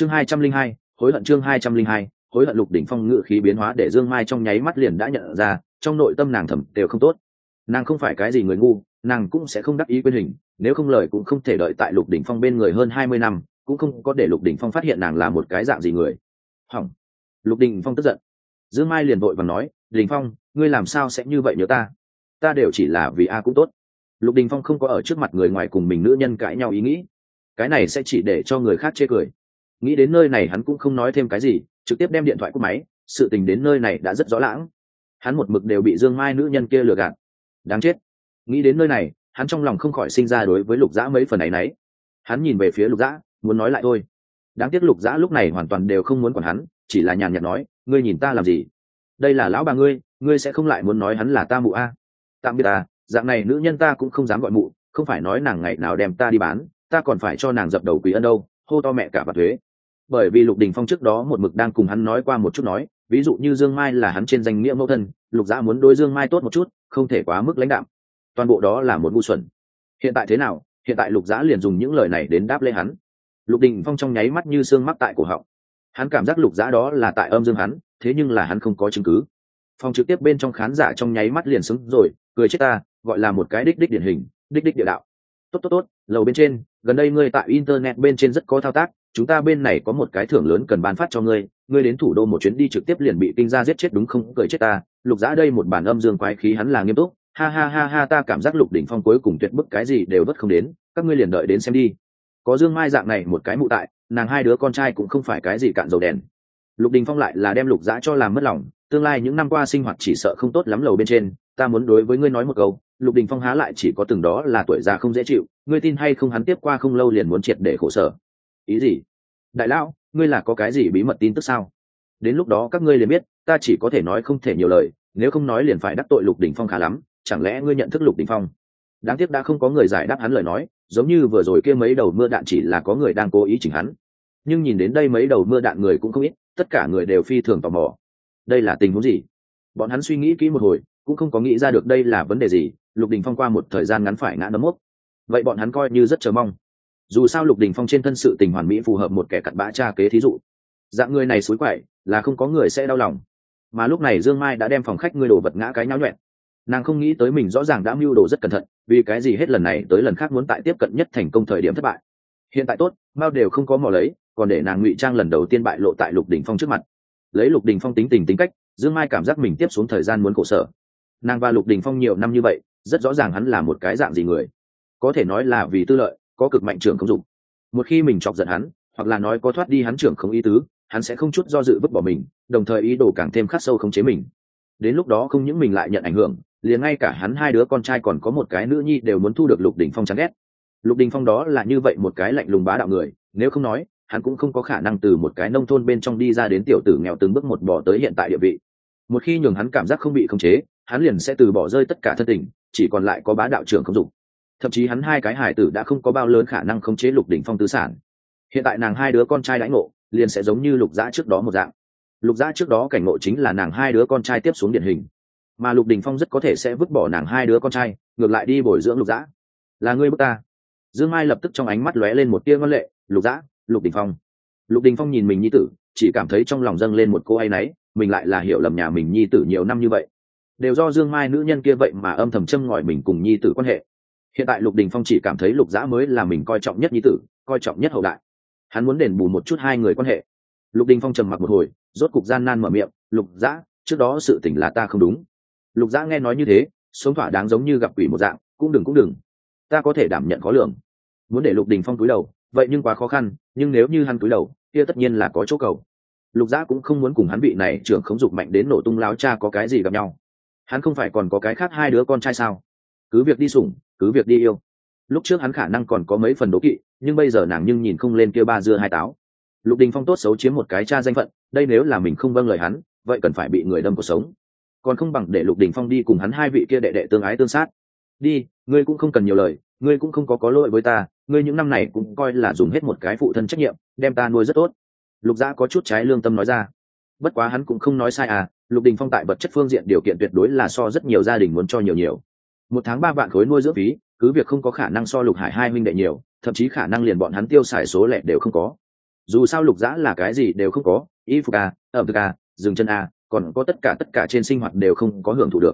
chương hai trăm linh hai, hối hận chương hai trăm linh hai, hối hận lục đỉnh phong ngự khí biến hóa để dương mai trong nháy mắt liền đã nhận ra, trong nội tâm nàng thầm đều không tốt. Nàng không phải cái gì người ngu, nàng cũng sẽ không đắc ý quyên hình, nếu không lời cũng không thể đợi tại lục đỉnh phong bên người hơn hai mươi năm, cũng không có để lục đỉnh phong phát hiện nàng là một cái dạng gì người. Hỏng. Lục đình phong tức giận. Dương mai liền vội và nói đình phong, ngươi làm sao sẽ như vậy nhớ ta? Ta đều chỉ là vì a cũng tốt. Lục đình phong không có ở trước mặt người ngoài cùng mình nữ nhân cãi nhau ý nghĩ. Cái này sẽ chỉ để cho người khác chê cười nghĩ đến nơi này hắn cũng không nói thêm cái gì, trực tiếp đem điện thoại cúp máy, sự tình đến nơi này đã rất rõ lãng. Hắn một mực đều bị dương mai nữ nhân kia lừa gạt. Đáng chết. Nghĩ đến nơi này, hắn trong lòng không khỏi sinh ra đối với lục dã mấy phần ấ y n ấ y hắn nhìn về phía lục dã, muốn nói lại thôi. Đáng tiếc lục dã lúc này hoàn toàn đều không muốn còn hắn, chỉ là nhàn nhạt nói, ngươi nhìn ta làm gì? Đây là lão bà ngươi ngươi sẽ không lại muốn nói hắn là ta mụ a? À. tạm biệt à dạng này nữ nhân ta cũng không dám gọi mụ, không phải nói nàng ngày nào đem ta đi bán, ta còn phải cho nàng dập đầu quý ân đâu, hô to mẹ cả và thuế bởi vì lục đình phong trước đó một mực đang cùng hắn nói qua một chút nói, ví dụ như dương mai là hắn trên danh nghĩa mẫu thân, lục dã muốn đối dương mai tốt một chút, không thể quá mức lãnh đạm. Toàn bộ đó là một ngu xuẩn. Hiện tại thế nào, hiện tại lục dã liền dùng những lời này đến đáp lê hắn. Lục đình phong trong nháy mắt như xương mắc tại cổ họng. Hắn cảm giác lục dã đó là tại âm dương hắn, thế nhưng là hắn không có chứng cứ. Phòng trực tiếp bên trong khán giả trong nháy mắt liền xứng rồi, cười chết ta, gọi là một cái đích đích điển hình, đích đích địa đạo. Tốt tốt tốt, lầu bên trên, gần đây ngươi tại internet bên trên rất có thao tác chúng ta bên này có một cái thưởng lớn cần ban phát cho ngươi ngươi đến thủ đô một chuyến đi trực tiếp liền bị kinh ra giết chết đúng không? Cười chết ta, lục giã đây một bản âm dương quái khí hắn là nghiêm túc. Ha ha ha ha, ta cảm giác lục đỉnh phong cuối cùng tuyệt bức cái gì đều vất không đến, các ngươi liền đợi đến xem đi. Có dương mai dạng này một cái mụ tại, nàng hai đứa con trai cũng không phải cái gì cạn dầu đèn. Lục đình phong lại là đem lục giã cho làm mất lòng, tương lai những năm qua sinh hoạt chỉ sợ không tốt lắm lầu bên trên, ta muốn đối với ngươi nói một câu, lục đình phong há lại chỉ có từng đó là tuổi già không dễ chịu, ngươi tin hay không hắn tiếp qua không lâu liền muốn triệt để khổ sở ý gì? Đại lão, ngươi là có cái gì bí mật tin tức sao? Đến lúc đó các ngươi liền biết, ta chỉ có thể nói không thể nhiều lời, nếu không nói liền phải đắc tội lục đình phong khá lắm, chẳng lẽ ngươi nhận thức lục đình phong? Đáng tiếc đã không có người giải đáp hắn lời nói, giống như vừa rồi kia mấy đầu mưa đạn chỉ là có người đang cố ý chỉnh hắn. Nhưng nhìn đến đây mấy đầu mưa đạn người cũng không ít, tất cả người đều phi thường tò mò. Đây là tình huống gì? Bọn hắn suy nghĩ kỹ một hồi, cũng không có nghĩ ra được đây là vấn đề gì, lục đình phong qua một thời gian ngắn phải ngã nấm mốc. Vậy bọn hắn coi như rất chờ mong dù sao lục đình phong trên thân sự tình hoàn mỹ phù hợp một kẻ cặn bã cha kế thí dụ. Dạng người này xối quậy, là không có người sẽ đau lòng. Mà lúc này dương mai đã đem phòng khách ngươi đổ vật ngã cái nháo nhuẹn. Nàng không nghĩ tới mình rõ ràng đã mưu đồ rất cẩn thận, vì cái gì hết lần này tới lần khác muốn tại tiếp cận nhất thành công thời điểm thất bại. Hiện tại tốt, mao đều không có mò lấy, còn để nàng ngụy trang lần đầu tiên bại lộ tại lục đình phong trước mặt. Lấy lục đình phong tính tình tính cách, dương mai cảm giác mình tiếp xuống thời gian muốn khổ sở. Nàng và lục đình phong nhiều năm như vậy, rất rõ ràng hắn là một cái dạng gì người. Có thể nói là vì tư lợi có cực mạnh trưởng không dụng một khi mình chọc giận hắn, hoặc là nói có thoát đi hắn trưởng không ý tứ, hắn sẽ không chút do dự vứt bỏ mình, đồng thời ý đồ càng thêm khắc sâu khống chế mình. Đến lúc đó không những mình lại nhận ảnh hưởng, liền ngay cả hắn hai đứa con trai còn có một cái nữ nhi đều muốn thu được lục đình phong chán ghét. Lục đình phong đó là như vậy một cái lạnh lùng bá đạo người, nếu không nói, hắn cũng không có khả năng từ một cái nông thôn bên trong đi ra đến tiểu tử nghèo từng bước một bỏ tới hiện tại địa vị. Một khi nhường hắn cảm giác không bị khống chế, hắn liền sẽ từ bỏ rơi tất cả thân tình, chỉ còn lại có bá đạo trưởng không dụng thậm chí hắn hai cái hải tử đã không có bao lớn khả năng khống chế lục đỉnh phong tư sản. Hiện tại nàng hai đứa con trai đãi ngộ, liền sẽ giống như lục dã trước đó một dạng. Lục dã trước đó cảnh ngộ chính là nàng hai đứa con trai tiếp xuống điển hình. Mà lục đình phong rất có thể sẽ vứt bỏ nàng hai đứa con trai, ngược lại đi bồi dưỡng lục dã. Là ngươi bước ta. Dương mai lập tức trong ánh mắt lóe lên một tia ngân lệ, lục dã, lục đình phong. Lục đình phong nhìn mình nhi tử, chỉ cảm thấy trong lòng dâng lên một cô hay náy, mình lại là hiểu lầm nhà mình nhi tử nhiều năm như vậy. Đều do dương mai nữ nhân kia vậy mà âm thầm châm ngòi mình cùng nhi tử quan hệ hiện tại lục đình phong chỉ cảm thấy lục dã mới là mình coi trọng nhất nhi tử, coi trọng nhất hậu đại. Hắn muốn đền bù một chút hai người quan hệ. Lục đình phong trầm mặc một hồi, rốt cục gian nan mở miệng, lục dã trước đó sự tình là ta không đúng. Lục dã nghe nói như thế, sống thỏa đáng giống như gặp quỷ một dạng, cũng đừng cũng đừng. Ta có thể đảm nhận khó lường. Muốn để lục đình phong túi đầu, vậy nhưng quá khó khăn, nhưng nếu như hắn túi đầu, kia tất nhiên là có chỗ cầu. Lục dã cũng không muốn cùng hắn bị này trưởng khống dục mạnh đến nổ tung láo cha có cái gì gặp nhau. Hắn không phải còn có cái khác hai đứa con trai sao? Cứ việc đi sủng cứ việc đi yêu. Lúc trước hắn khả năng còn có mấy phần đố kỵ, nhưng bây giờ nàng nhưng nhìn không lên kia ba dưa hai táo. Lục đình phong tốt xấu chiếm một cái cha danh phận, đây nếu là mình không vâng lời hắn, vậy cần phải bị người đâm cuộc sống. Còn không bằng để lục đình phong đi cùng hắn hai vị kia đệ đệ tương ái tương sát. Đi, ngươi cũng không cần nhiều lời, ngươi cũng không có có lỗi với ta, ngươi những năm này cũng coi là dùng hết một cái phụ thân trách nhiệm, đem ta nuôi rất tốt. Lục gia có chút trái lương tâm nói ra. Bất quá hắn cũng không nói sai à lục đình phong tại vật chất phương diện điều kiện tuyệt đối là so rất nhiều gia đình muốn cho nhiều nhiều một tháng ba vạn khối nuôi dưỡng phí, cứ việc không có khả năng so lục hải hai huynh đệ nhiều, thậm chí khả năng liền bọn hắn tiêu xài số lẻ đều không có. Dù sao lục dã là cái gì đều không có, y phục a ẩm thực à, a dừng chân à còn có tất cả tất cả trên sinh hoạt đều không có hưởng thụ được.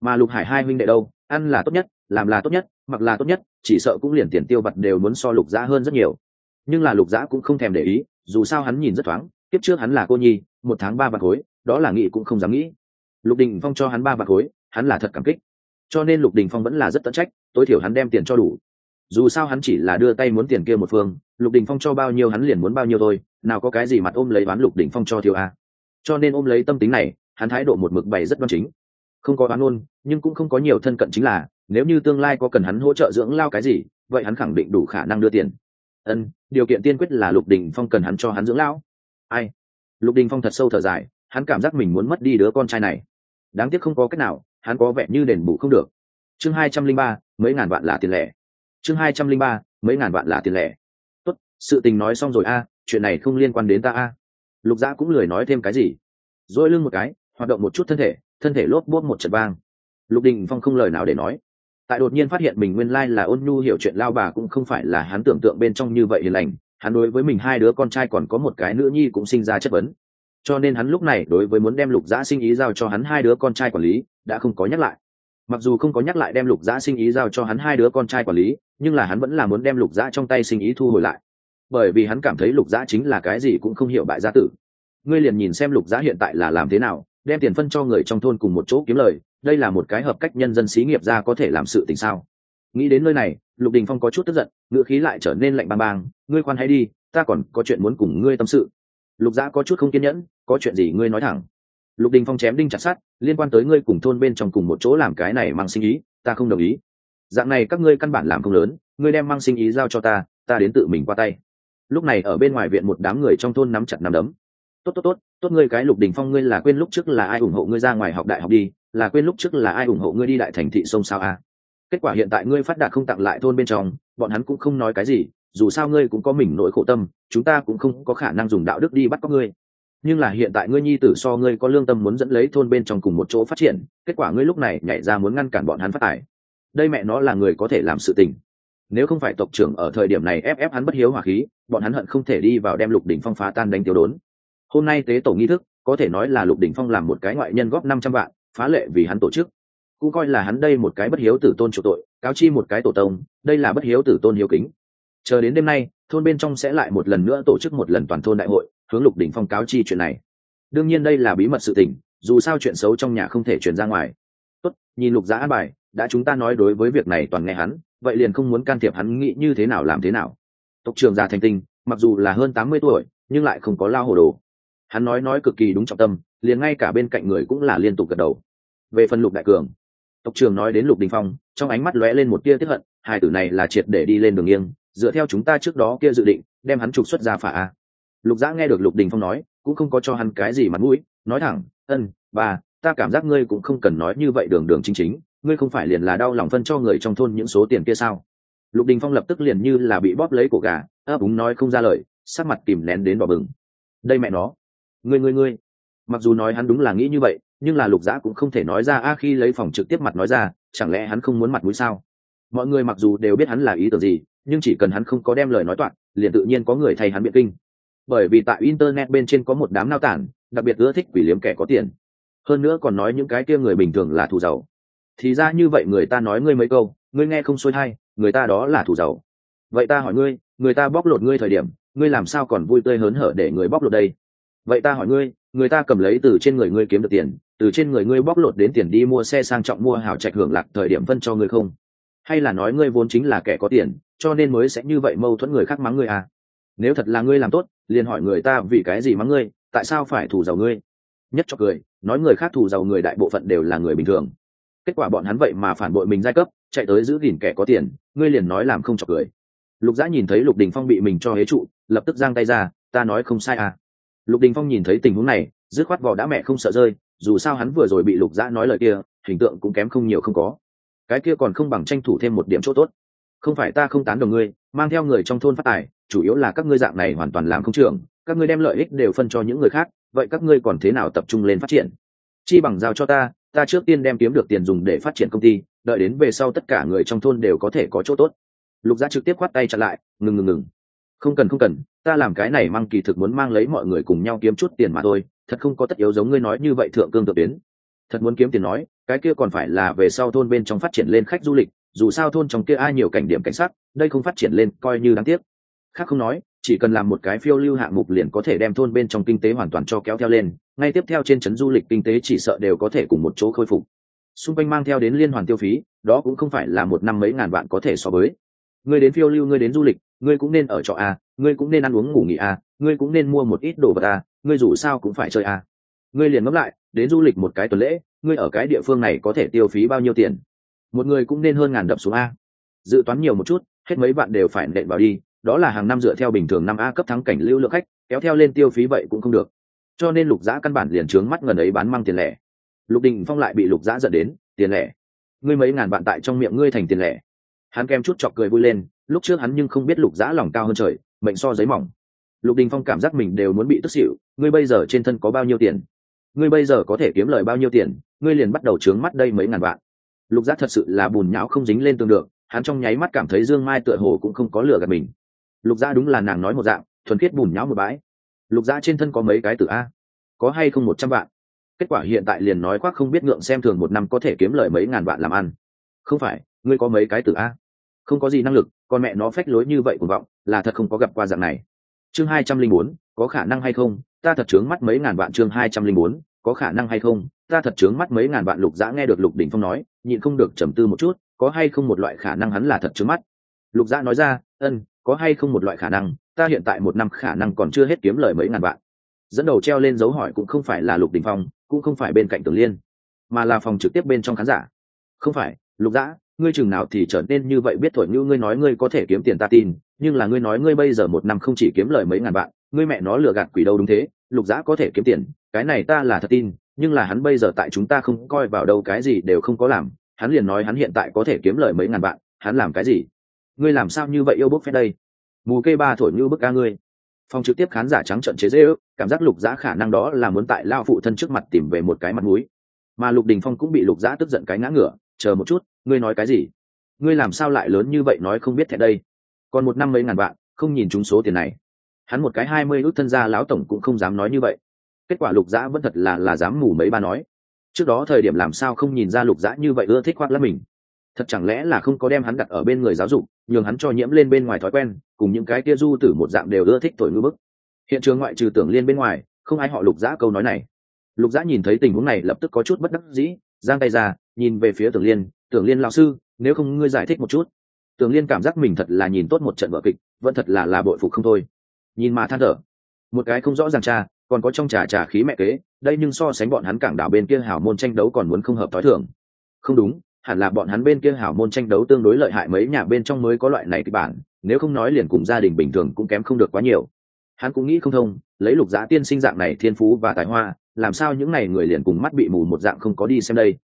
Mà lục hải hai huynh đệ đâu, ăn là tốt nhất, làm là tốt nhất, mặc là tốt nhất, chỉ sợ cũng liền tiền tiêu vặt đều muốn so lục dã hơn rất nhiều. Nhưng là lục dã cũng không thèm để ý, dù sao hắn nhìn rất thoáng, kiếp trước hắn là cô nhi, một tháng ba bạc khối, đó là nghĩ cũng không dám nghĩ. Lục đình phong cho hắn ba bạc khối, hắn là thật cảm kích cho nên lục đình phong vẫn là rất tận trách, tối thiểu hắn đem tiền cho đủ. Dù sao hắn chỉ là đưa tay muốn tiền kia một phương, lục đình phong cho bao nhiêu hắn liền muốn bao nhiêu thôi, nào có cái gì mặt ôm lấy bán lục đình phong cho thiếu a. Cho nên ôm lấy tâm tính này, hắn thái độ một mực bày rất đoan chính. Không có bán ôn, nhưng cũng không có nhiều thân cận chính là, nếu như tương lai có cần hắn hỗ trợ dưỡng lao cái gì, vậy hắn khẳng định đủ khả năng đưa tiền. Ân, điều kiện tiên quyết là lục đình phong cần hắn cho hắn dưỡng lão ai? Lục đình phong thật sâu thở dài, hắn cảm giác mình muốn mất đi đứa con trai này. Đáng tiếc không có cách nào hắn có vẻ như đền bù không được. Chương hai trăm linh ba, mấy ngàn vạn là tiền lẻ. Chương hai trăm linh ba, mấy ngàn vạn là tiền lẻ. Tốt, sự tình nói xong rồi a, chuyện này không liên quan đến ta a. Lục dã cũng lười nói thêm cái gì. Rồi lưng một cái, hoạt động một chút thân thể thân thể lốp bốt một trận vang. Lục đình phong không lời nào để nói. Tại đột nhiên phát hiện mình nguyên lai là ôn nhu hiểu chuyện lao bà cũng không phải là hắn tưởng tượng bên trong như vậy hiền lành, hắn đối với mình hai đứa con trai còn có một cái nữ nhi cũng sinh ra chất vấn. Cho nên hắn lúc này đối với muốn đem lục giã sinh ý giao cho hắn hai đứa con trai quản lý đã không có nhắc lại. Mặc dù không có nhắc lại đem lục giã sinh ý giao cho hắn hai đứa con trai quản lý, nhưng là hắn vẫn là muốn đem lục giã trong tay sinh ý thu hồi lại. Bởi vì hắn cảm thấy lục giã chính là cái gì cũng không hiểu bại gia tử. Ngươi liền nhìn xem lục giã hiện tại là làm thế nào, đem tiền phân cho người trong thôn cùng một chỗ kiếm lời, đây là một cái hợp cách nhân dân xí nghiệp ra có thể làm sự tình sao? Nghĩ đến nơi này, lục đình phong có chút tức giận ngựa khí lại trở nên lạnh bang bang ngươi khoan hay đi, ta còn có chuyện muốn cùng ngươi tâm sự. Lục giã có chút không kiên nhẫn, có chuyện gì ngươi nói thẳng lục đình phong chém đinh chặt sát liên quan tới ngươi cùng thôn bên trong cùng một chỗ làm cái này mang sinh ý, ta không đồng ý. Dạng này các ngươi căn bản làm không lớn, ngươi đem mang sinh ý giao cho ta ta đến tự mình qua tay. Lúc này ở bên ngoài viện một đám người trong thôn nắm chặt nắm đấm. Tốt tốt tốt tốt ngươi cái lục đình phong ngươi là quên lúc trước là ai ủng hộ ngươi ra ngoài học đại học đi, là quên lúc trước là ai ủng hộ ngươi đi đại thành thị sông sao a? Kết quả hiện tại ngươi phát đạt không tặng lại thôn bên trong, bọn hắn cũng không nói cái gì, dù sao ngươi cũng có mình nỗi khổ tâm, chúng ta cũng không có khả năng dùng đạo đức đi bắt có ngươi nhưng là hiện tại ngươi nhi tử so ngươi có lương tâm muốn dẫn lấy thôn bên trong cùng một chỗ phát triển, kết quả ngươi lúc này nhảy ra muốn ngăn cản bọn hắn phát tài. Đây mẹ nó là người có thể làm sự tình. Nếu không phải tộc trưởng ở thời điểm này ép ép hắn bất hiếu hỏa khí, bọn hắn hận không thể đi vào đem lục đỉnh phong phá tan đánh tiêu đốn. Hôm nay tế tổ nghi thức, có thể nói là lục đỉnh phong làm một cái ngoại nhân góp năm trăm vạn, phá lệ vì hắn tổ chức. Cũng coi là hắn đây một cái bất hiếu tử tôn chủ tội, cáo chi một cái tổ tông, đây là bất hiếu tử tôn hiếu kính. Chờ đến đêm nay, thôn bên trong sẽ lại một lần nữa tổ chức một lần toàn thôn đại hội hướng lục đỉnh phong cáo chi chuyện này. Đương nhiên đây là bí mật sự tình, dù sao chuyện xấu trong nhà không thể truyền ra ngoài. Tốt, nhìn lục giá an bài, đã chúng ta nói đối với việc này toàn nghe hắn, vậy liền không muốn can thiệp hắn nghĩ như thế nào làm thế nào. Tộc trường già thành tinh, mặc dù là hơn tám mươi tuổi, nhưng lại không có lao hồ đồ. Hắn nói nói cực kỳ đúng trọng tâm, liền ngay cả bên cạnh người cũng là liên tục gật đầu. Về phần lục đại cường, tộc trường nói đến lục đình phong, trong ánh mắt lóe lên một tia tiếp hận, hai tử này là triệt để đi lên đường nghiêng, dựa theo chúng ta trước đó kia dự định, đem hắn trục xuất ra phả a lục Giã nghe được lục đình phong nói, cũng không có cho hắn cái gì mặt mũi, nói thẳng, ân, bà, ta cảm giác ngươi cũng không cần nói như vậy đường đường chính chính, ngươi không phải liền là đau lòng phân cho người trong thôn những số tiền kia sao? Lục đình phong lập tức liền như là bị bóp lấy cổ gà, ấp úng nói không ra lời, sắc mặt kìm nén đến đỏ bừng. Đây mẹ nó, ngươi ngươi ngươi. Mặc dù nói hắn đúng là nghĩ như vậy, nhưng là lục Giã cũng không thể nói ra, a, khi lấy phòng trực tiếp mặt nói ra, chẳng lẽ hắn không muốn mặt mũi sao? Mọi người mặc dù đều biết hắn là ý tưởng gì, nhưng chỉ cần hắn không có đem lời nói toạc, liền tự nhiên có người thay hắn biện kinh bởi vì tại internet bên trên có một đám nao tản, đặc biệt ưa thích quỷ liếm kẻ có tiền. Hơn nữa còn nói những cái kia người bình thường là thù giàu. Thì ra như vậy người ta nói ngươi mấy câu, ngươi nghe không xuôi hay người ta đó là thù giàu. Vậy ta hỏi ngươi, người ta bóc lột ngươi thời điểm, ngươi làm sao còn vui tươi hớn hở để người bóc lột đây? Vậy ta hỏi ngươi, người ta cầm lấy từ trên người ngươi kiếm được tiền, từ trên người ngươi bóc lột đến tiền đi mua xe sang trọng mua hào trạch hưởng lạc thời điểm phân cho ngươi không? Hay là nói ngươi vốn chính là kẻ có tiền, cho nên mới sẽ như vậy mâu thuẫn người khác mắng ngươi à? Nếu thật là ngươi làm tốt liền hỏi người ta vì cái gì mắng ngươi, tại sao phải thù giàu ngươi? Nhất cho cười, nói người khác thù giàu người đại bộ phận đều là người bình thường. Kết quả bọn hắn vậy mà phản bội mình giai cấp, chạy tới giữ gìn kẻ có tiền, ngươi liền nói làm không cho cười. Lục giã nhìn thấy lục đình phong bị mình cho hế trụ, lập tức giang tay ra, ta nói không sai à. Lục đình phong nhìn thấy tình huống này, dứt khoát vỏ đã mẹ không sợ rơi, dù sao hắn vừa rồi bị lục giã nói lời kia, hình tượng cũng kém không nhiều không có. Cái kia còn không bằng tranh thủ thêm một điểm chỗ tốt. Không phải ta không tán đồng ngươi mang theo người trong thôn phát tài, chủ yếu là các ngươi dạng này hoàn toàn làm không trường các ngươi đem lợi ích đều phân cho những người khác, vậy các ngươi còn thế nào tập trung lên phát triển? Chi bằng giao cho ta ta trước tiên đem kiếm được tiền dùng để phát triển công ty, đợi đến về sau tất cả người trong thôn đều có thể có chỗ tốt. Lục gia trực tiếp khoát tay chặn lại, ngừng ngừng ngừng. Không cần không cần, ta làm cái này mang kỳ thực muốn mang lấy mọi người cùng nhau kiếm chút tiền mà thôi, thật không có tất yếu giống ngươi nói như vậy thượng cương tự biến. thật muốn kiếm tiền nói, cái kia còn phải là về sau thôn bên trong phát triển lên khách du lịch dù sao thôn trong kia ai nhiều cảnh điểm cảnh sát đây không phát triển lên coi như đáng tiếc. Khác không nói, chỉ cần làm một cái phiêu lưu hạng mục liền có thể đem thôn bên trong kinh tế hoàn toàn cho kéo theo lên, ngay tiếp theo trên trấn du lịch kinh tế chỉ sợ đều có thể cùng một chỗ khôi phục. Xung quanh mang theo đến liên hoàn tiêu phí, đó cũng không phải là một năm mấy ngàn vạn có thể so với. Ngươi đến phiêu lưu, ngươi đến du lịch, ngươi cũng nên ở trọ a, ngươi cũng nên ăn uống ngủ nghỉ a, ngươi cũng nên mua một ít đồ vật a, ngươi dù sao cũng phải chơi a. Ngươi liền ngẫm lại, đến du lịch một cái tuần lễ, ngươi ở cái địa phương này có thể tiêu phí bao nhiêu tiền? Một người cũng nên hơn ngàn đập xuống a. Dự toán nhiều một chút, hết mấy bạn đều phải nện vào đi, đó là hàng năm dựa theo bình thường năm a cấp thắng cảnh lưu lượng khách, kéo theo lên tiêu phí vậy cũng không được. Cho nên lục giã căn bản liền trướng mắt ngần ấy bán măng tiền lẻ. Lục đình phong lại bị lục giã dẫn đến, tiền lẻ. Ngươi mấy ngàn bạn tại trong miệng ngươi thành tiền lẻ. Hắn kèm chút chọc cười vui lên, lúc trước hắn nhưng không biết lục giã lòng cao hơn trời, mệnh so giấy mỏng. Lục đình phong cảm giác mình đều muốn bị tức xỉu, ngươi bây giờ trên thân có bao nhiêu tiền? Ngươi bây giờ có thể kiếm lời bao nhiêu tiền? Ngươi liền bắt đầu trướng mắt đây mấy ngàn bạn lục giác thật sự là bùn nhão không dính lên tương được, hắn trong nháy mắt cảm thấy dương mai tựa hồ cũng không có lửa gạt mình. Lục giác đúng là nàng nói một dạng, thuần khiết bùn nhão một bãi. Lục giác trên thân có mấy cái từ a? Có hay không một trăm vạn? Kết quả hiện tại liền nói khoác không biết ngượng xem thường một năm có thể kiếm lời mấy ngàn vạn làm ăn. Không phải, ngươi có mấy cái từ a? Không có gì năng lực, con mẹ nó phách lối như vậy cuồng vọng, là thật không có gặp qua dạng này. Chương hai trăm linh bốn, có khả năng hay không? Ta thật chướng mắt mấy ngàn vạn chương hai trăm linh bốn, có khả năng hay không? Ta thật chướng mắt mấy ngàn vạn lục dã nghe được lục đỉnh phong nói, nhịn không được trầm tư một chút, có hay không một loại khả năng hắn là thật chướng mắt? Lục dã nói ra, ân, có hay không một loại khả năng, ta hiện tại một năm khả năng còn chưa hết kiếm lời mấy ngàn vạn. Dẫn đầu treo lên dấu hỏi cũng không phải là lục đình phong, cũng không phải bên cạnh tường liên, mà là phòng trực tiếp bên trong khán giả. Không phải, lục dã, ngươi chừng nào thì trở nên như vậy biết thổi như ngươi nói ngươi có thể kiếm tiền ta tin, nhưng là ngươi nói ngươi bây giờ một năm không chỉ kiếm lời mấy ngàn vạn, ngươi mẹ nó lừa gạt quỷ đâu đúng thế, lục dã có thể kiếm tiền, cái này ta là thật tin nhưng là hắn bây giờ tại chúng ta không coi vào đâu, cái gì đều không có làm, hắn liền nói hắn hiện tại có thể kiếm lời mấy ngàn vạn, hắn làm cái gì? Ngươi làm sao như vậy yêu bốc phép đây? Mù kê ba thổi như bức ca ngươi. Phòng trực tiếp khán giả trắng trận chế dễ ước, cảm giác lục giã khả năng đó là muốn tại lao phụ thân trước mặt tìm về một cái mặt mũi. Mà lục đình phong cũng bị lục giã tức giận cái ngã ngửa, chờ một chút, ngươi nói cái gì? Ngươi làm sao lại lớn như vậy nói không biết thẹn đây? Còn một năm mấy ngàn vạn, không nhìn chúng số tiền này. Hắn một cái hai mươi ước thân gia lão tổng cũng không dám nói như vậy kết quả lục dã vẫn thật là là dám mù mấy ba nói. Trước đó thời điểm làm sao không nhìn ra lục dã như vậy ưa thích khoác lắm mình. Thật chẳng lẽ là không có đem hắn đặt ở bên người giáo dục, nhường hắn cho nhiễm lên bên ngoài thói quen, cùng những cái kia du tử một dạng đều ưa thích thổi ngư bức. Hiện trường ngoại trừ tưởng liên bên ngoài, không ai họ lục dã câu nói này. Lục dã nhìn thấy tình huống này lập tức có chút bất đắc dĩ, giang tay ra, nhìn về phía tưởng liên tưởng liên lão sư, nếu không ngươi giải thích một chút. Tưởng liên cảm giác mình thật là nhìn tốt một trận vở kịch, vẫn thật là là bội phục không thôi. Nhìn mà than thở. Một cái không rõ ràng cha còn có trong trà trà khí mẹ kế, đây nhưng so sánh bọn hắn cảng đảo bên kia hảo môn tranh đấu còn muốn không hợp tối thường. Không đúng, hẳn là bọn hắn bên kia hảo môn tranh đấu tương đối lợi hại mấy nhà bên trong mới có loại này kịch bản, nếu không nói liền cùng gia đình bình thường cũng kém không được quá nhiều. Hắn cũng nghĩ không thông, lấy lục giá tiên sinh dạng này thiên phú và tài hoa, làm sao những n à y người liền cùng mắt bị mù một dạng không có đi xem đây?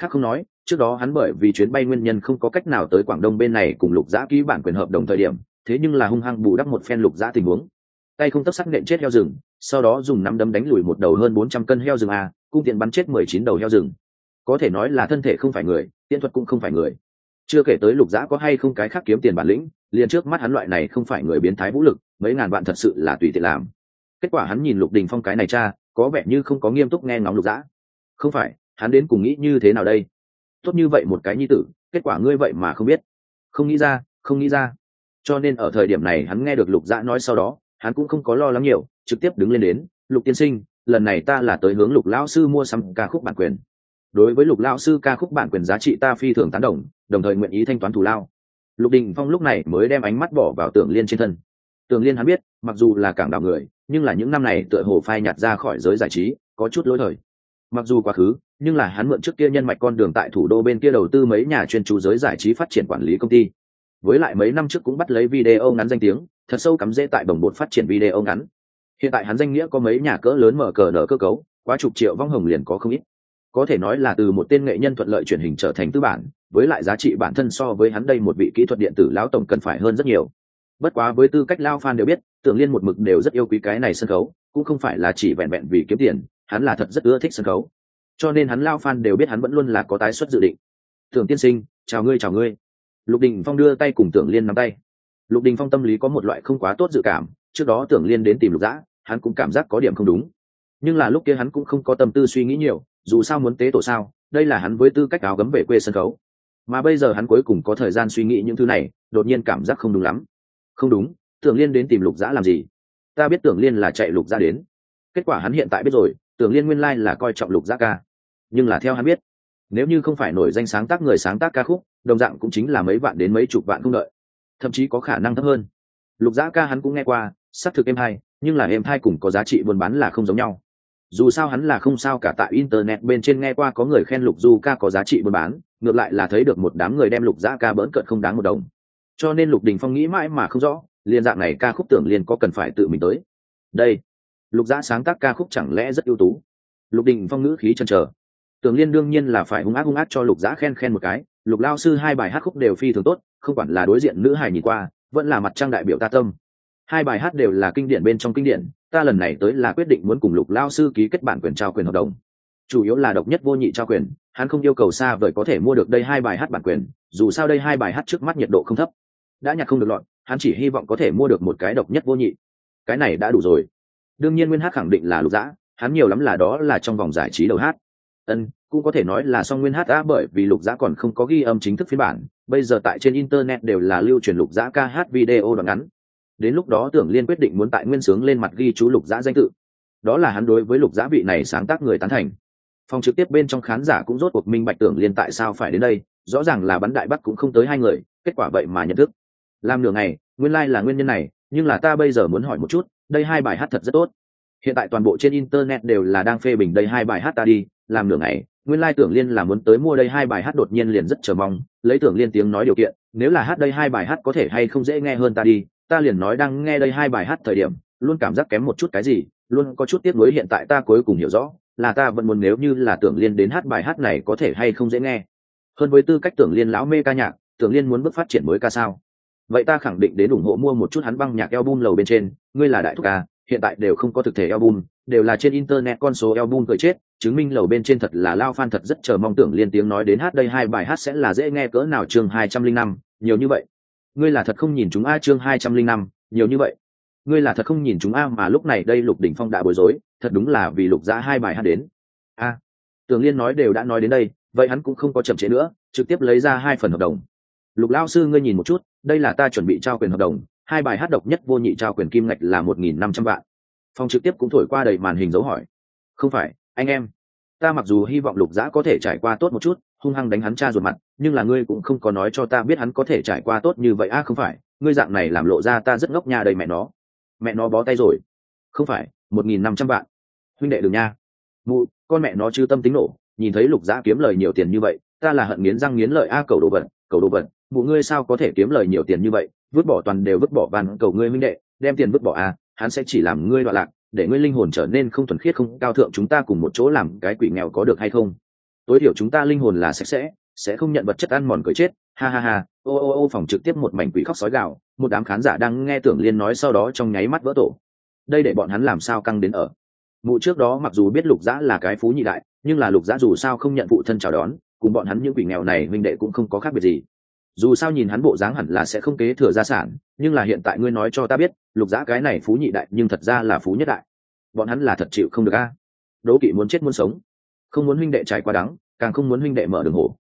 Khác không nói, trước đó hắn bởi vì chuyến bay nguyên nhân không có cách nào tới quảng đông bên này cùng lục giã ký bản quyền hợp đồng thời điểm, thế nhưng là hung hăng bù đắp một phen lục giã tình huống. Tay không tấp sắc nện chết heo rừng sau đó dùng nắm đấm đánh lùi một đầu hơn bốn trăm cân heo rừng a, cung tiện bắn chết mười chín đầu heo rừng. Có thể nói là thân thể không phải người, tiện thuật cũng không phải người. Chưa kể tới lục giã có hay không cái khác kiếm tiền bản lĩnh, liền trước mắt hắn loại này không phải người biến thái vũ lực, mấy ngàn bạn thật sự là tùy tiện làm. Kết quả hắn nhìn lục đình phong cái này cha, có vẻ như không có nghiêm túc nghe ngóng lục giã không phải, hắn đến cùng nghĩ như thế nào đây? Tốt như vậy một cái nhi tử, kết quả ngươi vậy mà không biết. Không nghĩ ra, không nghĩ ra. Cho nên ở thời điểm này hắn nghe được lục dã nói sau đó, hắn cũng không có lo lắng nhiều trực tiếp đứng lên đến, lục tiên sinh, lần này ta là tới hướng lục lão sư mua sắm ca khúc bản quyền. Đối với lục lão sư ca khúc bản quyền giá trị ta phi thường tán đồng đồng thời nguyện ý thanh toán thù lao. Lục đình phong lúc này mới đem ánh mắt bỏ vào tưởng liên trên thân. Tưởng liên hắn biết, mặc dù là cảng đảo người, nhưng là những năm này tựa hồ phai nhạt ra khỏi giới giải trí, có chút lỗi thời. Mặc dù quá khứ, nhưng là hắn mượn trước kia nhân mạch con đường tại thủ đô bên kia đầu tư mấy nhà chuyên chú giới giải trí phát triển quản lý công ty. Với lại mấy năm trước cũng bắt lấy video ngắn danh tiếng, thật sâu cắm rễ tại bồng bột phát triển video ngắn hiện tại hắn danh nghĩa có mấy nhà cỡ lớn mở cờ nở cơ cấu, quá chục triệu vong hồng liền có không ít. Có thể nói là từ một tên nghệ nhân thuận lợi truyền hình trở thành tư bản, với lại giá trị bản thân so với hắn đây một vị kỹ thuật điện tử lão tổng cần phải hơn rất nhiều. Bất quá với tư cách lao fan đều biết, tưởng liên một mực đều rất yêu quý cái này sân khấu, cũng không phải là chỉ vẹn vẹn vì kiếm tiền, hắn là thật rất ưa thích sân khấu. Cho nên hắn lao fan đều biết hắn vẫn luôn là có tái xuất dự định. Tưởng tiên sinh, chào ngươi chào ngươi. Lục đình phong đưa tay cùng tưởng liên nắm tay. Lục đình phong tâm lý có một loại không quá tốt dự cảm trước đó tưởng liên đến tìm lục dã, hắn cũng cảm giác có điểm không đúng. Nhưng là lúc kia hắn cũng không có tâm tư suy nghĩ nhiều, dù sao muốn tế tổ sao, đây là hắn với tư cách áo gấm về quê sân khấu. Mà bây giờ hắn cuối cùng có thời gian suy nghĩ những thứ này, đột nhiên cảm giác không đúng lắm. Không đúng, tưởng liên đến tìm lục dã làm gì? Ta biết tưởng liên là chạy lục dã đến. Kết quả hắn hiện tại biết rồi, tưởng liên nguyên lai là coi trọng lục dã ca. Nhưng là theo hắn biết, nếu như không phải nổi danh sáng tác người sáng tác ca khúc, đồng dạng cũng chính là mấy vạn đến mấy chục vạn không đợi. Thậm chí có khả năng thấp hơn. Lục dã ca hắn cũng nghe qua xác thực em hai, nhưng là em hai cùng có giá trị buôn bán là không giống nhau. Dù sao hắn là không sao cả tại internet bên trên nghe qua có người khen lục du ca có giá trị buôn bán, ngược lại là thấy được một đám người đem lục dã ca bỡn cợt không đáng một đồng. Cho nên lục đình phong nghĩ mãi mà không rõ liên dạng này ca khúc tưởng liên có cần phải tự mình tới. Đây, lục dã sáng tác ca khúc chẳng lẽ rất ưu tú? Lục đình phong ngữ khí chân trở. Tưởng liên đương nhiên là phải hung ác hung ác cho lục dã khen khen một cái, lục lao sư hai bài hát khúc đều phi thường tốt, không quản là đối diện nữ hài nhìn qua, vẫn là mặt trang đại biểu ta tâm hai bài hát đều là kinh điển bên trong kinh điển, ta lần này tới là quyết định muốn cùng lục lao sư ký kết bản quyền trao quyền hợp đồng. Chủ yếu là độc nhất vô nhị trao quyền, hắn không yêu cầu xa vời có thể mua được đây hai bài hát bản quyền, dù sao đây hai bài hát trước mắt nhiệt độ không thấp. Đã nhặt không được lọt, hắn chỉ hy vọng có thể mua được một cái độc nhất vô nhị. Cái này đã đủ rồi. Đương nhiên nguyên hát khẳng định là lục dã, hắn nhiều lắm là đó là trong vòng giải trí đầu hát. Ân, cũng có thể nói là song nguyên hát đã bởi vì lục dã còn không có ghi âm chính thức phiên bản, bây giờ tại trên internet đều là lưu truyền lục dã ca hát video đoạn ngắn đến lúc đó tưởng liên quyết định muốn tại nguyên sướng lên mặt ghi chú lục giã danh tự. Đó là hắn đối với lục giã vị này sáng tác người tán thành. Phòng trực tiếp bên trong khán giả cũng rốt cuộc minh bạch tưởng liên tại sao phải đến đây, rõ ràng là bắn đại bắc cũng không tới hai người, kết quả vậy mà nhận thức. Làm nửa ngày, nguyên lai、like、là nguyên nhân này, nhưng là ta bây giờ muốn hỏi một chút, đây hai bài hát thật rất tốt. Hiện tại toàn bộ trên internet đều là đang phê bình đây hai bài hát ta đi, làm nửa ngày, nguyên lai tưởng liên là muốn tới mua đây hai bài hát đột nhiên liền rất chờ mong, lấy tưởng liên tiếng nói điều kiện, nếu là hát đây hai bài hát có thể hay không dễ nghe hơn ta đi ta liền nói đang nghe đây hai bài hát thời điểm, luôn cảm giác kém một chút cái gì, luôn có chút tiếc nuối hiện tại ta cuối cùng hiểu rõ, là ta vẫn muốn nếu như là tưởng liên đến hát bài hát này có thể hay không dễ nghe. Hơn với tư cách tưởng liên lão mê ca nhạc, tưởng liên muốn bước phát triển mới ca sao? Vậy ta khẳng định đến ủng hộ mua một chút hắn băng nhạc album lầu bên trên, ngươi là đại thúc ca hiện tại đều không có thực thể album, đều là trên internet con số album cười chết, chứng minh lầu bên trên thật là lao fan thật rất chờ mong tưởng liên tiếng nói đến hát đây hai bài hát sẽ là dễ nghe cỡ nào chương hai trăm linh năm, nhiều như vậy ngươi là thật không nhìn chúng a chương hai trăm linh năm, nhiều như vậy. Ngươi là thật không nhìn chúng a mà lúc này đây lục đỉnh phong đã bối rối, thật đúng là vì lục ra hai bài hát đến. A. Tường liên nói đều đã nói đến đây, vậy hắn cũng không có chậm trễ nữa, trực tiếp lấy ra hai phần hợp đồng. Lục lao sư ngươi nhìn một chút, đây là ta chuẩn bị trao quyền hợp đồng, hai bài hát độc nhất vô nhị trao quyền kim ngạch là một nghìn năm trăm vạn. Phong trực tiếp cũng thổi qua đầy màn hình dấu hỏi. Không phải, anh em, ta mặc dù hy vọng lục dã có thể trải qua tốt một chút hung hăng đánh hắn cha ruột mặt nhưng là ngươi cũng không có nói cho ta biết hắn có thể trải qua tốt như vậy. A à, không phải ngươi dạng này làm lộ ra ta rất ngốc nhà đầy mẹ nó. Mẹ nó bó tay rồi. Không phải một nghìn năm trăm vạn. Huynh đệ đừng nha. Mụ con mẹ nó chưa tâm tính nổ nhìn thấy lục giã kiếm lời nhiều tiền như vậy ta là hận nghiến răng nghiến lợi. A cầu đồ vật cầu đồ vật. Mụ ngươi sao có thể kiếm lời nhiều tiền như vậy? Vứt bỏ toàn đều vứt bỏ bàn cầu ngươi huynh đệ đem tiền vứt bỏ. A hắn sẽ chỉ làm ngươi đoạn lạc để ngươi linh hồn trở nên không thuần khiết không cao thượng. Chúng ta cùng một chỗ làm cái quỷ nghèo có được hay không? Tối thiểu chúng ta linh hồn là sạch sẽ sẽ không nhận vật chất ăn mòn cười chết. Ha ha ha, ô ô ô, phòng trực tiếp một mảnh quỷ khóc sói gạo một đám khán giả đang nghe tưởng liên nói sau đó trong nháy mắt vỡ tổ. Đây để bọn hắn làm sao căng đến ở? Mụ trước đó mặc dù biết lục dã là cái phú nhị đại, nhưng là lục dã dù sao không nhận phụ thân chào đón, cùng bọn hắn những quỷ nghèo này huynh đệ cũng không có khác biệt gì. Dù sao nhìn hắn bộ dáng hẳn là sẽ không kế thừa gia sản, nhưng là hiện tại ngươi nói cho ta biết, lục dã cái này phú nhị đại nhưng thật ra là phú nhất đại. Bọn hắn là thật chịu không được a. Đố kỵ muốn chết muốn sống không muốn huynh đệ trải qua đắng, càng không muốn huynh đệ mở đường hổ.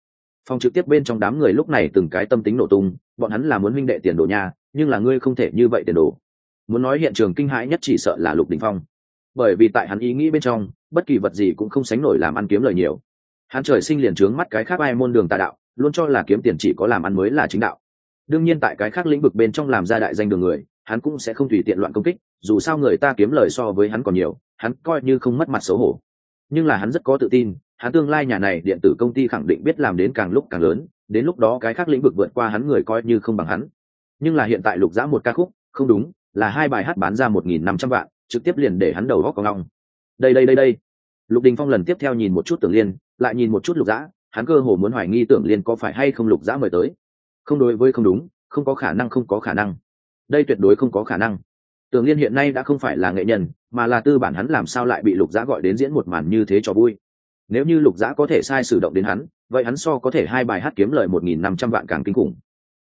Phòng trực tiếp bên trong đám người lúc này từng cái tâm tính nổ tung, bọn hắn là muốn huynh đệ tiền đồ nha, nhưng là ngươi không thể như vậy tiền đồ. Muốn nói hiện trường kinh hãi nhất chỉ sợ là lục đình phong. Bởi vì tại hắn ý nghĩ bên trong, bất kỳ vật gì cũng không sánh nổi làm ăn kiếm lời nhiều. Hắn trời sinh liền trướng mắt cái khác ai môn đường tà đạo, luôn cho là kiếm tiền chỉ có làm ăn mới là chính đạo. Đương nhiên tại cái khác lĩnh vực bên trong làm ra đại danh đường người, hắn cũng sẽ không tùy tiện loạn công kích, dù sao người ta kiếm lời so với hắn còn nhiều, hắn coi như không mất mặt xấu hổ nhưng là hắn rất có tự tin, hắn tương lai nhà này điện tử công ty khẳng định biết làm đến càng lúc càng lớn, đến lúc đó cái khác lĩnh vực vượt qua hắn người coi như không bằng hắn. Nhưng là hiện tại lục giã một ca khúc, không đúng, là hai bài hát bán ra một nghìn năm trăm vạn, trực tiếp liền để hắn đầu góc con long đây đây đây đây. Lục đình phong lần tiếp theo nhìn một chút tưởng liên, lại nhìn một chút lục giã hắn cơ hồ muốn hoài nghi tưởng liên có phải hay không lục giã mời tới. Không đối với không đúng, không có khả năng, không có khả năng. Đây tuyệt đối không có khả năng. Tường liên hiện nay đã không phải là nghệ nhân mà là tư bản hắn làm sao lại bị lục giã gọi đến diễn một màn như thế cho vui. Nếu như lục giã có thể sai sử động đến hắn vậy hắn so có thể hai bài hát kiếm lời một nghìn năm trăm vạn càng kinh khủng.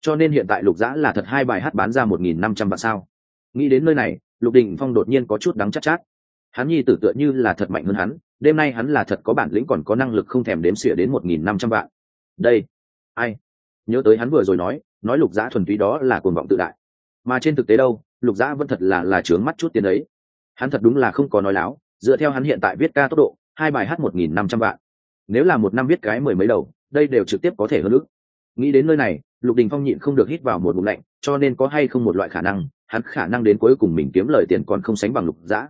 Cho nên hiện tại lục giã là thật hai bài hát bán ra một nghìn năm trăm vạn sao? Nghĩ đến nơi này lục đình phong đột nhiên có chút đắng chắc chát, chát. Hắn nhi tử tựa như là thật mạnh hơn hắn đêm nay hắn là thật có bản lĩnh còn có năng lực không thèm đếm xỉa đến một nghìn năm trăm vạn. Đây ai? Nhớ tới hắn vừa rồi nói nói lục giã thuần túy đó là cuồng vọng tự đại. Mà trên thực tế đâu lục giã vẫn thật là là trướng mắt chút tiền đấy hắn thật đúng là không có nói láo, dựa theo hắn hiện tại viết ca tốc độ, hai bài hát một nghìn năm trăm vạn. Nếu là một năm viết cái mười mấy đầu, đây đều trực tiếp có thể hơn ước nghĩ đến nơi này, lục đình phong nhịn không được hít vào một bụng lạnh, cho nên có hay không một loại khả năng, hắn khả năng đến cuối cùng mình kiếm lời tiền còn không sánh bằng lục giã.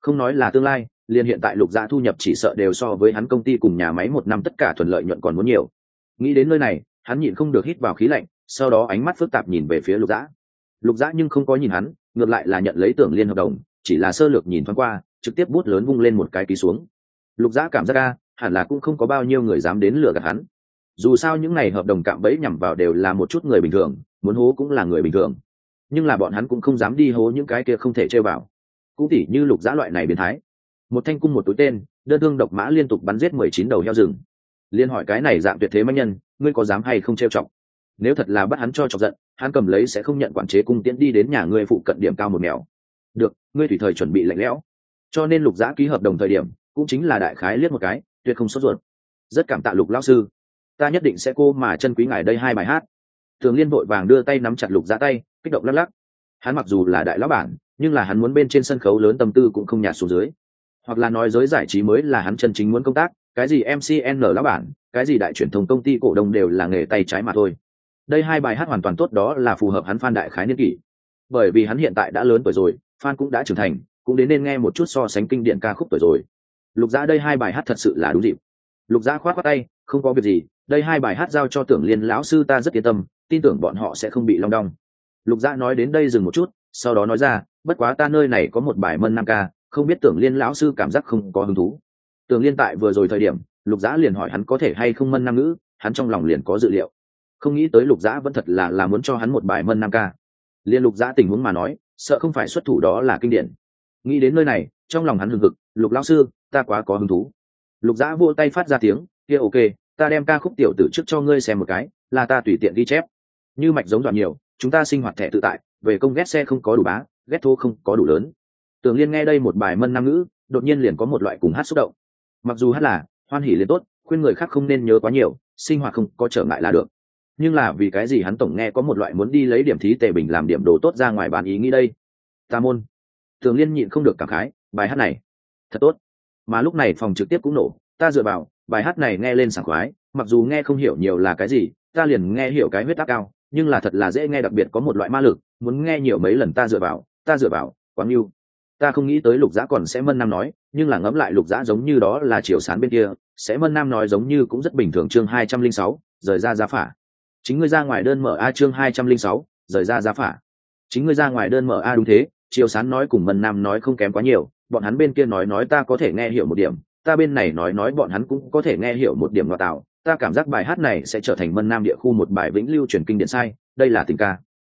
Không nói là tương lai, liền hiện tại lục giã thu nhập chỉ sợ đều so với hắn công ty cùng nhà máy một năm tất cả thuận lợi nhuận còn muốn nhiều. Nghĩ đến nơi này, hắn nhịn không được hít vào khí lạnh, sau đó ánh mắt phức tạp nhìn về phía lục giã lục giã nhưng không có nhìn hắn, ngược lại là nhận lấy tưởng liên hợp đồng, chỉ là sơ lược nhìn thoáng qua, trực tiếp bút lớn vung lên một cái ký xuống. Lục giã cảm giác ra hẳn là cũng không có bao nhiêu người dám đến lừa gạt hắn. Dù sao những ngày hợp đồng cạm bẫy nhằm vào đều là một chút người bình thường, muốn hố cũng là người bình thường. Nhưng là bọn hắn cũng không dám đi hố những cái kia không thể chơi vào. Cũng tỉ như lục giã loại này biến thái. Một thanh cung một túi tên, đơn thương độc mã liên tục bắn giết mười chín đầu heo rừng. Liên hỏi cái này dạng tuyệt thế manh nhân, ngươi có dám hay không trêu chọc? Nếu thật là bắt hắn cho chọc giận hắn cầm lấy sẽ không nhận quản chế cung tiễn đi đến nhà ngươi phụ cận điểm cao một mèo. Được, ngươi tùy thời chuẩn bị lạnh lẽo. Cho nên lục giã ký hợp đồng thời điểm, cũng chính là đại khái liếc một cái, tuyệt không sốt ruột. Rất cảm tạ lục lão sư. Ta nhất định sẽ cô mà chân quý ngài đây hai bài hát. Thường liên vội vàng đưa tay nắm chặt lục giã tay, kích động lắc lắc. Hắn mặc dù là đại lão bản, nhưng là hắn muốn bên trên sân khấu lớn tâm tư cũng không nhạt xuống dưới. Hoặc là nói giới giải trí mới là hắn chân chính muốn công tác, cái gì mcn lão bản, cái gì đại truyền thông công ty cổ đông đều là nghề tay trái mà thôi đây hai bài hát hoàn toàn tốt, đó là phù hợp hắn phan đại khái niên kỷ. Bởi vì hắn hiện tại đã lớn tuổi rồi, phan cũng đã trưởng thành, cũng đến nên nghe một chút so sánh kinh điển ca khúc tuổi rồi. Lục giã đây hai bài hát thật sự là đúng dịp. Lục giã khoát khoát tay, không có việc gì, đây hai bài hát giao cho tưởng liên lão sư ta rất yên tâm, tin tưởng bọn họ sẽ không bị long đong. Lục giã nói đến đây dừng một chút, sau đó nói ra, bất quá ta nơi này có một bài mân nam ca, không biết tưởng liên lão sư cảm giác không có hứng thú. Tưởng liên tại vừa rồi thời điểm, lục giã liền hỏi hắn có thể hay không mân nam ngữ, hắn trong lòng liền có dự liệu không nghĩ tới lục giã vẫn thật là là muốn cho hắn một bài mân nam ca. Liên lục giã tình huống mà nói, sợ không phải xuất thủ đó là kinh điển. Nghĩ đến nơi này, trong lòng hắn hừng hực, lục lão sư, ta quá có hứng thú. Lục giã vô tay phát ra tiếng, kia ok, ta đem ca khúc tiểu tử trước cho ngươi xem một cái, là ta tùy tiện ghi chép. Như mạch giống đoạn nhiều, chúng ta sinh hoạt thẻ tự tại, về công ghét xe không có đủ bá, ghét thô không có đủ lớn. Tưởng liên nghe đây một bài mân nam ngữ, đột nhiên liền có một loại cùng hát xúc động. Mặc dù hát là, hoan hỉ liền tốt, khuyên người khác không nên nhớ quá nhiều, sinh hoạt không có trở ngại là được nhưng là vì cái gì hắn tổng nghe có một loại muốn đi lấy điểm thí tề bình làm điểm đồ tốt ra ngoài bàn ý nghĩ đây? Ta môn. Tưởng liên nhịn không được cảm khái, bài hát này, thật tốt. Mà lúc này phòng trực tiếp cũng nổ, ta dựa vào, bài hát này nghe lên sảng khoái, mặc dù nghe không hiểu nhiều là cái gì, ta liền nghe hiểu cái huyết áp cao, nhưng là thật là dễ nghe đặc biệt có một loại ma lực, muốn nghe nhiều mấy lần ta dựa vào, ta dựa vào quá yêu. Ta không nghĩ tới lục giã còn sẽ mân nam nói, nhưng là ngẫm lại lục giã giống như đó là chiều sán bên kia, sẽ mân nam nói giống như cũng rất bình thường chương hai trăm linh sáu, rời ra giá phả chính ngươi ra ngoài đơn mở a chương hai trăm linh sáu, rời ra giá phả. Chính ngươi ra ngoài đơn mở a đúng thế, triều sán nói cùng mân nam nói không kém quá nhiều, bọn hắn bên kia nói nói ta có thể nghe hiểu một điểm, ta bên này nói nói bọn hắn cũng có thể nghe hiểu một điểm ngoại tạo, ta cảm giác bài hát này sẽ trở thành mân nam địa khu một bài vĩnh lưu truyền kinh điển sai, đây là tình ca.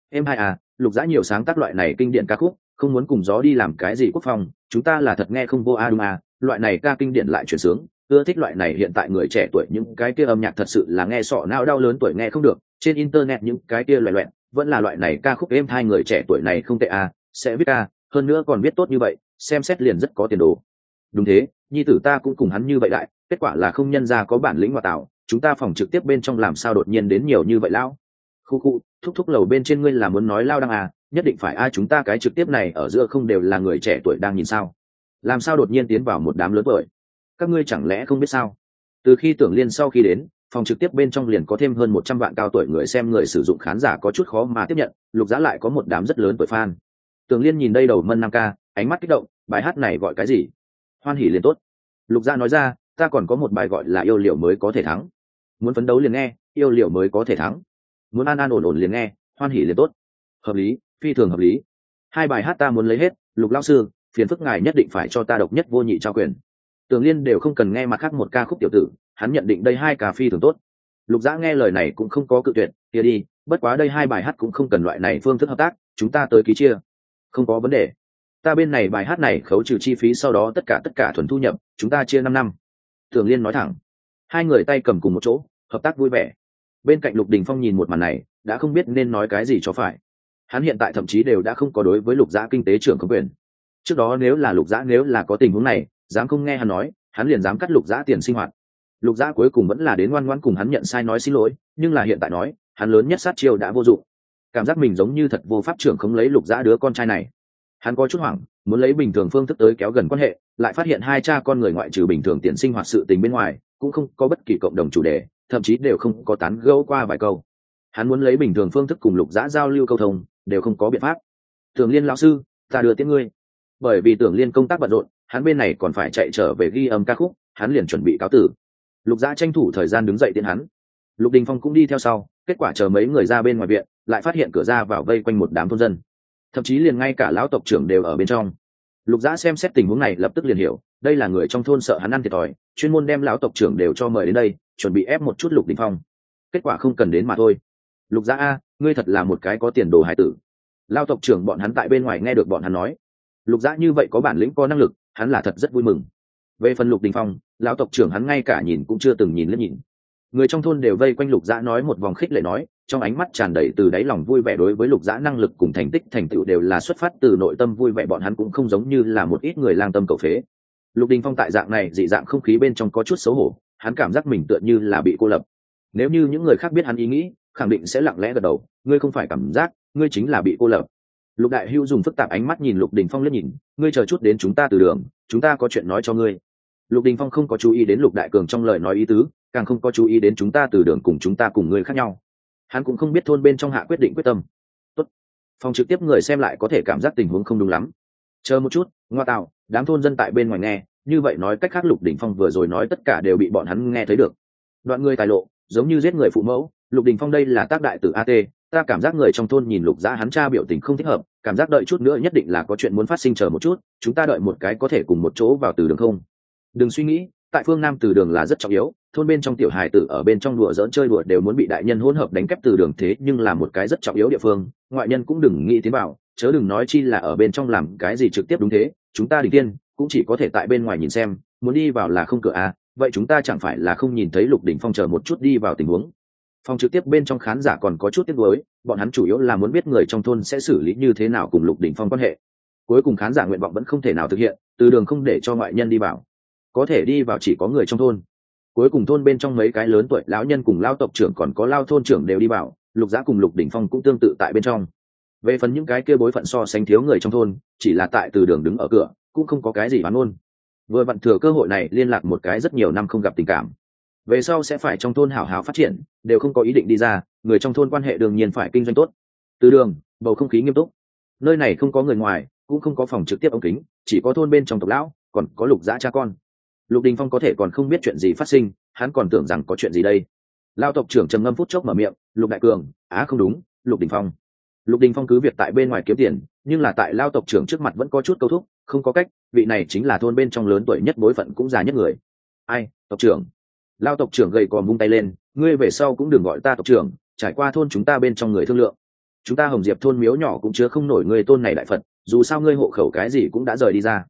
Em hai à lục dã nhiều sáng tác loại này kinh điển ca khúc, không muốn cùng gió đi làm cái gì quốc phòng chúng ta là thật nghe không vô a đúng à loại này ca kinh điển lại chuyển sướng ưa thích loại này hiện tại người trẻ tuổi, những cái kia âm nhạc thật sự là nghe sọ não đau lớn tuổi nghe không được. Trên internet những cái kia loại loẹn vẫn là loại này ca khúc êm hai người trẻ tuổi này không tệ à sẽ viết ca, hơn nữa còn viết tốt như vậy, xem xét liền rất có tiền đồ. Đúng thế, nhi tử ta cũng cùng hắn như vậy đại, kết quả là không nhân ra có bản lĩnh ngoại tạo, chúng ta phòng trực tiếp bên trong làm sao đột nhiên đến nhiều như vậy lao khu khu, thúc thúc lầu bên trên ngươi là muốn nói lao đăng à nhất định phải ai chúng ta cái trực tiếp này ở giữa không đều là người trẻ tuổi đang nhìn sao? Làm sao đột nhiên tiến vào một đám lớn tuổi? Các ngươi chẳng lẽ không biết sao? Từ khi tưởng liên sau khi đến, phòng trực tiếp bên trong liền có thêm hơn một trăm vạn cao tuổi người xem người sử dụng khán giả có chút khó mà tiếp nhận, lục giá lại có một đám rất lớn tuổi fan. Tưởng liên nhìn đây đầu mân nam ca, ánh mắt kích động, bài hát này gọi cái gì? Hoan hỉ liền tốt. Lục gia nói ra, ta còn có một bài gọi là yêu liệu mới có thể thắng. Muốn phấn đấu liền nghe, yêu liệu mới có thể thắng. Muốn an an ổn ổn liền nghe, hoan hỉ liền tốt. Hợp lý, phi thường hợp lý. Hai bài hát ta muốn lấy hết, lục lao sư, phiền phức ngài nhất định phải cho ta độc nhất vô nhị trao quyền tường liên đều không cần nghe mặt khác một ca khúc tiểu tử, hắn nhận định đây hai cà phi thường tốt. Lục giã nghe lời này cũng không có cự tuyệt, kia đi, bất quá đây hai bài hát cũng không cần loại này phương thức hợp tác, chúng ta tới ký chia. Không có vấn đề. Ta bên này bài hát này khấu trừ chi phí sau đó tất cả tất cả thuần thu nhập, chúng ta chia năm năm. Tường liên nói thẳng. Hai người tay cầm cùng một chỗ, hợp tác vui vẻ. Bên cạnh lục đình phong nhìn một màn này, đã không biết nên nói cái gì cho phải. Hắn hiện tại thậm chí đều đã không có đối với lục giã kinh tế trưởng có quyền. Trước đó nếu là lục giã nếu là có tình huống này dám không nghe hắn nói, hắn liền dám cắt lục giã tiền sinh hoạt. Lục giã cuối cùng vẫn là đến ngoan ngoan cùng hắn nhận sai nói xin lỗi, nhưng là hiện tại nói, hắn lớn nhất sát chiêu đã vô dụng. Cảm giác mình giống như thật vô pháp trưởng không lấy lục giã đứa con trai này. Hắn có chút hoảng, muốn lấy bình thường phương thức tới kéo gần quan hệ, lại phát hiện hai cha con người ngoại trừ bình thường tiền sinh hoạt sự tình bên ngoài, cũng không có bất kỳ cộng đồng chủ đề, thậm chí đều không có tán gẫu qua vài câu. Hắn muốn lấy bình thường phương thức cùng lục giã giao lưu câu thông, đều không có biện pháp. Tưởng liên lão sư, ta đưa tiếng ngươi. Bởi vì tưởng liên công tác bận rộn hắn bên này còn phải chạy trở về ghi âm ca khúc, hắn liền chuẩn bị cáo tử. Lục giã tranh thủ thời gian đứng dậy tiến hắn. Lục đình phong cũng đi theo sau, kết quả chờ mấy người ra bên ngoài viện, lại phát hiện cửa ra vào vây quanh một đám thôn dân. Thậm chí liền ngay cả lão tộc trưởng đều ở bên trong. Lục giã xem xét tình huống này lập tức liền hiểu, đây là người trong thôn sợ hắn ăn thiệt thòi, chuyên môn đem lão tộc trưởng đều cho mời đến đây, chuẩn bị ép một chút lục đình phong. Kết quả không cần đến mà thôi. Lục giã a, ngươi thật là một cái có tiền đồ hải tử. Lao tộc trưởng bọn hắn tại bên ngoài nghe được bọn hắn nói. Lục giã như vậy có bản lĩnh, có năng lực hắn là thật rất vui mừng. Về phần lục đình phong, lão tộc trưởng hắn ngay cả nhìn cũng chưa từng nhìn liếc nhìn. Người trong thôn đều vây quanh lục dã nói một vòng khích lệ nói, trong ánh mắt tràn đầy từ đáy lòng vui vẻ đối với lục dã năng lực cùng thành tích, thành tựu đều là xuất phát từ nội tâm vui vẻ, bọn hắn cũng không giống như là một ít người lang tâm cầu phế. Lục đình phong tại dạng này dị dạng không khí bên trong có chút xấu hổ, hắn cảm giác mình tựa như là bị cô lập. Nếu như những người khác biết hắn ý nghĩ, khẳng định sẽ lặng lẽ gật đầu, ngươi không phải cảm giác, ngươi chính là bị cô lập lục đại hưu dùng phức tạp ánh mắt nhìn lục đình phong liếc nhìn, ngươi chờ chút đến chúng ta từ đường, chúng ta có chuyện nói cho ngươi. Lục đình phong không có chú ý đến lục đại cường trong lời nói ý tứ, càng không có chú ý đến chúng ta từ đường cùng chúng ta cùng người khác nhau. Hắn cũng không biết thôn bên trong hạ quyết định quyết tâm. Tốt. phòng trực tiếp người xem lại có thể cảm giác tình huống không đúng lắm. Chờ một chút, ngoa tạo, đám thôn dân tại bên ngoài nghe, như vậy nói cách khác lục đình phong vừa rồi nói tất cả đều bị bọn hắn nghe thấy được. Đoạn người tài lộ, giống như giết người phụ mẫu, lục đình phong đây là tác đại tử at ta cảm giác người trong thôn nhìn lục gia hắn cha biểu tình không thích hợp, cảm giác đợi chút nữa nhất định là có chuyện muốn phát sinh chờ một chút, chúng ta đợi một cái có thể cùng một chỗ vào từ đường không? Đừng suy nghĩ, tại phương nam từ đường là rất trọng yếu, thôn bên trong tiểu hài tử ở bên trong đùa dỡn chơi đùa đều muốn bị đại nhân hỗn hợp đánh kép từ đường thế nhưng là một cái rất trọng yếu địa phương, ngoại nhân cũng đừng nghĩ tiến vào, chớ đừng nói chi là ở bên trong làm cái gì trực tiếp đúng thế, chúng ta đình tiên, cũng chỉ có thể tại bên ngoài nhìn xem, muốn đi vào là không cửa à vậy chúng ta chẳng phải là không nhìn thấy lục đỉnh phong chờ một chút đi vào tình huống? Phòng trực tiếp bên trong khán giả còn có chút tiếc nuối, bọn hắn chủ yếu là muốn biết người trong thôn sẽ xử lý như thế nào cùng lục đỉnh phong quan hệ. Cuối cùng khán giả nguyện vọng vẫn không thể nào thực hiện, từ đường không để cho ngoại nhân đi vào. Có thể đi vào chỉ có người trong thôn. Cuối cùng thôn bên trong mấy cái lớn tuổi lão nhân cùng lao tộc trưởng còn có lao thôn trưởng đều đi vào, lục giã cùng lục đỉnh phong cũng tương tự tại bên trong. Về phần những cái kia bối phận so sánh thiếu người trong thôn, chỉ là tại từ đường đứng ở cửa, cũng không có cái gì bán ôn. Vừa vặn thừa cơ hội này liên lạc một cái rất nhiều năm không gặp tình cảm về sau sẽ phải trong thôn hảo hảo phát triển, đều không có ý định đi ra, người trong thôn quan hệ đương nhiên phải kinh doanh tốt. Từ đường, bầu không khí nghiêm túc. Nơi này không có người ngoài, cũng không có phòng trực tiếp ống kính, chỉ có thôn bên trong tộc lão, còn có lục dã cha con. Lục đình phong có thể còn không biết chuyện gì phát sinh, hắn còn tưởng rằng có chuyện gì đây. Lao tộc trưởng trầm ngâm phút chốc mở miệng, lục đại cường, á không đúng, lục đình phong. Lục đình phong cứ việc tại bên ngoài kiếm tiền, nhưng là tại lao tộc trưởng trước mặt vẫn có chút câu thúc, không có cách, vị này chính là thôn bên trong lớn tuổi nhất bối phận cũng già nhất người. Ai, tộc trưởng? Lao tộc trưởng gầy còm vung tay lên, ngươi về sau cũng đừng gọi ta tộc trưởng, trải qua thôn chúng ta bên trong người thương lượng. Chúng ta hồng diệp thôn miếu nhỏ cũng chứa không nổi người tôn này đại phật, dù sao ngươi hộ khẩu cái gì cũng đã rời đi ra.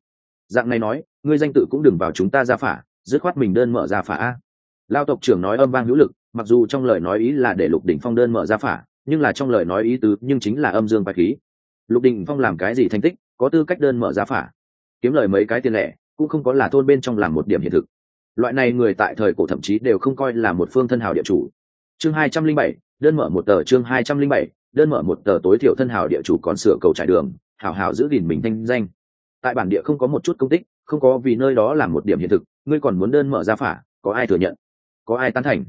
Dạng này nói, ngươi danh tự cũng đừng vào chúng ta ra phả, dứt khoát mình đơn mở ra phả a. Lao tộc trưởng nói âm vang hữu lực, mặc dù trong lời nói ý là để lục đỉnh phong đơn mở ra phả, nhưng là trong lời nói ý tứ, nhưng chính là âm dương bài khí. Lục đỉnh phong làm cái gì thành tích, có tư cách đơn mở ra phả? Kiếm lời mấy cái tiền lẻ, cũng không có là thôn bên trong làm một điểm hiện thực loại này người tại thời cổ thậm chí đều không coi là một phương thân hào địa chủ. Chương hai trăm linh bảy, đơn mở một tờ chương hai trăm linh bảy, đơn mở một tờ tối thiểu thân hào địa chủ còn sửa cầu trải đường hào hào giữ gìn mình thanh danh. Tại bản địa không có một chút công tích, không có vì nơi đó là một điểm hiện thực, ngươi còn muốn đơn mở ra phả, có ai thừa nhận? Có ai tán thành?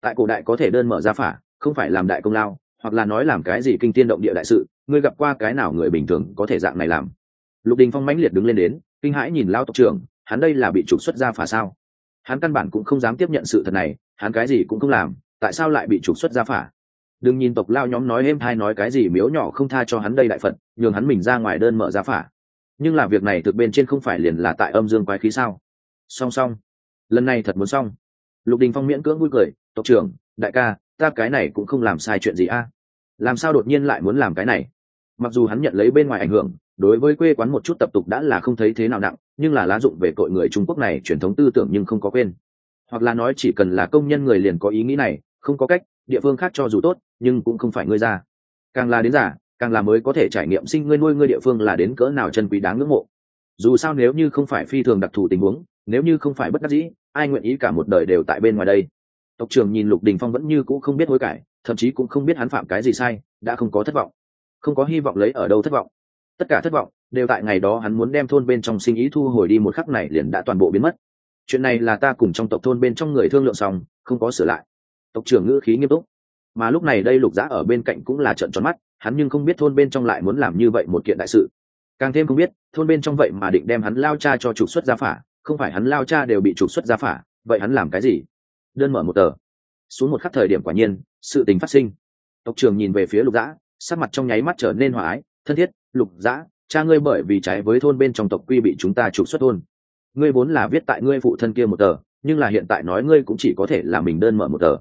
Tại cổ đại có thể đơn mở ra phả, không phải làm đại công lao, hoặc là nói làm cái gì kinh tiên động địa đại sự, ngươi gặp qua cái nào người bình thường có thể dạng này làm? Lục đình phong mãnh liệt đứng lên đến, kinh hãi nhìn lao tộc trưởng, hắn đây là bị trục xuất ra phả sao? Hắn căn bản cũng không dám tiếp nhận sự thật này, hắn cái gì cũng không làm, tại sao lại bị trục xuất ra phả? Đừng nhìn tộc lao nhóm nói êm hay nói cái gì miếu nhỏ không tha cho hắn đây đại phật, nhường hắn mình ra ngoài đơn mở ra phả. Nhưng là việc này thực bên trên không phải liền là tại âm dương quái khí sao? Song song. Lần này thật muốn xong. Lục đình phong miễn cưỡng vui cười, tộc trưởng, đại ca, ta cái này cũng không làm sai chuyện gì a. Làm sao đột nhiên lại muốn làm cái này? Mặc dù hắn nhận lấy bên ngoài ảnh hưởng đối với quê quán một chút tập tục đã là không thấy thế nào nặng, nhưng là lá dụng về tội người trung quốc này truyền thống tư tưởng nhưng không có quên. Hoặc là nói chỉ cần là công nhân người liền có ý nghĩ này, không có cách, địa phương khác cho dù tốt, nhưng cũng không phải ngươi ra. Càng là đến giả càng là mới có thể trải nghiệm sinh ngươi nuôi ngươi địa phương là đến cỡ nào chân quý đáng ngưỡng mộ. Dù sao nếu như không phải phi thường đặc thù tình huống, nếu như không phải bất đắc dĩ, ai nguyện ý cả một đời đều tại bên ngoài đây? Tộc trưởng nhìn lục đình phong vẫn như cũ không biết hối cải, thậm chí cũng không biết hắn phạm cái gì sai, đã không có thất vọng. Không có hy vọng lấy ở đâu thất vọng tất cả thất vọng, đều tại ngày đó hắn muốn đem thôn bên trong sinh ý thu hồi đi một khắc này liền đã toàn bộ biến mất. Chuyện này là ta cùng trong tộc thôn bên trong người thương lượng xong, không có sửa lại. Tộc trưởng ngữ khí nghiêm túc. Mà lúc này đây lục giã ở bên cạnh cũng là trận tròn mắt, hắn nhưng không biết thôn bên trong lại muốn làm như vậy một kiện đại sự. Càng thêm không biết, thôn bên trong vậy mà định đem hắn lao cha cho trục xuất gia phả, không phải hắn lao cha đều bị trục xuất gia phả, vậy hắn làm cái gì? Đơn mở một tờ. Xuống một khắc thời điểm quả nhiên, sự tình phát sinh. Tộc trưởng nhìn về phía lục dã sắc mặt trong nháy mắt trở nên hòa ái, thân thiết lục dã, cha ngươi bởi vì trái với thôn bên trong tộc quy bị chúng ta trục xuất thôn. Ngươi vốn là viết tại ngươi phụ thân kia một tờ, nhưng là hiện tại nói ngươi cũng chỉ có thể là mình đơn mở một tờ.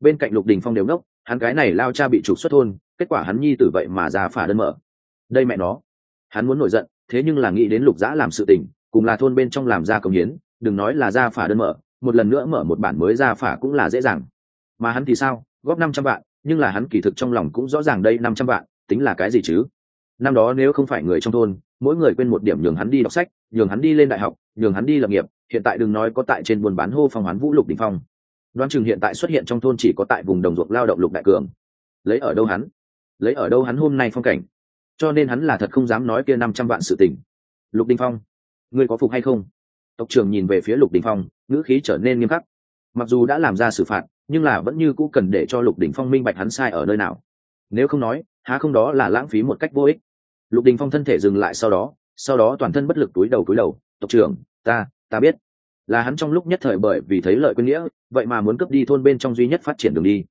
Bên cạnh lục đình phong đều nốc hắn cái này lao cha bị trục xuất thôn, kết quả hắn nhi tử vậy mà ra phả đơn mở. Đây mẹ nó. Hắn muốn nổi giận, thế nhưng là nghĩ đến lục dã làm sự tình, cùng là thôn bên trong làm ra công hiến, đừng nói là ra phả đơn mở, một lần nữa mở một bản mới ra phả cũng là dễ dàng. Mà hắn thì sao? Góp năm trăm vạn, nhưng là hắn kỳ thực trong lòng cũng rõ ràng đây năm trăm vạn, tính là cái gì chứ? Năm đó nếu không phải người trong thôn, mỗi người quên một điểm nhường hắn đi đọc sách, nhường hắn đi lên đại học, nhường hắn đi lập nghiệp, hiện tại đừng nói có tại trên buôn bán hô phong hoán vũ lục đình phong. Đoán chừng hiện tại xuất hiện trong thôn chỉ có tại vùng đồng ruộng lao động lục đại cường. Lấy ở đâu hắn? Lấy ở đâu hắn hôm nay phong cảnh? Cho nên hắn là thật không dám nói kia năm trăm vạn sự tình. Lục đình phong, ngươi có phục hay không? Tộc trưởng nhìn về phía lục đình phong, ngữ khí trở nên nghiêm khắc. Mặc dù đã làm ra xử phạt, nhưng là vẫn như cũ cần để cho lục đình phong minh bạch hắn sai ở nơi nào. Nếu không nói, há không đó là lãng phí một cách vô ích lục đình phong thân thể dừng lại sau đó sau đó toàn thân bất lực túi đầu túi đầu, tộc trưởng, ta ta biết là hắn trong lúc nhất thời bởi vì thấy lợi quân nghĩa, vậy mà muốn cướp đi thôn bên trong duy nhất phát triển đường đi.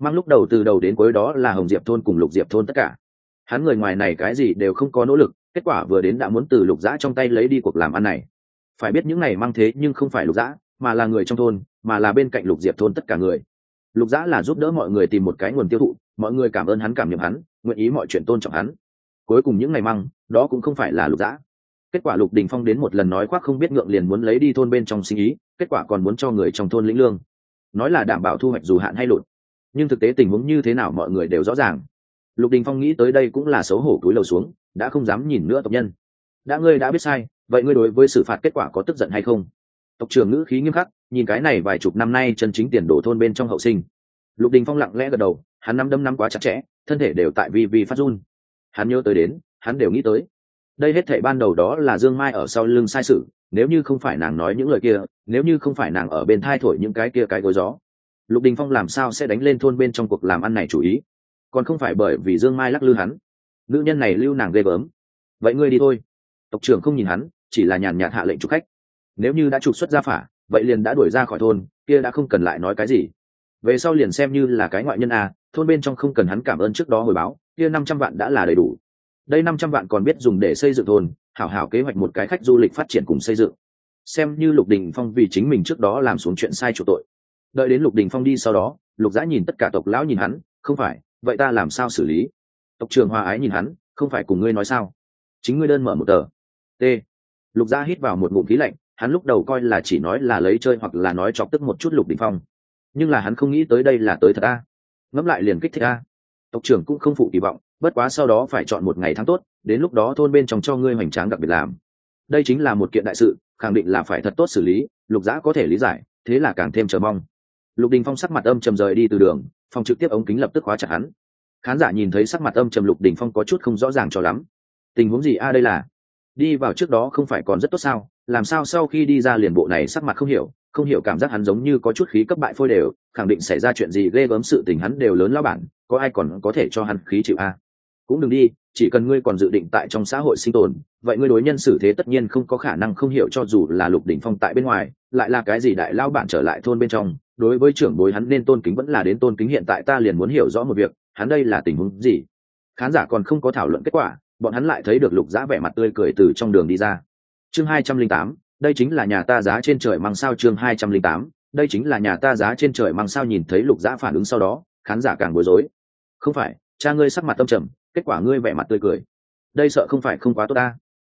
Mang lúc đầu từ đầu đến cuối đó là hồng diệp thôn cùng lục diệp thôn tất cả. Hắn người ngoài này cái gì đều không có nỗ lực, kết quả vừa đến đã muốn từ lục dã trong tay lấy đi cuộc làm ăn này. Phải biết những này mang thế nhưng không phải lục dã, mà là người trong thôn, mà là bên cạnh lục diệp thôn tất cả người. Lục dã là giúp đỡ mọi người tìm một cái nguồn tiêu thụ, mọi người cảm ơn hắn cảm nhiệm hắn, nguyện ý mọi chuyện tôn trọng hắn cuối cùng những ngày măng, đó cũng không phải là lục dã. Kết quả lục đình phong đến một lần nói khoác không biết ngượng liền muốn lấy đi thôn bên trong sinh ý, kết quả còn muốn cho người trong thôn lĩnh lương. Nói là đảm bảo thu hoạch dù hạn hay lụt. Nhưng thực tế tình huống như thế nào mọi người đều rõ ràng. Lục đình phong nghĩ tới đây cũng là xấu hổ túi lầu xuống, đã không dám nhìn nữa tộc nhân. Đã ngươi đã biết sai, vậy ngươi đối với xử phạt kết quả có tức giận hay không? Tộc trưởng ngữ khí nghiêm khắc, nhìn cái này vài chục năm nay chân chính tiền đổ thôn bên trong hậu sinh. Lục đình phong lặng lẽ gật đầu, hắn năm đâm năm quá chặt chẽ, thân thể đều tại vi vi phát run hắn nhớ tới đến, hắn đều nghĩ tới. Đây hết thể ban đầu đó là dương mai ở sau lưng sai sự, nếu như không phải nàng nói những lời kia, nếu như không phải nàng ở bên thai thổi những cái kia cái gối gió. Lục đình phong làm sao sẽ đánh lên thôn bên trong cuộc làm ăn này chủ ý? Còn không phải bởi vì dương mai lắc lư hắn. Nữ nhân này lưu nàng ghê gớm. Vậy ngươi đi thôi. Tộc trưởng không nhìn hắn, chỉ là nhàn nhạt hạ lệnh trục khách. Nếu như đã trục xuất ra phả, vậy liền đã đuổi ra khỏi thôn, kia đã không cần lại nói cái gì. Về sau liền xem như là cái ngoại nhân à thôn bên trong không cần hắn cảm ơn trước đó hồi báo kia năm trăm vạn đã là đầy đủ. Đây năm trăm vạn còn biết dùng để xây dựng thôn, hảo hảo kế hoạch một cái khách du lịch phát triển cùng xây dựng. Xem như lục đình phong vì chính mình trước đó làm xuống chuyện sai chủ tội. Đợi đến lục đình phong đi sau đó, lục giã nhìn tất cả tộc lão nhìn hắn, không phải, vậy ta làm sao xử lý? Tộc trưởng hòa ái nhìn hắn, không phải cùng ngươi nói sao? Chính ngươi đơn mở một tờ. T. Lục gia hít vào một ngụm khí lạnh, hắn lúc đầu coi là chỉ nói là lấy chơi hoặc là nói chọc tức một chút lục đình phong. Nhưng là hắn không nghĩ tới đây là tới thật a. Ngẫm lại liền kích thích a tộc trưởng cũng không phụ kỳ vọng, bất quá sau đó phải chọn một ngày tháng tốt, đến lúc đó thôn bên trong cho ngươi hoành tráng đặc biệt làm. Đây chính là một kiện đại sự, khẳng định là phải thật tốt xử lý, lục giã có thể lý giải, thế là càng thêm chờ mong. Lục đình phong sắc mặt âm trầm rời đi từ đường, phòng trực tiếp ống kính lập tức khóa chặt hắn. Khán giả nhìn thấy sắc mặt âm trầm lục đình phong có chút không rõ ràng cho lắm. Tình huống gì a, đây là? Đi vào trước đó không phải còn rất tốt sao? Làm sao sau khi đi ra liền bộ này sắc mặt không hiểu không hiểu cảm giác hắn giống như có chút khí cấp bại phôi đều, khẳng định xảy ra chuyện gì ghê gớm sự tình hắn đều lớn lao bản có ai còn có thể cho hắn khí chịu a? Cũng đừng đi, chỉ cần ngươi còn dự định tại trong xã hội sinh tồn, vậy ngươi đối nhân xử thế tất nhiên không có khả năng không hiểu cho dù là lục đỉnh phong tại bên ngoài, lại là cái gì đại lao bạn trở lại thôn bên trong, đối với trưởng bối hắn nên tôn kính vẫn là đến tôn kính hiện tại ta liền muốn hiểu rõ một việc, hắn đây là tình huống gì? Khán giả còn không có thảo luận kết quả, bọn hắn lại thấy được lục giã vẻ mặt tươi cười từ trong đường đi ra. Chương hai trăm linh tám, đây chính là nhà ta giá trên trời mang sao chương hai trăm linh tám, đây chính là nhà ta giá trên trời mang sao nhìn thấy lục giã phản ứng sau đó, khán giả càng bối rối không phải, cha ngươi sắc mặt tâm trầm, kết quả ngươi vẻ mặt tươi cười. Đây sợ không phải không quá tốt ta.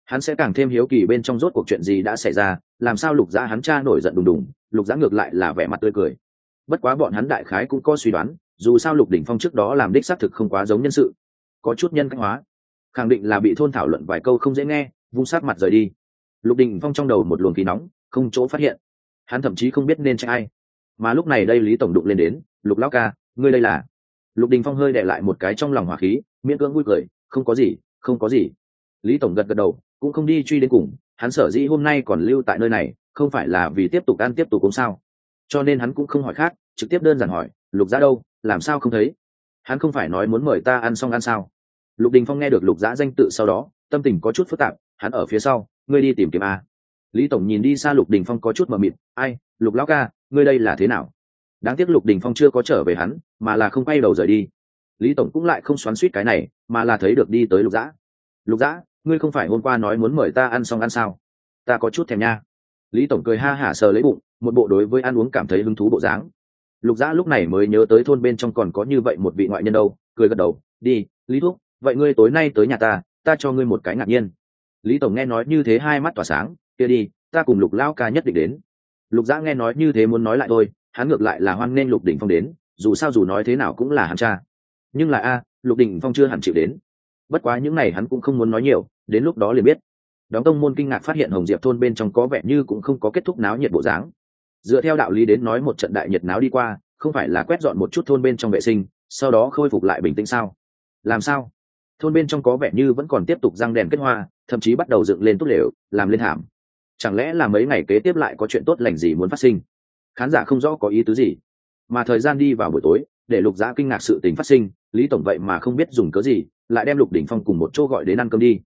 Hắn sẽ càng thêm hiếu kỳ bên trong rốt cuộc chuyện gì đã xảy ra, làm sao lục giã hắn cha nổi giận đùng đùng, lục giã ngược lại là vẻ mặt tươi cười. Bất quá bọn hắn đại khái cũng có suy đoán, dù sao lục đỉnh phong trước đó làm đích xác thực không quá giống nhân sự. Có chút nhân cách hóa. Khẳng định là bị thôn thảo luận vài câu không dễ nghe, vung sát mặt rời đi. Lục đình phong trong đầu một luồng khí nóng, không chỗ phát hiện. Hắn thậm chí không biết nên trách ai. Mà lúc này đây lý tổng đụng lên đến, lục lão ca, ngươi đây là lục đình phong hơi đệ lại một cái trong lòng hỏa khí, miễn cưỡng vui cười, không có gì, không có gì. Lý tổng gật gật đầu, cũng không đi truy đến cùng, hắn sở dĩ hôm nay còn lưu tại nơi này, không phải là vì tiếp tục ăn tiếp tục cũng sao? Cho nên hắn cũng không hỏi khác, trực tiếp đơn giản hỏi, lục giã đâu, làm sao không thấy? Hắn không phải nói muốn mời ta ăn xong ăn sao? Lục đình phong nghe được lục giã danh tự sau đó, tâm tình có chút phức tạp, hắn ở phía sau, ngươi đi tìm kiếm a. Lý tổng nhìn đi xa lục đình phong có chút mờ mịt, ai, lục lão ca, ngươi đây là thế nào? Đáng tiếc lục đình phong chưa có trở về hắn, mà là không quay đầu rời đi. Lý tổng cũng lại không xoắn suýt cái này, mà là thấy được đi tới lục dã. Lục dã, ngươi không phải hôm qua nói muốn mời ta ăn xong ăn sao? Ta có chút thèm nha. Lý tổng cười ha hả sờ lấy bụng, một bộ đối với ăn uống cảm thấy hứng thú bộ dáng. Lục dã lúc này mới nhớ tới thôn bên trong còn có như vậy một vị ngoại nhân đâu, cười gật đầu, đi, lý thúc, vậy ngươi tối nay tới nhà ta ta cho ngươi một cái ngạc nhiên. Lý tổng nghe nói như thế hai mắt tỏa sáng, kia đi, ta cùng lục lao ca nhất định đến. Lục dã nghe nói như thế muốn nói lại thôi hắn ngược lại là hoan nên lục đỉnh phong đến, dù sao dù nói thế nào cũng là hắn cha. Nhưng là a, lục đỉnh phong chưa hẳn chịu đến. Bất quá những này hắn cũng không muốn nói nhiều, đến lúc đó liền biết. Đóng tông môn kinh ngạc phát hiện hồng diệp thôn bên trong có vẻ như cũng không có kết thúc náo nhiệt bộ dáng. Dựa theo đạo lý đến nói một trận đại nhiệt náo đi qua, không phải là quét dọn một chút thôn bên trong vệ sinh, sau đó khôi phục lại bình tĩnh sao? Làm sao? Thôn bên trong có vẻ như vẫn còn tiếp tục răng đèn kết hoa, thậm chí bắt đầu dựng lên tốt lều, làm lên thảm chẳng lẽ là mấy ngày kế tiếp lại có chuyện tốt lành gì muốn phát sinh? Khán giả không rõ có ý tứ gì. Mà thời gian đi vào buổi tối, để lục giã kinh ngạc sự tình phát sinh, lý tổng vậy mà không biết dùng cớ gì, lại đem lục đỉnh phong cùng một chỗ gọi đến ăn cơm đi.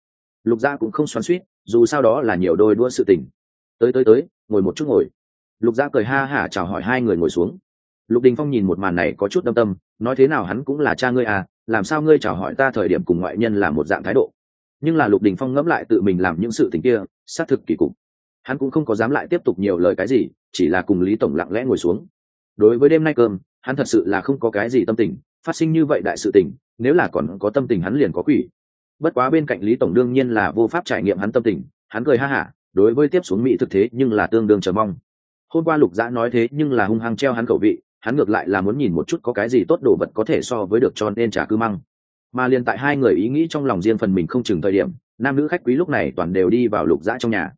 Lục giã cũng không xoắn suýt, dù sao đó là nhiều đôi đua sự tình. Tới tới tới, ngồi một chút ngồi. Lục giã cười ha hả chào hỏi hai người ngồi xuống. Lục đình phong nhìn một màn này có chút đâm tâm, nói thế nào hắn cũng là cha ngươi à làm sao ngươi chào hỏi ta thời điểm cùng ngoại nhân là một dạng thái độ. Nhưng là lục đình phong ngẫm lại tự mình làm những sự tình kia, xác thực kỳ cục. Hắn cũng không có dám lại tiếp tục nhiều lời cái gì chỉ là cùng lý tổng lặng lẽ ngồi xuống. Đối với đêm nay cơm, hắn thật sự là không có cái gì tâm tình, phát sinh như vậy đại sự tình, nếu là còn có tâm tình hắn liền có quỷ. Bất quá bên cạnh lý tổng đương nhiên là vô pháp trải nghiệm hắn tâm tình, hắn cười ha hả, đối với tiếp xuống mỹ thực thế nhưng là tương đương chờ mong. Hôm qua lục dã nói thế nhưng là hung hăng treo hắn khẩu vị, hắn ngược lại là muốn nhìn một chút có cái gì tốt đồ vật có thể so với được cho nên trả cư măng. Mà liền tại hai người ý nghĩ trong lòng riêng phần mình không chừng thời điểm, nam nữ khách quý lúc này toàn đều đi vào lục dã trong nhà.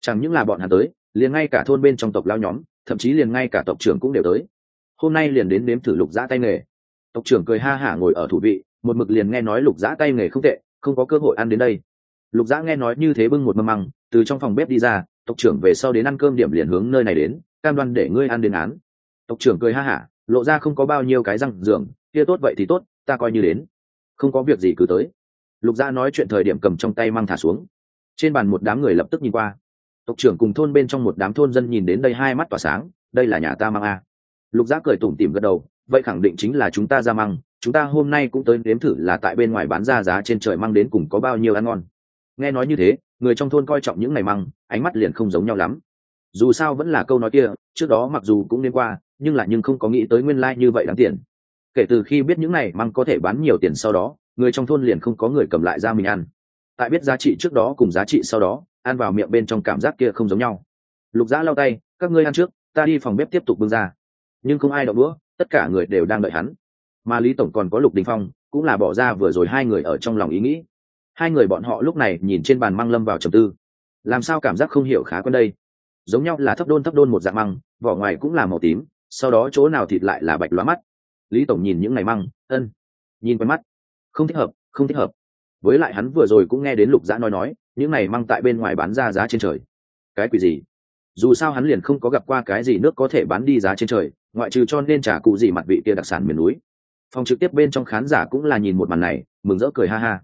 Chẳng những là bọn hắn tới liền ngay cả thôn bên trong tộc lao nhóm, thậm chí liền ngay cả tộc trưởng cũng đều tới. Hôm nay liền đến nếm thử lục giã tay nghề. Tộc trưởng cười ha hả ngồi ở thủ vị, một mực liền nghe nói lục giã tay nghề không tệ, không có cơ hội ăn đến đây. Lục giã nghe nói như thế bưng một mâm măng, từ trong phòng bếp đi ra, tộc trưởng về sau đến ăn cơm điểm liền hướng nơi này đến, cam đoan để ngươi ăn đến án. Tộc trưởng cười ha hả, lộ ra không có bao nhiêu cái răng giường, kia tốt vậy thì tốt, ta coi như đến. Không có việc gì cứ tới. Lục gia nói chuyện thời điểm cầm trong tay măng thả xuống. Trên bàn một đám người lập tức nhìn qua tộc trưởng cùng thôn bên trong một đám thôn dân nhìn đến đây hai mắt tỏa sáng, đây là nhà ta mang a. Lục giác cười tủm tỉm gật đầu, vậy khẳng định chính là chúng ta ra măng, chúng ta hôm nay cũng tới nếm thử là tại bên ngoài bán ra giá trên trời măng đến cùng có bao nhiêu ăn ngon. Nghe nói như thế, người trong thôn coi trọng những ngày măng, ánh mắt liền không giống nhau lắm. Dù sao vẫn là câu nói kia, trước đó mặc dù cũng nên qua, nhưng là nhưng không có nghĩ tới nguyên lai、like、như vậy đáng tiền. Kể từ khi biết những này măng có thể bán nhiều tiền sau đó, người trong thôn liền không có người cầm lại ra mình ăn. Tại biết giá trị trước đó cùng giá trị sau đó ăn vào miệng bên trong cảm giác kia không giống nhau. Lục giã lau tay, các ngươi ăn trước, ta đi phòng bếp tiếp tục bưng ra. Nhưng không ai đậu đũa, tất cả người đều đang đợi hắn. Mà lý tổng còn có lục đình phong, cũng là bỏ ra vừa rồi hai người ở trong lòng ý nghĩ. Hai người bọn họ lúc này nhìn trên bàn măng lâm vào trầm tư. Làm sao cảm giác không hiểu khá quen đây? Giống nhau là thấp đôn thấp đôn một dạng măng, vỏ ngoài cũng là màu tím, sau đó chỗ nào thịt lại là bạch lóa mắt. Lý tổng nhìn những ngày măng, ân, nhìn quen mắt. Không thích hợp, không thích hợp. Với lại hắn vừa rồi cũng nghe đến lục dã nói nói những này mang tại bên ngoài bán ra giá trên trời. Cái quỷ gì? Dù sao hắn liền không có gặp qua cái gì nước có thể bán đi giá trên trời, ngoại trừ cho nên trả cụ gì mặt vị kia đặc sản miền núi. Phòng trực tiếp bên trong khán giả cũng là nhìn một màn này, mừng rỡ cười ha ha.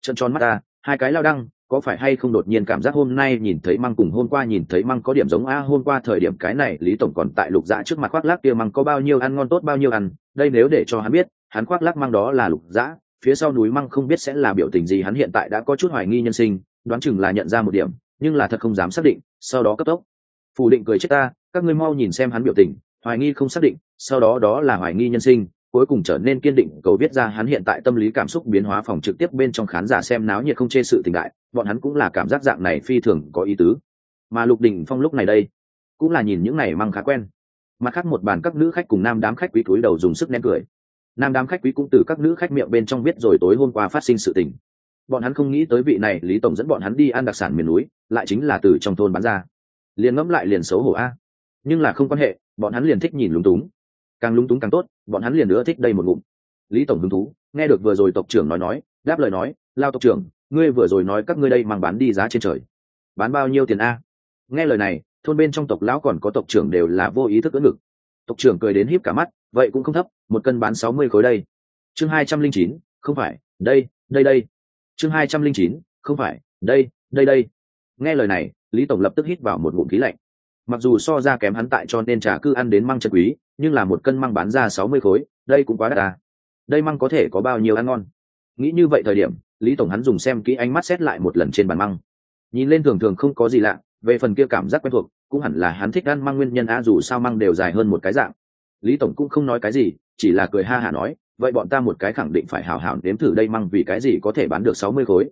Trận tròn mắt ta, hai cái lao đăng, có phải hay không đột nhiên cảm giác hôm nay nhìn thấy măng cùng hôm qua nhìn thấy măng có điểm giống a, hôm qua thời điểm cái này lý tổng còn tại lục dã trước mặt khoác lác kia măng có bao nhiêu ăn ngon tốt bao nhiêu ăn, đây nếu để cho hắn biết, hắn khoác lác măng đó là lục dã, phía sau núi măng không biết sẽ là biểu tình gì, hắn hiện tại đã có chút hoài nghi nhân sinh đoán chừng là nhận ra một điểm, nhưng là thật không dám xác định, sau đó cấp tốc. Phủ định cười chết ta, các ngươi mau nhìn xem hắn biểu tình, hoài nghi không xác định, sau đó đó là hoài nghi nhân sinh, cuối cùng trở nên kiên định, cầu viết ra hắn hiện tại tâm lý cảm xúc biến hóa phòng trực tiếp bên trong khán giả xem náo nhiệt không chê sự tình đại, bọn hắn cũng là cảm giác dạng này phi thường có ý tứ. Mà lục đình phong lúc này đây, cũng là nhìn những này măng khá quen. Mặt khác một bàn các nữ khách cùng nam đám khách quý túi đầu dùng sức nén cười. Nam đám khách quý cũng từ các nữ khách miệng bên trong biết rồi tối hôm qua phát sinh sự tình bọn hắn không nghĩ tới vị này, lý tổng dẫn bọn hắn đi ăn đặc sản miền núi, lại chính là từ trong thôn bán ra. Liền ngẫm lại liền xấu hổ a. Nhưng là không quan hệ, bọn hắn liền thích nhìn lúng túng. Càng lúng túng càng tốt, bọn hắn liền nữa thích đây một ngụm. Lý tổng hứng thú, nghe được vừa rồi tộc trưởng nói nói, đáp lời nói, lao tộc trưởng, ngươi vừa rồi nói các ngươi đây mang bán đi giá trên trời. Bán bao nhiêu tiền a? Nghe lời này, thôn bên trong tộc lão còn có tộc trưởng đều là vô ý thức ưỡn ngực. Tộc trưởng cười đến híp cả mắt, vậy cũng không thấp, một cân bán sáu mươi khối đây. Chương hai trăm linh chín, không phải, đây đây đây chương hai trăm linh chín, không phải, đây đây đây. Nghe lời này, lý tổng lập tức hít vào một ngụm khí lạnh. Mặc dù so ra kém hắn tại cho nên trà cư ăn đến măng chân quý, nhưng là một cân măng bán ra sáu mươi khối, đây cũng quá đắt à. đây măng có thể có bao nhiêu ăn ngon? Nghĩ như vậy thời điểm, lý tổng hắn dùng xem kỹ ánh mắt xét lại một lần trên bàn măng. Nhìn lên thường thường không có gì lạ, về phần kia cảm giác quen thuộc, cũng hẳn là hắn thích ăn măng nguyên nhân a dù sao măng đều dài hơn một cái dạng. Lý tổng cũng không nói cái gì, chỉ là cười ha hả nói vậy bọn ta một cái khẳng định phải hào hào đến thử đây măng vì cái gì có thể bán được sáu mươi khối.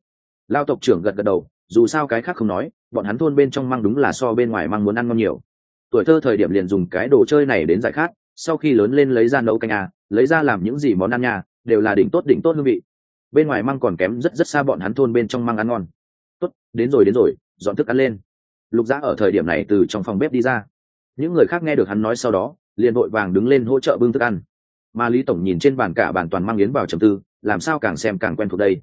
Lao tộc trưởng gật gật đầu, dù sao cái khác không nói, bọn hắn thôn bên trong măng đúng là so bên ngoài măng muốn ăn ngon nhiều. Tuổi thơ thời điểm liền dùng cái đồ chơi này đến giải khát, sau khi lớn lên lấy ra nấu canh à lấy ra làm những gì món ăn nhà đều là đỉnh tốt đỉnh tốt hương vị. Bên ngoài măng còn kém rất rất xa bọn hắn thôn bên trong măng ăn ngon. Tốt, đến rồi đến rồi, dọn thức ăn lên. Lục giã ở thời điểm này từ trong phòng bếp đi ra. Những người khác nghe được hắn nói sau đó, liền vội vàng đứng lên hỗ trợ bưng thức ăn mà lý tổng nhìn trên bàn cả bàn toàn mang yến vào trầm tư, làm sao càng xem càng quen thuộc đây?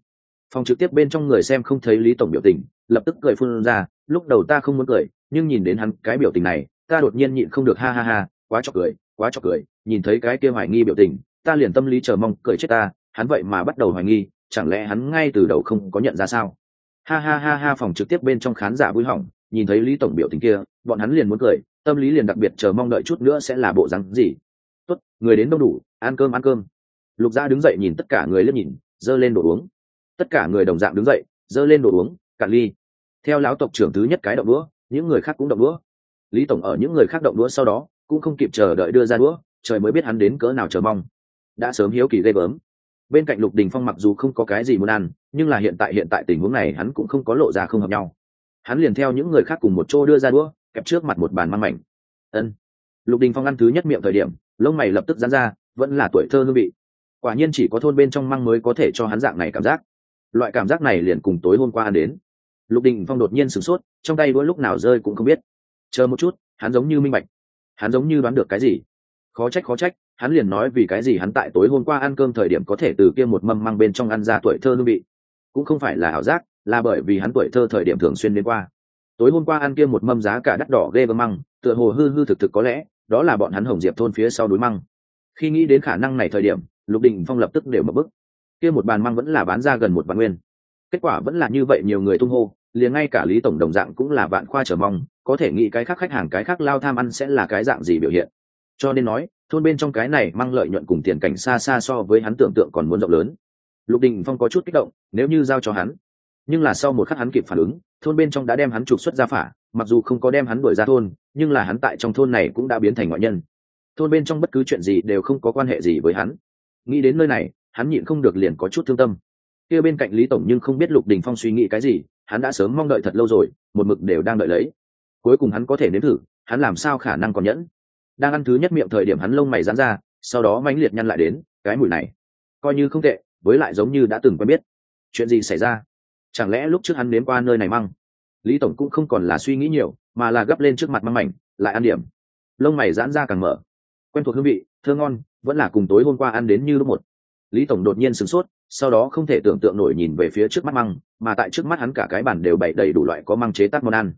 Phòng trực tiếp bên trong người xem không thấy lý tổng biểu tình, lập tức cười phun ra, lúc đầu ta không muốn cười, nhưng nhìn đến hắn cái biểu tình này, ta đột nhiên nhịn không được ha ha ha, quá chọc cười, quá chọc cười, nhìn thấy cái kia hoài nghi biểu tình, ta liền tâm lý chờ mong cười chết ta, hắn vậy mà bắt đầu hoài nghi, chẳng lẽ hắn ngay từ đầu không có nhận ra sao? Ha ha ha ha, phòng trực tiếp bên trong khán giả vui hỏng, nhìn thấy lý tổng biểu tình kia, bọn hắn liền muốn cười, tâm lý liền đặc biệt chờ mong đợi chút nữa sẽ là bộ rắn gì tốt, người đến đông đủ, ăn cơm ăn cơm. Lục gia đứng dậy nhìn tất cả người liếc nhìn dơ lên đồ uống. Tất cả người đồng dạng đứng dậy dơ lên đồ uống, cạn ly. Theo lão tộc trưởng thứ nhất cái động đũa, những người khác cũng động đũa. Lý tổng ở những người khác động đũa sau đó, cũng không kịp chờ đợi đưa ra đũa, trời mới biết hắn đến cỡ nào chờ mong. Đã sớm hiếu kỳ ghê gớm. Bên cạnh lục đình phong mặc dù không có cái gì muốn ăn, nhưng là hiện tại hiện tại tình huống này hắn cũng không có lộ ra không hợp nhau. Hắn liền theo những người khác cùng một chỗ đưa ra đũa, kẹp trước mặt một bàn mang mảnh. Ân. Lục đình phong ăn thứ nhất miệng thời điểm lông mày lập tức dán ra, vẫn là tuổi thơ hương vị. Quả nhiên chỉ có thôn bên trong măng mới có thể cho hắn dạng này cảm giác. Loại cảm giác này liền cùng tối hôm qua ăn đến. Lục đình phong đột nhiên sửng sốt, trong tay đũa lúc nào rơi cũng không biết. Chờ một chút, hắn giống như minh bạch. Hắn giống như đoán được cái gì? Khó trách khó trách, hắn liền nói vì cái gì hắn tại tối hôm qua ăn cơm thời điểm có thể từ kia một mâm măng bên trong ăn ra tuổi thơ hương vị. Cũng không phải là ảo giác, là bởi vì hắn tuổi thơ thời điểm thường xuyên đến qua. Tối hôm qua ăn kia một mâm giá cả đắt đỏ ghê gớm măng, tựa hồ hư hư thực thực có lẽ đó là bọn hắn hồng diệp thôn phía sau núi măng. Khi nghĩ đến khả năng này thời điểm, lục đình phong lập tức đều mở bức. Kia một bàn măng vẫn là bán ra gần một vạn nguyên. Kết quả vẫn là như vậy nhiều người tung hô, liền ngay cả lý tổng đồng dạng cũng là vạn khoa trở mong, có thể nghĩ cái khác khách hàng, cái khác lao tham ăn sẽ là cái dạng gì biểu hiện. Cho nên nói, thôn bên trong cái này mang lợi nhuận cùng tiền cảnh xa xa so với hắn tưởng tượng còn muốn rộng lớn. Lục đình phong có chút kích động, nếu như giao cho hắn, nhưng là sau một khắc hắn kịp phản ứng, thôn bên trong đã đem hắn trục xuất ra phả, mặc dù không có đem hắn đuổi ra thôn nhưng là hắn tại trong thôn này cũng đã biến thành ngoại nhân. Thôn bên trong bất cứ chuyện gì đều không có quan hệ gì với hắn. Nghĩ đến nơi này, hắn nhịn không được liền có chút thương tâm. Kia bên cạnh lý tổng nhưng không biết lục đình phong suy nghĩ cái gì, hắn đã sớm mong đợi thật lâu rồi, một mực đều đang đợi lấy. Cuối cùng hắn có thể nếm thử, hắn làm sao khả năng còn nhẫn? Đang ăn thứ nhất miệng thời điểm hắn lông mày dán ra, sau đó mãnh liệt nhăn lại đến, cái mùi này, coi như không tệ, với lại giống như đã từng quen biết. Chuyện gì xảy ra? Chẳng lẽ lúc trước hắn nếm qua nơi này măng? Lý tổng cũng không còn là suy nghĩ nhiều mà là gấp lên trước mặt măng mảnh lại ăn điểm. Lông mày giãn ra càng mở. Quen thuộc hương vị thơ ngon vẫn là cùng tối hôm qua ăn đến như lúc một. Lý tổng đột nhiên sửng sốt sau đó không thể tưởng tượng nổi nhìn về phía trước mắt măng mà tại trước mắt hắn cả cái bàn đều bày đầy đủ loại có măng chế tác món ăn.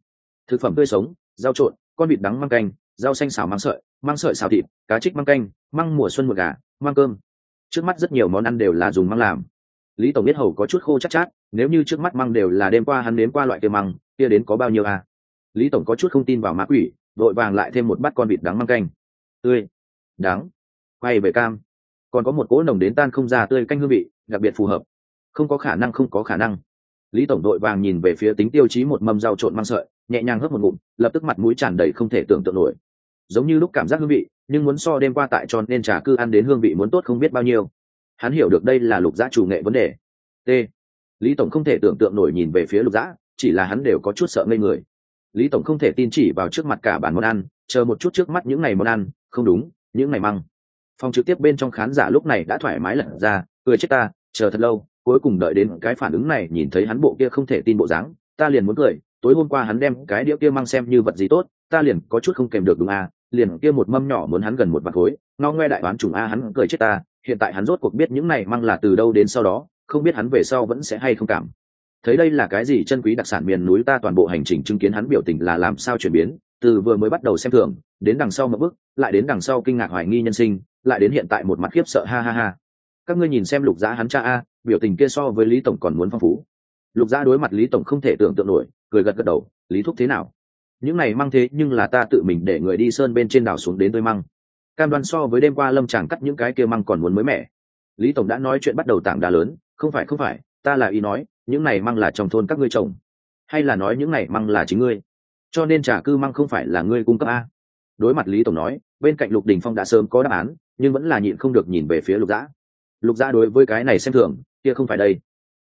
Thực phẩm tươi sống rau trộn con vịt đắng măng canh rau xanh xào măng sợi măng sợi xào thịt cá trích măng canh măng mùa xuân mùa gà măng cơm. Trước mắt rất nhiều món ăn đều là dùng măng làm. Lý tổng biết hầu có chút khô chắc chát, chát nếu như trước mắt măng đều là đêm qua hắn đến qua loại kia măng kia đến có bao nhiêu à? Lý tổng có chút không tin vào mã quỷ vội vàng lại thêm một bát con vịt đắng măng canh. Tươi, đắng, quay về cam. Còn có một cỗ nồng đến tan không ra tươi canh hương vị, đặc biệt phù hợp. Không có khả năng, không có khả năng. Lý tổng đội vàng nhìn về phía tính tiêu chí một mâm rau trộn măng sợi, nhẹ nhàng hớp một ngụm, lập tức mặt mũi tràn đầy không thể tưởng tượng nổi. Giống như lúc cảm giác hương vị, nhưng muốn so đêm qua tại tròn nên trà cư ăn đến hương vị muốn tốt không biết bao nhiêu. Hắn hiểu được đây là lục giã chủ nghệ vấn đề. T. Lý tổng không thể tưởng tượng nổi nhìn về phía lục giã, chỉ là hắn đều có chút sợ ngây người lý tổng không thể tin chỉ vào trước mặt cả bản món ăn, chờ một chút trước mắt những ngày món ăn, không đúng, những ngày măng. Phòng trực tiếp bên trong khán giả lúc này đã thoải mái lật ra, cười chết ta, chờ thật lâu, cuối cùng đợi đến cái phản ứng này nhìn thấy hắn bộ kia không thể tin bộ dáng, ta liền muốn cười, tối hôm qua hắn đem cái đĩa kia mang xem như vật gì tốt, ta liền có chút không kèm được đúng à liền kia một mâm nhỏ muốn hắn gần một vạt khối, ngao ngoe đại đoán trùng a, hắn cười chết ta, hiện tại hắn rốt cuộc biết những này mang là từ đâu đến sau đó, không biết hắn về sau vẫn sẽ hay không cảm thấy đây là cái gì chân quý đặc sản miền núi ta toàn bộ hành trình chứng kiến hắn biểu tình là làm sao chuyển biến, từ vừa mới bắt đầu xem thường, đến đằng sau một bước, lại đến đằng sau kinh ngạc hoài nghi nhân sinh, lại đến hiện tại một mặt khiếp sợ ha ha ha. Các ngươi nhìn xem lục giá hắn cha a, biểu tình kia so với lý tổng còn muốn phong phú. Lục giá đối mặt lý tổng không thể tưởng tượng nổi, cười gật gật đầu, lý thúc thế nào? Những này mang thế nhưng là ta tự mình để người đi sơn bên trên đảo xuống đến tôi măng. Cam đoan so với đêm qua lâm chàng cắt những cái kia măng còn muốn mới mẻ. Lý tổng đã nói chuyện bắt đầu tảng đá lớn, không phải không phải, ta là ý nói những này măng là trong thôn các ngươi trồng, hay là nói những này măng là chính ngươi? Cho nên trả cư măng không phải là ngươi cung cấp a? Đối mặt lý tổng nói, bên cạnh lục đình phong đã sớm có đáp án, nhưng vẫn là nhịn không được nhìn về phía lục giã lục giã đối với cái này xem thường, kia không phải đây.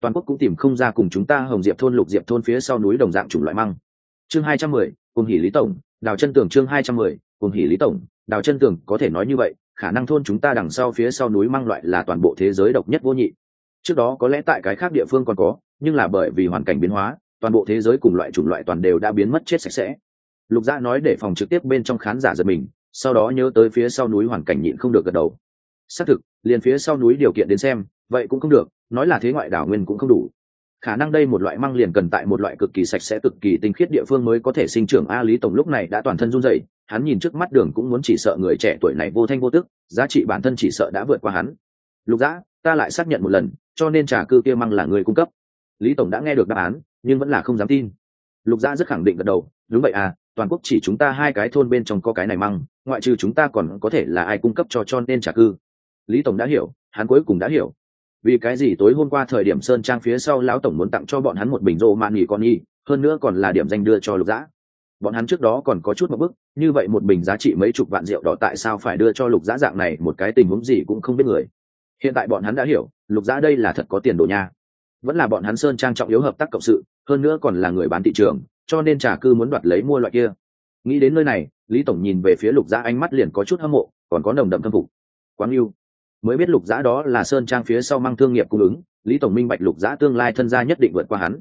Toàn quốc cũng tìm không ra cùng chúng ta hồng diệp thôn, lục diệp thôn phía sau núi đồng dạng chủng loại măng. Chương hai trăm mười, cùng hỉ lý tổng, đào chân tường chương hai trăm mười, cùng hỉ lý tổng, đào chân tường, có thể nói như vậy, khả năng thôn chúng ta đằng sau phía sau núi măng loại là toàn bộ thế giới độc nhất vô nhị. Trước đó có lẽ tại cái khác địa phương còn có nhưng là bởi vì hoàn cảnh biến hóa, toàn bộ thế giới cùng loại chủng loại toàn đều đã biến mất chết sạch sẽ. Lục gia nói để phòng trực tiếp bên trong khán giả giật mình, sau đó nhớ tới phía sau núi hoàn cảnh nhịn không được gật đầu. Xác thực, liền phía sau núi điều kiện đến xem, vậy cũng không được, nói là thế ngoại đảo nguyên cũng không đủ. Khả năng đây một loại măng liền cần tại một loại cực kỳ sạch sẽ cực kỳ tinh khiết địa phương mới có thể sinh trưởng a lý tổng lúc này đã toàn thân run rẩy, hắn nhìn trước mắt đường cũng muốn chỉ sợ người trẻ tuổi này vô thanh vô tức, giá trị bản thân chỉ sợ đã vượt qua hắn. Lục dã ta lại xác nhận một lần, cho nên trà cư kia măng là người cung cấp lý tổng đã nghe được đáp án, nhưng vẫn là không dám tin. Lục dã rất khẳng định gật đầu, đúng vậy à toàn quốc chỉ chúng ta hai cái thôn bên trong có cái này măng, ngoại trừ chúng ta còn có thể là ai cung cấp cho cho nên trả cư. Lý tổng đã hiểu, hắn cuối cùng đã hiểu. Vì cái gì tối hôm qua thời điểm sơn trang phía sau lão tổng muốn tặng cho bọn hắn một bình rô mạn nghỉ con y hơn nữa còn là điểm danh đưa cho lục dã bọn hắn trước đó còn có chút một bức, như vậy một bình giá trị mấy chục vạn rượu đỏ tại sao phải đưa cho lục dã dạng này, một cái tình huống gì cũng không biết người. Hiện tại bọn hắn đã hiểu, lục dã đây là thật có tiền đồ nha vẫn là bọn hắn sơn trang trọng yếu hợp tác cộng sự, hơn nữa còn là người bán thị trường, cho nên trà cư muốn đoạt lấy mua loại kia. Nghĩ đến nơi này, lý tổng nhìn về phía lục giã ánh mắt liền có chút hâm mộ, còn có nồng đậm thâm phục. Quáng yêu, mới biết lục giã đó là sơn trang phía sau mang thương nghiệp cung ứng, lý tổng minh bạch lục giã tương lai thân gia nhất định vượt qua hắn.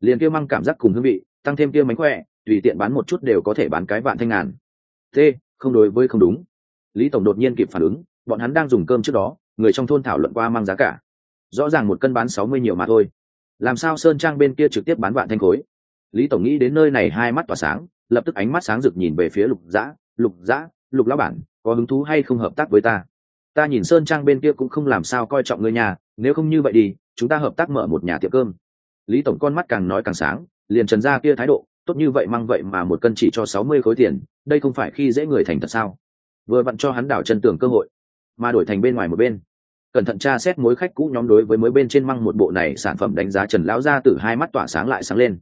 Liền kia mang cảm giác cùng hương vị, tăng thêm kia mánh khỏe, tùy tiện bán một chút đều có thể bán cái vạn thanh ngàn. T không đối với không đúng. Lý tổng đột nhiên kịp phản ứng, bọn hắn đang dùng cơm trước đó, người trong thôn thảo luận qua mang giá cả rõ ràng một cân bán sáu mươi nhiều mà thôi. Làm sao sơn trang bên kia trực tiếp bán vạn thanh khối? Lý tổng nghĩ đến nơi này hai mắt tỏa sáng, lập tức ánh mắt sáng rực nhìn về phía lục dã lục dã, lục lão bản, có hứng thú hay không hợp tác với ta? Ta nhìn sơn trang bên kia cũng không làm sao coi trọng người nhà, nếu không như vậy đi, chúng ta hợp tác mở một nhà tiệm cơm. Lý tổng con mắt càng nói càng sáng, liền trần ra kia thái độ, tốt như vậy mang vậy mà một cân chỉ cho sáu mươi khối tiền, đây không phải khi dễ người thành thật sao? Vừa vặn cho hắn đảo chân tường cơ hội, mà đổi thành bên ngoài một bên cẩn thận tra xét mối khách cũ nhóm đối với mới bên trên măng một bộ này sản phẩm đánh giá trần lão ra từ hai mắt tỏa sáng lại sáng lên.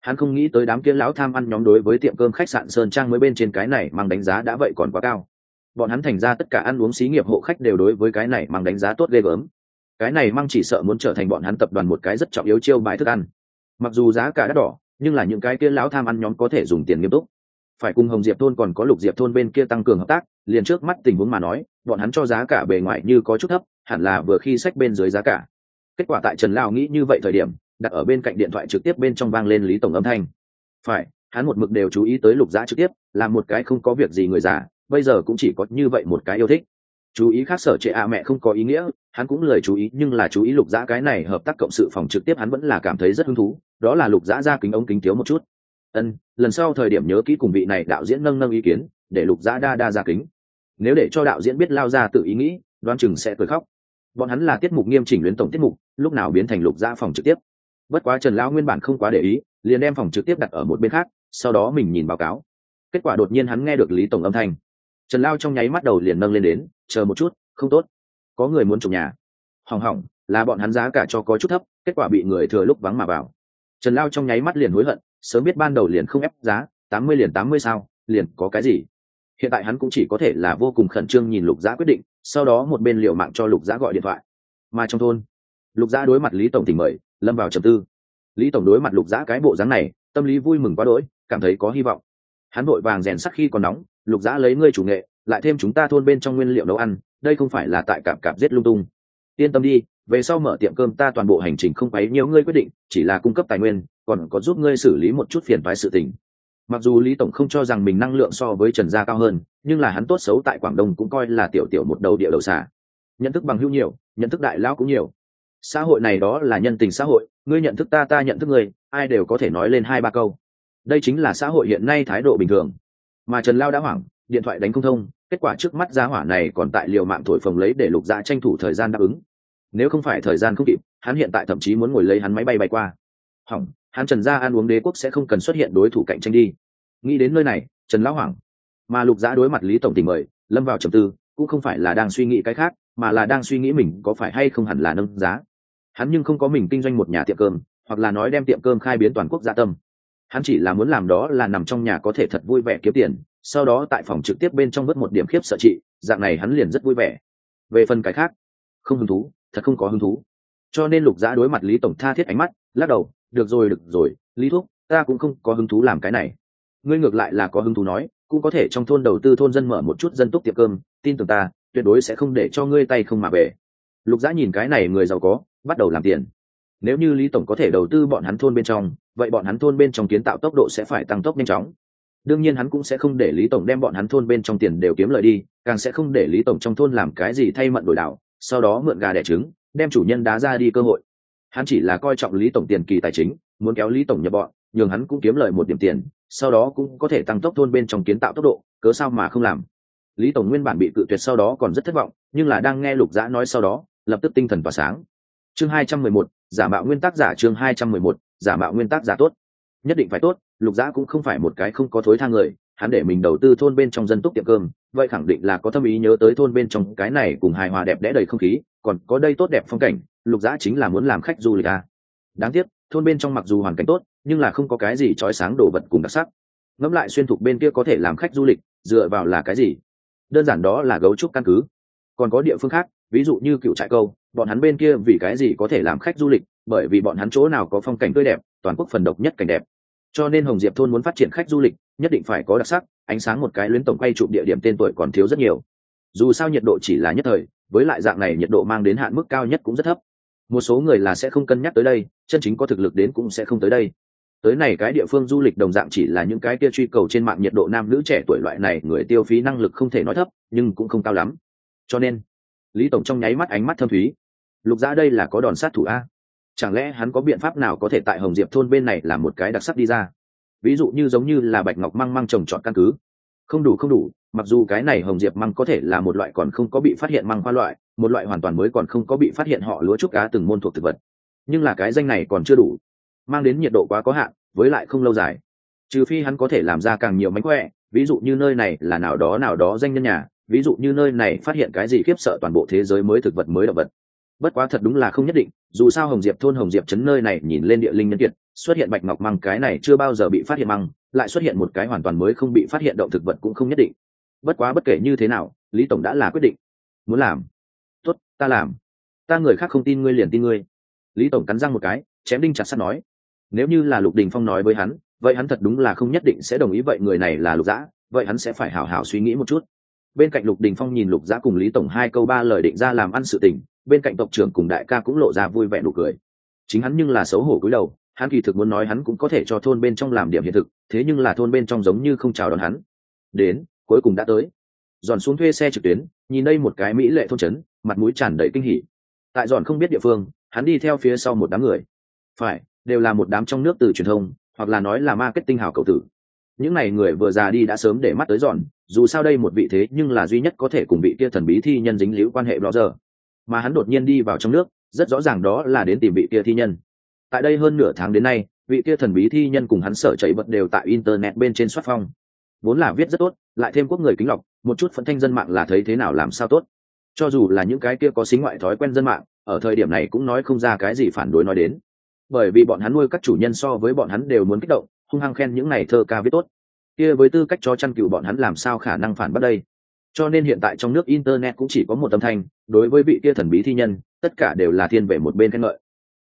Hắn không nghĩ tới đám kia lão tham ăn nhóm đối với tiệm cơm khách sạn sơn trang mới bên trên cái này mang đánh giá đã vậy còn quá cao. Bọn hắn thành ra tất cả ăn uống xí nghiệp hộ khách đều đối với cái này mang đánh giá tốt ghê gớm. Cái này mang chỉ sợ muốn trở thành bọn hắn tập đoàn một cái rất trọng yếu chiêu bài thức ăn. Mặc dù giá cả đắt đỏ, nhưng là những cái kia lão tham ăn nhóm có thể dùng tiền nghiêm túc phải cùng hồng diệp thôn còn có lục diệp thôn bên kia tăng cường hợp tác, liền trước mắt tình huống mà nói, bọn hắn cho giá cả bề ngoài như có chút thấp, hẳn là vừa khi sách bên dưới giá cả. Kết quả tại trần lao nghĩ như vậy thời điểm, đặt ở bên cạnh điện thoại trực tiếp bên trong vang lên lý tổng âm thanh. Phải, hắn một mực đều chú ý tới lục giá trực tiếp, là một cái không có việc gì người già, bây giờ cũng chỉ có như vậy một cái yêu thích. Chú ý khác sở trệ a mẹ không có ý nghĩa, hắn cũng lời chú ý, nhưng là chú ý lục giã cái này hợp tác cộng sự phòng trực tiếp hắn vẫn là cảm thấy rất hứng thú, đó là lục giã ra kính ống kính thiếu một chút ân, lần sau thời điểm nhớ kỹ cùng vị này đạo diễn nâng nâng ý kiến, để lục giã đa đa ra kính. Nếu để cho đạo diễn biết lao ra tự ý nghĩ đoan chừng sẽ cười khóc. Bọn hắn là tiết mục nghiêm chỉnh luyến tổng tiết mục, lúc nào biến thành lục giã phòng trực tiếp. Bất quá trần lão nguyên bản không quá để ý, liền đem phòng trực tiếp đặt ở một bên khác, sau đó mình nhìn báo cáo. Kết quả đột nhiên hắn nghe được lý tổng âm thanh. Trần lao trong nháy mắt đầu liền nâng lên đến, chờ một chút, không tốt. Có người muốn trồng nhà. Hỏng hỏng, là bọn hắn giá cả cho có chút thấp, kết quả bị người thừa lúc vắng mà vào. Trần lao trong nháy mắt liền hối hận sớm biết ban đầu liền không ép giá, tám mươi liền tám mươi sao, liền có cái gì? Hiện tại hắn cũng chỉ có thể là vô cùng khẩn trương nhìn lục giã quyết định, sau đó một bên liệu mạng cho lục giã gọi điện thoại. Mà trong thôn, lục giã đối mặt lý tổng tỉnh mời, lâm vào trầm tư. Lý tổng đối mặt lục giã cái bộ dáng này, tâm lý vui mừng quá đỗi, cảm thấy có hy vọng. Hắn vội vàng rèn sắc khi còn nóng, lục giã lấy ngươi chủ nghệ, lại thêm chúng ta thôn bên trong nguyên liệu nấu ăn, đây không phải là tại cạp cạp giết lung tung. Yên tâm đi, về sau mở tiệm cơm ta toàn bộ hành trình không quấy nhiều ngươi quyết định, chỉ là cung cấp tài nguyên còn có giúp ngươi xử lý một chút phiền phái sự tình. Mặc dù lý tổng không cho rằng mình năng lượng so với trần gia cao hơn, nhưng là hắn tốt xấu tại quảng đông cũng coi là tiểu tiểu một đầu địa đầu xả nhận thức bằng hữu nhiều, nhận thức đại lão cũng nhiều. Xã hội này đó là nhân tình xã hội, ngươi nhận thức ta ta nhận thức ngươi, ai đều có thể nói lên hai ba câu. Đây chính là xã hội hiện nay thái độ bình thường. Mà trần lao đã hoảng, điện thoại đánh không thông, kết quả trước mắt giá hỏa này còn tại liều mạng thổi phồng lấy để lục dạ tranh thủ thời gian đáp ứng. Nếu không phải thời gian không kịp, hắn hiện tại thậm chí muốn ngồi lấy hắn máy bay bay qua. Hỏng hắn trần gia ăn uống đế quốc sẽ không cần xuất hiện đối thủ cạnh tranh đi. Nghĩ đến nơi này, trần lão hoảng, mà lục giã đối mặt lý tổng tình mời, lâm vào trầm tư, cũng không phải là đang suy nghĩ cái khác, mà là đang suy nghĩ mình có phải hay không hẳn là nâng giá. Hắn nhưng không có mình kinh doanh một nhà tiệm cơm, hoặc là nói đem tiệm cơm khai biến toàn quốc gia tâm. Hắn chỉ là muốn làm đó là nằm trong nhà có thể thật vui vẻ kiếm tiền, sau đó tại phòng trực tiếp bên trong vớt một điểm khiếp sợ trị, dạng này hắn liền rất vui vẻ. Về phần cái khác, không hứng thú, thật không có hứng thú. Cho nên lục giã đối mặt lý tổng tha thiết ánh mắt, lắc đầu được rồi được rồi, lý thúc, ta cũng không có hứng thú làm cái này. Ngươi ngược lại là có hứng thú nói, cũng có thể trong thôn đầu tư thôn dân mở một chút dân túc tiệm cơm, tin tưởng ta, tuyệt đối sẽ không để cho ngươi tay không mà về. Lục giã nhìn cái này người giàu có, bắt đầu làm tiền. Nếu như lý tổng có thể đầu tư bọn hắn thôn bên trong, vậy bọn hắn thôn bên trong kiến tạo tốc độ sẽ phải tăng tốc nhanh chóng. Đương nhiên hắn cũng sẽ không để lý tổng đem bọn hắn thôn bên trong tiền đều kiếm lời đi, càng sẽ không để lý tổng trong thôn làm cái gì thay mận đổi đạo, sau đó mượn gà đẻ trứng, đem chủ nhân đá ra đi cơ hội hắn chỉ là coi trọng lý tổng tiền kỳ tài chính, muốn kéo lý tổng nhập bọn, nhường hắn cũng kiếm lời một điểm tiền, sau đó cũng có thể tăng tốc thôn bên trong kiến tạo tốc độ, cớ sao mà không làm. Lý tổng nguyên bản bị cự tuyệt sau đó còn rất thất vọng, nhưng là đang nghe lục dã nói sau đó, lập tức tinh thần tỏa sáng. Chương hai trăm mười một, giả mạo nguyên tắc giả chương hai trăm mười một, giả mạo nguyên tắc giả tốt. Nhất định phải tốt, lục dã cũng không phải một cái không có thối thang người, hắn để mình đầu tư thôn bên trong dân túc tiệm cơm, vậy khẳng định là có tâm ý nhớ tới thôn bên trong cái này cùng hài hòa đẹp đẽ đầy không khí, còn có đây tốt đẹp phong cảnh lục dã chính là muốn làm khách du lịch à. đáng tiếc, thôn bên trong mặc dù hoàn cảnh tốt, nhưng là không có cái gì trói sáng đồ vật cùng đặc sắc. Ngẫm lại xuyên thục bên kia có thể làm khách du lịch, dựa vào là cái gì? Đơn giản đó là gấu trúc căn cứ. Còn có địa phương khác, ví dụ như cựu trại câu, bọn hắn bên kia vì cái gì có thể làm khách du lịch, bởi vì bọn hắn chỗ nào có phong cảnh tươi đẹp, toàn quốc phần độc nhất cảnh đẹp. Cho nên hồng diệp thôn muốn phát triển khách du lịch, nhất định phải có đặc sắc, ánh sáng một cái luyến tổng quay chụp địa điểm tên tuổi còn thiếu rất nhiều. Dù sao nhiệt độ chỉ là nhất thời, với lại dạng này nhiệt độ mang đến hạn mức cao nhất cũng rất thấp một số người là sẽ không cân nhắc tới đây, chân chính có thực lực đến cũng sẽ không tới đây. Tới này cái địa phương du lịch đồng dạng chỉ là những cái kia truy cầu trên mạng nhiệt độ nam nữ trẻ tuổi loại này, người tiêu phí năng lực không thể nói thấp, nhưng cũng không cao lắm. Cho nên, lý tổng trong nháy mắt ánh mắt thâm thúy. Lục giã đây là có đòn sát thủ a. Chẳng lẽ hắn có biện pháp nào có thể tại hồng diệp thôn bên này là một cái đặc sắc đi ra? Ví dụ như giống như là bạch ngọc măng măng trồng trọt căn cứ không đủ không đủ. Mặc dù cái này hồng diệp măng có thể là một loại còn không có bị phát hiện măng hoa loại, một loại hoàn toàn mới còn không có bị phát hiện họ lúa trúc cá từng môn thuộc thực vật. Nhưng là cái danh này còn chưa đủ. Mang đến nhiệt độ quá có hạn, với lại không lâu dài. Trừ phi hắn có thể làm ra càng nhiều mánh khỏe, ví dụ như nơi này là nào đó nào đó danh nhân nhà, ví dụ như nơi này phát hiện cái gì khiếp sợ toàn bộ thế giới mới thực vật mới động vật. Bất quá thật đúng là không nhất định, dù sao hồng diệp thôn hồng diệp chấn nơi này nhìn lên địa linh nhân kiệt, xuất hiện bạch ngọc măng cái này chưa bao giờ bị phát hiện măng lại xuất hiện một cái hoàn toàn mới không bị phát hiện động thực vật cũng không nhất định. Bất quá bất kể như thế nào, lý tổng đã là quyết định. Muốn làm? Tốt, ta làm. Ta người khác không tin ngươi liền tin ngươi. Lý tổng cắn răng một cái, chém đinh chặt sắt nói. Nếu như là lục đình phong nói với hắn, vậy hắn thật đúng là không nhất định sẽ đồng ý vậy người này là lục dã, vậy hắn sẽ phải hảo hảo suy nghĩ một chút. Bên cạnh lục đình phong nhìn lục dã cùng lý tổng hai câu ba lời định ra làm ăn sự tình, bên cạnh tộc trưởng cùng đại ca cũng lộ ra vui vẻ nụ cười. Chính hắn nhưng là xấu hổ cúi đầu hắn kỳ thực muốn nói hắn cũng có thể cho thôn bên trong làm điểm hiện thực, thế nhưng là thôn bên trong giống như không chào đón hắn. Đến, cuối cùng đã tới. Giòn xuống thuê xe trực tuyến, nhìn đây một cái mỹ lệ thôn trấn, mặt mũi tràn đầy kinh hỉ. Tại giòn không biết địa phương, hắn đi theo phía sau một đám người. Phải, đều là một đám trong nước từ truyền thông, hoặc là nói là marketing hào cầu tử. Những n à y người vừa già đi đã sớm để mắt tới giòn, dù sao đây một vị thế nhưng là duy nhất có thể cùng vị kia thần bí thi nhân dính liễu quan hệ đó giờ mà hắn đột nhiên đi vào trong nước, rất rõ ràng đó là đến tìm vị kia thi nhân tại đây hơn nửa tháng đến nay, vị kia thần bí thi nhân cùng hắn sở chạy bật đều tại internet bên trên soát phong. Vốn là viết rất tốt, lại thêm quốc người kính lọc, một chút phận thanh dân mạng là thấy thế nào làm sao tốt. Cho dù là những cái kia có xính ngoại thói quen dân mạng, ở thời điểm này cũng nói không ra cái gì phản đối nói đến. Bởi vì bọn hắn nuôi các chủ nhân so với bọn hắn đều muốn kích động, hung hăng khen những này thơ ca viết tốt. Kia với tư cách cho chăn cựu bọn hắn làm sao khả năng phản bắt đây? Cho nên hiện tại trong nước internet cũng chỉ có một âm thanh, đối với vị kia thần bí thi nhân, tất cả đều là thiên về một bên khen ngợi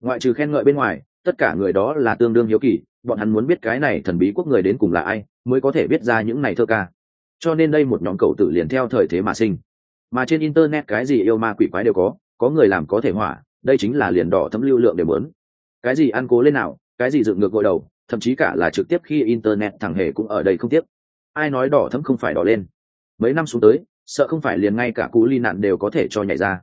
ngoại trừ khen ngợi bên ngoài, tất cả người đó là tương đương hiếu kỳ, bọn hắn muốn biết cái này thần bí quốc người đến cùng là ai, mới có thể biết ra những này thơ ca. Cho nên đây một nhóm cậu tử liền theo thời thế mà sinh. Mà trên internet cái gì yêu ma quỷ quái đều có có người làm có thể hỏa, đây chính là liền đỏ thấm lưu lượng để muốn cái gì ăn cố lên nào, cái gì dựng ngược gội đầu, thậm chí cả là trực tiếp khi internet thằng hề cũng ở đây không tiếp ai nói đỏ thấm không phải đỏ lên? Mấy năm xuống tới, sợ không phải liền ngay cả cú ly nạn đều có thể cho nhảy ra.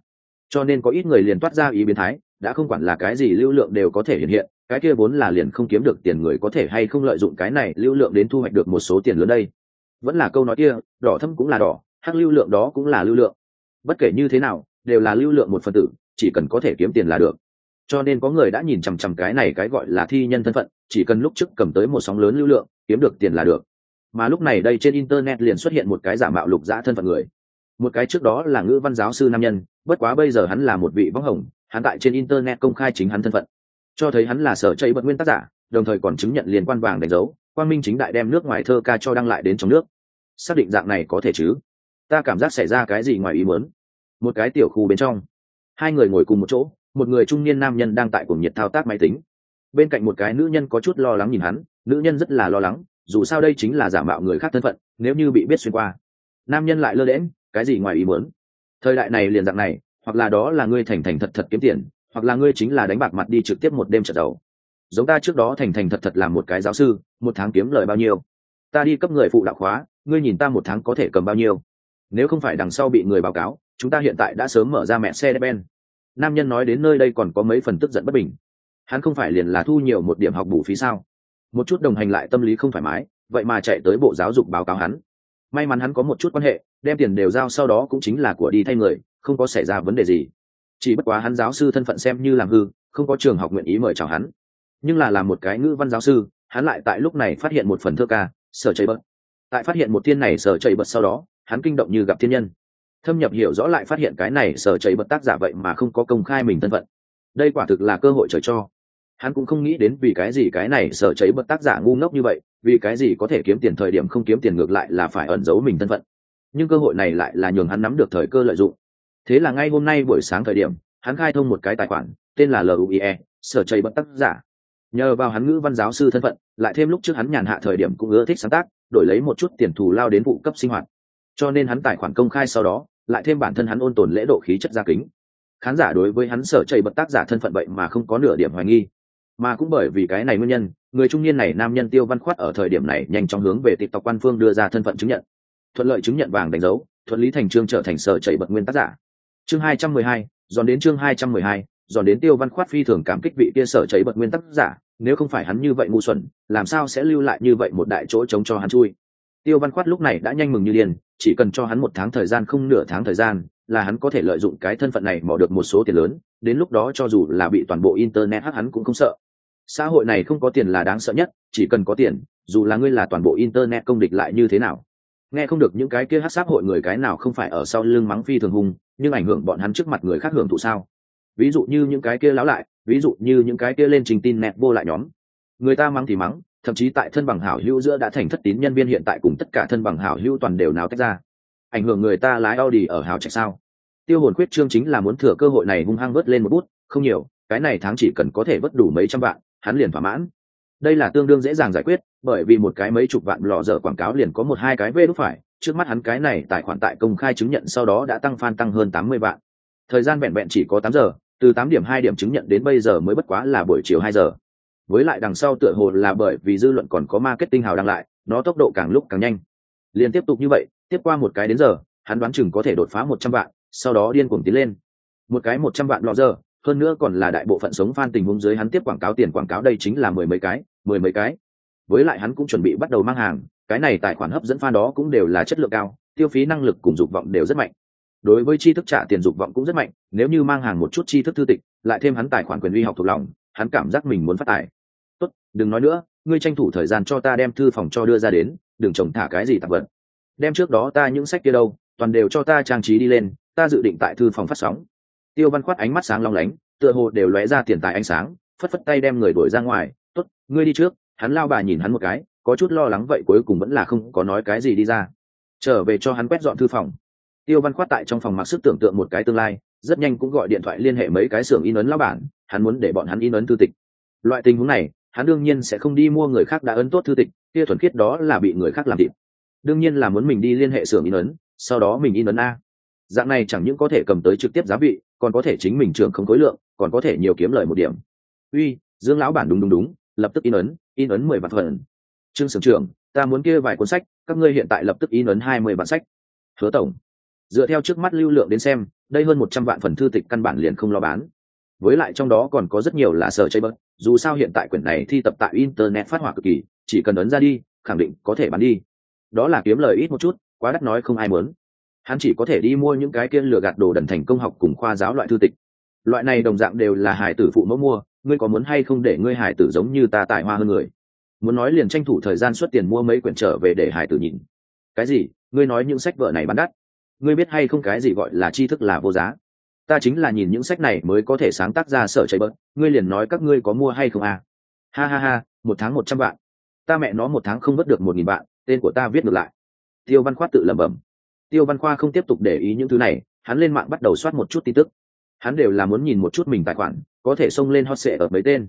Cho nên có ít người liền toát ra ý biến thái đã không quản là cái gì lưu lượng đều có thể hiện hiện, cái kia vốn là liền không kiếm được tiền người có thể hay không lợi dụng cái này lưu lượng đến thu hoạch được một số tiền lớn đây. Vẫn là câu nói kia, đỏ thâm cũng là đỏ, hắc lưu lượng đó cũng là lưu lượng. Bất kể như thế nào, đều là lưu lượng một phần tử, chỉ cần có thể kiếm tiền là được. Cho nên có người đã nhìn chằm chằm cái này cái gọi là thi nhân thân phận, chỉ cần lúc trước cầm tới một sóng lớn lưu lượng, kiếm được tiền là được. Mà lúc này đây trên internet liền xuất hiện một cái giả mạo lục giã thân phận người. Một cái trước đó là ngữ văn giáo sư nam nhân, bất quá bây giờ hắn là một vị võng hồng hắn tại trên internet công khai chính hắn thân phận. Cho thấy hắn là sở chây bật nguyên tác giả, đồng thời còn chứng nhận liên quan vàng đánh dấu quan minh chính đại đem nước ngoài thơ ca cho đăng lại đến trong nước. Xác định dạng này có thể chứ? Ta cảm giác xảy ra cái gì ngoài ý muốn? Một cái tiểu khu bên trong, hai người ngồi cùng một chỗ, một người trung niên nam nhân đang tại cuồng nhiệt thao tác máy tính. Bên cạnh một cái nữ nhân có chút lo lắng nhìn hắn, nữ nhân rất là lo lắng, dù sao đây chính là giả mạo người khác thân phận, nếu như bị biết xuyên qua. Nam nhân lại lơ lẽm cái gì ngoài ý muốn? Thời đại này liền dạng này hoặc là đó là ngươi thành thành thật thật kiếm tiền, hoặc là ngươi chính là đánh bạc mặt đi trực tiếp một đêm trận đầu giống ta trước đó thành thành thật thật làm một cái giáo sư, một tháng kiếm lời bao nhiêu? Ta đi cấp người phụ đạo khóa, ngươi nhìn ta một tháng có thể cầm bao nhiêu? Nếu không phải đằng sau bị người báo cáo, chúng ta hiện tại đã sớm mở ra mẹ xe ben nam nhân nói đến nơi đây còn có mấy phần tức giận bất bình. Hắn không phải liền là thu nhiều một điểm học bù phí sao? Một chút đồng hành lại tâm lý không thoải mái, vậy mà chạy tới bộ giáo dục báo cáo hắn. May mắn hắn có một chút quan hệ, đem tiền đều giao sau đó cũng chính là của đi thay người không có xảy ra vấn đề gì. Chỉ bất quá hắn giáo sư thân phận xem như làm hư, không có trường học nguyện ý mời chào hắn. Nhưng là làm một cái ngữ văn giáo sư, hắn lại tại lúc này phát hiện một phần thơ ca, sở chảy bớt tại phát hiện một thiên này sở chảy bớt sau đó, hắn kinh động như gặp thiên nhân. Thâm nhập hiểu rõ lại phát hiện cái này sở chảy bật tác giả vậy mà không có công khai mình thân phận. Đây quả thực là cơ hội trời cho. Hắn cũng không nghĩ đến vì cái gì cái này sở chảy bật tác giả ngu ngốc như vậy, vì cái gì có thể kiếm tiền thời điểm không kiếm tiền ngược lại là phải ẩn giấu mình thân phận. Nhưng cơ hội này lại là nhường hắn nắm được thời cơ lợi dụng thế là ngay hôm nay buổi sáng thời điểm, hắn khai thông một cái tài khoản, tên là luie sở chảy bất tác giả. Nhờ vào hắn ngữ văn giáo sư thân phận, lại thêm lúc trước hắn nhàn hạ thời điểm cũng ưa thích sáng tác, đổi lấy một chút tiền thù lao đến vụ cấp sinh hoạt. Cho nên hắn tài khoản công khai sau đó, lại thêm bản thân hắn ôn tồn lễ độ khí chất gia kính. Khán giả đối với hắn sở chảy bật tác giả thân phận vậy mà không có nửa điểm hoài nghi. Mà cũng bởi vì cái này nguyên nhân, người trung niên này nam nhân tiêu văn khoát ở thời điểm này nhanh chóng hướng về tịp tộc quan phương đưa ra thân phận chứng nhận. Thuận lợi chứng nhận vàng đánh dấu, thuận lý thành trương trở thành sở chảy bật nguyên tác giả chương hai trăm mười hai, dọn đến chương hai trăm mười hai, dọn đến tiêu văn khoát phi thường cảm kích vị kia sở chảy bật nguyên tắc giả, nếu không phải hắn như vậy ngu xuẩn, làm sao sẽ lưu lại như vậy một đại chỗ chống cho hắn chui? Tiêu văn khoát lúc này đã nhanh mừng như điên, chỉ cần cho hắn một tháng thời gian không nửa tháng thời gian, là hắn có thể lợi dụng cái thân phận này mò được một số tiền lớn, đến lúc đó cho dù là bị toàn bộ internet hắc hắn cũng không sợ. Xã hội này không có tiền là đáng sợ nhất, chỉ cần có tiền, dù là ngươi là toàn bộ internet công địch lại như thế nào? Nghe không được những cái kia hát xã hội người cái nào không phải ở sau lưng mắng phi thường hung nhưng ảnh hưởng bọn hắn trước mặt người khác hưởng thụ sao? Ví dụ như những cái kia láo lại, ví dụ như những cái kia lên trình tin nẹt vô lại nhóm. Người ta mắng thì mắng, thậm chí tại thân bằng hảo hữu giữa đã thành thất tín nhân viên hiện tại cùng tất cả thân bằng hảo hữu toàn đều nào tách ra. Ảnh hưởng người ta lái Audi ở hào trạch sao? Tiêu hồn quyết trương chính là muốn thừa cơ hội này hung hăng vớt lên một bút, không nhiều, cái này tháng chỉ cần có thể vớt đủ mấy trăm vạn, hắn liền thỏa mãn đây là tương đương dễ dàng giải quyết, bởi vì một cái mấy chục vạn lò dở quảng cáo liền có một hai cái vê đúc phải, trước mắt hắn cái này tài khoản tại công khai chứng nhận sau đó đã tăng fan tăng hơn tám mươi vạn. Thời gian vẹn vẹn chỉ có tám giờ, từ tám điểm hai điểm chứng nhận đến bây giờ mới bất quá là buổi chiều hai giờ. Với lại đằng sau tựa hồ là bởi vì dư luận còn có marketing hào đăng lại, nó tốc độ càng lúc càng nhanh. Liền tiếp tục như vậy, tiếp qua một cái đến giờ, hắn đoán chừng có thể đột phá một trăm vạn, sau đó điên cuồng tiến lên. Một cái một trăm vạn lọ giờ hơn nữa còn là đại bộ phận sống fan tình huống dưới hắn tiếp quảng cáo tiền quảng cáo đây chính là mười mấy cái, mười mấy cái. Với lại hắn cũng chuẩn bị bắt đầu mang hàng, cái này tài khoản hấp dẫn fan đó cũng đều là chất lượng cao, tiêu phí năng lực cùng dục vọng đều rất mạnh. Đối với tri thức trả tiền dục vọng cũng rất mạnh, nếu như mang hàng một chút tri thức thư tịch, lại thêm hắn tài khoản quyền uy học thuộc lòng, hắn cảm giác mình muốn phát tài. Tốt, đừng nói nữa, ngươi tranh thủ thời gian cho ta đem thư phòng cho đưa ra đến, đừng trồng thả cái gì tạp vật. Đem trước đó ta những sách kia đâu, toàn đều cho ta trang trí đi lên, ta dự định tại thư phòng phát sóng tiêu văn khoát ánh mắt sáng long lánh, tựa hồ đều lóe ra tiền tài ánh sáng, phất phất tay đem người đuổi ra ngoài. Tốt, ngươi đi trước. Hắn lao bà nhìn hắn một cái, có chút lo lắng vậy cuối cùng vẫn là không có nói cái gì đi ra. Trở về cho hắn quét dọn thư phòng. Tiêu văn khoát tại trong phòng mặc sức tưởng tượng một cái tương lai, rất nhanh cũng gọi điện thoại liên hệ mấy cái xưởng in ấn lao bản, hắn muốn để bọn hắn in ấn thư tịch. Loại tình huống này, hắn đương nhiên sẽ không đi mua người khác đã ấn tốt thư tịch, kia thuần khiết đó là bị người khác làm thịt. Đương nhiên là muốn mình đi liên hệ xưởng in ấn, sau đó mình in ấn a. Dạng này chẳng những có thể cầm tới trực tiếp giá vị còn có thể chính mình trưởng không khối lượng, còn có thể nhiều kiếm lời một điểm. Uy, dương lão bản đúng đúng đúng, lập tức in ấn in ấn mười vạn phần. Trương sưởng trưởng, ta muốn kia vài cuốn sách, các ngươi hiện tại lập tức in ấn hai mươi bản sách. Hứa tổng, dựa theo trước mắt lưu lượng đến xem, đây hơn một trăm vạn phần thư tịch căn bản liền không lo bán. Với lại trong đó còn có rất nhiều là sở chơi bớt, dù sao hiện tại quyển này thi tập tại internet phát hỏa cực kỳ, chỉ cần ấn ra đi, khẳng định có thể bán đi. Đó là kiếm lời ít một chút, quá đắt nói không ai muốn hắn chỉ có thể đi mua những cái kia lừa gạt đồ đần thành công học cùng khoa giáo loại thư tịch. Loại này đồng dạng đều là hải tử phụ mẫu mua, ngươi có muốn hay không để ngươi hải tử giống như ta tài hoa hơn người? Muốn nói liền tranh thủ thời gian xuất tiền mua mấy quyển trở về để hải tử nhìn. Cái gì? Ngươi nói những sách vợ này bán đắt. Ngươi biết hay không cái gì gọi là tri thức là vô giá? Ta chính là nhìn những sách này mới có thể sáng tác ra sở cháy bớt. Ngươi liền nói các ngươi có mua hay không à? Ha ha ha, một tháng một trăm vạn. Ta mẹ nó một tháng không vớt được một nghìn vạn, tên của ta viết ngược lại. Tiêu văn khoát tự lẩm bẩm tiêu văn khoa không tiếp tục để ý những thứ này, hắn lên mạng bắt đầu soát một chút tin tức. Hắn đều là muốn nhìn một chút mình tài khoản, có thể xông lên hot sệ ở mấy tên.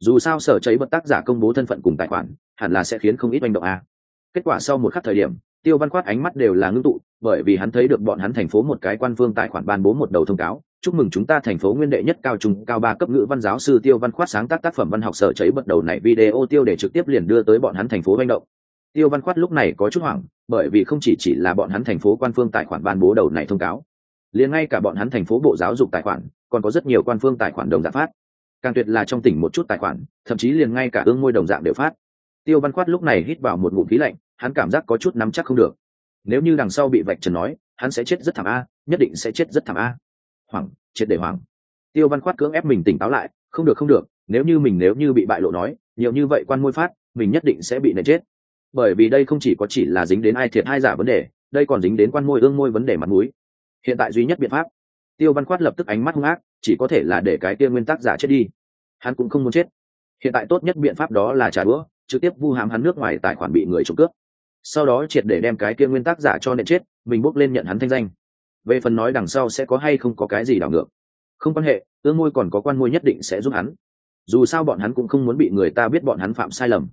Dù sao sở cháy bật tác giả công bố thân phận cùng tài khoản, hẳn là sẽ khiến không ít manh động a. Kết quả sau một khắc thời điểm, tiêu văn khoát ánh mắt đều là ngưng tụ, bởi vì hắn thấy được bọn hắn thành phố một cái quan phương tài khoản ban bố một đầu thông cáo, chúc mừng chúng ta thành phố nguyên đệ nhất cao trung, cao ba cấp ngữ văn giáo sư tiêu văn khoát sáng tác tác phẩm văn học sở cháy bật đầu này video tiêu để trực tiếp liền đưa tới bọn hắn thành phố manh động. Tiêu văn khoát lúc này có chút hoảng bởi vì không chỉ chỉ là bọn hắn thành phố quan phương tài khoản ban bố đầu này thông cáo, liền ngay cả bọn hắn thành phố bộ giáo dục tài khoản, còn có rất nhiều quan phương tài khoản đồng dạng phát. Càng tuyệt là trong tỉnh một chút tài khoản, thậm chí liền ngay cả ương môi đồng dạng đều phát. Tiêu văn khoát lúc này hít vào một ngụm khí lạnh, hắn cảm giác có chút nắm chắc không được. Nếu như đằng sau bị vạch trần nói, hắn sẽ chết rất thảm a, nhất định sẽ chết rất thảm a. Hoảng chết để hoảng. Tiêu văn khoát cưỡng ép mình tỉnh táo lại, không được không được, nếu như mình nếu như bị bại lộ nói, nhiều như vậy quan môi phát, mình nhất định sẽ bị nệ chết bởi vì đây không chỉ có chỉ là dính đến ai thiệt ai giả vấn đề, đây còn dính đến quan môi ương môi vấn đề mặt mũi. Hiện tại duy nhất biện pháp, tiêu văn khoát lập tức ánh mắt hung ác, chỉ có thể là để cái kia nguyên tắc giả chết đi. Hắn cũng không muốn chết. Hiện tại tốt nhất biện pháp đó là trả đũa, trực tiếp vu hãm hắn nước ngoài tài khoản bị người trộm cướp. Sau đó triệt để đem cái kia nguyên tắc giả cho nện chết, mình bốc lên nhận hắn thanh danh. Về phần nói đằng sau sẽ có hay không có cái gì đảo ngược, không quan hệ, ương môi còn có quan môi nhất định sẽ giúp hắn. Dù sao bọn hắn cũng không muốn bị người ta biết bọn hắn phạm sai lầm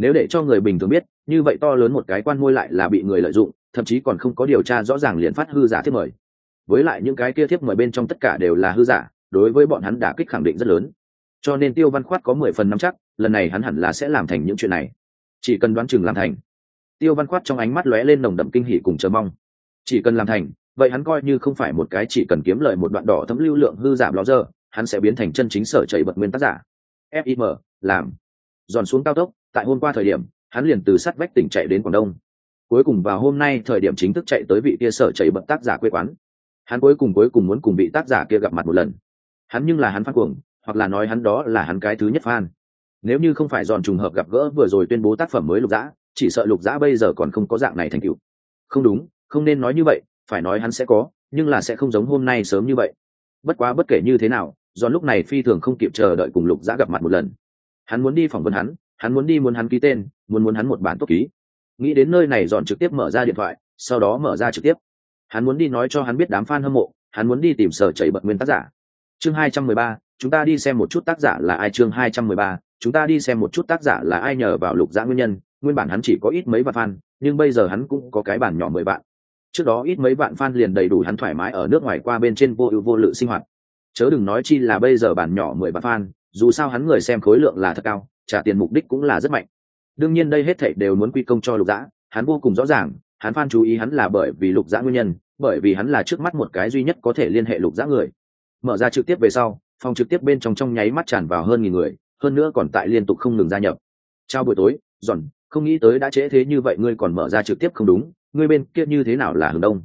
nếu để cho người bình thường biết, như vậy to lớn một cái quan môi lại là bị người lợi dụng, thậm chí còn không có điều tra rõ ràng liền phát hư giả thiếp mời. Với lại những cái kia thiếp mời bên trong tất cả đều là hư giả, đối với bọn hắn đả kích khẳng định rất lớn. Cho nên tiêu văn khoát có mười phần năm chắc, lần này hắn hẳn là sẽ làm thành những chuyện này. Chỉ cần đoán chừng làm thành. Tiêu văn khoát trong ánh mắt lóe lên nồng đậm kinh hỉ cùng chờ mong. Chỉ cần làm thành, vậy hắn coi như không phải một cái chỉ cần kiếm lời một đoạn đỏ thấm lưu lượng hư giả ló giờ hắn sẽ biến thành chân chính sở chảy bật nguyên tác giả. Fim làm giòn xuống cao tốc, tại hôm qua thời điểm, hắn liền từ sát vách tỉnh chạy đến quảng đông. Cuối cùng vào hôm nay thời điểm chính thức chạy tới vị kia sở chảy bận tác giả quê quán. Hắn cuối cùng cuối cùng muốn cùng vị tác giả kia gặp mặt một lần. Hắn nhưng là hắn phát cuồng, hoặc là nói hắn đó là hắn cái thứ nhất fan. Nếu như không phải giòn trùng hợp gặp gỡ vừa rồi tuyên bố tác phẩm mới lục dã, chỉ sợ lục dã bây giờ còn không có dạng này thành tựu. Không đúng, không nên nói như vậy, phải nói hắn sẽ có, nhưng là sẽ không giống hôm nay sớm như vậy. Bất quá bất kể như thế nào, giòn lúc này phi thường không kịp chờ đợi cùng lục dã gặp mặt một lần hắn muốn đi phỏng vấn hắn hắn muốn đi muốn hắn ký tên, muốn muốn hắn một bản tốt ký. Nghĩ đến nơi này dọn trực tiếp mở ra điện thoại, sau đó mở ra trực tiếp. Hắn muốn đi nói cho hắn biết đám fan hâm mộ, hắn muốn đi tìm sở chảy bận nguyên tác giả. Chương hai trăm mười ba, chúng ta đi xem một chút tác giả là ai? Chương hai trăm mười ba, chúng ta đi xem một chút tác giả là ai nhờ vào lục giã nguyên nhân. Nguyên bản hắn chỉ có ít mấy vạn fan, nhưng bây giờ hắn cũng có cái bản nhỏ mười vạn. Trước đó ít mấy vạn fan liền đầy đủ hắn thoải mái ở nước ngoài qua bên trên vô ưu vô lự sinh hoạt. Chớ đừng nói chi là bây giờ bản nhỏ mười vạn fan dù sao hắn người xem khối lượng là thật cao, trả tiền mục đích cũng là rất mạnh. Đương nhiên đây hết thảy đều muốn quy công cho lục dã, hắn vô cùng rõ ràng, hắn phan chú ý hắn là bởi vì lục dã nguyên nhân, bởi vì hắn là trước mắt một cái duy nhất có thể liên hệ lục dã người. Mở ra trực tiếp về sau, phòng trực tiếp bên trong trong nháy mắt tràn vào hơn nghìn người, hơn nữa còn tại liên tục không ngừng gia nhập. Chào buổi tối, giòn, không nghĩ tới đã trễ thế như vậy, ngươi còn mở ra trực tiếp không đúng, ngươi bên kia như thế nào là hướng đông?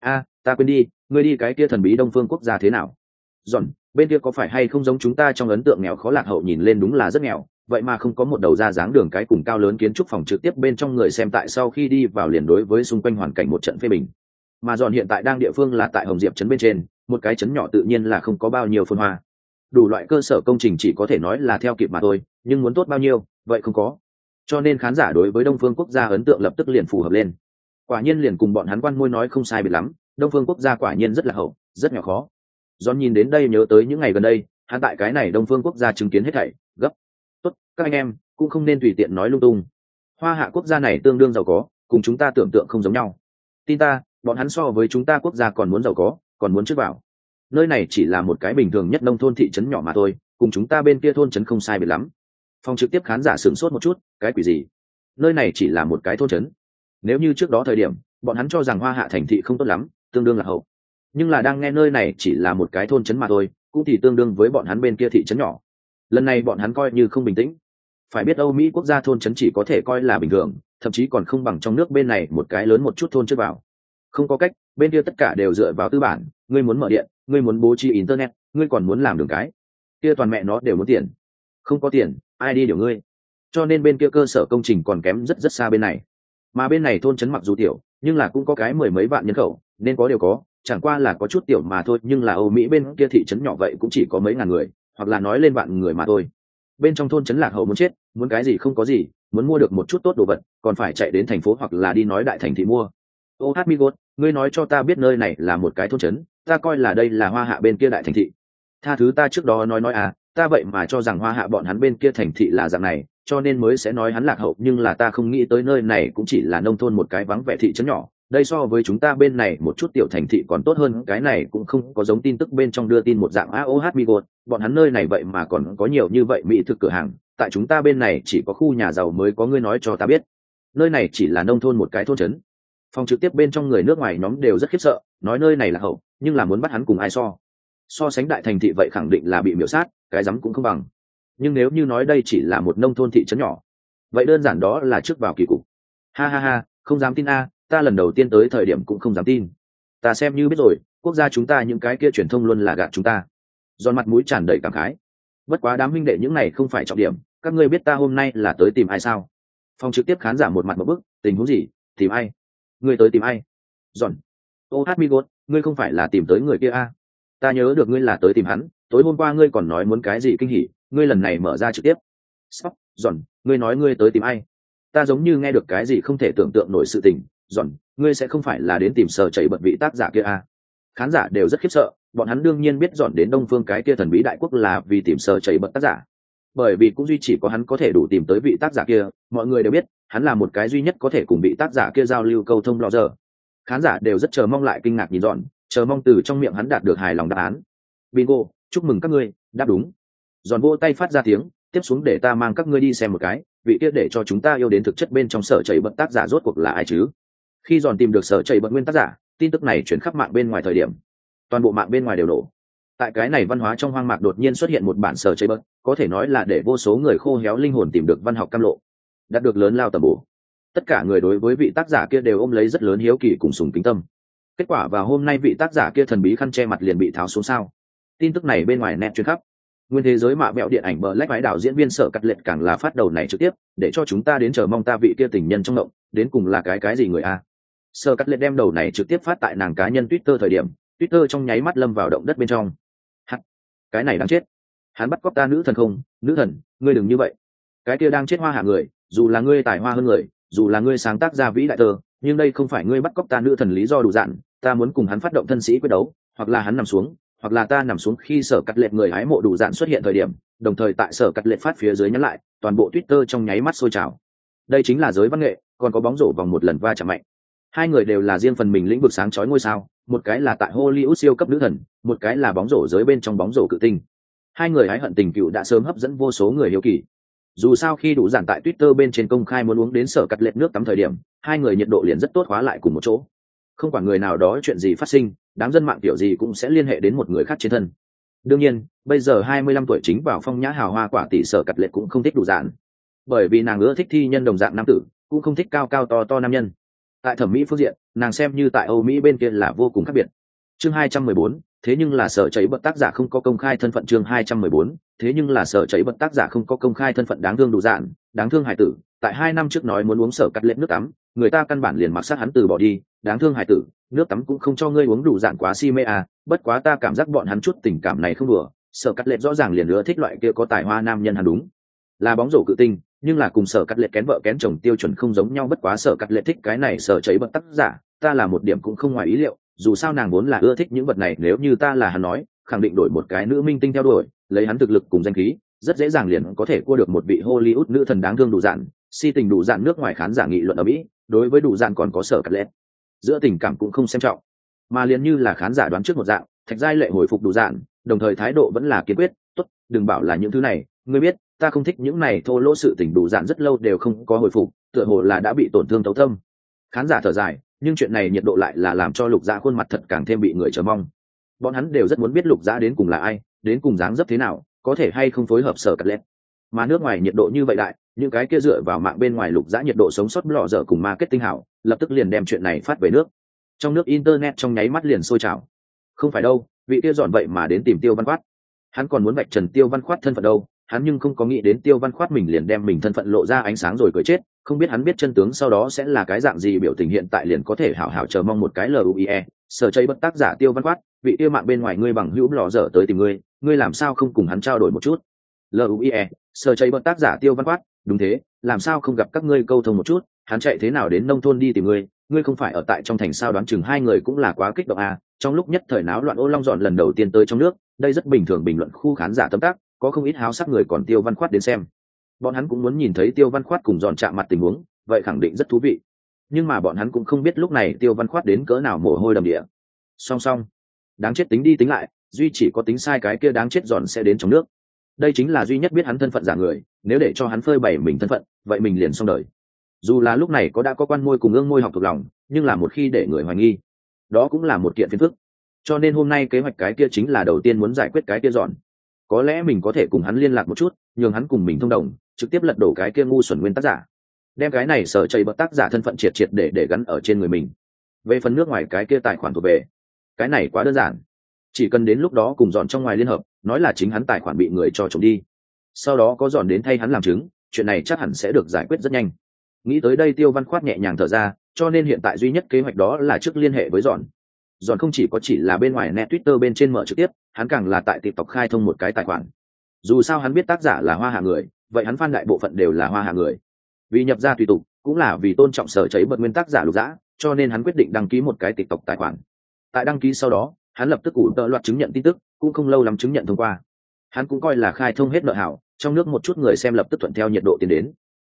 A, ta quên đi, ngươi đi cái kia thần bí đông phương quốc gia thế nào? Giòn bên kia có phải hay không giống chúng ta trong ấn tượng nghèo khó lạc hậu nhìn lên đúng là rất nghèo, vậy mà không có một đầu ra dáng đường cái cùng cao lớn kiến trúc phòng trực tiếp bên trong người xem tại sau khi đi vào liền đối với xung quanh hoàn cảnh một trận phê bình. Mà dọn hiện tại đang địa phương là tại hồng diệp trấn bên trên, một cái trấn nhỏ tự nhiên là không có bao nhiêu phân hoa. Đủ loại cơ sở công trình chỉ có thể nói là theo kịp mà thôi, nhưng muốn tốt bao nhiêu, vậy không có. Cho nên khán giả đối với đông phương quốc gia ấn tượng lập tức liền phù hợp lên. Quả nhiên liền cùng bọn hắn quan môi nói không sai biệt lắm, đông phương quốc gia quả nhiên rất là hậu, rất nhỏ khó. John nhìn đến đây nhớ tới những ngày gần đây, hắn tại cái này Đông Phương quốc gia chứng kiến hết thảy, gấp. Tốt, các anh em, cũng không nên tùy tiện nói lung tung. Hoa hạ quốc gia này tương đương giàu có, cùng chúng ta tưởng tượng không giống nhau. Tin ta, bọn hắn so với chúng ta quốc gia còn muốn giàu có còn muốn trước vào nơi này chỉ là một cái bình thường nhất nông thôn thị trấn nhỏ mà thôi cùng chúng ta bên kia thôn trấn không sai biệt lắm phòng trực tiếp khán giả sửng sốt một chút cái quỷ gì nơi này chỉ là một cái thôn trấn nếu như trước đó thời điểm bọn hắn cho rằng hoa hạ thành thị không tốt lắm tương đương là hậu nhưng là đang nghe nơi này chỉ là một cái thôn trấn mà thôi, cũng thì tương đương với bọn hắn bên kia thị trấn nhỏ. Lần này bọn hắn coi như không bình tĩnh. Phải biết âu mỹ quốc gia thôn trấn chỉ có thể coi là bình thường, thậm chí còn không bằng trong nước bên này một cái lớn một chút thôn trước vào. Không có cách, bên kia tất cả đều dựa vào tư bản, ngươi muốn mở điện, ngươi muốn bố trí internet, ngươi còn muốn làm đường cái. Kia toàn mẹ nó đều muốn tiền. Không có tiền, ai đi điều ngươi? Cho nên bên kia cơ sở công trình còn kém rất rất xa bên này. Mà bên này thôn trấn mặc dù tiểu, nhưng là cũng có cái mười mấy vạn nhân khẩu, nên có điều có chẳng qua là có chút tiểu mà thôi, nhưng là âu mỹ bên kia thị trấn nhỏ vậy cũng chỉ có mấy ngàn người, hoặc là nói lên vạn người mà thôi. Bên trong thôn trấn lạc hậu muốn chết, muốn cái gì không có gì, muốn mua được một chút tốt đồ vật, còn phải chạy đến thành phố hoặc là đi nói đại thành thị mua. Ô hát migot ngươi nói cho ta biết nơi này là một cái thôn trấn, ta coi là đây là hoa hạ bên kia đại thành thị. Tha thứ ta trước đó nói nói à ta vậy mà cho rằng hoa hạ bọn hắn bên kia thành thị là dạng này, cho nên mới sẽ nói hắn lạc hậu, nhưng là ta không nghĩ tới nơi này cũng chỉ là nông thôn một cái vắng vẻ thị trấn nhỏ đây so với chúng ta bên này một chút tiểu thành thị còn tốt hơn, cái này cũng không có giống tin tức bên trong đưa tin một dạng aoh migot bọn hắn nơi này vậy mà còn có nhiều như vậy mỹ thực cửa hàng, tại chúng ta bên này chỉ có khu nhà giàu mới có ngươi nói cho ta biết. Nơi này chỉ là nông thôn một cái thôn trấn. Phòng trực tiếp bên trong người nước ngoài nhóm đều rất khiếp sợ, nói nơi này là hậu, nhưng là muốn bắt hắn cùng ai so. So sánh đại thành thị vậy khẳng định là bị miễu sát, cái rắm cũng không bằng. Nhưng nếu như nói đây chỉ là một nông thôn thị trấn nhỏ, vậy đơn giản đó là trước vào kỳ cục. Ha ha ha, không dám tin a ta lần đầu tiên tới thời điểm cũng không dám tin. Ta xem như biết rồi, quốc gia chúng ta những cái kia truyền thông luôn là gạt chúng ta. Giòn mặt mũi tràn đầy cảm khái. Bất quá đám huynh đệ những này không phải trọng điểm, các ngươi biết ta hôm nay là tới tìm ai sao? Phòng trực tiếp khán giả một mặt một bức, tình huống gì? Tìm ai? Ngươi tới tìm ai? Giòn. Ô hát mi gốt ngươi không phải là tìm tới người kia a à? ta nhớ được ngươi là tới tìm hắn, tối hôm qua ngươi còn nói muốn cái gì kinh hỉ, ngươi lần này mở ra trực tiếp. Sóc giòn, ngươi nói ngươi tới tìm ai? Ta giống như nghe được cái gì không thể tưởng tượng nổi sự tình giòn, ngươi sẽ không phải là đến tìm sở chảy bật vị tác giả kia à. khán giả đều rất khiếp sợ, bọn hắn đương nhiên biết dọn đến đông phương cái kia thần bí đại quốc là vì tìm sở chảy bật tác giả. Bởi vì cũng duy chỉ có hắn có thể đủ tìm tới vị tác giả kia, mọi người đều biết, hắn là một cái duy nhất có thể cùng vị tác giả kia giao lưu câu thông lò giờ khán giả đều rất chờ mong lại kinh ngạc nhìn dọn chờ mong từ trong miệng hắn đạt được hài lòng đáp án. Bingo, chúc mừng các ngươi, đáp đúng. Giòn vô tay phát ra tiếng, tiếp xuống để ta mang các ngươi đi xem một cái, vị kia để cho chúng ta yêu đến thực chất bên trong sở chảy bận tác giả rốt cuộc là ai chứ? Khi giòn tìm được sở chảy bận nguyên tác giả, tin tức này chuyển khắp mạng bên ngoài thời điểm. Toàn bộ mạng bên ngoài đều nổ tại cái này văn hóa trong hoang mạc đột nhiên xuất hiện một bản sở chảy bận, có thể nói là để vô số người khô héo linh hồn tìm được văn học cam lộ, đạt được lớn lao tầm bổ. Tất cả người đối với vị tác giả kia đều ôm lấy rất lớn hiếu kỳ cùng sùng kính tâm. Kết quả vào hôm nay vị tác giả kia thần bí khăn che mặt liền bị tháo xuống sao? Tin tức này bên ngoài net truyền khắp. Nguyên thế giới mạ mẹo điện ảnh bờ lách mái đảo diễn viên sở cắt lệch càng là phát đầu này trực tiếp, để cho chúng ta đến chờ mong ta vị kia tình nhân trong động, đến cùng là cái cái gì người a? Sở cắt lên đem đầu này trực tiếp phát tại nàng cá nhân twitter thời điểm, twitter trong nháy mắt lâm vào động đất bên trong. Hắt cái này đang chết. Hắn bắt cóc ta nữ thần không? Nữ thần, ngươi đừng như vậy. Cái kia đang chết hoa hạ người, dù là ngươi tài hoa hơn người, dù là ngươi sáng tác ra vĩ đại tơ nhưng đây không phải ngươi bắt cóc ta nữ thần lý do đủ dạn ta muốn cùng hắn phát động thân sĩ quyết đấu, hoặc là hắn nằm xuống, hoặc là ta nằm xuống khi sở cắt lệch người hái mộ đủ dạn xuất hiện thời điểm, đồng thời tại sở cắt lệch phát phía dưới nhắn lại, toàn bộ twitter trong nháy mắt sôi trào. Đây chính là giới văn nghệ, còn có bóng rổ vòng một lần va chạm mạnh hai người đều là riêng phần mình lĩnh vực sáng chói ngôi sao, một cái là tại hollywood siêu cấp nữ thần, một cái là bóng rổ giới bên trong bóng rổ cự tinh. Hai người hái hận tình cựu đã sớm hấp dẫn vô số người hiếu kỳ. Dù sao khi đủ giản tại twitter bên trên công khai muốn uống đến sở cắt lệch nước tắm thời điểm, hai người nhiệt độ liền rất tốt hóa lại cùng một chỗ. Không quản người nào đó chuyện gì phát sinh, đám dân mạng kiểu gì cũng sẽ liên hệ đến một người khác trên thân. Đương nhiên, bây giờ hai mươi lăm tuổi chính vào phong nhã hào hoa quả tỷ sở cắt lệ cũng không thích đủ dạn bởi vì nàng ưa thích thi nhân đồng dạng nam tử, cũng không thích cao cao to to nam nhân tại thẩm mỹ phương diện, nàng xem như tại âu mỹ bên kia là vô cùng khác biệt. Chương hai trăm mười bốn, thế nhưng là sở chảy bật tác giả không có công khai thân phận chương hai trăm mười bốn, thế nhưng là sở chảy bật tác giả không có công khai thân phận đáng thương đủ dạn, đáng thương hải tử. Tại hai năm trước nói muốn uống sở cắt lệ nước tắm, người ta căn bản liền mặc sát hắn từ bỏ đi. Đáng thương hải tử, nước tắm cũng không cho ngươi uống đủ dạn quá si mê à bất quá ta cảm giác bọn hắn chút tình cảm này không đùa. Sở cắt lệ rõ ràng liền nữa thích loại kia có tài hoa nam nhân hắn đúng. Là bóng rổ cự tinh nhưng là cùng sở cắt lệ kén vợ kén chồng tiêu chuẩn không giống nhau bất quá sở cắt lệ thích cái này sở cháy bật tác giả, ta là một điểm cũng không ngoài ý liệu, dù sao nàng vốn là ưa thích những vật này, nếu như ta là hắn nói, khẳng định đổi một cái nữ minh tinh theo đuổi, lấy hắn thực lực cùng danh khí, rất dễ dàng liền có thể cua được một vị hollywood nữ thần đáng thương đủ dạn, si tình đủ dạn nước ngoài khán giả nghị luận ở mỹ, đối với đủ dạn còn có sở cắt lệ giữa tình cảm cũng không xem trọng, mà liền như là khán giả đoán trước một dạng, thạch giai lệ hồi phục đủ dạng đồng thời thái độ vẫn là kiên quyết, tốt, đừng bảo là những thứ này, ngươi biết ta không thích những này thô lỗ sự tình đủ dạng rất lâu đều không có hồi phục, tựa hồ là đã bị tổn thương thấu tâm. Khán giả thở dài, nhưng chuyện này nhiệt độ lại là làm cho lục dạ khuôn mặt thật càng thêm bị người chờ mong. Bọn hắn đều rất muốn biết lục dạ đến cùng là ai, đến cùng dáng dấp thế nào, có thể hay không phối hợp sở cắt lét. Mà nước ngoài nhiệt độ như vậy đại, những cái kia dựa vào mạng bên ngoài lục dã nhiệt độ sống sót lò dở cùng marketing hảo, lập tức liền đem chuyện này phát về nước. Trong nước internet trong nháy mắt liền sôi trào. Không phải đâu, vị kia dọn vậy mà đến tìm tiêu văn khoát hắn còn muốn vạch trần tiêu văn khoát thân phận đâu hắn nhưng không có nghĩ đến tiêu văn khoát mình liền đem mình thân phận lộ ra ánh sáng rồi cười chết, không biết hắn biết chân tướng sau đó sẽ là cái dạng gì, biểu tình hiện tại liền có thể hảo hảo chờ mong một cái lue sở chây bất tác giả tiêu văn khoát, vị tiêu mạng bên ngoài ngươi bằng hữu lò dở tới tìm ngươi ngươi làm sao không cùng hắn trao đổi một chút? Lue sở chây bất tác giả tiêu văn khoát, đúng thế, làm sao không gặp các ngươi câu thông một chút, hắn chạy thế nào đến nông thôn đi tìm ngươi ngươi không phải ở tại trong thành sao đoán chừng hai người cũng là quá kích động à trong lúc nhất thời náo loạn ô long dọn lần đầu tiên tới trong nước, đây rất bình thường bình luận khu khán giả tâm tác có không ít háo sắc người còn tiêu văn khoát đến xem. Bọn hắn cũng muốn nhìn thấy tiêu văn khoát cùng dọn chạm mặt tình huống, vậy khẳng định rất thú vị. Nhưng mà bọn hắn cũng không biết lúc này tiêu văn khoát đến cỡ nào mồ hôi đầm địa. Song song, đáng chết tính đi tính lại, duy chỉ có tính sai cái kia đáng chết giòn sẽ đến trong nước. Đây chính là duy nhất biết hắn thân phận giả người, nếu để cho hắn phơi bày mình thân phận, vậy mình liền xong đời. Dù là lúc này có đã có quan môi cùng ương môi học thuộc lòng, nhưng là một khi để người hoài nghi, đó cũng là một kiện phiền phức. Cho nên hôm nay kế hoạch cái kia chính là đầu tiên muốn giải quyết cái kia dọn có lẽ mình có thể cùng hắn liên lạc một chút, nhường hắn cùng mình thông đồng, trực tiếp lật đổ cái kia ngu xuẩn nguyên tác giả. Đem cái này sở chảy bậc tác giả thân phận triệt triệt để để gắn ở trên người mình. Về phần nước ngoài cái kia tài khoản thuộc về, cái này quá đơn giản. Chỉ cần đến lúc đó cùng dọn trong ngoài liên hợp, nói là chính hắn tài khoản bị người cho trộm đi. Sau đó có dọn đến thay hắn làm chứng, chuyện này chắc hẳn sẽ được giải quyết rất nhanh. Nghĩ tới đây tiêu văn khoát nhẹ nhàng thở ra, cho nên hiện tại duy nhất kế hoạch đó là trước liên hệ với dọn giòn không chỉ có chỉ là bên ngoài net twitter bên trên mở trực tiếp, hắn càng là tại tiktok khai thông một cái tài khoản. Dù sao hắn biết tác giả là hoa hạ người, vậy hắn phan đại bộ phận đều là hoa hạ người. Vì nhập ra tùy tục, cũng là vì tôn trọng sở cháy bật nguyên tác giả lục dã, cho nên hắn quyết định đăng ký một cái tiktok tài khoản. Tại đăng ký sau đó, hắn lập tức ủ tợ loạt chứng nhận tin tức, cũng không lâu lắm chứng nhận thông qua. Hắn cũng coi là khai thông hết nợ hảo, trong nước một chút người xem lập tức thuận theo nhiệt độ tiến đến.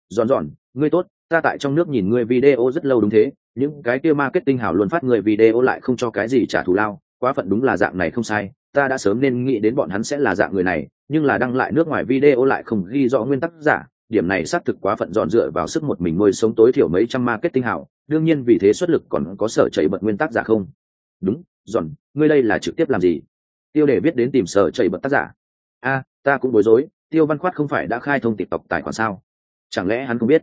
Giòn giòn, ngươi tốt ta tại trong nước nhìn ngươi video rất lâu đúng thế, những cái kia marketing hảo luôn phát người video lại không cho cái gì trả thù lao, quá phận đúng là dạng này không sai, ta đã sớm nên nghĩ đến bọn hắn sẽ là dạng người này, nhưng là đăng lại nước ngoài video lại không ghi rõ nguyên tắc giả, điểm này xác thực quá phận dọn dựa vào sức một mình nuôi sống tối thiểu mấy trăm marketing hảo, đương nhiên vì thế xuất lực còn có sở chạy bật nguyên tắc giả không? Đúng, dọn, ngươi đây là trực tiếp làm gì? Tiêu để viết đến tìm sở chạy bật tác giả. A, ta cũng bối rối, tiêu văn khoát không phải đã khai thông tộc tài khoản sao? Chẳng lẽ hắn không biết?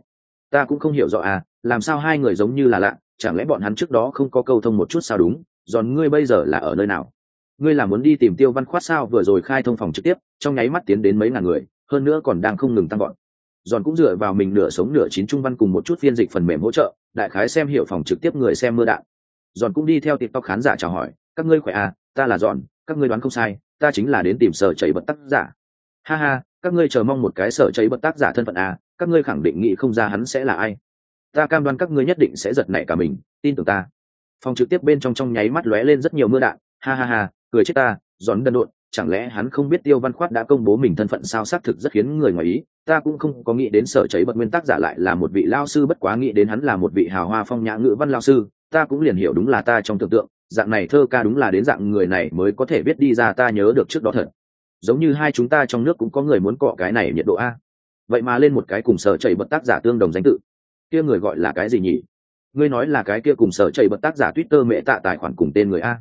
Ta cũng không hiểu rõ à làm sao hai người giống như là lạ, chẳng lẽ bọn hắn trước đó không có câu thông một chút sao đúng, giòn ngươi bây giờ là ở nơi nào? Ngươi là muốn đi tìm tiêu văn khoát sao? Vừa rồi khai thông phòng trực tiếp, trong nháy mắt tiến đến mấy ngàn người, hơn nữa còn đang không ngừng tăng gọn giòn cũng dựa vào mình nửa sống nửa chín trung văn cùng một chút phiên dịch phần mềm hỗ trợ, đại khái xem hiểu phòng trực tiếp người xem mưa đạn. Giòn cũng đi theo tiktok khán giả chào hỏi, các ngươi khỏe à? Ta là giòn, các ngươi đoán không sai, ta chính là đến tìm sở chảy bật tác giả. Ha ha, các ngươi chờ mong một cái sở chảy bật tác giả thân phận à? Các ngươi khẳng định nghĩ không ra hắn sẽ là ai. Ta cam đoan các ngươi nhất định sẽ giật nảy cả mình, tin tưởng ta. Phòng trực tiếp bên trong trong nháy mắt lóe lên rất nhiều mưa đạn. Ha ha ha, cười chết ta, giòn đần độn, chẳng lẽ hắn không biết tiêu văn khoát đã công bố mình thân phận sao? Xác thực rất khiến người ngoài ý, ta cũng không có nghĩ đến sở cháy bật nguyên tác giả lại là một vị lao sư, bất quá nghĩ đến hắn là một vị hào hoa phong nhã ngữ văn lao sư, ta cũng liền hiểu đúng là ta trong tưởng tượng, dạng này thơ ca đúng là đến dạng người này mới có thể biết đi ra, ta nhớ được trước đó thật. Giống như hai chúng ta trong nước cũng có người muốn cọ cái này nhiệt độ a vậy mà lên một cái cùng sở chảy bật tác giả tương đồng danh tự. Kia người gọi là cái gì nhỉ? Ngươi nói là cái kia cùng sở chảy bật tác giả twitter mẹ tạ tài khoản cùng tên người a.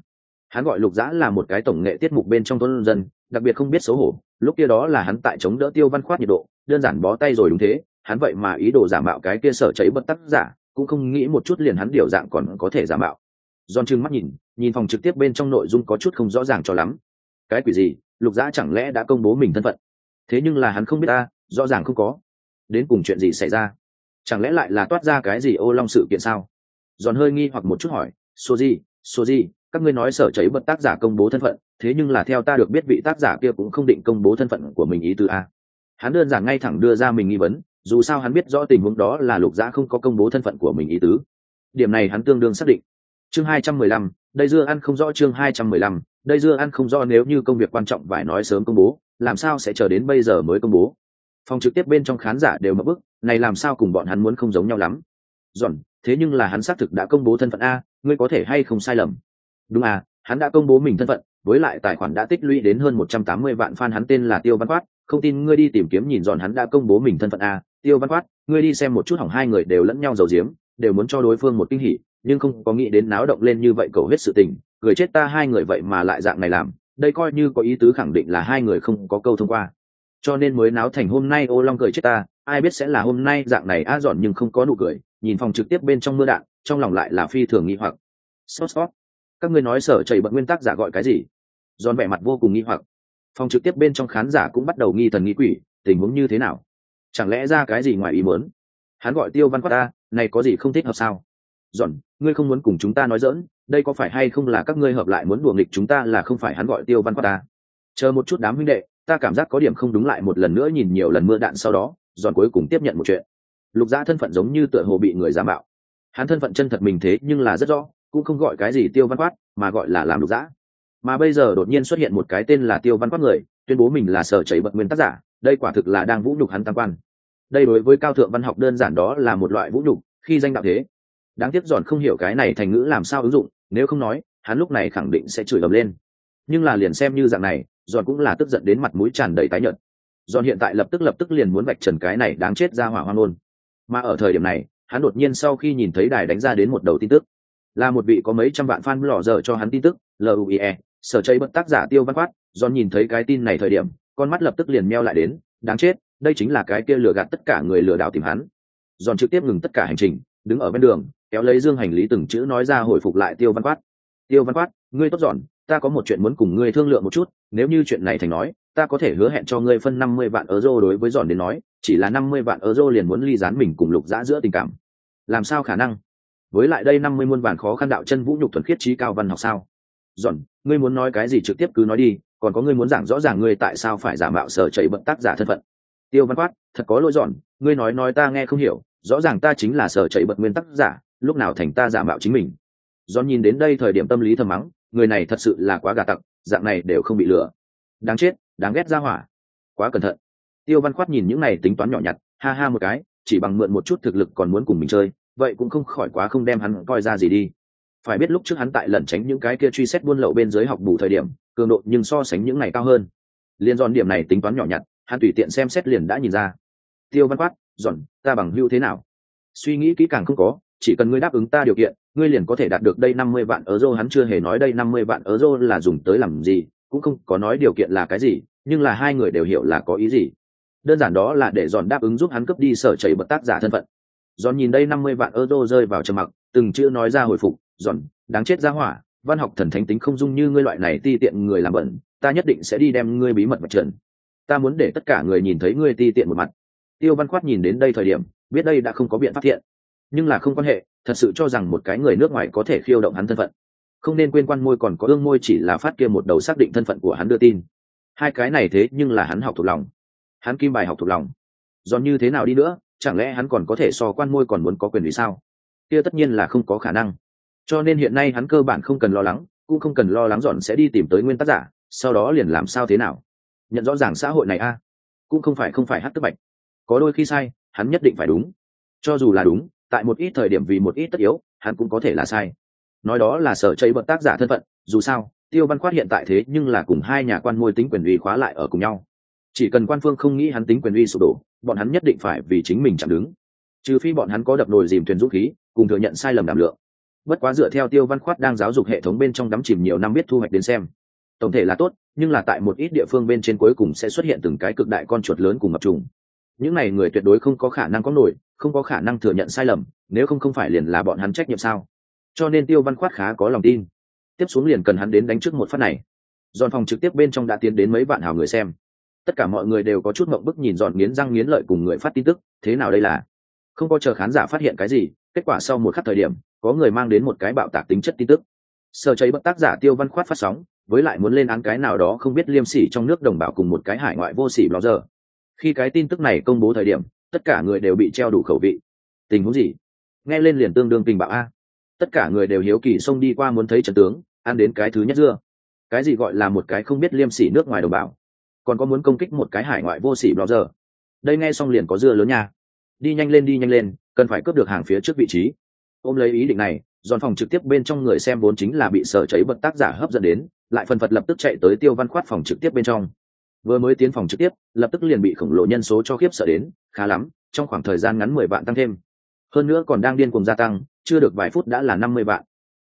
Hắn gọi lục giã là một cái tổng nghệ tiết mục bên trong thôn dân, đặc biệt không biết xấu hổ. Lúc kia đó là hắn tại chống đỡ tiêu văn khoát nhiệt độ, đơn giản bó tay rồi đúng thế. Hắn vậy mà ý đồ giả mạo cái kia sở chảy bật tác giả, cũng không nghĩ một chút liền hắn điều dạng còn có thể giả mạo. Giòn trừng mắt nhìn nhìn phòng trực tiếp bên trong nội dung có chút không rõ ràng cho lắm. Cái quỷ gì? Lục giã chẳng lẽ đã công bố mình thân phận? Thế nhưng là hắn không biết ta rõ ràng không có. Đến cùng chuyện gì xảy ra? Chẳng lẽ lại là toát ra cái gì ô long sự kiện sao? Giòn hơi nghi hoặc một chút hỏi số gì số gì các ngươi nói sở cháy bật tác giả công bố thân phận, thế nhưng là theo ta được biết vị tác giả kia cũng không định công bố thân phận của mình ý tứ a. Hắn đơn giản ngay thẳng đưa ra mình nghi vấn, dù sao hắn biết rõ tình huống đó là lục giã không có công bố thân phận của mình ý tứ. Điểm này hắn tương đương xác định. Chương hai trăm mười lăm, đây dưa ăn không rõ chương hai trăm mười lăm, đây dưa ăn không rõ nếu như công việc quan trọng phải nói sớm công bố, làm sao sẽ chờ đến bây giờ mới công bố? Phòng trực tiếp bên trong khán giả đều mở bức, này làm sao cùng bọn hắn muốn không giống nhau lắm. Giòn, thế nhưng là hắn xác thực đã công bố thân phận a, ngươi có thể hay không sai lầm? Đúng à hắn đã công bố mình thân phận, với lại tài khoản đã tích lũy đến hơn một trăm tám mươi vạn fan hắn tên là tiêu văn quát. Không tin ngươi đi tìm kiếm nhìn dọn hắn đã công bố mình thân phận a. Tiêu văn quát, ngươi đi xem một chút hỏng hai người đều lẫn nhau giàu giếm, đều muốn cho đối phương một kinh hỉ, nhưng không có nghĩ đến náo động lên như vậy cầu hết sự tình. Người chết ta hai người vậy mà lại dạng này làm. Đây coi như có ý tứ khẳng định là hai người không có câu thông qua cho nên mới náo thành hôm nay ô long cười chết ta, ai biết sẽ là hôm nay dạng này a dọn nhưng không có nụ cười, nhìn phòng trực tiếp bên trong mưa đạn, trong lòng lại là phi thường nghi hoặc. Sốt sốt. Các ngươi nói sở chảy bận nguyên tắc giả gọi cái gì? Giòn vẻ mặt vô cùng nghi hoặc. Phòng trực tiếp bên trong khán giả cũng bắt đầu nghi thần nghi quỷ, tình huống như thế nào? Chẳng lẽ ra cái gì ngoài ý muốn? Hắn gọi tiêu văn quát ta, này có gì không thích hợp sao? Giòn, ngươi không muốn cùng chúng ta nói dỡn đây có phải hay không là các ngươi hợp lại muốn đùa nghịch chúng ta là không phải hắn gọi tiêu văn quát ta? Chờ một chút đám huynh đệ ta cảm giác có điểm không đúng lại một lần nữa nhìn nhiều lần mưa đạn sau đó, giòn cuối cùng tiếp nhận một chuyện. Lục gia thân phận giống như tựa hồ bị người giả mạo. Hắn thân phận chân thật mình thế nhưng là rất rõ, cũng không gọi cái gì tiêu văn quát, mà gọi là làm lục giã mà bây giờ đột nhiên xuất hiện một cái tên là tiêu văn quát người, tuyên bố mình là sở chảy bật nguyên tác giả, đây quả thực là đang vũ nhục hắn tam quan. Đây đối với cao thượng văn học đơn giản đó là một loại vũ nhục, khi danh đạo thế. Đáng tiếc giòn không hiểu cái này thành ngữ làm sao ứng dụng, nếu không nói, hắn lúc này khẳng định sẽ chửi ầm lên. Nhưng là liền xem như dạng này giòn cũng là tức giận đến mặt mũi tràn đầy tái nhợt. Giòn hiện tại lập tức lập tức liền muốn vạch trần cái này đáng chết ra hỏa hoang ngôn. Mà ở thời điểm này, hắn đột nhiên sau khi nhìn thấy đài đánh ra đến một đầu tin tức, là một vị có mấy trăm vạn fan lò dở cho hắn tin tức luie sở chơi bất tác giả tiêu văn quát. Giòn nhìn thấy cái tin này thời điểm, con mắt lập tức liền meo lại đến, đáng chết, đây chính là cái kia lừa gạt tất cả người lừa đảo tìm hắn. Giòn trực tiếp ngừng tất cả hành trình, đứng ở bên đường, kéo lấy dương hành lý từng chữ nói ra hồi phục lại tiêu văn quát. Tiêu văn quát, ngươi tốt giòn ta có một chuyện muốn cùng ngươi thương lượng một chút, nếu như chuyện này thành nói, ta có thể hứa hẹn cho ngươi phân năm mươi vạn euro đối với giòn đến nói, chỉ là năm mươi vạn euro liền muốn ly gián mình cùng lục giã giữa tình cảm. Làm sao khả năng? Với lại đây năm mươi muôn vạn khó khăn đạo chân vũ nhục thuần khiết trí cao văn học sao? Giòn, ngươi muốn nói cái gì trực tiếp cứ nói đi, còn có ngươi muốn giảng rõ ràng ngươi tại sao phải giả mạo sở chảy bận tác giả thân phận. Tiêu văn quát, thật có lỗi giòn, ngươi nói nói ta nghe không hiểu, rõ ràng ta chính là sở chảy bận nguyên tác giả, lúc nào thành ta giả mạo chính mình. Giòn nhìn đến đây thời điểm tâm lý thầm mắng người này thật sự là quá gà tặc, dạng này đều không bị lừa. Đáng chết, đáng ghét ra hỏa. Quá cẩn thận. Tiêu văn khoát nhìn những này tính toán nhỏ nhặt, ha ha một cái, chỉ bằng mượn một chút thực lực còn muốn cùng mình chơi, vậy cũng không khỏi quá không đem hắn coi ra gì đi. Phải biết lúc trước hắn tại lẩn tránh những cái kia truy xét buôn lậu bên dưới học bù thời điểm, cường độ nhưng so sánh những này cao hơn. Liên dọn điểm này tính toán nhỏ nhặt, hắn tùy tiện xem xét liền đã nhìn ra. Tiêu văn khoát, dọn, ta bằng hưu thế nào? Suy nghĩ kỹ càng không có, chỉ cần ngươi đáp ứng ta điều kiện ngươi liền có thể đạt được đây năm mươi vạn euro, hắn chưa hề nói đây năm mươi vạn euro là dùng tới làm gì, cũng không có nói điều kiện là cái gì, nhưng là hai người đều hiểu là có ý gì. Đơn giản đó là để Giòn đáp ứng giúp hắn cướp đi sở chảy bật tác giả thân phận. Giòn nhìn đây năm mươi vạn euro rơi vào trầm mặc, từng chữ nói ra hồi phục, Giòn, đáng chết ra hỏa, văn học thần thánh tính không dung như ngươi loại này ti tiện người làm bẩn, ta nhất định sẽ đi đem ngươi bí mật mặt trần ta muốn để tất cả người nhìn thấy ngươi ti tiện một mặt. Tiêu văn khoát nhìn đến đây thời điểm, biết đây đã không có biện pháp thiện nhưng là không quan hệ, thật sự cho rằng một cái người nước ngoài có thể khiêu động hắn thân phận. Không nên quên quan môi còn có ương môi chỉ là phát kia một đầu xác định thân phận của hắn đưa tin. Hai cái này thế nhưng là hắn học thuộc lòng. Hắn kim bài học thuộc lòng. Do như thế nào đi nữa, chẳng lẽ hắn còn có thể so quan môi còn muốn có quyền vì sao? Kia tất nhiên là không có khả năng. Cho nên hiện nay hắn cơ bản không cần lo lắng, cũng không cần lo lắng dọn sẽ đi tìm tới nguyên tác giả, sau đó liền làm sao thế nào? Nhận rõ ràng xã hội này a, cũng không phải không phải hát tức bạch. Có đôi khi sai, hắn nhất định phải đúng. Cho dù là đúng tại một ít thời điểm vì một ít tất yếu, hắn cũng có thể là sai. Nói đó là sở chây bật tác giả thân phận, dù sao, tiêu văn khoát hiện tại thế nhưng là cùng hai nhà quan môi tính quyền uy khóa lại ở cùng nhau. Chỉ cần quan phương không nghĩ hắn tính quyền uy sụp đổ, bọn hắn nhất định phải vì chính mình chạm đứng. Trừ phi bọn hắn có đập nồi dìm thuyền dũng khí, cùng thừa nhận sai lầm đảm lượng. Bất quá dựa theo tiêu văn khoát đang giáo dục hệ thống bên trong đắm chìm nhiều năm biết thu hoạch đến xem. Tổng thể là tốt, nhưng là tại một ít địa phương bên trên cuối cùng sẽ xuất hiện từng cái cực đại con chuột lớn cùng ngập trùng những này người tuyệt đối không có khả năng có nổi, không có khả năng thừa nhận sai lầm, nếu không không phải liền là bọn hắn trách nhiệm sao? Cho nên tiêu văn khoát khá có lòng tin. Tiếp xuống liền cần hắn đến đánh trước một phát này. Giòn phòng trực tiếp bên trong đã tiến đến mấy bạn hào người xem. Tất cả mọi người đều có chút mộng bức nhìn giòn nghiến răng nghiến lợi cùng người phát tin tức, thế nào đây là? Không có chờ khán giả phát hiện cái gì, kết quả sau một khắc thời điểm, có người mang đến một cái bạo tạc tính chất tin tức. Sở cháy bất tác giả tiêu văn khoát phát sóng, với lại muốn lên án cái nào đó không biết liêm sỉ trong nước đồng bào cùng một cái hải ngoại vô sỉ blogger khi cái tin tức này công bố thời điểm, tất cả người đều bị treo đủ khẩu vị. Tình huống gì? Nghe lên liền tương đương tình bạo a. Tất cả người đều hiếu kỳ xông đi qua muốn thấy trận tướng, ăn đến cái thứ nhất dưa. Cái gì gọi là một cái không biết liêm sỉ nước ngoài đồng bào? Còn có muốn công kích một cái hải ngoại vô sỉ blogger đây nghe xong liền có dưa lớn nha. Đi nhanh lên, đi nhanh lên, cần phải cướp được hàng phía trước vị trí. Ôm lấy ý định này dọn phòng trực tiếp bên trong người xem vốn chính là bị sở cháy bật tác giả hấp dẫn đến, lại phần phật lập tức chạy tới tiêu văn khoát phòng trực tiếp bên trong vừa mới tiến phòng trực tiếp, lập tức liền bị khổng lồ nhân số cho khiếp sợ đến, khá lắm, trong khoảng thời gian ngắn mười vạn tăng thêm. Hơn nữa còn đang điên cùng gia tăng, chưa được vài phút đã là năm mươi vạn.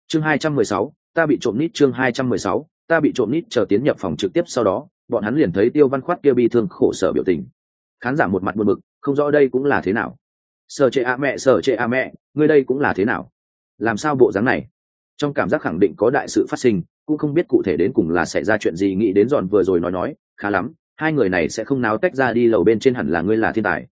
Chương hai trăm mười sáu, ta bị trộm nít chương hai trăm mười sáu, ta bị trộm nít chờ tiến nhập phòng trực tiếp sau đó, bọn hắn liền thấy tiêu văn khoát kia bi thương khổ sở biểu tình. Khán giả một mặt buồn bực, không rõ đây cũng là thế nào. Sở trệ a mẹ, sở trệ a mẹ, ngươi đây cũng là thế nào? Làm sao bộ dáng này? Trong cảm giác khẳng định có đại sự phát sinh, cũng không biết cụ thể đến cùng là xảy ra chuyện gì, nghĩ đến giòn vừa rồi nói nói khá lắm, hai người này sẽ không náo tách ra đi, lầu bên trên hẳn là ngươi là thiên tài.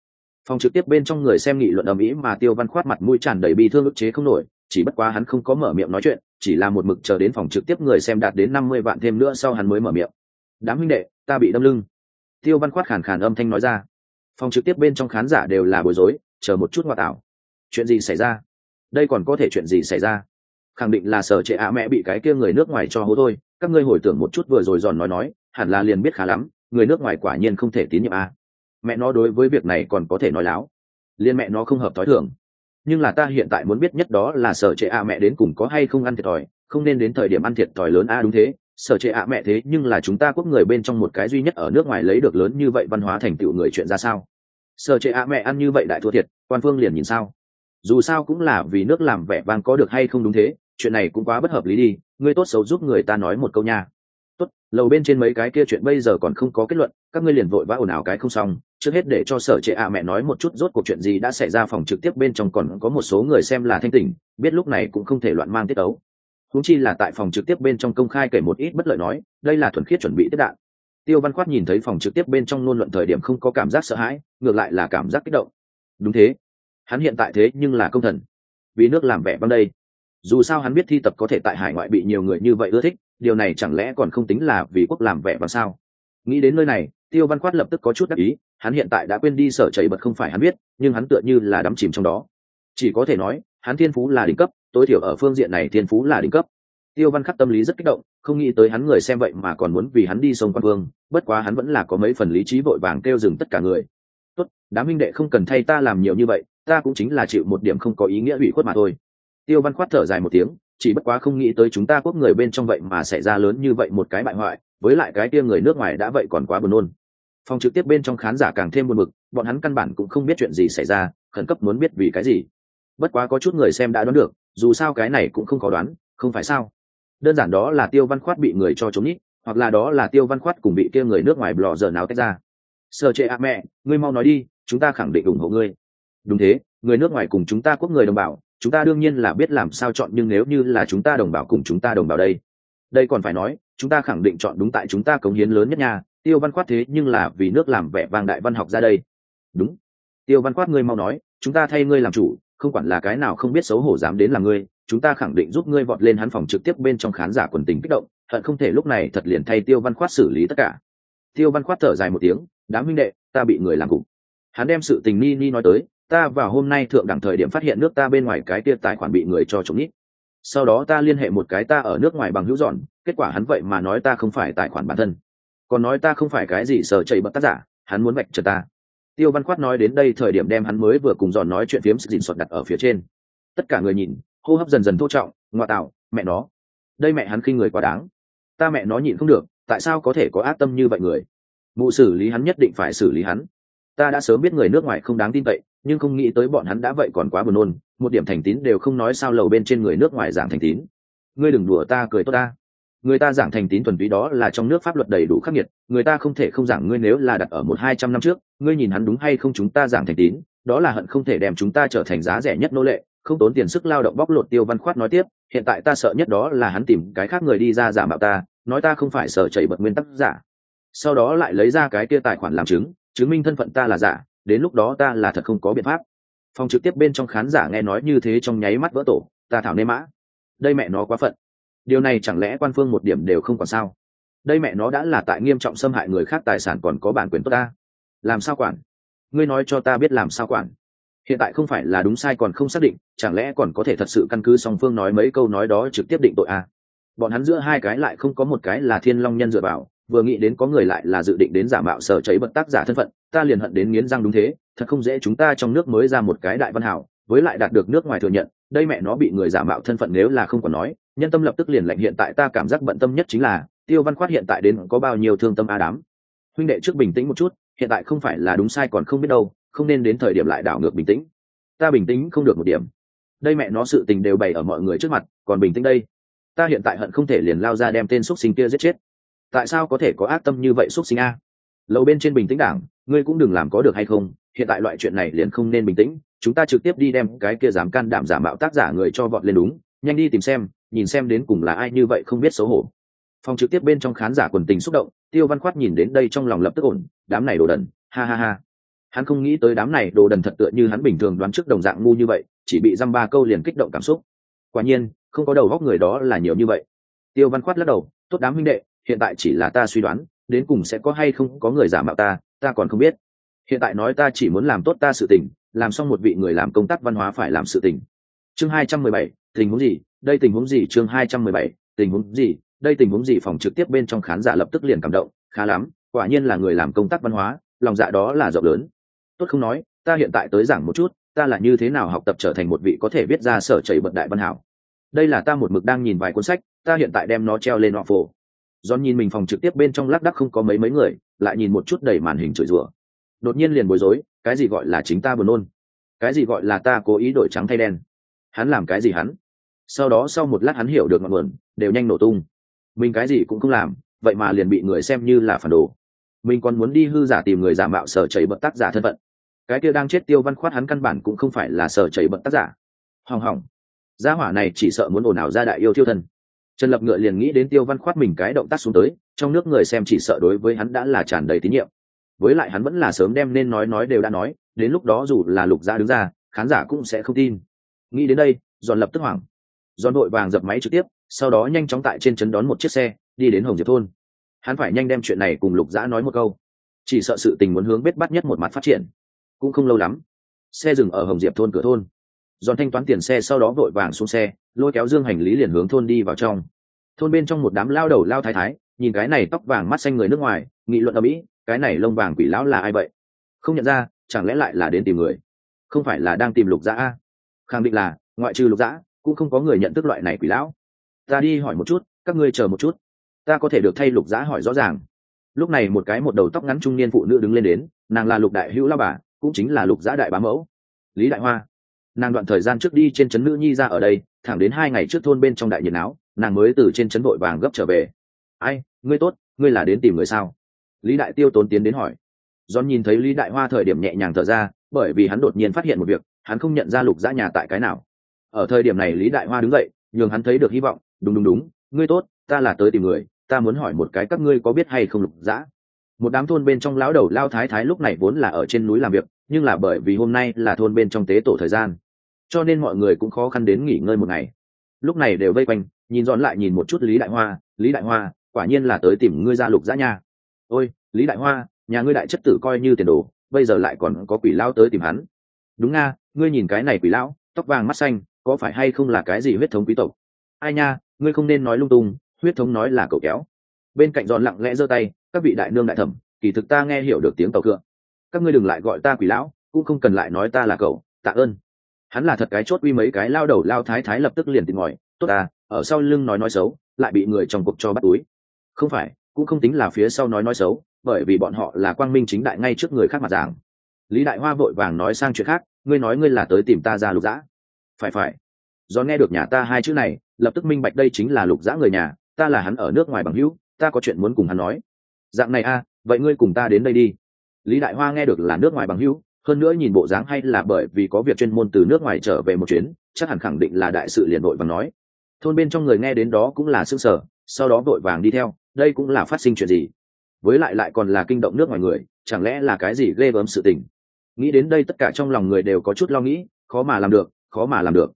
Phòng trực tiếp bên trong người xem nghị luận ầm ĩ mà tiêu văn khoát mặt mũi tràn đầy bi thương ức chế không nổi, chỉ bất quá hắn không có mở miệng nói chuyện, chỉ là một mực chờ đến phòng trực tiếp người xem đạt đến năm mươi vạn thêm nữa sau hắn mới mở miệng. Đám huynh đệ, ta bị đâm lưng. Tiêu văn khoát khàn khàn âm thanh nói ra. Phòng trực tiếp bên trong khán giả đều là bối rối, chờ một chút hoa tảo chuyện gì xảy ra? Đây còn có thể chuyện gì xảy ra? Khẳng định là sở trệ ạ mẹ bị cái kia người nước ngoài cho hố thôi. Các ngươi hồi tưởng một chút vừa rồi giòn nói nói hẳn là liền biết khá lắm, người nước ngoài quả nhiên không thể tín nhiệm a. Mẹ nó đối với việc này còn có thể nói láo. Liên mẹ nó không hợp thói thường. Nhưng là ta hiện tại muốn biết nhất đó là sở trệ ạ mẹ đến cùng có hay không ăn thiệt thòi, không nên đến thời điểm ăn thiệt thòi lớn a, đúng thế. Sở trệ ạ mẹ thế nhưng là chúng ta quốc người bên trong một cái duy nhất ở nước ngoài lấy được lớn như vậy văn hóa thành tựu người chuyện ra sao? Sở trệ ạ mẹ ăn như vậy đại thua thiệt, quan phương liền nhìn sao? Dù sao cũng là vì nước làm vẻ vang có được hay không đúng thế, chuyện này cũng quá bất hợp lý đi. Ngươi tốt xấu giúp người ta nói một câu nha lầu bên trên mấy cái kia chuyện bây giờ còn không có kết luận, các ngươi liền vội vã ồn ào cái không xong, trước hết để cho sở trệ ạ mẹ nói một chút rốt cuộc chuyện gì đã xảy ra phòng trực tiếp bên trong còn có một số người xem là thanh tỉnh, biết lúc này cũng không thể loạn mang tiết ấu húng chi là tại phòng trực tiếp bên trong công khai kể một ít bất lợi nói, đây là thuần khiết chuẩn bị tiếp đạn. Tiêu văn khoát nhìn thấy phòng trực tiếp bên trong ngôn luận thời điểm không có cảm giác sợ hãi, ngược lại là cảm giác kích động. Đúng thế. Hắn hiện tại thế nhưng là công thần. Vì nước làm vẻ băng đây. Dù sao hắn biết thi tập có thể tại hải ngoại bị nhiều người như vậy ưa thích điều này chẳng lẽ còn không tính là vì quốc làm vẻ bằng sao? Nghĩ đến nơi này, tiêu văn khoát lập tức có chút đắc ý, hắn hiện tại đã quên đi sở chảy bật không phải hắn biết, nhưng hắn tựa như là đắm chìm trong đó. Chỉ có thể nói, hắn thiên phú là đỉnh cấp, tối thiểu ở phương diện này thiên phú là đỉnh cấp. Tiêu văn khắc tâm lý rất kích động, không nghĩ tới hắn người xem vậy mà còn muốn vì hắn đi sông quan vương, bất quá hắn vẫn là có mấy phần lý trí vội vàng kêu dừng tất cả người. Tốt, đám minh đệ không cần thay ta làm nhiều như vậy, ta cũng chính là chịu một điểm không có ý nghĩa hủy khuất mà thôi. Tiêu văn khoát thở dài một tiếng chỉ bất quá không nghĩ tới chúng ta quốc người bên trong vậy mà xảy ra lớn như vậy một cái bại hoại, với lại cái kia người nước ngoài đã vậy còn quá buồn nôn. Phòng trực tiếp bên trong khán giả càng thêm buồn bực, bọn hắn căn bản cũng không biết chuyện gì xảy ra, khẩn cấp muốn biết vì cái gì. Bất quá có chút người xem đã đoán được, dù sao cái này cũng không có đoán, không phải sao? Đơn giản đó là tiêu văn khoát bị người cho chống nít hoặc là đó là tiêu văn khoát cùng bị kia người nước ngoài lò giờ nào tách ra. Sợ chệ a mẹ, ngươi mau nói đi, chúng ta khẳng định ủng hộ ngươi. Đúng thế, người nước ngoài cùng chúng ta quốc người đồng bào chúng ta đương nhiên là biết làm sao chọn, nhưng nếu như là chúng ta đồng bào cùng chúng ta đồng bào đây đây còn phải nói, chúng ta khẳng định chọn đúng tại chúng ta cống hiến lớn nhất nha. Tiêu văn khoát thế nhưng là vì nước làm vẻ vang đại văn học ra đây. Đúng. Tiêu văn khoát ngươi mau nói, chúng ta thay ngươi làm chủ, không quản là cái nào không biết xấu hổ dám đến là ngươi, chúng ta khẳng định giúp ngươi vọt lên hắn phòng trực tiếp bên trong khán giả quần tình kích động, hận không thể lúc này thật liền thay tiêu văn khoát xử lý tất cả. Tiêu văn khoát thở dài một tiếng, đám minh đệ, ta bị người làm cục. Hắn đem sự tình ni ni nói tới ta vào hôm nay thượng đẳng thời điểm phát hiện nước ta bên ngoài cái kia tài khoản bị người cho chống nít. Sau đó ta liên hệ một cái ta ở nước ngoài bằng hữu dọn, kết quả hắn vậy mà nói ta không phải tài khoản bản thân. Còn nói ta không phải cái gì sờ chảy bật tác giả, hắn muốn vạch trần ta. Tiêu văn khoát nói đến đây thời điểm đem hắn mới vừa cùng dọn nói chuyện phiếm sự dịn sọt đặt ở phía trên. Tất cả người nhìn, hô hấp dần dần thô trọng ngoại tạo, mẹ nó. Đây mẹ hắn khi người quá đáng. Ta mẹ nó nhịn không được, tại sao có thể có ác tâm như vậy người? Mụ xử lý hắn nhất định phải xử lý hắn. Ta đã sớm biết người nước ngoài không đáng tin cậy nhưng không nghĩ tới bọn hắn đã vậy còn quá buồn nôn, một điểm thành tín đều không nói sao lầu bên trên người nước ngoài giảng thành tín. Ngươi đừng đùa ta, cười tốt ta. Người ta giảng thành tín thuần túy đó là trong nước pháp luật đầy đủ khắc nghiệt, người ta không thể không giảng ngươi nếu là đặt ở một hai trăm năm trước, ngươi nhìn hắn đúng hay không chúng ta giảng thành tín, đó là hận không thể đem chúng ta trở thành giá rẻ nhất nô lệ, không tốn tiền sức lao động bóc lột tiêu văn khoát nói tiếp, hiện tại ta sợ nhất đó là hắn tìm cái khác người đi ra giả mạo ta, nói ta không phải sợ chảy bật nguyên tắc giả. Sau đó lại lấy ra cái kia tài khoản làm chứng chứng minh thân phận ta là giả đến lúc đó ta là thật không có biện pháp. Phòng trực tiếp bên trong khán giả nghe nói như thế trong nháy mắt vỡ tổ, ta thảo nê mã. Đây mẹ nó quá phận. Điều này chẳng lẽ quan phương một điểm đều không còn sao? Đây mẹ nó đã là tại nghiêm trọng xâm hại người khác tài sản còn có bản quyền tốt ta. Làm sao quản? Ngươi nói cho ta biết làm sao quản? Hiện tại không phải là đúng sai còn không xác định, chẳng lẽ còn có thể thật sự căn cứ song phương nói mấy câu nói đó trực tiếp định tội à? bọn hắn giữa hai cái lại không có một cái là thiên long nhân dựa vào vừa nghĩ đến có người lại là dự định đến giả mạo sở cháy bật tác giả thân phận, ta liền hận đến nghiến răng đúng thế, thật không dễ chúng ta trong nước mới ra một cái đại văn hảo, với lại đạt được nước ngoài thừa nhận, đây mẹ nó bị người giả mạo thân phận nếu là không còn nói, nhân tâm lập tức liền lệnh hiện tại ta cảm giác bận tâm nhất chính là, tiêu văn khoát hiện tại đến có bao nhiêu thương tâm a đám. Huynh đệ trước bình tĩnh một chút, hiện tại không phải là đúng sai còn không biết đâu, không nên đến thời điểm lại đảo ngược bình tĩnh. Ta bình tĩnh không được một điểm. Đây mẹ nó sự tình đều bày ở mọi người trước mặt, còn bình tĩnh đây. Ta hiện tại hận không thể liền lao ra đem tên xúc sinh kia giết chết tại sao có thể có ác tâm như vậy xúc sinh a? Lầu bên trên bình tĩnh đảng, ngươi cũng đừng làm có được hay không, hiện tại loại chuyện này liền không nên bình tĩnh, chúng ta trực tiếp đi đem cái kia dám can đảm giả mạo tác giả người cho vọt lên đúng, nhanh đi tìm xem, nhìn xem đến cùng là ai như vậy không biết xấu hổ. Phòng trực tiếp bên trong khán giả quần tình xúc động, tiêu văn khoát nhìn đến đây trong lòng lập tức ổn, đám này đồ đần, ha ha ha. Hắn không nghĩ tới đám này đồ đần thật tựa như hắn bình thường đoán trước đồng dạng ngu như vậy, chỉ bị dăm ba câu liền kích động cảm xúc. Quả nhiên, không có đầu góc người đó là nhiều như vậy. Tiêu văn khoát lắc đầu, tốt đám huynh đệ hiện tại chỉ là ta suy đoán, đến cùng sẽ có hay không có người giả mạo ta ta còn không biết. Hiện tại nói ta chỉ muốn làm tốt ta sự tình, làm xong một vị người làm công tác văn hóa phải làm sự tình. Chương hai trăm mười bảy, tình huống gì? Đây tình huống gì? Chương hai trăm mười bảy, tình huống gì? Đây tình huống gì? Phòng trực tiếp bên trong khán giả lập tức liền cảm động, khá lắm, quả nhiên là người làm công tác văn hóa, lòng dạ đó là rộng lớn. Tốt không nói, ta hiện tại tới giảng một chút, ta là như thế nào học tập trở thành một vị có thể viết ra sở chảy bận đại văn hảo? Đây là ta một mực đang nhìn vài cuốn sách, ta hiện tại đem nó treo lên họ phổ. John nhìn mình phòng trực tiếp bên trong lác đắc không có mấy mấy người, lại nhìn một chút đầy màn hình chửi rủa. Đột nhiên liền bối rối, cái gì gọi là chính ta buồn nôn? Cái gì gọi là ta cố ý đổi trắng thay đen? Hắn làm cái gì hắn? Sau đó sau một lát hắn hiểu được ngọn nguồn, đều nhanh nổ tung. Mình cái gì cũng không làm, vậy mà liền bị người xem như là phản đồ. Mình còn muốn đi hư giả tìm người giả mạo sở chảy bật tác giả thân phận. Cái kia đang chết tiêu văn khoát hắn căn bản cũng không phải là sở chảy bật tác giả. Hỏng hỏng. Gia hỏa này chỉ sợ muốn ồn ào ra đại yêu thiêu thân trần lập ngựa liền nghĩ đến tiêu văn khoát mình cái động tác xuống tới, trong nước người xem chỉ sợ đối với hắn đã là tràn đầy tín nhiệm. Với lại hắn vẫn là sớm đem nên nói nói đều đã nói, đến lúc đó dù là lục gia đứng ra, khán giả cũng sẽ không tin. Nghĩ đến đây, giòn lập tức hoảng. Giòn đội vàng dập máy trực tiếp, sau đó nhanh chóng tại trên trấn đón một chiếc xe, đi đến hồng diệp thôn. Hắn phải nhanh đem chuyện này cùng lục giã nói một câu. Chỉ sợ sự tình muốn hướng bết bắt nhất một mặt phát triển. Cũng không lâu lắm, xe dừng ở hồng diệp thôn cửa thôn. Giòn thanh toán tiền xe sau đó vội vàng xuống xe lôi kéo dương hành lý liền hướng thôn đi vào trong. Thôn bên trong một đám lao đầu lao thái thái, nhìn cái này tóc vàng mắt xanh người nước ngoài, nghị luận ở mỹ cái này lông vàng quỷ lão là ai vậy? Không nhận ra, chẳng lẽ lại là đến tìm người? Không phải là đang tìm lục dã a? Khẳng định là, ngoại trừ lục dã, cũng không có người nhận thức loại này quỷ lão. Ta đi hỏi một chút, các ngươi chờ một chút. Ta có thể được thay lục dã hỏi rõ ràng. Lúc này một cái một đầu tóc ngắn trung niên phụ nữ đứng lên đến, nàng là lục đại hữu lao bà, cũng chính là lục dã đại bá mẫu. Lý đại hoa. Nàng đoạn thời gian trước đi trên trấn nữ nhi ra ở đây thẳng đến hai ngày trước thôn bên trong đại nhiệt áo nàng mới từ trên trấn vội vàng gấp trở về. Ai, ngươi tốt, ngươi là đến tìm người sao? Lý đại tiêu tốn tiến đến hỏi. Do nhìn thấy lý đại hoa thời điểm nhẹ nhàng thở ra, bởi vì hắn đột nhiên phát hiện một việc, hắn không nhận ra lục dã nhà tại cái nào. Ở thời điểm này lý đại hoa đứng dậy, nhường hắn thấy được hy vọng, đúng đúng đúng, ngươi tốt, ta là tới tìm người, ta muốn hỏi một cái các ngươi có biết hay không lục dã. Một đám thôn bên trong lão đầu lao thái thái lúc này vốn là ở trên núi làm việc, nhưng là bởi vì hôm nay là thôn bên trong tế tổ thời gian cho nên mọi người cũng khó khăn đến nghỉ ngơi một ngày. Lúc này đều vây quanh, nhìn dọn lại nhìn một chút lý đại hoa, lý đại hoa, quả nhiên là tới tìm ngươi ra lục giã nha. Ôi, lý đại hoa, nhà ngươi đại chất tử coi như tiền đồ, bây giờ lại còn có quỷ lao tới tìm hắn. Đúng nga, ngươi nhìn cái này quỷ lão, tóc vàng mắt xanh, có phải hay không là cái gì huyết thống quý tộc? Ai nha, ngươi không nên nói lung tung, huyết thống nói là cậu kéo. Bên cạnh dọn lặng lẽ giơ tay, các vị đại nương đại thẩm, kỳ thực ta nghe hiểu được tiếng tàu cựa các ngươi đừng lại gọi ta quỷ lão, cũng không cần lại nói ta là cậu, tạ ơn hắn là thật cái chốt uy mấy cái lao đầu lao thái thái lập tức liền tìm ngòi tốt à ở sau lưng nói nói xấu lại bị người trong cuộc cho bắt túi. Không phải cũng không tính là phía sau nói nói xấu bởi vì bọn họ là quang minh chính đại ngay trước người khác mặt giảng. Lý đại hoa vội vàng nói sang chuyện khác ngươi nói ngươi là tới tìm ta ra lục dã. Phải phải. Do nghe được nhà ta hai chữ này lập tức minh bạch đây chính là lục dã người nhà ta là hắn ở nước ngoài bằng hữu ta có chuyện muốn cùng hắn nói. Dạng này a à, vậy ngươi cùng ta đến đây đi. Lý đại hoa nghe được là nước ngoài bằng hữu hơn nữa nhìn bộ dáng hay là bởi vì có việc chuyên môn từ nước ngoài trở về một chuyến, chắc hẳn khẳng định là đại sự liền đội và nói. Thôn bên trong người nghe đến đó cũng là xương sở sau đó vội vàng đi theo, đây cũng là phát sinh chuyện gì? Với lại lại còn là kinh động nước ngoài người, chẳng lẽ là cái gì ghê gớm sự tình? Nghĩ đến đây tất cả trong lòng người đều có chút lo nghĩ, khó mà làm được, khó mà làm được.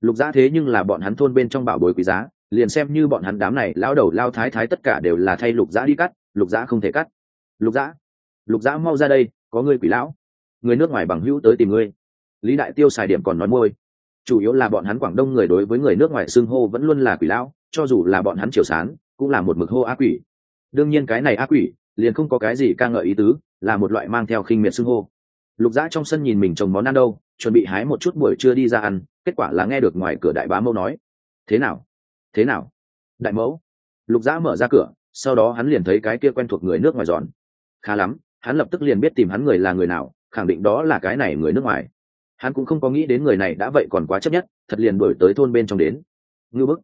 Lục giã thế nhưng là bọn hắn thôn bên trong bảo bối quý giá, liền xem như bọn hắn đám này lao đầu lao thái thái tất cả đều là thay lục giã đi cắt, lục giã không thể cắt. Lục giã lục giã mau ra đây, có người quỷ lão người nước ngoài bằng hữu tới tìm ngươi. Lý đại tiêu xài điểm còn nói môi. Chủ yếu là bọn hắn quảng đông người đối với người nước ngoài xưng hô vẫn luôn là quỷ lão, cho dù là bọn hắn triều sán, cũng là một mực hô á quỷ. Đương nhiên cái này á quỷ, liền không có cái gì ca ngợi ý tứ, là một loại mang theo khinh miệt xưng hô. Lục dã trong sân nhìn mình trồng món ăn đâu, chuẩn bị hái một chút buổi trưa đi ra ăn, kết quả là nghe được ngoài cửa đại bá mẫu nói. Thế nào? Thế nào? Đại mẫu. Lục dã mở ra cửa, sau đó hắn liền thấy cái kia quen thuộc người nước ngoài giòn khá lắm, hắn lập tức liền biết tìm hắn người là người nào khẳng định đó là cái này người nước ngoài. Hắn cũng không có nghĩ đến người này đã vậy còn quá chấp nhất, thật liền đổi tới thôn bên trong đến. Ngư bức.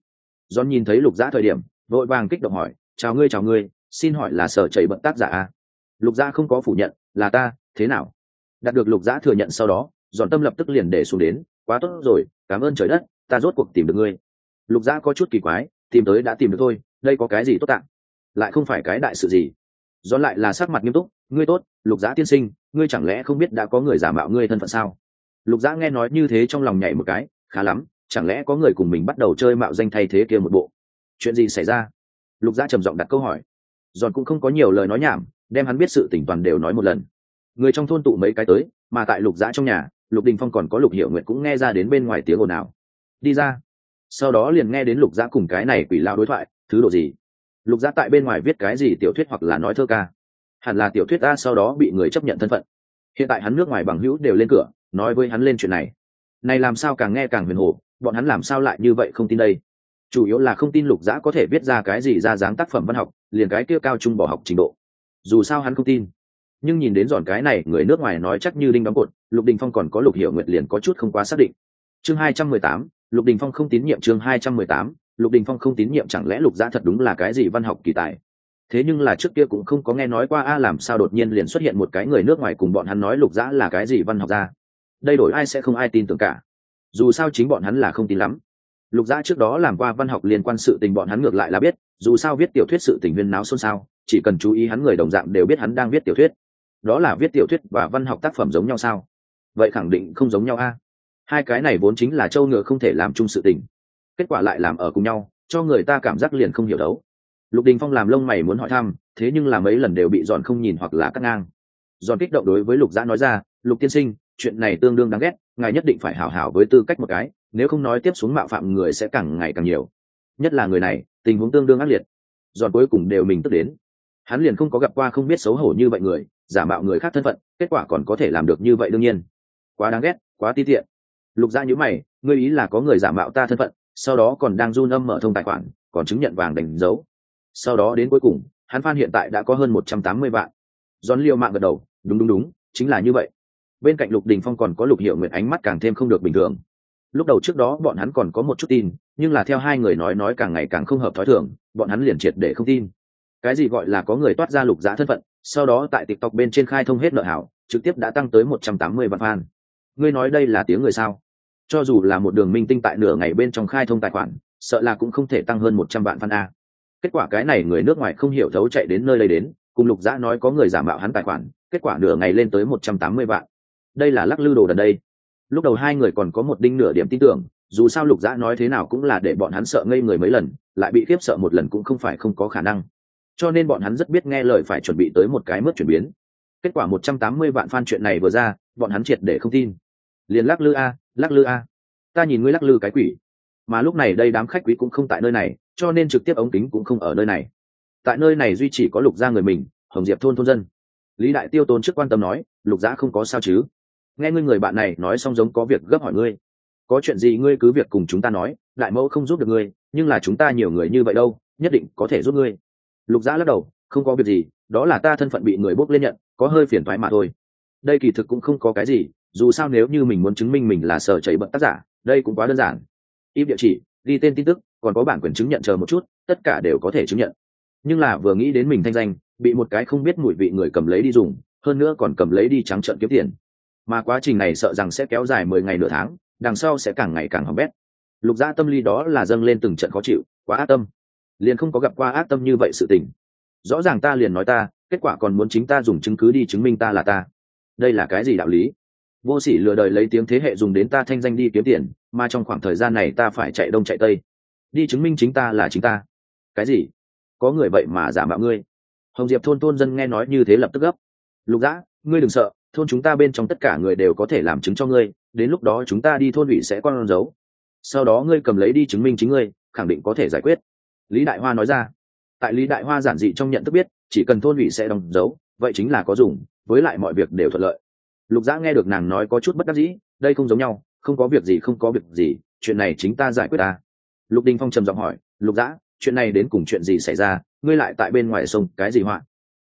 John nhìn thấy lục giã thời điểm, vội vàng kích động hỏi, chào ngươi chào ngươi, xin hỏi là sở chảy bận tác giả à? lục giã không có phủ nhận, là ta, thế nào? Đạt được lục giã thừa nhận sau đó giòn tâm lập tức liền để xuống đến, quá tốt rồi, cảm ơn trời đất, ta rốt cuộc tìm được ngươi. Lục giã có chút kỳ quái, tìm tới đã tìm được thôi đây có cái gì tốt tạng lại không phải cái đại sự gì giòn lại là sắc mặt nghiêm túc, ngươi tốt, lục giã tiên sinh, ngươi chẳng lẽ không biết đã có người giả mạo ngươi thân phận sao? Lục giã nghe nói như thế trong lòng nhảy một cái, khá lắm, chẳng lẽ có người cùng mình bắt đầu chơi mạo danh thay thế kia một bộ? Chuyện gì xảy ra? Lục giã trầm giọng đặt câu hỏi. Giòn cũng không có nhiều lời nói nhảm, đem hắn biết sự tỉnh toàn đều nói một lần. Người trong thôn tụ mấy cái tới, mà tại lục giã trong nhà, lục đình phong còn có lục hiệu nguyện cũng nghe ra đến bên ngoài tiếng ồn ào. Đi ra. Sau đó liền nghe đến lục giã cùng cái này quỷ lao đối thoại, thứ độ gì? Lục dã tại bên ngoài viết cái gì tiểu thuyết hoặc là nói thơ ca? Hẳn là tiểu thuyết ta sau đó bị người chấp nhận thân phận. Hiện tại hắn nước ngoài bằng hữu đều lên cửa, nói với hắn lên chuyện này. Này làm sao càng nghe càng huyền hồ, bọn hắn làm sao lại như vậy không tin đây? Chủ yếu là không tin lục Giã có thể viết ra cái gì ra dáng tác phẩm văn học, liền cái kia cao trung bỏ học trình độ. Dù sao hắn không tin. Nhưng nhìn đến giòn cái này, người nước ngoài nói chắc như đinh đóng cột, lục đình phong còn có lục hiểu nguyệt liền có chút không quá xác định. Chương hai trăm mười tám, lục đình phong không tín nhiệm chương hai trăm mười tám lục đình phong không tín nhiệm chẳng lẽ lục gia thật đúng là cái gì văn học kỳ tài? Thế nhưng là trước kia cũng không có nghe nói qua a làm sao đột nhiên liền xuất hiện một cái người nước ngoài cùng bọn hắn nói lục Gia là cái gì văn học gia. Đây đổi ai sẽ không ai tin tưởng cả. Dù sao chính bọn hắn là không tin lắm. Lục Gia trước đó làm qua văn học liên quan sự tình bọn hắn ngược lại là biết, dù sao viết tiểu thuyết sự tình viên náo xôn xao, chỉ cần chú ý hắn người đồng dạng đều biết hắn đang viết tiểu thuyết. Đó là viết tiểu thuyết và văn học tác phẩm giống nhau sao? Vậy khẳng định không giống nhau a. Hai cái này vốn chính là châu ngựa không thể làm chung sự tình kết quả lại làm ở cùng nhau, cho người ta cảm giác liền không hiểu đấu. Lục đình phong làm lông mày muốn hỏi thăm, thế nhưng là mấy lần đều bị giòn không nhìn hoặc là cắt ngang. Giòn kích động đối với lục giã nói ra, lục tiên sinh, chuyện này tương đương đáng ghét, ngài nhất định phải hảo hảo với tư cách một cái, nếu không nói tiếp xuống mạo phạm người sẽ càng ngày càng nhiều. Nhất là người này, tình huống tương đương ác liệt. Giòn cuối cùng đều mình tức đến. Hắn liền không có gặp qua không biết xấu hổ như vậy người, giả mạo người khác thân phận, kết quả còn có thể làm được như vậy đương nhiên. Quá đáng ghét, quá ti tiện. Lục gia nhữ mày, ngươi ý là có người giả mạo ta thân phận sau đó còn đang run âm mở thông tài khoản, còn chứng nhận vàng đánh dấu. Sau đó đến cuối cùng, hắn phan hiện tại đã có hơn một trăm tám mươi vạn. Giòn liêu mạng gật đầu, đúng đúng đúng, chính là như vậy. Bên cạnh lục đình phong còn có lục hiệu nguyện ánh mắt càng thêm không được bình thường. Lúc đầu trước đó bọn hắn còn có một chút tin, nhưng là theo hai người nói nói càng ngày càng không hợp thói thường, bọn hắn liền triệt để không tin. Cái gì gọi là có người toát ra lục giá thân phận, sau đó tại tiktok bên trên khai thông hết nợ hảo, trực tiếp đã tăng tới một trăm tám mươi vạn fan. Ngươi nói đây là tiếng người sao? Cho dù là một đường minh tinh tại nửa ngày bên trong khai thông tài khoản, sợ là cũng không thể tăng hơn một trăm vạn fan a. Kết quả cái này người nước ngoài không hiểu thấu chạy đến nơi đây đến, cùng lục giã nói có người giả mạo hắn tài khoản, kết quả nửa ngày lên tới một trăm tám mươi vạn. Đây là lắc lư đồ đần đây. Lúc đầu hai người còn có một đinh nửa điểm tin tưởng, dù sao lục giã nói thế nào cũng là để bọn hắn sợ ngây người mấy lần, lại bị khiếp sợ một lần cũng không phải không có khả năng. Cho nên bọn hắn rất biết nghe lời phải chuẩn bị tới một cái mức chuyển biến. Kết quả một trăm tám mươi vạn fan chuyện này vừa ra, bọn hắn triệt để không tin liền lắc lư a, lắc lư a. Ta nhìn ngươi lắc lư cái quỷ. Mà lúc này đây đám khách quý cũng không tại nơi này, cho nên trực tiếp ống kính cũng không ở nơi này. Tại nơi này duy chỉ có lục gia người mình, hồng diệp thôn thôn dân. Lý đại tiêu tôn trước quan tâm nói, lục gia không có sao chứ? Nghe ngươi người bạn này nói xong giống có việc gấp hỏi ngươi. Có chuyện gì ngươi cứ việc cùng chúng ta nói, đại mẫu không giúp được ngươi, nhưng là chúng ta nhiều người như vậy đâu, nhất định có thể giúp ngươi. Lục gia lắc đầu, không có việc gì, đó là ta thân phận bị người bốc lên nhận, có hơi phiền thoái mà thôi. Đây kỳ thực cũng không có cái gì dù sao nếu như mình muốn chứng minh mình là sở chảy bận tác giả, đây cũng quá đơn giản. Im địa chỉ, ghi tên tin tức, còn có bản quyền chứng nhận chờ một chút, tất cả đều có thể chứng nhận. Nhưng là vừa nghĩ đến mình thanh danh, bị một cái không biết mùi vị người cầm lấy đi dùng, hơn nữa còn cầm lấy đi trắng trợn kiếm tiền. Mà quá trình này sợ rằng sẽ kéo dài mười ngày nửa tháng, đằng sau sẽ càng ngày càng hỏng bét. Lục gia tâm lý đó là dâng lên từng trận khó chịu, quá ác tâm. Liền không có gặp qua ác tâm như vậy sự tình. Rõ ràng ta liền nói ta, kết quả còn muốn chính ta dùng chứng cứ đi chứng minh ta là ta. Đây là cái gì đạo lý? Vô sỉ lừa đời lấy tiếng thế hệ dùng đến ta thanh danh đi kiếm tiền, mà trong khoảng thời gian này ta phải chạy đông chạy tây. Đi chứng minh chính ta là chính ta. Cái gì? Có người vậy mà giả mạo ngươi? Hồng diệp thôn thôn dân nghe nói như thế lập tức gấp. Lục dã, ngươi đừng sợ, thôn chúng ta bên trong tất cả người đều có thể làm chứng cho ngươi, đến lúc đó chúng ta đi thôn ủy sẽ con dấu sau đó ngươi cầm lấy đi chứng minh chính ngươi, khẳng định có thể giải quyết. Lý đại hoa nói ra. Tại lý đại hoa giản dị trong nhận thức biết, chỉ cần thôn ủy sẽ đóng dấu, vậy chính là có dùng, với lại mọi việc đều thuận lợi lục dã nghe được nàng nói có chút bất đắc dĩ, đây không giống nhau, không có việc gì, không có việc gì, chuyện này chính ta giải quyết ta. Lục đình phong trầm giọng hỏi, lục dã, chuyện này đến cùng chuyện gì xảy ra? Ngươi lại tại bên ngoài sông, cái gì họa?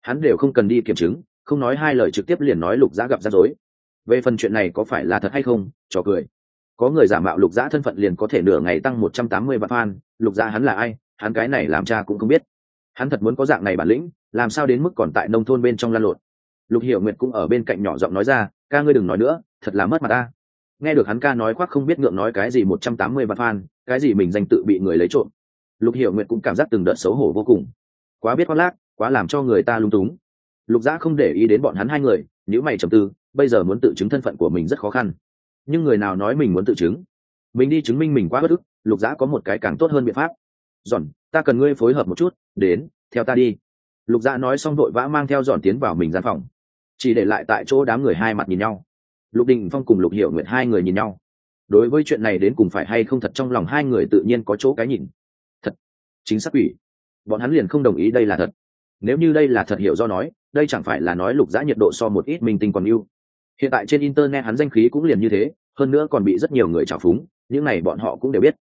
Hắn đều không cần đi kiểm chứng, không nói hai lời trực tiếp liền nói lục dã gặp rắc rối. Về phần chuyện này có phải là thật hay không, trò cười. Có người giả mạo lục dã thân phận liền có thể nửa ngày tăng một trăm tám mươi vạn fan, lục dã hắn là ai, hắn cái này làm cha cũng không biết. Hắn thật muốn có dạng này bản lĩnh, làm sao đến mức còn tại nông thôn bên trong lan lộn lục hiểu nguyệt cũng ở bên cạnh nhỏ giọng nói ra, ca ngươi đừng nói nữa, thật là mất mặt ta. Nghe được hắn ca nói khoác không biết ngượng nói cái gì một trăm tám mươi vạn phan cái gì mình danh tự bị người lấy trộm. Lục hiểu nguyệt cũng cảm giác từng đợt xấu hổ vô cùng. Quá biết khoác lác, quá làm cho người ta lung túng. Lục dã không để ý đến bọn hắn hai người nếu mày trầm tư, bây giờ muốn tự chứng thân phận của mình rất khó khăn. Nhưng người nào nói mình muốn tự chứng? Mình đi chứng minh mình quá bất ức, lục dã có một cái càng tốt hơn biện pháp. Giòn, ta cần ngươi phối hợp một chút, đến, theo ta đi. Lục dã nói xong đội vã mang theo giòn tiến vào mình gian phòng chỉ để lại tại chỗ đám người hai mặt nhìn nhau. Lục đình phong cùng lục hiểu nguyện hai người nhìn nhau. Đối với chuyện này đến cùng phải hay không thật trong lòng hai người tự nhiên có chỗ cái nhìn. Thật, chính xác ủy bọn hắn liền không đồng ý đây là thật. Nếu như đây là thật hiểu do nói, đây chẳng phải là nói lục giã nhiệt độ so một ít minh tinh còn yêu hiện tại trên internet hắn danh khí cũng liền như thế, hơn nữa còn bị rất nhiều người trào phúng, những này bọn họ cũng đều biết.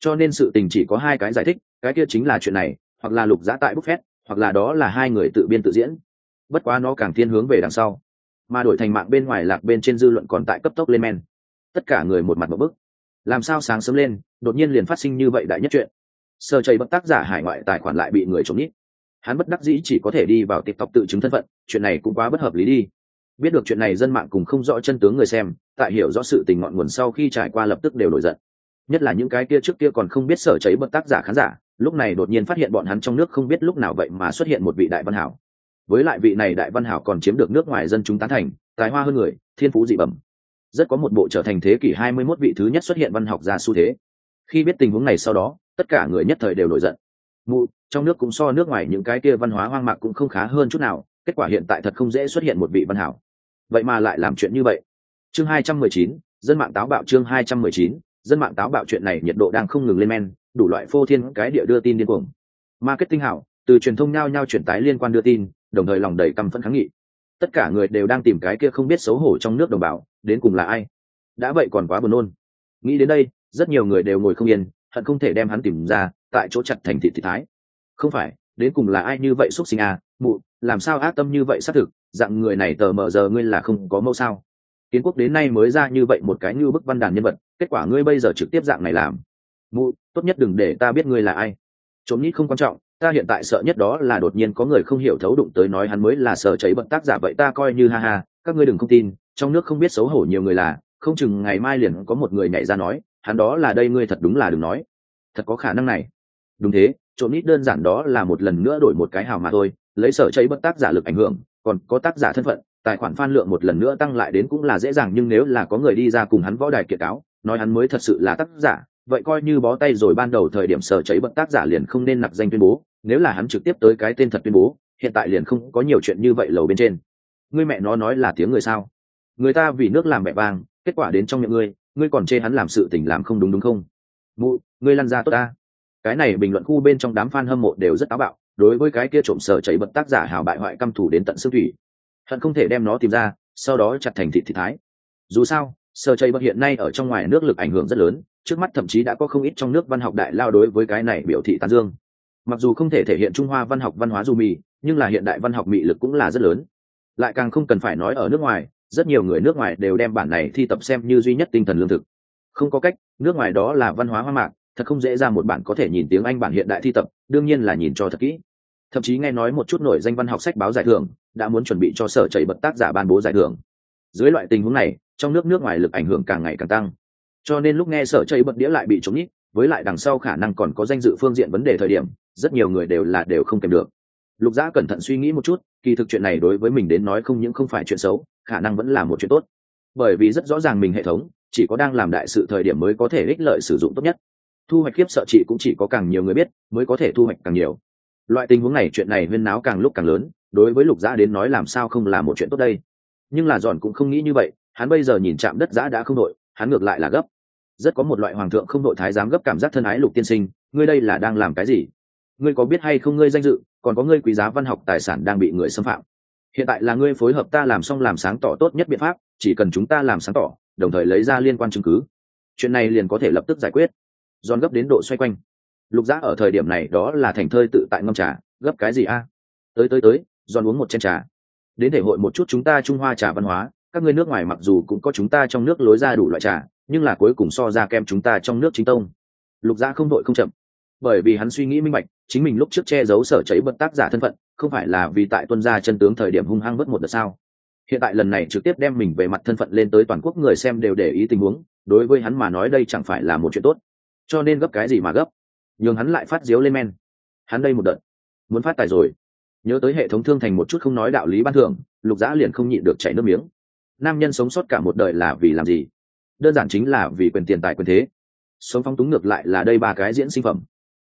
Cho nên sự tình chỉ có hai cái giải thích, cái kia chính là chuyện này, hoặc là lục giã tại buffet hoặc là đó là hai người tự biên tự diễn bất quá nó càng thiên hướng về đằng sau. Mà đổi thành mạng bên ngoài lạc bên trên dư luận còn tại cấp tốc lên men. Tất cả người một mặt một bức. Làm sao sáng sớm lên, đột nhiên liền phát sinh như vậy đại nhất chuyện. Sơ chây bất tác giả hải ngoại tài khoản lại bị người trộm nhít hắn bất đắc dĩ chỉ có thể đi vào tiktok tự chứng thân phận, chuyện này cũng quá bất hợp lý đi. Biết được chuyện này dân mạng cùng không rõ chân tướng người xem, tại hiểu rõ sự tình ngọn nguồn sau khi trải qua lập tức đều nổi giận. Nhất là những cái kia trước kia còn không biết sở cháy bậc tác giả khán giả, lúc này đột nhiên phát hiện bọn hắn trong nước không biết lúc nào vậy mà xuất hiện một vị đại văn hảo với lại vị này đại văn hảo còn chiếm được nước ngoài dân chúng tán thành tài hoa hơn người thiên phú dị bẩm. Rất có một bộ trở thành thế kỷ 21 vị thứ nhất xuất hiện văn học ra xu thế. Khi biết tình huống này sau đó tất cả người nhất thời đều nổi giận. Mụ trong nước cũng so nước ngoài những cái kia văn hóa hoang mạc cũng không khá hơn chút nào kết quả hiện tại thật không dễ xuất hiện một vị văn hảo. Vậy mà lại làm chuyện như vậy. Chương 219, dân mạng táo bạo chương 219, dân mạng táo bạo chuyện này nhiệt độ đang không ngừng lên men đủ loại phô thiên cái địa đưa tin điên cuồng. Marketing hảo từ truyền thông nhao nhao chuyển tái liên quan đưa tin đồng thời lòng đầy căm phẫn kháng nghị. Tất cả người đều đang tìm cái kia không biết xấu hổ trong nước đồng bào, đến cùng là ai? Đã vậy còn quá buồn nôn. Nghĩ đến đây, rất nhiều người đều ngồi không yên, hận không thể đem hắn tìm ra, tại chỗ chặt thành thị thị thái. Không phải, đến cùng là ai như vậy xúc sinh à mụ, làm sao ác tâm như vậy xác thực, dạng người này tờ mờ giờ ngươi là không có mẫu sao? Kiến quốc đến nay mới ra như vậy một cái như bức văn đàn nhân vật, kết quả ngươi bây giờ trực tiếp dạng này làm. Mụ, tốt nhất đừng để ta biết ngươi là ai. Trốn nít không quan trọng ta hiện tại sợ nhất đó là đột nhiên có người không hiểu thấu đụng tới nói hắn mới là sợ cháy bận tác giả vậy ta coi như ha ha, các ngươi đừng không tin, trong nước không biết xấu hổ nhiều người là, không chừng ngày mai liền có một người nhảy ra nói, hắn đó là đây ngươi thật đúng là đừng nói. Thật có khả năng này. Đúng thế, trộm nít đơn giản đó là một lần nữa đổi một cái hào mà thôi, lấy sở cháy bất tác giả lực ảnh hưởng, còn có tác giả thân phận, tài khoản phan lượng một lần nữa tăng lại đến cũng là dễ dàng nhưng nếu là có người đi ra cùng hắn võ đài kiệt cáo nói hắn mới thật sự là tác giả vậy coi như bó tay rồi ban đầu thời điểm sở cháy bận tác giả liền không nên nặc danh tuyên bố, nếu là hắn trực tiếp tới cái tên thật tuyên bố, hiện tại liền không có nhiều chuyện như vậy lầu bên trên. Ngươi mẹ nó nói là tiếng người sao? Người ta vì nước làm mẹ vang, kết quả đến trong miệng ngươi ngươi còn chê hắn làm sự tình làm không đúng đúng không? Mụ, ngươi lăn ra tốt ta. Cái này bình luận khu bên trong đám fan hâm mộ đều rất táo bạo, đối với cái kia trộm sở chảy bận tác giả hào bại hoại căm thủ đến tận xương thủy. Hận không thể đem nó tìm ra, sau đó chặt thành thịt thị thái. Dù sao sở chây bật hiện nay ở trong ngoài nước lực ảnh hưởng rất lớn, trước mắt thậm chí đã có không ít trong nước văn học đại lao đối với cái này biểu thị tán dương. Mặc dù không thể thể hiện trung hoa văn học văn hóa du mì, nhưng là hiện đại văn học mị lực cũng là rất lớn. Lại càng không cần phải nói ở nước ngoài, rất nhiều người nước ngoài đều đem bản này thi tập xem như duy nhất tinh thần lương thực. Không có cách, nước ngoài đó là văn hóa hoa mạc, thật không dễ ra một bản có thể nhìn tiếng anh bản hiện đại thi tập, đương nhiên là nhìn cho thật kỹ. Thậm chí nghe nói một chút nổi danh văn học sách báo giải thưởng, đã muốn chuẩn bị cho sở chảy bật tác giả ban bố giải thưởng. Dưới loại tình huống này trong nước nước ngoài lực ảnh hưởng càng ngày càng tăng. Cho nên lúc nghe sở chây bật đĩa lại bị chống nhít với lại đằng sau khả năng còn có danh dự phương diện vấn đề thời điểm, rất nhiều người đều là đều không kèm được. Lục giã cẩn thận suy nghĩ một chút, kỳ thực chuyện này đối với mình đến nói không những không phải chuyện xấu, khả năng vẫn là một chuyện tốt. Bởi vì rất rõ ràng mình hệ thống, chỉ có đang làm đại sự thời điểm mới có thể ích lợi sử dụng tốt nhất. Thu hoạch khiếp sợ chị cũng chỉ có càng nhiều người biết, mới có thể thu hoạch càng nhiều. Loại tình huống này chuyện này huyên náo càng lúc càng lớn, đối với lục giã đến nói làm sao không là một chuyện tốt đây. Nhưng là giòn cũng không nghĩ như vậy hắn bây giờ nhìn chạm đất giã đã không đội, hắn ngược lại là gấp. Rất có một loại hoàng thượng không đội thái giám gấp cảm giác thân ái lục tiên sinh, ngươi đây là đang làm cái gì? Ngươi có biết hay không ngươi danh dự, còn có ngươi quý giá văn học tài sản đang bị người xâm phạm. Hiện tại là ngươi phối hợp ta làm xong làm sáng tỏ tốt nhất biện pháp, chỉ cần chúng ta làm sáng tỏ, đồng thời lấy ra liên quan chứng cứ. Chuyện này liền có thể lập tức giải quyết. Giòn gấp đến độ xoay quanh. Lục giã ở thời điểm này đó là thành thơi tự tại ngâm trà, gấp cái gì a? Tới tới tới, giòn uống một chén trà. Đến thể hội một chút chúng ta trung hoa trà văn hóa các ngươi nước ngoài mặc dù cũng có chúng ta trong nước lối ra đủ loại trà, nhưng là cuối cùng so ra kem chúng ta trong nước chính tông. Lục gia không đội không chậm. Bởi vì hắn suy nghĩ minh bạch, chính mình lúc trước che giấu sở cháy bật tác giả thân phận, không phải là vì tại tuân gia chân tướng thời điểm hung hăng bất một đợt sao. Hiện tại lần này trực tiếp đem mình về mặt thân phận lên tới toàn quốc người xem đều để ý tình huống, đối với hắn mà nói đây chẳng phải là một chuyện tốt. Cho nên gấp cái gì mà gấp? Nhường hắn lại phát diếu lên men. Hắn đây một đợt. Muốn phát tài rồi. Nhớ tới hệ thống thương thành một chút không nói đạo lý ban thường lục giã liền không nhịn được chảy nước miếng nam nhân sống sót cả một đời là vì làm gì? Đơn giản chính là vì quyền tiền tài quyền thế. Sống phong túng ngược lại là đây ba cái diễn sinh phẩm.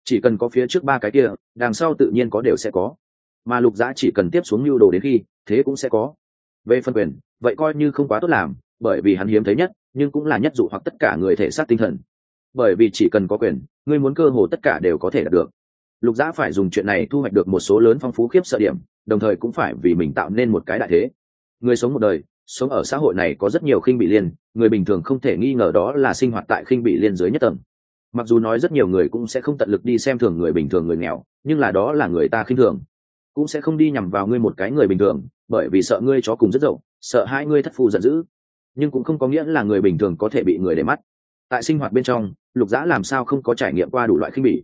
Chỉ cần có phía trước ba cái kia, đằng sau tự nhiên có đều sẽ có. Mà lục giã chỉ cần tiếp xuống mưu đồ đến khi, thế cũng sẽ có. Về phân quyền, vậy coi như không quá tốt làm, bởi vì hắn hiếm thấy nhất, nhưng cũng là nhất dụ hoặc tất cả người thể xác tinh thần. Bởi vì chỉ cần có quyền, ngươi muốn cơ hồ tất cả đều có thể đạt được. Lục giã phải dùng chuyện này thu hoạch được một số lớn phong phú khiếp sợ điểm, đồng thời cũng phải vì mình tạo nên một cái đại thế. Người sống một đời sống ở xã hội này có rất nhiều khinh bị liên, người bình thường không thể nghi ngờ đó là sinh hoạt tại khinh bị liên dưới nhất tầng. Mặc dù nói rất nhiều người cũng sẽ không tận lực đi xem thường người bình thường người nghèo, nhưng là đó là người ta khinh thường. Cũng sẽ không đi nhằm vào ngươi một cái người bình thường, bởi vì sợ ngươi chó cùng rất dậu, sợ hai ngươi thất phu giận dữ. Nhưng cũng không có nghĩa là người bình thường có thể bị người để mắt. Tại sinh hoạt bên trong, lục dã làm sao không có trải nghiệm qua đủ loại khinh bỉ?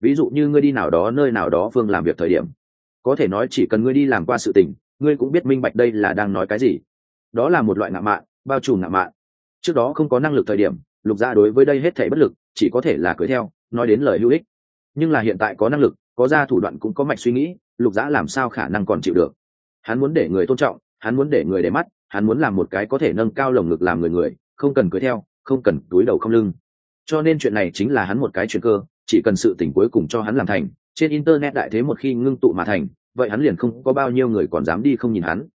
Ví dụ như ngươi đi nào đó nơi nào đó phương làm việc thời điểm. Có thể nói chỉ cần ngươi đi làm qua sự tình, ngươi cũng biết minh bạch đây là đang nói cái gì đó là một loại ngạo mạn, bao trùm ngạo mạn. Trước đó không có năng lực thời điểm, lục gia đối với đây hết thể bất lực, chỉ có thể là cưới theo, nói đến lời hữu ích. Nhưng là hiện tại có năng lực, có ra thủ đoạn cũng có mạch suy nghĩ, lục giã làm sao khả năng còn chịu được? Hắn muốn để người tôn trọng, hắn muốn để người để mắt, hắn muốn làm một cái có thể nâng cao lồng ngực làm người người, không cần cưới theo, không cần túi đầu không lưng. Cho nên chuyện này chính là hắn một cái chuyện cơ, chỉ cần sự tỉnh cuối cùng cho hắn làm thành, trên internet đại thế một khi ngưng tụ mà thành, vậy hắn liền không có bao nhiêu người còn dám đi không nhìn hắn.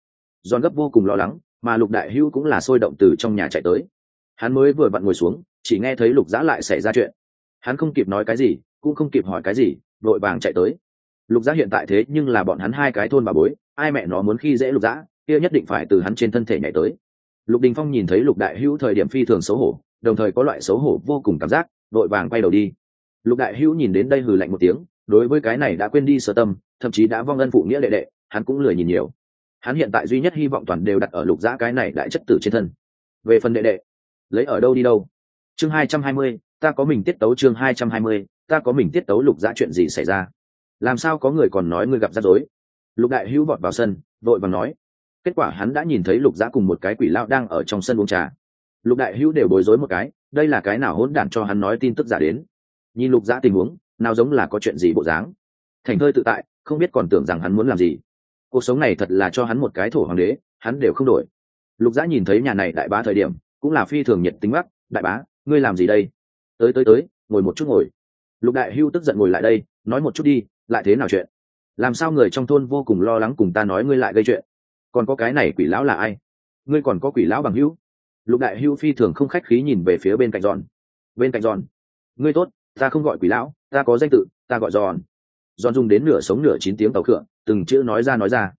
Giòn gấp vô cùng lo lắng mà lục đại hữu cũng là sôi động từ trong nhà chạy tới. Hắn mới vừa vặn ngồi xuống, chỉ nghe thấy lục giã lại xảy ra chuyện. Hắn không kịp nói cái gì, cũng không kịp hỏi cái gì vội vàng chạy tới. Lục giã hiện tại thế nhưng là bọn hắn hai cái thôn bà bối, ai mẹ nó muốn khi dễ lục giã, kia nhất định phải từ hắn trên thân thể nhảy tới. Lục đình phong nhìn thấy lục đại hữu thời điểm phi thường xấu hổ, đồng thời có loại xấu hổ vô cùng cảm giác vội vàng quay đầu đi. Lục đại hữu nhìn đến đây hừ lạnh một tiếng, đối với cái này đã quên đi sơ tâm, thậm chí đã vong ân phụ nghĩa đệ đệ, hắn cũng lười nhìn nhiều hắn hiện tại duy nhất hy vọng toàn đều đặt ở lục giã cái này đại chất tử trên thân. Về phần đệ đệ, lấy ở đâu đi đâu? Chương hai trăm hai mươi, ta có mình tiết tấu chương hai trăm hai mươi, ta có mình tiết tấu lục giã chuyện gì xảy ra? Làm sao có người còn nói ngươi gặp rắc rối? Lục đại hữu vọt vào sân, vội và nói. Kết quả hắn đã nhìn thấy lục giã cùng một cái quỷ lao đang ở trong sân uống trà. Lục đại hữu đều bối rối một cái, đây là cái nào hỗn đản cho hắn nói tin tức giả đến? Nhìn lục giã tình huống, nào giống là có chuyện gì bộ dáng? Thành thơi tự tại, không biết còn tưởng rằng hắn muốn làm gì cuộc sống này thật là cho hắn một cái thổ hoàng đế, hắn đều không đổi. Lục giã nhìn thấy nhà này đại bá thời điểm, cũng là phi thường nhiệt tính bắc đại bá, ngươi làm gì đây? Tới tới tới, ngồi một chút ngồi. Lục đại hưu tức giận ngồi lại đây, nói một chút đi, lại thế nào chuyện? Làm sao người trong thôn vô cùng lo lắng cùng ta nói ngươi lại gây chuyện? Còn có cái này quỷ lão là ai? Ngươi còn có quỷ lão bằng hữu? Lục đại hưu phi thường không khách khí nhìn về phía bên cạnh giòn. Bên cạnh giòn, ngươi tốt, ta không gọi quỷ lão, ta có danh tự, ta gọi giòn. Giòn dùng đến nửa sống nửa chín tiếng tàu khựa từng chữ nói ra nói ra.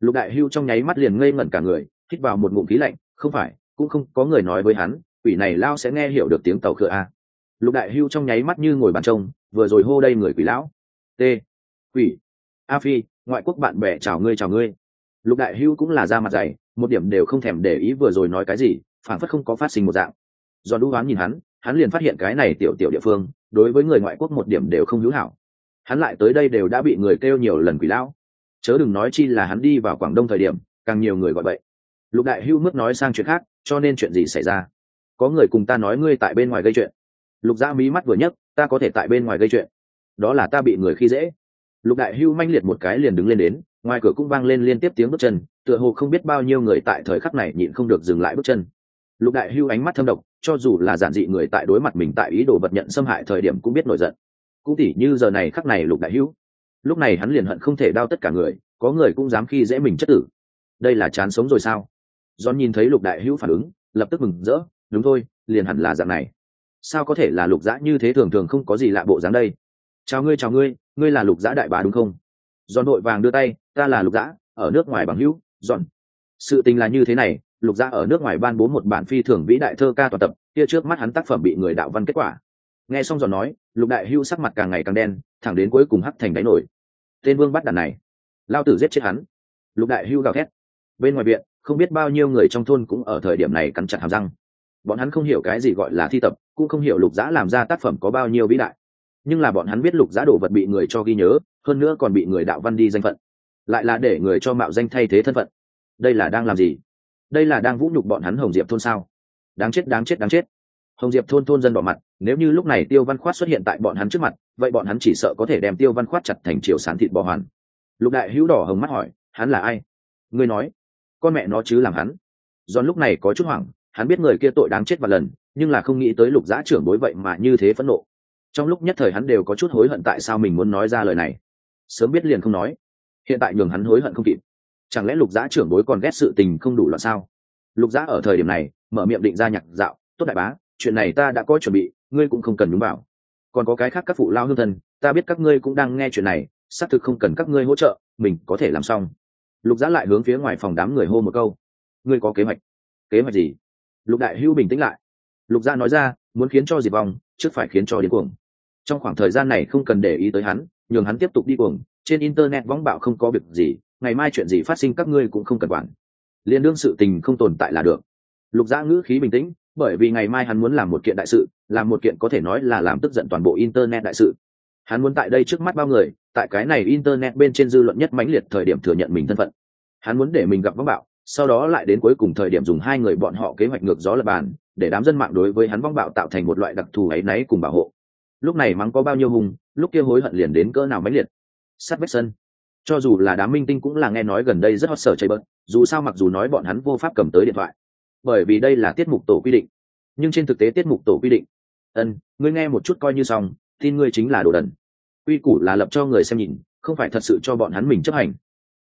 Lục đại hưu trong nháy mắt liền ngây ngẩn cả người, hít vào một ngụm khí lạnh, không phải, cũng không có người nói với hắn, quỷ này lao sẽ nghe hiểu được tiếng tàu khựa a. Lục đại hưu trong nháy mắt như ngồi bàn trông, vừa rồi hô đây người quỷ lão. T, quỷ, a phi, ngoại quốc bạn bè chào ngươi chào ngươi. Lục đại hưu cũng là da mặt dày, một điểm đều không thèm để ý vừa rồi nói cái gì phản phất không có phát sinh một dạng. Do đũ hoán nhìn hắn hắn liền phát hiện cái này tiểu tiểu địa phương, đối với người ngoại quốc một điểm đều không hữu hảo. Hắn lại tới đây đều đã bị người kêu nhiều lần quỷ lão chớ đừng nói chi là hắn đi vào quảng đông thời điểm, càng nhiều người gọi vậy lục đại hưu mức nói sang chuyện khác, cho nên chuyện gì xảy ra? Có người cùng ta nói ngươi tại bên ngoài gây chuyện. Lục gia mí mắt vừa nhấc, ta có thể tại bên ngoài gây chuyện. Đó là ta bị người khi dễ. Lục đại hưu manh liệt một cái liền đứng lên đến, ngoài cửa cũng vang lên liên tiếp tiếng bước chân, tựa hồ không biết bao nhiêu người tại thời khắc này nhịn không được dừng lại bước chân. Lục đại hưu ánh mắt thâm độc, cho dù là giản dị người tại đối mặt mình tại ý đồ vật nhận xâm hại thời điểm cũng biết nổi giận. Cũng tỉ như giờ này khắc này lục đại hưu lúc này hắn liền hận không thể đao tất cả người, có người cũng dám khi dễ mình chất tử. Đây là chán sống rồi sao? John nhìn thấy lục đại hữu phản ứng, lập tức mừng rỡ, đúng thôi, liền hẳn là dạng này. Sao có thể là lục dã như thế thường thường không có gì lạ bộ dáng đây? Chào ngươi chào ngươi ngươi là lục dã đại bá đúng không? John đội vàng đưa tay, ta là lục dã, ở nước ngoài bằng hữu, john. Sự tình là như thế này, lục gia ở nước ngoài ban bố một bản phi thường vĩ đại thơ ca toàn tập, kia trước mắt hắn tác phẩm bị người đạo văn kết quả. Nghe xong giòn nói, lục đại hưu sắc mặt càng ngày càng đen thẳng đến cuối cùng hắc thành đáy nổi. Tên vương bắt đàn này, lao tử giết chết hắn. Lục đại hưu gào thét. Bên ngoài viện, không biết bao nhiêu người trong thôn cũng ở thời điểm này cắn chặt hàm răng. Bọn hắn không hiểu cái gì gọi là thi tập, cũng không hiểu lục giã làm ra tác phẩm có bao nhiêu vĩ đại. Nhưng là bọn hắn biết lục giã đồ vật bị người cho ghi nhớ, hơn nữa còn bị người đạo văn đi danh phận. Lại là để người cho mạo danh thay thế thân phận. Đây là đang làm gì? Đây là đang vũ nhục bọn hắn hồng diệp thôn sao? Đáng chết đáng chết đáng chết. Hồng diệp thôn thôn dân bỏ mặt, nếu như lúc này tiêu văn khoát xuất hiện tại bọn hắn trước mặt vậy bọn hắn chỉ sợ có thể đem tiêu văn khoát chặt thành chiều sán thịt bò hoàn. Lục đại hữu đỏ hồng mắt hỏi, hắn là ai? Ngươi nói. Con mẹ nó chứ làm hắn. Giòn lúc này có chút hoảng, hắn biết người kia tội đáng chết và lần, nhưng là không nghĩ tới lục giã trưởng bối vậy mà như thế phẫn nộ. Trong lúc nhất thời hắn đều có chút hối hận tại sao mình muốn nói ra lời này. Sớm biết liền không nói. Hiện tại nhường hắn hối hận không kịp. Chẳng lẽ lục giã trưởng bối còn ghét sự tình không đủ loạn sao? Lục giã ở thời điểm này, mở miệng định ra nhạc dạo, tốt đại bá, chuyện này ta đã có chuẩn bị, ngươi cũng không cần nhúng vào còn có cái khác các phụ lao hương thần, ta biết các ngươi cũng đang nghe chuyện này xác thực không cần các ngươi hỗ trợ mình có thể làm xong. Lục giã lại hướng phía ngoài phòng đám người hô một câu. Ngươi có kế hoạch? Kế hoạch gì? Lục đại hưu bình tĩnh lại. Lục giã nói ra muốn khiến cho diệt vong trước phải khiến cho điên cuồng. Trong khoảng thời gian này không cần để ý tới hắn nhường hắn tiếp tục đi cuồng trên internet võng bạo không có việc gì ngày mai chuyện gì phát sinh các ngươi cũng không cần quản. Liên đương sự tình không tồn tại là được. Lục giã ngữ khí bình tĩnh bởi vì ngày mai hắn muốn làm một kiện đại sự làm một kiện có thể nói là làm tức giận toàn bộ internet đại sự. Hắn muốn tại đây trước mắt bao người, tại cái này internet bên trên dư luận nhất mãnh liệt thời điểm thừa nhận mình thân phận. Hắn muốn để mình gặp vong bạo, sau đó lại đến cuối cùng thời điểm dùng hai người bọn họ kế hoạch ngược gió lập bàn, để đám dân mạng đối với hắn vong bạo tạo thành một loại đặc thù ấy náy cùng bảo hộ. Lúc này mắng có bao nhiêu hùng lúc kia hối hận liền đến cỡ nào mãnh liệt. Sát vách sân. Cho dù là đám minh tinh cũng là nghe nói gần đây rất hot sở chơi bớt, dù sao mặc dù nói bọn hắn vô pháp cầm tới điện thoại, bởi vì đây là tiết mục tổ quy định. Nhưng trên thực tế tiết mục tổ quy định ân, ngươi nghe một chút coi như xong, tin ngươi chính là đồ đần. Quy củ là lập cho người xem nhìn, không phải thật sự cho bọn hắn mình chấp hành.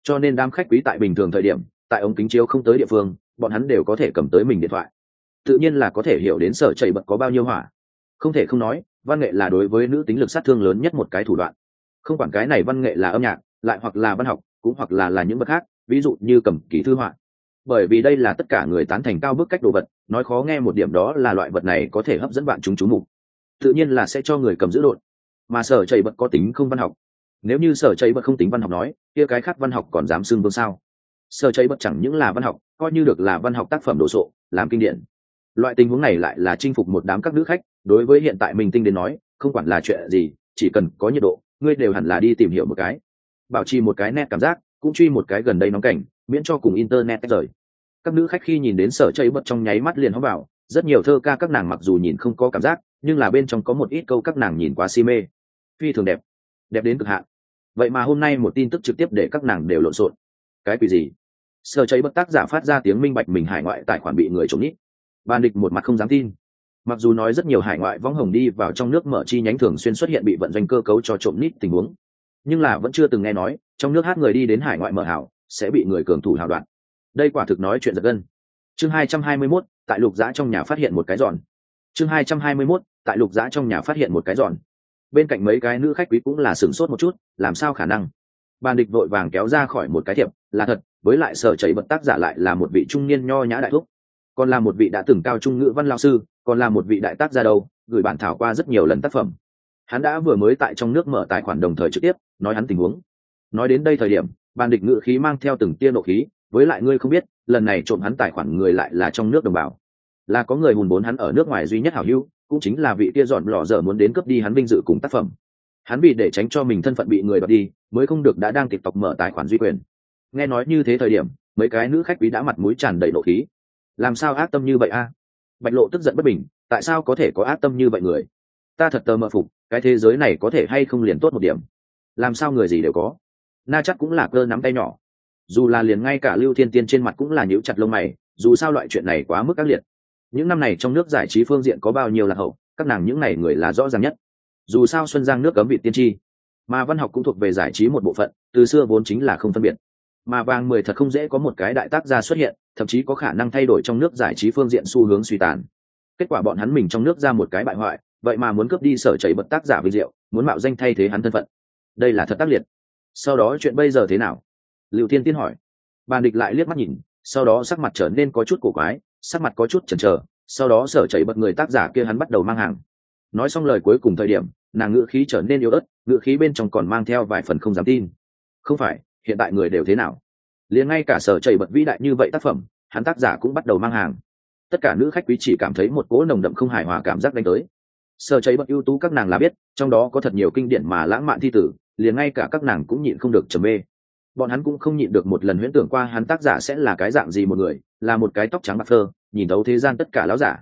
Cho nên đám khách quý tại bình thường thời điểm, tại ống kính chiếu không tới địa phương, bọn hắn đều có thể cầm tới mình điện thoại. Tự nhiên là có thể hiểu đến sở chảy bật có bao nhiêu hỏa. Không thể không nói, văn nghệ là đối với nữ tính lực sát thương lớn nhất một cái thủ đoạn. Không quản cái này văn nghệ là âm nhạc, lại hoặc là văn học, cũng hoặc là là những bậc khác, ví dụ như cầm ký thư họa. Bởi vì đây là tất cả người tán thành cao bức cách đồ vật nói khó nghe một điểm đó là loại vật này có thể hấp dẫn bạn chúng chú mục. Tự nhiên là sẽ cho người cầm giữ đột. Mà sở chảy bật có tính không văn học. Nếu như sở chảy bật không tính văn học nói, kia cái khác văn học còn dám xưng vương sao? Sở chảy bật chẳng những là văn học, coi như được là văn học tác phẩm đồ sộ, làm kinh điển. Loại tình huống này lại là chinh phục một đám các nữ khách, đối với hiện tại mình tinh đến nói, không quản là chuyện gì, chỉ cần có nhiệt độ, ngươi đều hẳn là đi tìm hiểu một cái. Bảo trì một cái nét cảm giác, cũng truy một cái gần đây nóng cảnh, miễn cho cùng internet tách rời các nữ khách khi nhìn đến sở chây bật trong nháy mắt liền hóa vào, rất nhiều thơ ca các nàng mặc dù nhìn không có cảm giác, nhưng là bên trong có một ít câu các nàng nhìn quá si mê. Phi thường đẹp. Đẹp đến cực hạn. Vậy mà hôm nay một tin tức trực tiếp để các nàng đều lộn xộn. Cái quỷ gì? Sở chây bật tác giả phát ra tiếng minh bạch mình hải ngoại tài khoản bị người trộm nít. Ban địch một mặt không dám tin. Mặc dù nói rất nhiều hải ngoại võng hồng đi vào trong nước mở chi nhánh thường xuyên xuất hiện bị vận doanh cơ cấu cho trộm nít tình huống. Nhưng là vẫn chưa từng nghe nói, trong nước hát người đi đến hải ngoại mở hảo, sẽ bị người cường thủ hào đoạn đây quả thực nói chuyện giật gân. Chương hai trăm hai mươi 221, tại lục giã trong nhà phát hiện một cái giòn. Chương hai trăm hai mươi 221, tại lục giã trong nhà phát hiện một cái giòn. Bên cạnh mấy cái nữ khách quý cũng là sửng sốt một chút làm sao khả năng? Bàn địch vội vàng kéo ra khỏi một cái thiệp là thật với lại sở chảy bật tác giả lại là một vị trung niên nho nhã đại thúc. Còn là một vị đã từng cao trung ngữ văn lao sư còn là một vị đại tác gia đâu gửi bản thảo qua rất nhiều lần tác phẩm. Hắn đã vừa mới tại trong nước mở tài khoản đồng thời trực tiếp nói hắn tình huống. Nói đến đây thời điểm bàn địch ngữ khí mang theo từng tia nộ khí với lại ngươi không biết, lần này trộm hắn tài khoản người lại là trong nước đồng bào. Là có người hùn bốn hắn ở nước ngoài duy nhất hảo hữu, cũng chính là vị tia dọn lò dở muốn đến cướp đi hắn vinh dự cùng tác phẩm. Hắn vì để tránh cho mình thân phận bị người đoạt đi, mới không được đã đang tịch tộc mở tài khoản duy quyền. Nghe nói như thế thời điểm, mấy cái nữ khách quý đã mặt mũi tràn đầy nộ khí. Làm sao ác tâm như vậy a? Bạch lộ tức giận bất bình, tại sao có thể có ác tâm như vậy người? Ta thật tờ mờ phục, cái thế giới này có thể hay không liền tốt một điểm? Làm sao người gì đều có? Na chắc cũng là cơ nắm tay nhỏ dù là liền ngay cả lưu thiên tiên trên mặt cũng là nhíu chặt lông mày, dù sao loại chuyện này quá mức ác liệt. Những năm này trong nước giải trí phương diện có bao nhiêu là hậu, các nàng những n à y người là rõ ràng nhất. Dù sao xuân giang nước cấm vị tiên tri, mà văn học cũng thuộc về giải trí một bộ phận, từ xưa vốn chính là không phân biệt. Mà vàng mười thật không dễ có một cái đại tác gia xuất hiện, thậm chí có khả năng thay đổi trong nước giải trí phương diện xu hướng suy tàn. Kết quả bọn hắn mình trong nước ra một cái bại hoại, vậy mà muốn cướp đi sở chảy bật tác giả vinh diệu, muốn mạo danh thay thế hắn thân phận. Đây là thật tác liệt. Sau đó chuyện bây giờ thế nào? Liệu thiên tiên hỏi. Bàn địch lại liếc mắt nhìn, sau đó sắc mặt trở nên có chút cổ quái, sắc mặt có chút chần chờ, sau đó sở chảy bật người tác giả kia hắn bắt đầu mang hàng. Nói xong lời cuối cùng thời điểm, nàng ngữ khí trở nên yếu ớt, ngữ khí bên trong còn mang theo vài phần không dám tin. Không phải, hiện tại người đều thế nào? Liền ngay cả sở chảy bật vĩ đại như vậy tác phẩm, hắn tác giả cũng bắt đầu mang hàng. Tất cả nữ khách quý chỉ cảm thấy một cỗ nồng đậm không hài hòa cảm giác đánh tới. Sở chảy bật ưu tú các nàng là biết, trong đó có thật nhiều kinh điển mà lãng mạn thi tử, liền ngay cả các nàng cũng nhịn không được trầm mê bọn hắn cũng không nhịn được một lần huyễn tưởng qua hắn tác giả sẽ là cái dạng gì một người, là một cái tóc trắng bạc thơ nhìn thấu thế gian tất cả lão giả.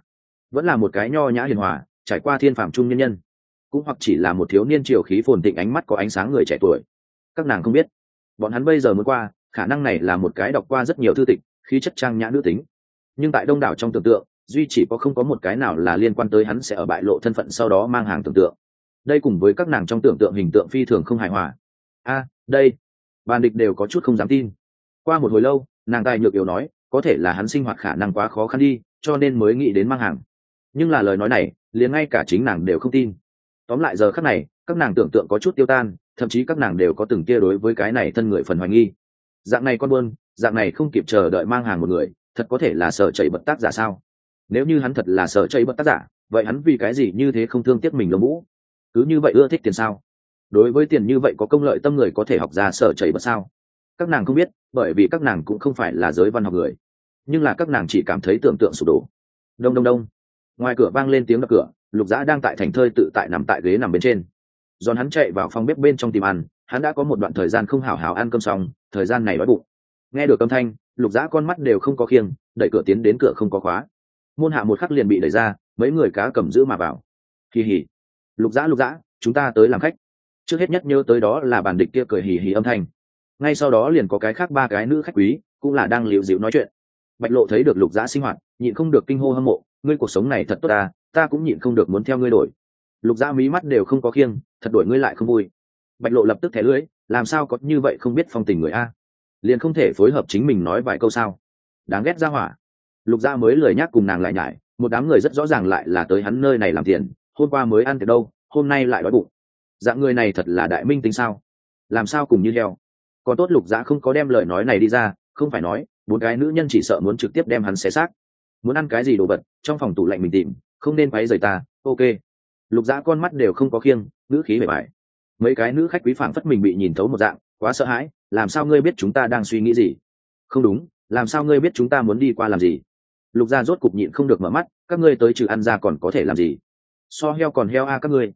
Vẫn là một cái nho nhã hiền hòa, trải qua thiên phạm trung nhân nhân. Cũng hoặc chỉ là một thiếu niên triều khí phồn thịnh ánh mắt có ánh sáng người trẻ tuổi. Các nàng không biết. Bọn hắn bây giờ mới qua, khả năng này là một cái đọc qua rất nhiều thư tịch, khí chất trang nhã nữ tính. Nhưng tại đông đảo trong tưởng tượng, duy chỉ có không có một cái nào là liên quan tới hắn sẽ ở bại lộ thân phận sau đó mang hàng tưởng tượng. Đây cùng với các nàng trong tưởng tượng hình tượng phi thường không hài hòa. A, đây bàn địch đều có chút không dám tin. Qua một hồi lâu, nàng tài nhược yếu nói, có thể là hắn sinh hoạt khả năng quá khó khăn đi, cho nên mới nghĩ đến mang hàng. Nhưng là lời nói này, liền ngay cả chính nàng đều không tin. Tóm lại giờ khắc này, các nàng tưởng tượng có chút tiêu tan, thậm chí các nàng đều có từng kia đối với cái này thân người phần hoài nghi. Dạng này con buôn, dạng này không kịp chờ đợi mang hàng một người, thật có thể là sợ chạy bật tác giả sao? Nếu như hắn thật là sợ chạy bật tác giả, vậy hắn vì cái gì như thế không thương tiếc mình lông mũ cứ như vậy ưa thích tiền sao? Đối với tiền như vậy có công lợi tâm người có thể học ra sở chảy bật sao? Các nàng không biết, bởi vì các nàng cũng không phải là giới văn học người. Nhưng là các nàng chỉ cảm thấy tưởng tượng sụp đổ. Đông đông đông. Ngoài cửa vang lên tiếng đập cửa, lục dã đang tại thành thơi tự tại nằm tại ghế nằm bên trên. Giòn hắn chạy vào phòng bếp bên trong tìm ăn, hắn đã có một đoạn thời gian không hào hào ăn cơm xong, thời gian này đói bụng. Nghe được âm thanh, lục dã con mắt đều không có khiêng, đẩy cửa tiến đến cửa không có khóa. Môn hạ một khắc liền bị đẩy ra, mấy người cá cầm giữ mà vào. Kỳ hỉ lục dã lục dã, chúng ta tới làm khách trước hết nhất nhớ tới đó là bản địch kia cười hì hì âm thanh. Ngay sau đó liền có cái khác ba cái nữ khách quý, cũng là đang liều dịu nói chuyện. Bạch lộ thấy được lục giã sinh hoạt, nhịn không được kinh hô hâm mộ, ngươi cuộc sống này thật tốt ta ta cũng nhịn không được muốn theo ngươi đổi. Lục giã mí mắt đều không có khiêng, thật đổi ngươi lại không vui. Bạch lộ lập tức thẻ lưới, làm sao có như vậy không biết phong tình người a? Liền không thể phối hợp chính mình nói vài câu sao? Đáng ghét ra hỏa. Lục gia mới lời nhắc cùng nàng lại nhải, một đám người rất rõ ràng lại là tới hắn nơi này làm tiền, hôm qua mới ăn từ đâu, hôm nay lại đói bụng dạng người này thật là đại minh tính sao? Làm sao cùng như heo? Còn tốt lục dã không có đem lời nói này đi ra, không phải nói, bốn cái nữ nhân chỉ sợ muốn trực tiếp đem hắn xé xác. Muốn ăn cái gì đồ vật, trong phòng tủ lạnh mình tìm, không nên quấy rời ta, ok. Lục dã con mắt đều không có khiêng nữ khí bề bài mấy cái nữ khách quý phảng phất mình bị nhìn thấu một dạng, quá sợ hãi, làm sao ngươi biết chúng ta đang suy nghĩ gì? Không đúng, làm sao ngươi biết chúng ta muốn đi qua làm gì? Lục gia rốt cục nhịn không được mở mắt, các ngươi tới trừ ăn ra còn có thể làm gì? So heo còn heo a các ngươi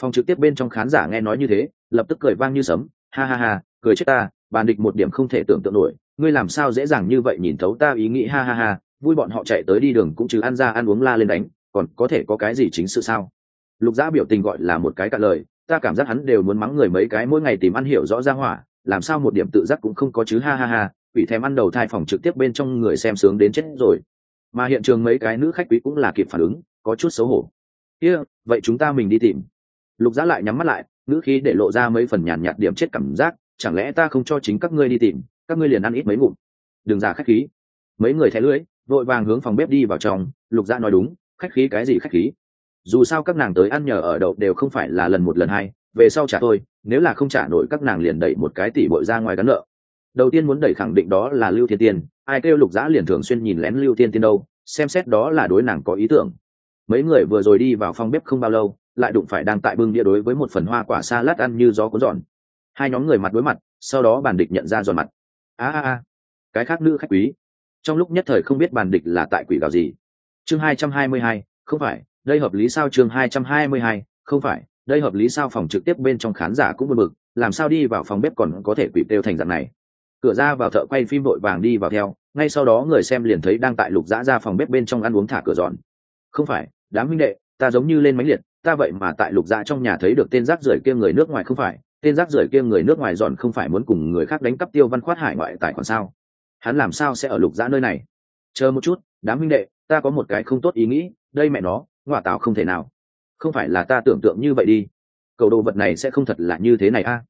phòng trực tiếp bên trong khán giả nghe nói như thế lập tức cười vang như sấm ha ha ha cười chết ta bàn địch một điểm không thể tưởng tượng nổi ngươi làm sao dễ dàng như vậy nhìn thấu ta ý nghĩ ha ha ha vui bọn họ chạy tới đi đường cũng chứ ăn ra ăn uống la lên đánh còn có thể có cái gì chính sự sao? Lục giã biểu tình gọi là một cái cạn lời ta cảm giác hắn đều muốn mắng người mấy cái mỗi ngày tìm ăn hiểu rõ ra hỏa làm sao một điểm tự giác cũng không có chứ ha ha ha vì thèm ăn đầu thai phòng trực tiếp bên trong người xem sướng đến chết rồi. Mà hiện trường mấy cái nữ khách quý cũng là kịp phản ứng có chút xấu hổ. Kia、yeah, vậy chúng ta mình đi tìm lục giã lại nhắm mắt lại, ngữ khí để lộ ra mấy phần nhàn nhạt điểm chết cảm giác, chẳng lẽ ta không cho chính các ngươi đi tìm, các ngươi liền ăn ít mấy ngụm. Đừng ra khách khí. Mấy người thẻ lưới, vội vàng hướng phòng bếp đi vào trong, lục giã nói đúng, khách khí cái gì khách khí. Dù sao các nàng tới ăn nhờ ở đậu đều không phải là lần một lần hai, về sau trả tôi nếu là không trả nổi các nàng liền đẩy một cái tỷ bội ra ngoài gắn nợ. Đầu tiên muốn đẩy khẳng định đó là lưu thiên tiên, ai kêu lục giã liền thường xuyên nhìn lén lưu thiên tiên đâu, xem xét đó là đối nàng có ý tưởng. Mấy người vừa rồi đi vào phòng bếp không bao lâu lại đụng phải đang tại bưng đĩa đối với một phần hoa quả xa lát ăn như gió cuốn giòn. Hai nhóm người mặt đối mặt, sau đó bàn địch nhận ra giòn mặt. A a a, cái khác nữ khách quý. Trong lúc nhất thời không biết bàn địch là tại quỷ gào gì. Chương hai trăm hai mươi hai, không phải, đây hợp lý sao? Chương hai trăm hai mươi hai, không phải, đây hợp lý sao? Phòng trực tiếp bên trong khán giả cũng buồn bực, làm sao đi vào phòng bếp còn có thể quỷ đều thành dạng này? Cửa ra vào thợ quay phim vội vàng đi vào theo, ngay sau đó người xem liền thấy đang tại lục dã ra phòng bếp bên trong ăn uống thả cửa giòn. Không phải, đám huynh đệ, ta giống như lên máy liệt ta vậy mà tại lục dạ trong nhà thấy được tên rác rưởi kia người nước ngoài không phải, tên rác rưởi kia người nước ngoài giòn không phải muốn cùng người khác đánh cắp tiêu văn khoát hải ngoại tài khoản sao? Hắn làm sao sẽ ở lục dạ nơi này? Chờ một chút, đám huynh đệ, ta có một cái không tốt ý nghĩ, đây mẹ nó, ngoại tảo không thể nào. Không phải là ta tưởng tượng như vậy đi. Cầu đồ vật này sẽ không thật là như thế này a.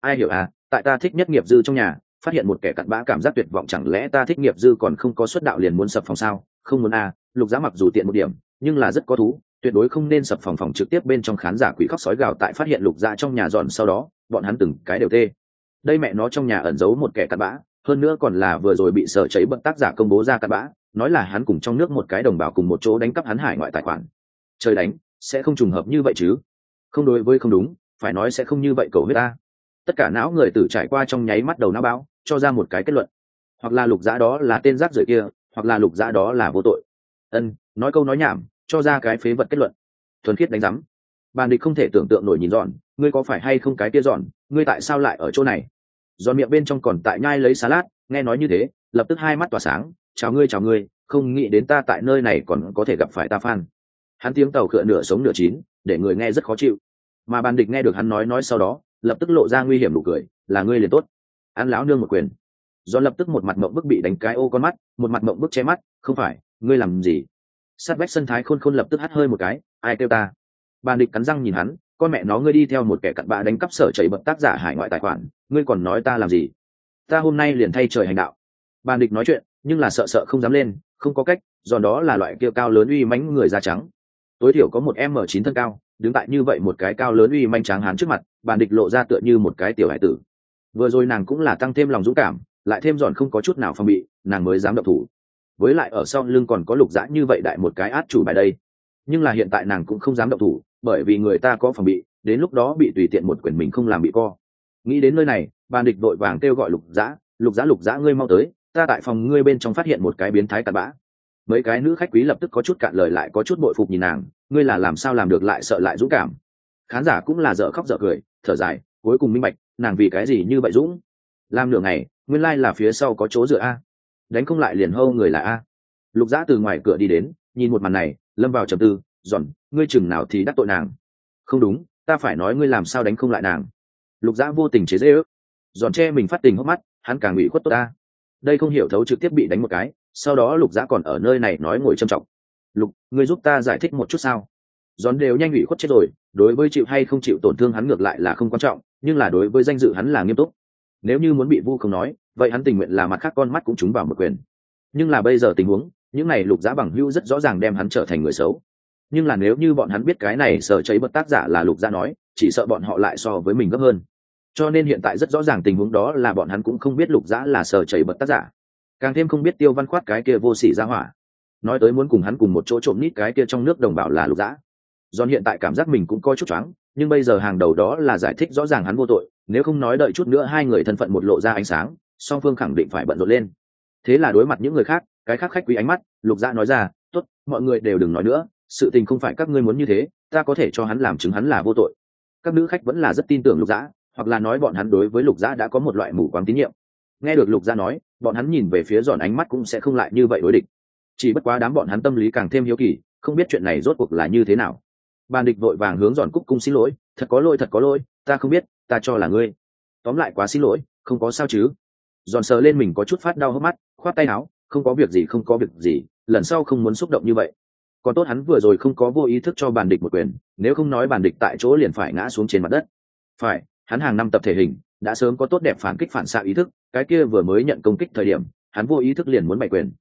Ai hiểu à tại ta thích nhất nghiệp dư trong nhà, phát hiện một kẻ cặn bã cảm giác tuyệt vọng chẳng lẽ ta thích nghiệp dư còn không có xuất đạo liền muốn sập phòng sao? Không muốn a lục giá mặc dù tiện một điểm, nhưng là rất có thú tuyệt đối không nên sập phòng phòng trực tiếp bên trong khán giả quỷ khóc sói gào tại phát hiện lục dạ trong nhà dọn sau đó, bọn hắn từng cái đều tê. Đây mẹ nó trong nhà ẩn giấu một kẻ cặn bã, hơn nữa còn là vừa rồi bị sở cháy bận tác giả công bố ra cặn bã, nói là hắn cùng trong nước một cái đồng bào cùng một chỗ đánh cắp hắn hải ngoại tài khoản. Chơi đánh, sẽ không trùng hợp như vậy chứ? Không đối với không đúng, phải nói sẽ không như vậy cầu huyết ta. Tất cả não người tử trải qua trong nháy mắt đầu não báo cho ra một cái kết luận. Hoặc là lục dã đó là tên rác rưởi kia, hoặc là lục dã đó là vô tội. Ân, nói câu nói nhảm cho ra cái phế vật kết luận. Thuần khiết đánh giám. Bàn địch không thể tưởng tượng nổi nhìn dọn, ngươi có phải hay không cái kia dọn, ngươi tại sao lại ở chỗ này? Dọn miệng bên trong còn tại nhai lấy salad, nghe nói như thế, lập tức hai mắt tỏa sáng, chào ngươi chào ngươi, không nghĩ đến ta tại nơi này còn có thể gặp phải ta phan hắn tiếng tàu khựa nửa sống nửa chín, để người nghe rất khó chịu. Mà bàn địch nghe được hắn nói nói sau đó, lập tức lộ ra nguy hiểm nụ cười, là ngươi liền tốt. Ăn láo nương một quyền. Do lập tức một mặt mộng bức bị đánh cái ô con mắt, một mặt mộng bức che mắt, không phải, ngươi làm gì? Sát vách sân thái khôn khôn lập tức hắt hơi một cái, ai kêu ta? Bàn địch cắn răng nhìn hắn, con mẹ nó, ngươi đi theo một kẻ cặn bạ đánh cắp sở chảy bậc tác giả hải ngoại tài khoản, ngươi còn nói ta làm gì? Ta hôm nay liền thay trời hành đạo. Bàn địch nói chuyện, nhưng là sợ sợ không dám lên, không có cách giòn đó là loại kia cao lớn uy mãnh người da trắng. Tối thiểu có một m chín thân cao, đứng tại như vậy một cái cao lớn uy manh tráng hán trước mặt bàn địch lộ ra tựa như một cái tiểu hải tử. Vừa rồi nàng cũng là tăng thêm lòng dũng cảm, lại thêm giòn không có chút nào phong bị, nàng mới dám độc thủ với lại ở sau lưng còn có lục dã như vậy đại một cái át chủ bài đây. Nhưng là hiện tại nàng cũng không dám động thủ, bởi vì người ta có phòng bị, đến lúc đó bị tùy tiện một quyền mình không làm bị co. Nghĩ đến nơi này, bàn địch đội vàng kêu gọi lục dã lục dã lục dã, ngươi mau tới, ta tại phòng ngươi bên trong phát hiện một cái biến thái cặn bã. Mấy cái nữ khách quý lập tức có chút cạn lời lại có chút bội phục nhìn nàng, ngươi là làm sao làm được lại sợ lại dũng cảm? Khán giả cũng là dở khóc dở cười, thở dài, cuối cùng minh bạch, nàng vì cái gì như vậy dũng? Làm nửa ngày, nguyên lai là phía sau có chỗ dựa a đánh không lại liền hâu người là a. Lục dã từ ngoài cửa đi đến, nhìn một màn này, lâm vào trầm tư, giòn, ngươi chừng nào thì đắc tội nàng? Không đúng, ta phải nói ngươi làm sao đánh không lại nàng. Lục dã vô tình chế dễ ước giòn che mình phát tình hốc mắt, hắn càng bị khuất tốt ta. Đây không hiểu thấu trực tiếp bị đánh một cái, sau đó lục dã còn ở nơi này nói ngồi trầm trọng. Lục, ngươi giúp ta giải thích một chút sao? Giòn đều nhanh bị khuất chết rồi, đối với chịu hay không chịu tổn thương hắn ngược lại là không quan trọng, nhưng là đối với danh dự hắn là nghiêm túc. Nếu như muốn bị vu không nói vậy hắn tình nguyện là mặt khác con mắt cũng trúng vào một quyền. Nhưng là bây giờ tình huống, những này lục giá bằng hưu rất rõ ràng đem hắn trở thành người xấu. Nhưng là nếu như bọn hắn biết cái này sở cháy bật tác giả là lục gia nói, chỉ sợ bọn họ lại so với mình gấp hơn. Cho nên hiện tại rất rõ ràng tình huống đó là bọn hắn cũng không biết lục giã là sở chảy bật tác giả. Càng thêm không biết tiêu văn khoát cái kia vô sỉ ra hỏa. Nói tới muốn cùng hắn cùng một chỗ trộm nít cái kia trong nước đồng bào là lục giã. Do hiện tại cảm giác mình cũng coi chút choáng, nhưng bây giờ hàng đầu đó là giải thích rõ ràng hắn vô tội. Nếu không nói đợi chút nữa hai người thân phận một lộ ra ánh sáng song phương khẳng định phải bận rộn lên. Thế là đối mặt những người khác, cái khác khách quý ánh mắt, lục dạ nói ra, tốt, mọi người đều đừng nói nữa, sự tình không phải các ngươi muốn như thế, ta có thể cho hắn làm chứng hắn là vô tội. Các nữ khách vẫn là rất tin tưởng lục dã hoặc là nói bọn hắn đối với lục dã đã có một loại mù quáng tín nhiệm. Nghe được lục dã nói, bọn hắn nhìn về phía giòn ánh mắt cũng sẽ không lại như vậy đối địch. Chỉ bất quá đám bọn hắn tâm lý càng thêm hiếu kỳ, không biết chuyện này rốt cuộc là như thế nào. Bàn địch vội vàng hướng giòn cúc cung xin lỗi, thật có lỗi, thật có lỗi, ta không biết, ta cho là ngươi. Tóm lại quá xin lỗi, không có sao chứ giòn sờ lên mình có chút phát đau hốc mắt, khoát tay áo, không có việc gì, không có việc gì, lần sau không muốn xúc động như vậy. Còn tốt hắn vừa rồi không có vô ý thức cho bàn địch một quyền, nếu không nói bàn địch tại chỗ liền phải ngã xuống trên mặt đất. Phải, hắn hàng năm tập thể hình, đã sớm có tốt đẹp phản kích phản xạ ý thức, cái kia vừa mới nhận công kích thời điểm, hắn vô ý thức liền muốn bày quyền.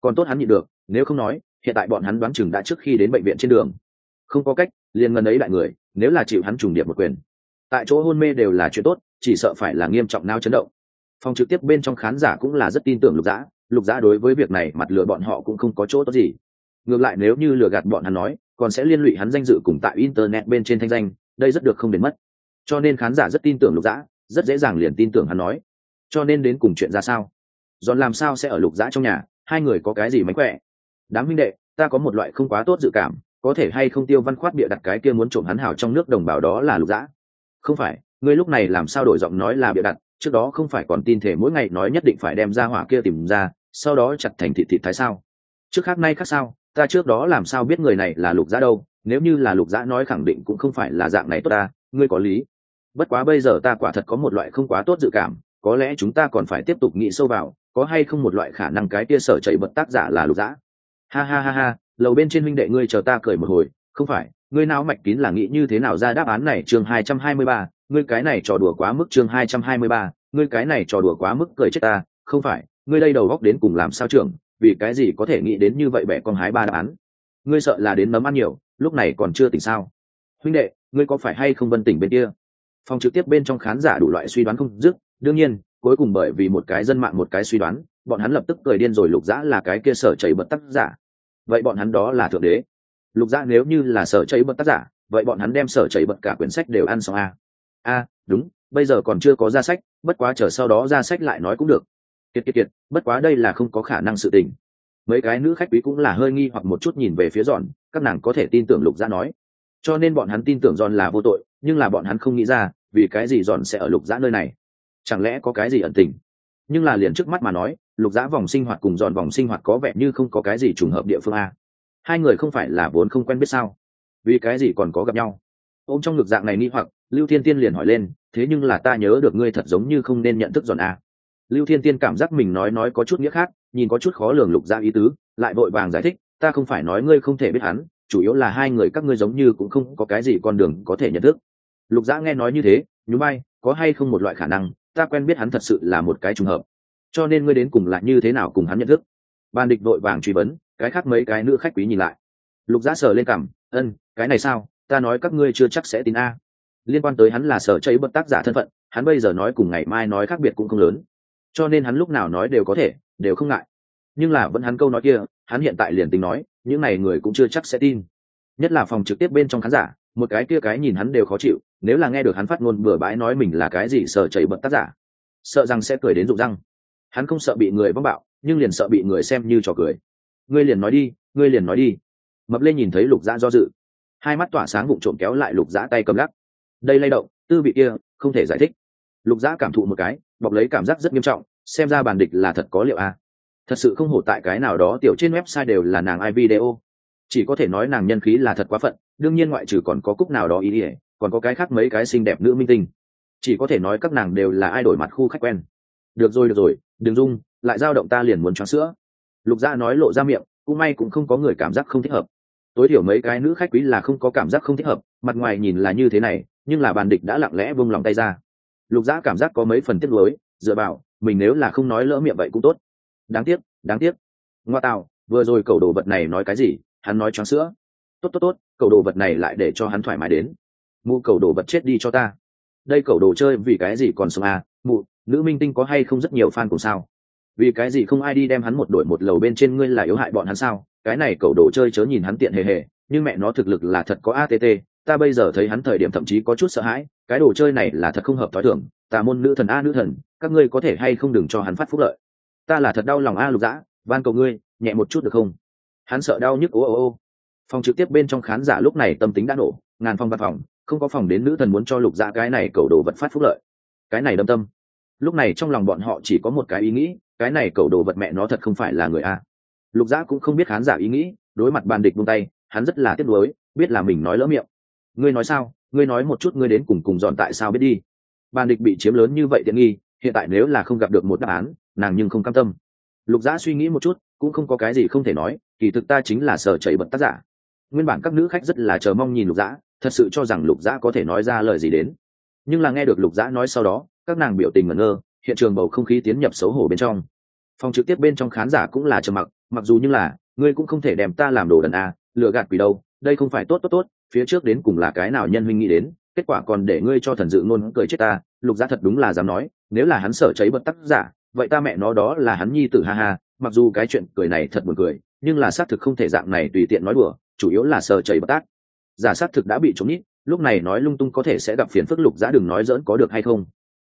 Còn tốt hắn nhịn được, nếu không nói, hiện tại bọn hắn đoán chừng đã trước khi đến bệnh viện trên đường. Không có cách, liền ngần ấy đại người, nếu là chịu hắn trùng điệp một quyền. Tại chỗ hôn mê đều là chuyện tốt, chỉ sợ phải là nghiêm trọng nao chấn động phòng trực tiếp bên trong khán giả cũng là rất tin tưởng lục dã. Lục dã đối với việc này mặt lừa bọn họ cũng không có chỗ tốt gì. Ngược lại nếu như lừa gạt bọn hắn nói, còn sẽ liên lụy hắn danh dự cùng tại internet bên trên thanh danh, đây rất được không đến mất. Cho nên khán giả rất tin tưởng lục dã, rất dễ dàng liền tin tưởng hắn nói. Cho nên đến cùng chuyện ra sao? Dọn làm sao sẽ ở lục dã trong nhà? Hai người có cái gì mánh khỏe? Đám minh đệ, ta có một loại không quá tốt dự cảm, có thể hay không tiêu văn khoát bịa đặt cái kia muốn trộm hắn hào trong nước đồng bào đó là lục dã? Không phải, ngươi lúc này làm sao đổi giọng nói là bịa đặt? Trước đó không phải còn tin thể mỗi ngày nói nhất định phải đem ra hỏa kia tìm ra, sau đó chặt thành thịt thịt thái sao? Trước khác nay khác sao? Ta trước đó làm sao biết người này là lục giã đâu? Nếu như là lục giã nói khẳng định cũng không phải là dạng này tốt ta, ngươi có lý. Bất quá bây giờ ta quả thật có một loại không quá tốt dự cảm, có lẽ chúng ta còn phải tiếp tục nghĩ sâu vào, có hay không một loại khả năng cái tia sở chạy bật tác giả là lục giã ha ha ha ha, lầu bên trên huynh đệ ngươi chờ ta cười một hồi, không phải, ngươi nào mạch kín là nghĩ như thế nào ra đáp án này chương hai trăm hai mươi ba ngươi cái này trò đùa quá mức chương hai trăm hai mươi ba, ngươi cái này trò đùa quá mức cười chết ta, không phải, ngươi đây đầu góc đến cùng làm sao trưởng, vì cái gì có thể nghĩ đến như vậy bẻ con hái ba đáp án? Ngươi sợ là đến nấm ăn nhiều, lúc này còn chưa tỉnh sao? Huynh đệ, ngươi có phải hay không vân tỉnh bên kia? Phòng trực tiếp bên trong khán giả đủ loại suy đoán không dứt, đương nhiên, cuối cùng bởi vì một cái dân mạng một cái suy đoán, bọn hắn lập tức cười điên rồi lục dã là cái kia sở chảy bật tác giả. Vậy bọn hắn đó là thượng đế. Lục dã nếu như là sở chảy bật tác giả, vậy bọn hắn đem sở chảy bật cả quyển sách đều ăn xong a a đúng, bây giờ còn chưa có ra sách, bất quá chờ sau đó ra sách lại nói cũng được. Kiệt kiệt kiệt, bất quá đây là không có khả năng sự tình. Mấy cái nữ khách quý cũng là hơi nghi hoặc một chút nhìn về phía giòn, các nàng có thể tin tưởng lục Gia nói. Cho nên bọn hắn tin tưởng giòn là vô tội, nhưng là bọn hắn không nghĩ ra, vì cái gì giòn sẽ ở lục Gia nơi này? Chẳng lẽ có cái gì ẩn tình? Nhưng là liền trước mắt mà nói, lục Gia vòng sinh hoạt cùng giòn vòng sinh hoạt có vẻ như không có cái gì trùng hợp địa phương a. Hai người không phải là vốn không quen biết sao? Vì cái gì còn có gặp nhau? Ôm trong ngực dạng này nghi hoặc lưu thiên tiên liền hỏi lên, thế nhưng là ta nhớ được ngươi thật giống như không nên nhận thức giòn a lưu thiên tiên cảm giác mình nói nói có chút nghĩa khác, nhìn có chút khó lường lục ra ý tứ, lại vội vàng giải thích, ta không phải nói ngươi không thể biết hắn, chủ yếu là hai người các ngươi giống như cũng không có cái gì con đường có thể nhận thức. Lục dã nghe nói như thế nhú bay có hay không một loại khả năng, ta quen biết hắn thật sự là một cái trùng hợp, cho nên ngươi đến cùng lại như thế nào cùng hắn nhận thức? Ban địch vội vàng truy vấn, cái khác mấy cái nữ khách quý nhìn lại. Lục giã sờ lên cằm, ân, cái này sao? Ta nói các ngươi chưa chắc sẽ tin a liên quan tới hắn là sở chấy bất tác giả thân phận, hắn bây giờ nói cùng ngày mai nói khác biệt cũng không lớn. Cho nên hắn lúc nào nói đều có thể, đều không ngại. Nhưng là vẫn hắn câu nói kia, hắn hiện tại liền tính nói, những này người cũng chưa chắc sẽ tin. Nhất là phòng trực tiếp bên trong khán giả, một cái kia cái nhìn hắn đều khó chịu, nếu là nghe được hắn phát ngôn bừa bãi nói mình là cái gì sợ chảy bật tác giả, sợ rằng sẽ cười đến rụng răng. Hắn không sợ bị người vong bạo, nhưng liền sợ bị người xem như trò cười. Ngươi liền nói đi, ngươi liền nói đi. Mập lê nhìn thấy lục dã do dự. Hai mắt tỏa sáng vụng trộm kéo lại lục dã tay cầm lắc đây lay động, tư vị kia, không thể giải thích. Lục giã cảm thụ một cái, bọc lấy cảm giác rất nghiêm trọng, xem ra bàn địch là thật có liệu a. Thật sự không hổ tại cái nào đó tiểu trên website đều là nàng ai video. Chỉ có thể nói nàng nhân khí là thật quá phận, đương nhiên ngoại trừ còn có cúc nào đó ý ỉa còn có cái khác mấy cái xinh đẹp nữ minh tinh. Chỉ có thể nói các nàng đều là ai đổi mặt khu khách quen. Được rồi được rồi, đừng dung lại dao động ta liền muốn choáng sữa. Lục gia nói lộ ra miệng, cũng may cũng không có người cảm giác không thích hợp. Tối thiểu mấy cái nữ khách quý là không có cảm giác không thích hợp, mặt ngoài nhìn là như thế này nhưng là bàn địch đã lặng lẽ vung lòng tay ra. Lục gia cảm giác có mấy phần tiếc nuối, dựa vào, mình nếu là không nói lỡ miệng vậy cũng tốt. Đáng tiếc đáng tiếc. Ngoa tạo, vừa rồi cầu đồ vật này nói cái gì? Hắn nói choáng sữa. Tốt tốt tốt cầu đồ vật này lại để cho hắn thoải mái đến. Mụ cầu đồ vật chết đi cho ta. Đây cầu đồ chơi vì cái gì còn sống à? Mụ, nữ minh tinh có hay không rất nhiều fan cùng sao? Vì cái gì không ai đi đem hắn một đội một lầu bên trên ngươi là yếu hại bọn hắn sao? Cái này cầu đồ chơi chớ nhìn hắn tiện hề hề, nhưng mẹ nó thực lực là thật có att ta bây giờ thấy hắn thời điểm thậm chí có chút sợ hãi, cái đồ chơi này là thật không hợp t h o i thưởng tà môn nữ thần a nữ thần, các ngươi có thể hay không đừng cho hắn phát phúc lợi. Ta là thật đau lòng a lục dã, van cầu ngươi, nhẹ một chút được không? Hắn sợ đau nhức ô ô ô. Phòng trực tiếp bên trong khán giả lúc này tâm tính đã nổ, ngàn phòng văn phòng, không có phòng đến nữ thần muốn cho lục dã cái này cầu đồ vật phát phúc lợi. Cái này đâm tâm. Lúc này trong lòng bọn họ chỉ có một cái ý nghĩ, cái này cầu đồ vật mẹ nó thật không phải là người a. Lục dã cũng không biết khán giả ý nghĩ, đối mặt bàn địch buông tay, hắn rất là tiếc nuối, biết là mình nói lỡ miệng ngươi nói sao? Ngươi nói một chút ngươi đến cùng cùng dọn tại sao biết đi? Bàn địch bị chiếm lớn như vậy tiện nghi hiện tại nếu là không gặp được một đáp án nàng nhưng không cam tâm. Lục giã suy nghĩ một chút cũng không có cái gì không thể nói kỳ thực ta chính là sở chạy bật tác giả. Nguyên bản các nữ khách rất là chờ mong nhìn lục giã thật sự cho rằng lục giã có thể nói ra lời gì đến. Nhưng là nghe được lục giã nói sau đó các nàng biểu tình ngẩn ngơ hiện trường bầu không khí tiến nhập xấu hổ bên trong. Phòng trực tiếp bên trong khán giả cũng là trầm mặc mặc dù như là ngươi cũng không thể đem ta làm đồ đần à, lừa gạt quỷ đâu đây không phải tốt tốt tốt phía trước đến cùng là cái nào nhân huynh nghĩ đến, kết quả còn để ngươi cho thần dự ngôn cười chết ta, lục gia thật đúng là dám nói, nếu là hắn sợ cháy bật tác giả, vậy ta mẹ nó đó là hắn nhi tử ha ha, mặc dù cái chuyện cười này thật buồn cười, nhưng là xác thực không thể dạng này tùy tiện nói đùa, chủ yếu là sợ cháy bật tác giả xác thực đã bị trúng nhít lúc này nói lung tung có thể sẽ gặp phiền phức lục gia đừng nói dỡn có được hay không.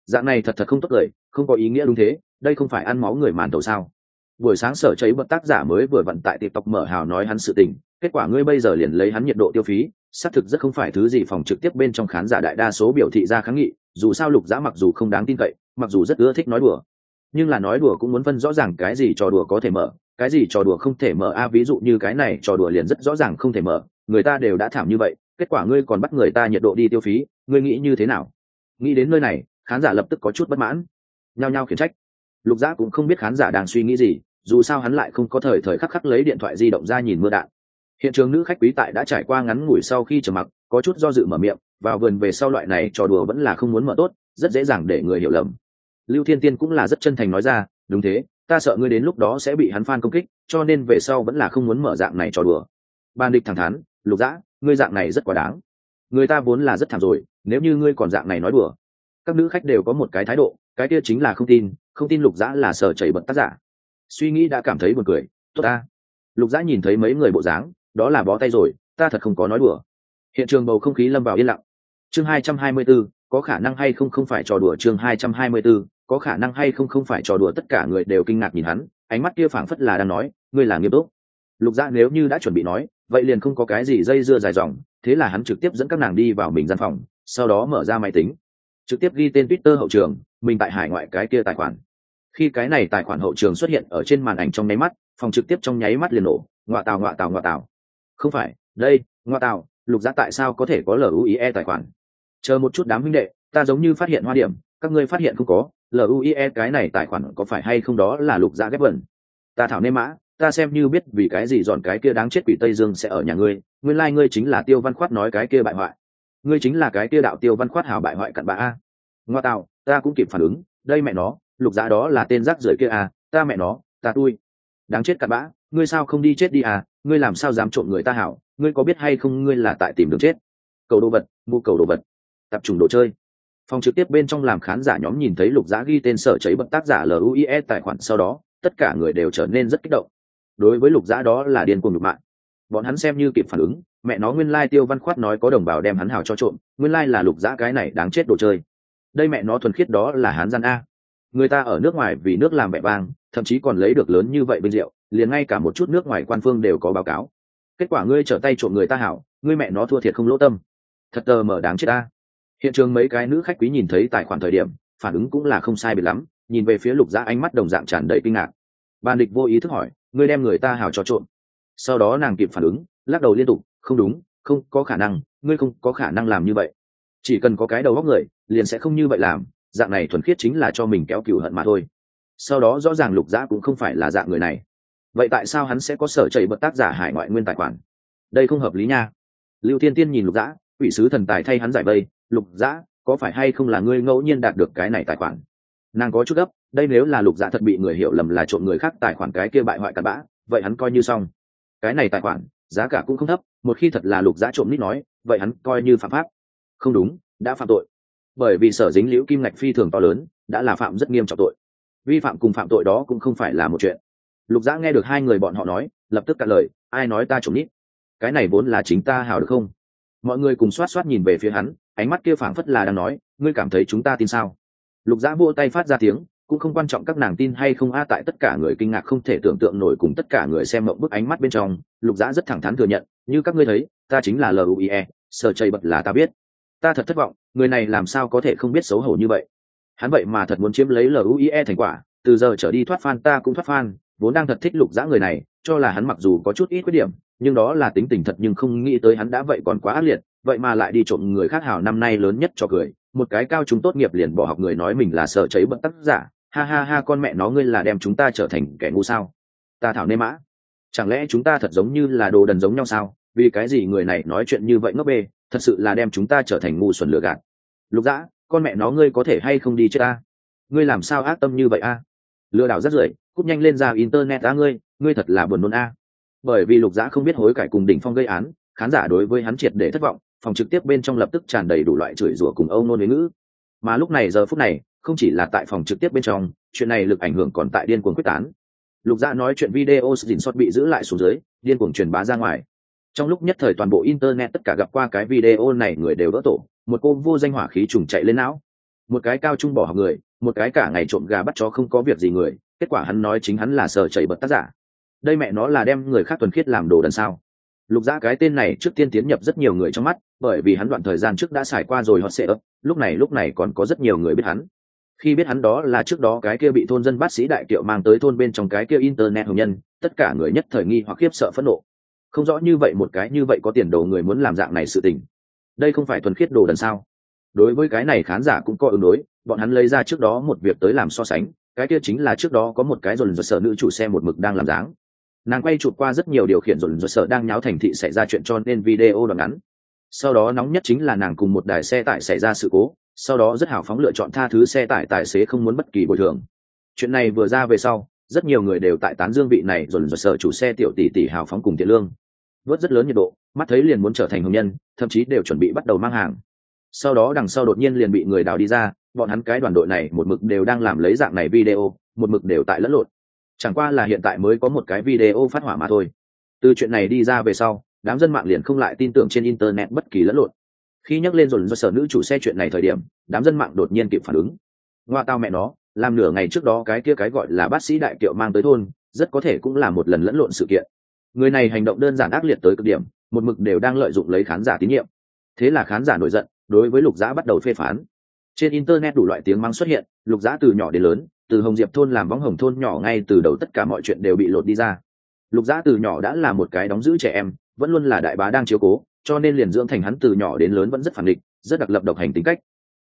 Dạng này thật thật không tốt lời, không có ý nghĩa đúng thế, đây không phải ăn máu người màn tàu sao. Buổi sáng sở cháy bật tác giả mới vừa vận tại tộc mở hào nói hắn sự tình, kết quả ngươi bây giờ liền lấy hắn nhiệt độ tiêu phí xác thực rất không phải thứ gì phòng trực tiếp bên trong khán giả đại đa số biểu thị ra kháng nghị, dù sao lục giã mặc dù không đáng tin cậy, mặc dù rất ưa thích nói đùa. Nhưng là nói đùa cũng muốn phân rõ ràng cái gì trò đùa có thể mở, cái gì trò đùa không thể mở. A, ví dụ như cái này trò đùa liền rất rõ ràng không thể mở, người ta đều đã thảm như vậy, kết quả ngươi còn bắt người ta nhiệt độ đi tiêu phí, ngươi nghĩ như thế nào? Nghĩ đến nơi này, khán giả lập tức có chút bất mãn. Nhao nhao khiển trách. Lục giã cũng không biết khán giả đang suy nghĩ gì, dù sao hắn lại không có thời thời khắc khắc lấy điện thoại di động ra nhìn mưa đạn hiện trường nữ khách quý tại đã trải qua ngắn ngủi sau khi trở mặc, có chút do dự mở miệng, vào vườn về sau loại này trò đùa vẫn là không muốn mở tốt, rất dễ dàng để người hiểu lầm. Lưu thiên tiên cũng là rất chân thành nói ra, đúng thế, ta sợ ngươi đến lúc đó sẽ bị hắn phan công kích, cho nên về sau vẫn là không muốn mở dạng này trò đùa. Ban địch thẳng thắn, lục dã, ngươi dạng này rất quá đáng. Người ta vốn là rất thảm rồi, nếu như ngươi còn dạng này nói đùa. Các nữ khách đều có một cái thái độ, cái kia chính là không tin không tin lục dã là sở chảy bận tác giả. Suy nghĩ đã cảm thấy buồn cười, tốt ta. Lục dã nhìn thấy mấy người bộ dáng đó là bó tay rồi ta thật không có nói đùa. Hiện trường bầu không khí lâm vào yên lặng. Chương hai trăm hai mươi 224, có khả năng hay không không phải trò đùa? Chương hai trăm hai mươi 224, có khả năng hay không không phải trò đùa? Tất cả người đều kinh ngạc nhìn hắn ánh mắt kia phảng phất là đang nói ngươi là nghiêm túc. Lục dã nếu như đã chuẩn bị nói vậy liền không có cái gì dây dưa dài dòng thế là hắn trực tiếp dẫn các nàng đi vào mình gian phòng sau đó mở ra máy tính trực tiếp ghi tên twitter hậu trường mình tại hải ngoại cái kia tài khoản. Khi cái này tài khoản hậu trường xuất hiện ở trên màn ảnh trong nháy mắt phòng trực tiếp trong nháy mắt liền nổ ngoạ tào ngoạ tào ngoạ tào không phải, đây, ngoa tào lục giá tại sao có thể có luie tài khoản? Chờ một chút đám huynh đệ, ta giống như phát hiện hoa điểm, các ngươi phát hiện không có luie cái này tài khoản có phải hay không đó là lục giá ghép vẩn ta thảo nê mã, ta xem như biết vì cái gì dọn cái kia đáng chết quỷ tây dương sẽ ở nhà ngươi, nguyên lai、like、ngươi chính là tiêu văn khoát nói cái kia bại hoại. Ngươi chính là cái kia đạo tiêu văn khoát hào bại hoại cặn bã a. Ngoa tạo, ta cũng kịp phản ứng, đây mẹ nó, lục giá đó là tên rác rưởi kia à ta mẹ nó, ta tui. Đáng chết cặn bã ngươi sao không đi chết đi à? Ngươi làm sao dám trộm người ta hảo? Ngươi có biết hay không ngươi là tại tìm đường chết? Cầu đồ vật, mua cầu đồ vật. Tập trung đồ chơi. Phòng trực tiếp bên trong làm khán giả nhóm nhìn thấy lục giá ghi tên sở cháy bật tác giả luie tài khoản sau đó, tất cả người đều trở nên rất kích động. Đối với lục giá đó là điên cuồng lục mạng bọn hắn xem như kịp phản ứng, mẹ nó nguyên lai tiêu văn khoát nói có đồng bào đem hắn hào cho trộm, nguyên lai là lục giã cái này đáng chết đồ chơi. Đây mẹ nó thuần khiết đó là hán gian a. Người ta ở nước ngoài vì nước làm vẻ vang thậm chí còn lấy được lớn như vậy bên rượu, liền ngay cả một chút nước ngoài quan phương đều có báo cáo. Kết quả ngươi trở tay trộm người ta hảo, ngươi mẹ nó thua thiệt không lỗ tâm. Thật tờ mở đáng chết ta. Hiện trường mấy cái nữ khách quý nhìn thấy tài khoản thời điểm, phản ứng cũng là không sai biệt lắm, nhìn về phía lục giã ánh mắt đồng dạng tràn đầy kinh ngạc. Bàn địch vô ý thức hỏi, ngươi đem người ta hảo cho trộm? Sau đó nàng kịp phản ứng, lắc đầu liên tục, không đúng, không có khả năng, ngươi không có khả năng làm như vậy. Chỉ cần có cái đầu góc người, liền sẽ không như vậy làm, dạng này thuần khiết chính là cho mình kéo cựu hận mà thôi sau đó rõ ràng lục giã cũng không phải là dạng người này. Vậy tại sao hắn sẽ có sở chảy bật tác giả hải ngoại nguyên tài khoản? Đây không hợp lý nha. Lưu thiên tiên nhìn lục giã ủy sứ thần tài thay hắn giải vây, lục giã, có phải hay không là ngươi ngẫu nhiên đạt được cái này tài khoản? Nàng có chút gấp, đây nếu là lục giã thật bị người hiểu lầm là trộm người khác tài khoản cái kia bại hoại cặn bã, vậy hắn coi như xong. Cái này tài khoản, giá cả cũng không thấp, một khi thật là lục giã trộm nít nói, vậy hắn coi như phạm pháp. Không đúng, đã phạm tội. Bởi vì sở dính liễu kim ngạch phi thường to lớn, đã là phạm rất nghiêm trọng tội vi phạm cùng phạm tội đó cũng không phải là một chuyện. Lục Giã nghe được hai người bọn họ nói, lập tức cạn lời, ai nói ta trộm nít? Cái này vốn là chính ta hào được không? Mọi người cùng xoát xoát nhìn về phía hắn, ánh mắt kia phảng phất là đang nói, ngươi cảm thấy chúng ta tin sao? Lục Giã vô tay phát ra tiếng, cũng không quan trọng các nàng tin hay không a, tại tất cả người kinh ngạc không thể tưởng tượng nổi cùng tất cả người xem mộng bức ánh mắt bên trong, lục Giã rất thẳng thắn thừa nhận, như các ngươi thấy, ta chính là luie sờ chây bật là ta biết. Ta thật thất vọng, người này làm sao có thể không biết xấu hổ như vậy? Hắn vậy mà thật muốn chiếm lấy luie thành quả, từ giờ trở đi thoát fan ta cũng thoát fan, vốn đang thật thích lục dã người này, cho là hắn mặc dù có chút ít khuyết điểm, nhưng đó là tính tình thật nhưng không nghĩ tới hắn đã vậy còn quá ác liệt, vậy mà lại đi trộm người khác hào năm nay lớn nhất cho cười. Một cái cao chúng tốt nghiệp liền bỏ học người nói mình là sợ cháy bận tác giả. Ha ha ha, con mẹ nó, ngươi là đem chúng ta trở thành kẻ ngu sao? Ta thảo nê mã. Chẳng lẽ chúng ta thật giống như là đồ đần giống nhau sao? Vì cái gì người này nói chuyện như vậy ngốc bê, thật sự là đem chúng ta trở thành ngu xuẩn lừa gạt. Lục dã con mẹ nó ngươi có thể hay không đi chết ta? Ngươi làm sao ác tâm như vậy a? Lừa đảo rất rưởi cúp nhanh lên ra internet ta ngươi ngươi thật là buồn nôn a. Bởi vì lục dã không biết hối cải cùng đỉnh phong gây án, khán giả đối với hắn triệt để thất vọng, phòng trực tiếp bên trong lập tức tràn đầy đủ loại chửi rủa cùng âu nôn với ngữ. Mà lúc này giờ phút này, không chỉ là tại phòng trực tiếp bên trong, chuyện này lực ảnh hưởng còn tại điên cuồng quyết tán. Lục dã nói chuyện video dình xót bị giữ lại xuống dưới, điên cuồng truyền bá ra ngoài trong lúc nhất thời toàn bộ internet tất cả gặp qua cái video này người đều đỡ tổ. Một cô vô danh hỏa khí trùng chạy lên não. Một cái cao trung bỏ học người, một cái cả ngày trộm gà bắt chó không có việc gì người, kết quả hắn nói chính hắn là sợ chảy bật tác giả. Đây mẹ nó là đem người khác tuần khiết làm đồ đần sao? Lục dã cái tên này trước tiên tiến nhập rất nhiều người trong mắt, bởi vì hắn đoạn thời gian trước đã xài qua rồi họ sẽ ấp lúc này lúc này còn có rất nhiều người biết hắn. Khi biết hắn đó là trước đó cái kia bị thôn dân bác sĩ đại kiệu mang tới thôn bên trong cái kia internet hồng nhân, tất cả người nhất thời nghi hoặc khiếp sợ phẫn nộ không rõ như vậy một cái như vậy có tiền đồ người muốn làm dạng này sự tình. Đây không phải thuần khiết đồ đần sao? Đối với cái này khán giả cũng có ứng đối, bọn hắn lấy ra trước đó một việc tới làm so sánh, cái kia chính là trước đó có một cái dồn dồn sở nữ chủ xe một mực đang làm dáng. Nàng quay chụp qua rất nhiều điều khiển dồn dồn sở đang nháo thành thị xảy ra chuyện cho nên video đoạn ngắn. Sau đó nóng nhất chính là nàng cùng một đài xe tải xảy ra sự cố, sau đó rất hào phóng lựa chọn tha thứ xe tải tài xế không muốn bất kỳ bồi thường. Chuyện này vừa ra về sau, rất nhiều người đều tại tán dương vị này dồn dồn sở chủ xe tiểu tỷ tỷ hào phóng cùng tiền lương vớt rất lớn nhiệt độ, mắt thấy liền muốn trở thành hồng nhân, thậm chí đều chuẩn bị bắt đầu mang hàng. Sau đó đằng sau đột nhiên liền bị người đào đi ra, bọn hắn cái đoàn đội này một mực đều đang làm lấy dạng này video, một mực đều tại lẫn lộn. Chẳng qua là hiện tại mới có một cái video phát hỏa mà thôi. Từ chuyện này đi ra về sau, đám dân mạng liền không lại tin tưởng trên internet bất kỳ lẫn lộn. Khi nhắc lên rồi do sở nữ chủ xe chuyện này thời điểm, đám dân mạng đột nhiên kịp phản ứng. Ngoa tao mẹ nó, làm nửa ngày trước đó cái kia cái gọi là bác sĩ đại kiệu mang tới thôn, rất có thể cũng là một lần lẫn lộn sự kiện người này hành động đơn giản ác liệt tới cực điểm, một mực đều đang lợi dụng lấy khán giả tín nhiệm. Thế là khán giả nổi giận, đối với lục giã bắt đầu phê phán. Trên internet đủ loại tiếng mắng xuất hiện, lục giã từ nhỏ đến lớn, từ hồng diệp thôn làm võng hồng thôn nhỏ ngay từ đầu tất cả mọi chuyện đều bị lột đi ra. Lục giã từ nhỏ đã là một cái đóng giữ trẻ em, vẫn luôn là đại bá đang chiếu cố, cho nên liền dưỡng thành hắn từ nhỏ đến lớn vẫn rất phản địch, rất đặc lập độc hành tính cách.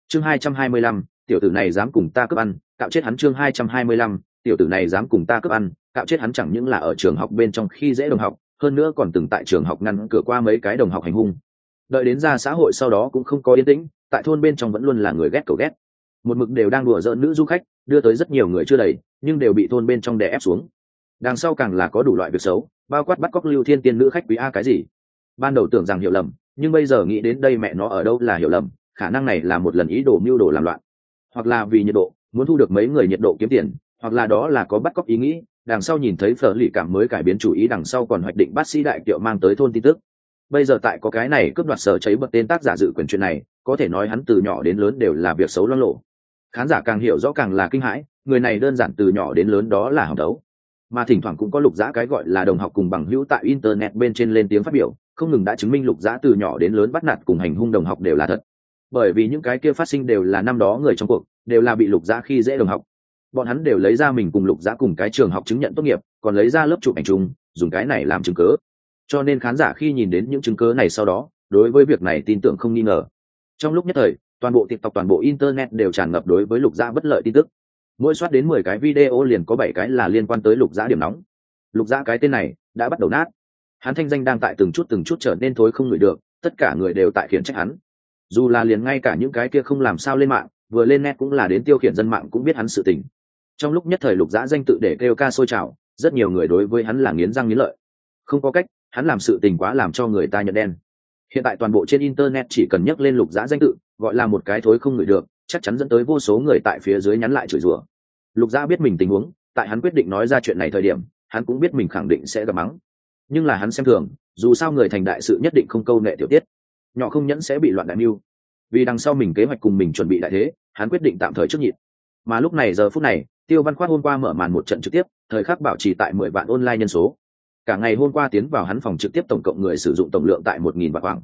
Chương hai trăm hai mươi lăm, tiểu tử này dám cùng ta cướp ăn, cạo chết hắn chương hai trăm hai mươi lăm, tiểu tử này dám cùng ta cướp ăn cạo chết hắn chẳng những là ở trường học bên trong khi dễ đồng học, hơn nữa còn từng tại trường học ngăn cửa qua mấy cái đồng học hành hung. Đợi đến ra xã hội sau đó cũng không có yên tĩnh, tại thôn bên trong vẫn luôn là người ghét cầu ghét. Một mực đều đang đùa giỡn nữ du khách, đưa tới rất nhiều người chưa đầy, nhưng đều bị thôn bên trong đè ép xuống. Đằng sau càng là có đủ loại việc xấu, bao quát bắt cóc lưu thiên tiên nữ khách quý a cái gì. Ban đầu tưởng rằng hiểu lầm, nhưng bây giờ nghĩ đến đây mẹ nó ở đâu là hiểu lầm, khả năng này là một lần ý đồ mưu đồ làm loạn. Hoặc là vì nhiệt độ, muốn thu được mấy người nhiệt độ kiếm tiền, hoặc là đó là có bắt cóc ý nghĩ đằng sau nhìn thấy phở lì cảm mới cải biến chủ ý, đằng sau còn hoạch định bác sĩ đại kiệu mang tới thôn tin tức. Bây giờ tại có cái này cướp đoạt sở cháy bật tên tác giả dự quyền chuyện này, có thể nói hắn từ nhỏ đến lớn đều là việc xấu lo lộ. Khán giả càng hiểu rõ càng là kinh hãi, người này đơn giản từ nhỏ đến lớn đó là hỏng đấu. Mà thỉnh thoảng cũng có lục giã cái gọi là đồng học cùng bằng hữu tại internet bên trên lên tiếng phát biểu, không ngừng đã chứng minh lục giã từ nhỏ đến lớn bắt nạt cùng hành hung đồng học đều là thật. Bởi vì những cái kia phát sinh đều là năm đó người trong cuộc, đều là bị lục giã khi dễ đồng học bọn hắn đều lấy ra mình cùng lục giã cùng cái trường học chứng nhận tốt nghiệp, còn lấy ra lớp chụp ảnh chung, dùng cái này làm chứng cớ cho nên khán giả khi nhìn đến những chứng cớ này sau đó, đối với việc này tin tưởng không nghi ngờ. Trong lúc nhất thời, toàn bộ tiktok, toàn bộ internet đều tràn ngập đối với lục giã bất lợi tin tức. Mỗi soát đến mười cái video liền có bảy cái là liên quan tới lục giã điểm nóng. Lục giã cái tên này đã bắt đầu nát. Hắn thanh danh đang tại từng chút từng chút trở nên thối không ngửi được, tất cả người đều tại khiển trách hắn. Dù là liền ngay cả những cái kia không làm sao lên mạng, vừa lên net cũng là đến tiêu khiển dân mạng cũng biết hắn sự tình trong lúc nhất thời lục giã danh tự để kêu ca sôi trào, rất nhiều người đối với hắn là nghiến răng nghiến lợi. Không có cách, hắn làm sự tình quá làm cho người ta nhận đen. Hiện tại toàn bộ trên internet chỉ cần nhắc lên lục giã danh tự, gọi là một cái thối không ngửi được, chắc chắn dẫn tới vô số người tại phía dưới nhắn lại chửi rủa. Lục giã biết mình tình huống, tại hắn quyết định nói ra chuyện này thời điểm, hắn cũng biết mình khẳng định sẽ gặp mắng. Nhưng là hắn xem thường, dù sao người thành đại sự nhất định không câu nệ tiểu tiết. Nhỏ không nhẫn sẽ bị loạn đại mưu. Vì đằng sau mình kế hoạch cùng mình chuẩn bị đại thế, hắn quyết định tạm thời trước nhịn mà lúc này giờ phút này tiêu văn khoát hôm qua mở màn một trận trực tiếp, thời khắc bảo trì tại mười vạn online nhân số. Cả ngày hôm qua tiến vào hắn phòng trực tiếp tổng cộng người sử dụng tổng lượng tại một nghìn vạn khoảng.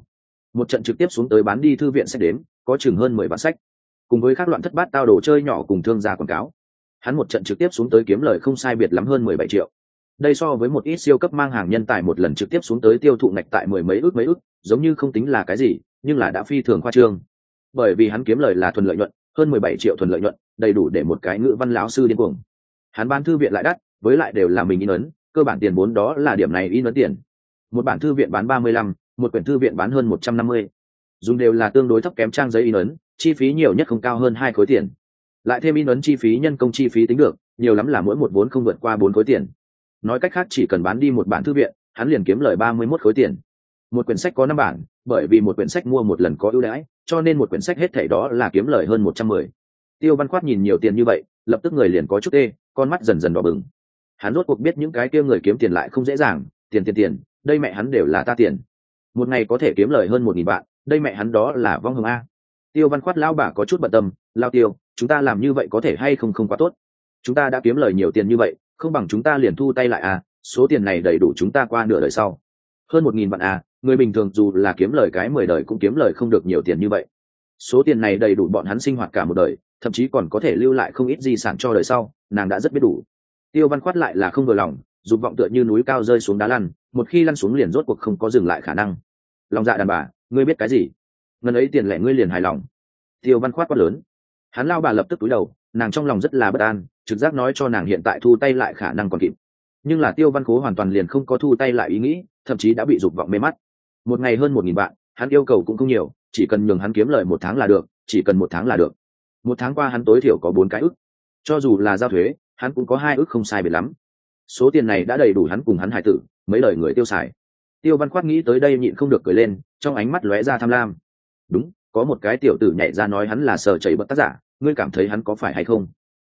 Một trận trực tiếp xuống tới bán đi thư viện sách đến có chừng hơn mười vạn sách. Cùng với các loạn thất bát tao đồ chơi nhỏ cùng thương gia quảng cáo, hắn một trận trực tiếp xuống tới kiếm lời không sai biệt lắm hơn mười bảy triệu. Đây so với một ít siêu cấp mang hàng nhân tài một lần trực tiếp xuống tới tiêu thụ ngạch tại mười mấy ước mấy ước, giống như không tính là cái gì, nhưng là đã phi thường khoa trương. Bởi vì hắn kiếm lời là thuần lợi nhuận, hơn mười bảy triệu thuần lợi nhuận đầy đủ để một cái ngữ văn lão sư điên cuồng. Hắn bán thư viện lại đắt, với lại đều là mình in ấn, cơ bản tiền vốn đó là điểm này in ấn tiền. Một bản thư viện bán ba mươi lăm, một quyển thư viện bán hơn một trăm năm mươi. Dùng đều là tương đối thấp kém trang giấy in ấn, chi phí nhiều nhất không cao hơn hai khối tiền. Lại thêm in ấn chi phí, nhân công chi phí tính được, nhiều lắm là mỗi một vốn không vượt qua bốn khối tiền. Nói cách khác, chỉ cần bán đi một bản thư viện, hắn liền kiếm lời ba mươi mốt khối tiền. Một quyển sách có năm bản, bởi vì một quyển sách mua một lần có ưu đãi, cho nên một quyển sách hết thảy đó là kiếm lời hơn một trăm mười tiêu văn khoát nhìn nhiều tiền như vậy, lập tức người liền có chút tê, con mắt dần dần đỏ bừng. Hắn rốt cuộc biết những cái kia người kiếm tiền lại không dễ dàng, tiền tiền tiền, đây mẹ hắn đều là ta tiền. Một ngày có thể kiếm lời hơn một nghìn vạn, đây mẹ hắn đó là vong hồng a. Tiêu văn khoát lao bà có chút bận tâm, lao tiêu, chúng ta làm như vậy có thể hay không không quá tốt? Chúng ta đã kiếm lời nhiều tiền như vậy, không bằng chúng ta liền thu tay lại à số tiền này đầy đủ chúng ta qua nửa đời sau. Hơn một nghìn vạn à người bình thường dù là kiếm lời cái mười đời cũng kiếm lời không được nhiều tiền như vậy. Số tiền này đầy đủ bọn hắn sinh hoạt cả một đời thậm chí còn có thể lưu lại không ít di sản cho đời sau, nàng đã rất biết đủ. Tiêu văn khoát lại là không vừa lòng, dục vọng tựa như núi cao rơi xuống đá lăn, một khi lăn xuống liền rốt cuộc không có dừng lại khả năng. Lòng dạ đàn bà, ngươi biết cái gì? Ngân ấy tiền lẻ ngươi liền hài lòng. Tiêu văn khoát quát lớn. Hắn lao bà lập tức túi đầu, nàng trong lòng rất là bất an, trực giác nói cho nàng hiện tại thu tay lại khả năng còn kịp. Nhưng là tiêu văn khố hoàn toàn liền không có thu tay lại ý nghĩ, thậm chí đã bị dục vọng mê mắt. Một ngày hơn một nghìn bạn hắn yêu cầu cũng không nhiều, chỉ cần nhường hắn kiếm lời một tháng là được, chỉ cần một tháng là được một tháng qua hắn tối thiểu có bốn cái ức. Cho dù là giao thuế, hắn cũng có hai ức không sai biệt lắm. Số tiền này đã đầy đủ hắn cùng hắn hải tử, mấy lời người tiêu xài. Tiêu văn khoát nghĩ tới đây nhịn không được cười lên, trong ánh mắt lóe ra tham lam. Đúng, có một cái tiểu tử nhảy ra nói hắn là sờ chảy bất tác giả, ngươi cảm thấy hắn có phải hay không?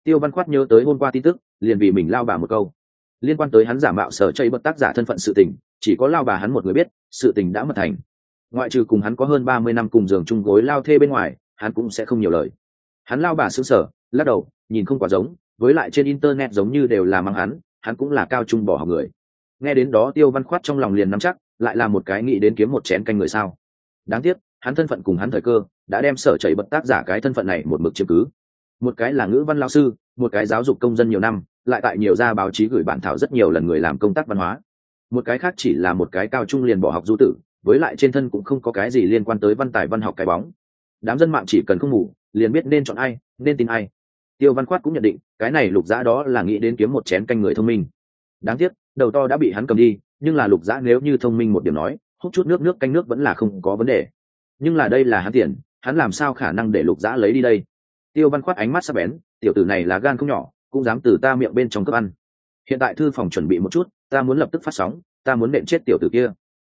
Tiêu văn khoát nhớ tới hôm qua tin tức, liền vì mình lao bà một câu. Liên quan tới hắn giả mạo sở chây bất tác giả thân phận sự tình, chỉ có lao bà hắn một người biết, sự tình đã mật thành. Ngoại trừ cùng hắn có hơn ba mươi năm cùng giường chung gối lao thê bên ngoài, hắn cũng sẽ không nhiều lời hắn lao bà xứng sở lắc đầu, nhìn không quá giống, với lại trên internet giống như đều là mang hắn hắn cũng là cao trung bỏ học người. Nghe đến đó tiêu văn khoát trong lòng liền nắm chắc, lại là một cái nghĩ đến kiếm một chén canh người sao. Đáng tiếc, hắn thân phận cùng hắn thời cơ, đã đem sở chảy bật tác giả cái thân phận này một mực chứng cứ. Một cái là ngữ văn lao sư, một cái giáo dục công dân nhiều năm, lại tại nhiều gia báo chí gửi bản thảo rất nhiều lần người làm công tác văn hóa. Một cái khác chỉ là một cái cao trung liền bỏ học du tử, với lại trên thân cũng không có cái gì liên quan tới văn tài văn học cái bóng. Đám dân mạng chỉ cần không ngủ liền biết nên chọn ai, nên tin ai. Tiêu văn khoát cũng nhận định, cái này lục giã đó là nghĩ đến kiếm một chén canh người thông minh. Đáng tiếc, đầu to đã bị hắn cầm đi, nhưng là lục giã nếu như thông minh một điểm nói, hút chút nước nước canh nước vẫn là không có vấn đề. Nhưng là đây là hắn tiền, hắn làm sao khả năng để lục giã lấy đi đây? Tiêu văn khoát ánh mắt sắp bén, tiểu tử này là gan không nhỏ, cũng dám từ ta miệng bên trong cướp ăn. Hiện tại thư phòng chuẩn bị một chút, ta muốn lập tức phát sóng, ta muốn nện chết tiểu tử kia.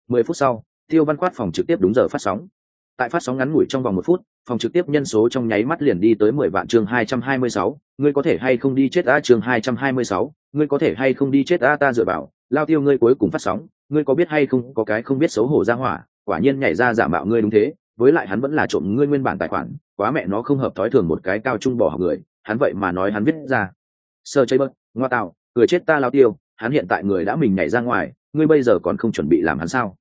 Mười phút sau, tiêu văn khoát phòng trực tiếp đúng giờ phát sóng tại phát sóng ngắn ngủi trong vòng một phút, phòng trực tiếp nhân số trong nháy mắt liền đi tới mười vạn chương hai trăm hai mươi sáu. Ngươi có thể hay không đi chết a chương hai trăm hai mươi sáu? Ngươi có thể hay không đi chết a ta dựa vào? Lao tiêu ngươi cuối cùng phát sóng, ngươi có biết hay không có cái không biết xấu hổ ra hỏa, quả nhiên nhảy ra giả mạo ngươi đúng thế, với lại hắn vẫn là trộm ngươi nguyên bản tài khoản, quá mẹ nó không hợp thói thường một cái cao trung bỏ học người, hắn vậy mà nói hắn viết ra. Sơ chơi bớt, ngoa tạo, cười chết ta lao tiêu, hắn hiện tại người đã mình nhảy ra ngoài, ngươi bây giờ còn không chuẩn bị làm hắn sao?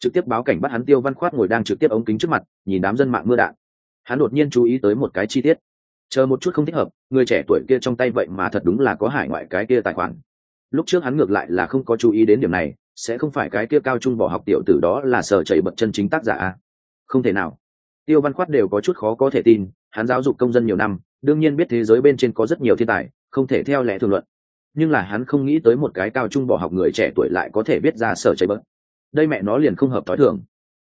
Trực tiếp báo cảnh bắt hắn tiêu văn khoát ngồi đang trực tiếp ống kính trước mặt, nhìn đám dân mạng mưa đạn. Hắn đột nhiên chú ý tới một cái chi tiết. Chờ một chút không thích hợp, người trẻ tuổi kia trong tay vậy mà thật đúng là có hải ngoại cái kia tài khoản. Lúc trước hắn ngược lại là không có chú ý đến điểm này, sẽ không phải cái kia cao trung bỏ học tiểu tử đó là sở chảy bật chân chính tác giả à? không thể nào. Tiêu văn khoát đều có chút khó có thể tin, hắn giáo dục công dân nhiều năm, đương nhiên biết thế giới bên trên có rất nhiều thiên tài, không thể theo lẽ thường luận. Nhưng là hắn không nghĩ tới một cái cao trung bỏ học người trẻ tuổi lại có thể biết ra sở chảy bớt đây mẹ nó liền không hợp t h ó i thường.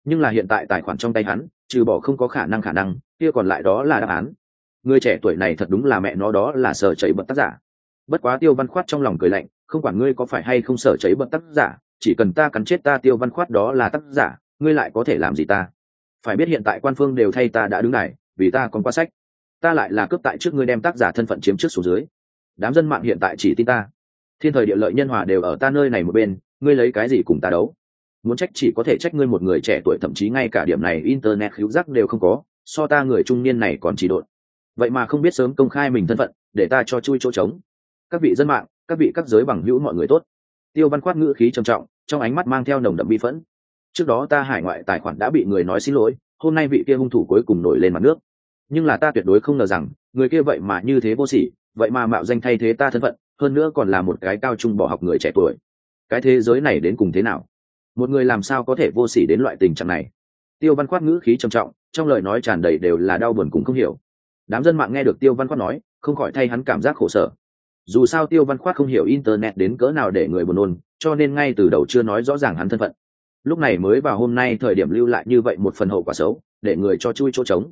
Nhưng là hiện tại tài khoản trong tay hắn, trừ bỏ không có khả năng khả năng, kia còn lại đó là đáp án. Người trẻ tuổi này thật đúng là mẹ nó đó là sở chảy bận tác giả. Bất quá tiêu văn khoát trong lòng cười lạnh, không quản ngươi có phải hay không sở chảy bận tác giả, chỉ cần ta cắn chết ta tiêu văn khoát đó là tác giả, ngươi lại có thể làm gì ta? Phải biết hiện tại quan phương đều thay ta đã đứng này, vì ta còn qua sách. Ta lại là cướp tại trước ngươi đem tác giả thân phận chiếm trước số dưới. Đám dân mạng hiện tại chỉ tin ta. Thiên thời địa lợi nhân hòa đều ở ta nơi này một bên, ngươi lấy cái gì cùng ta đấu? Muốn trách chỉ có thể trách ngươi một người trẻ tuổi, thậm chí ngay cả điểm này internet hữu giác đều không có, so ta người trung niên này còn chỉ độn. Vậy mà không biết sớm công khai mình thân phận, để ta cho chui chỗ trống. Các vị dân mạng, các vị các giới bằng hữu mọi người tốt. Tiêu văn khoát ngữ khí trầm trọng, trong ánh mắt mang theo nồng đậm bi phẫn. Trước đó ta hải ngoại tài khoản đã bị người nói xin lỗi, hôm nay vị kia hung thủ cuối cùng nổi lên mặt nước. Nhưng là ta tuyệt đối không ngờ rằng, người kia vậy mà như thế vô sỉ, vậy mà mạo danh thay thế ta thân phận, hơn nữa còn là một cái cao trung bỏ học người trẻ tuổi. Cái thế giới này đến cùng thế nào? Một người làm sao có thể vô sỉ đến loại tình trạng này? Tiêu văn khoát ngữ khí trầm trọng, trong lời nói tràn đầy đều là đau buồn cũng không hiểu. Đám dân mạng nghe được tiêu văn khoát nói, không khỏi thay hắn cảm giác khổ sở. Dù sao tiêu văn khoát không hiểu internet đến cỡ nào để người buồn nôn, cho nên ngay từ đầu chưa nói rõ ràng hắn thân phận. Lúc này mới vào hôm nay thời điểm lưu lại như vậy một phần hậu quả xấu, để người cho chui chỗ trống.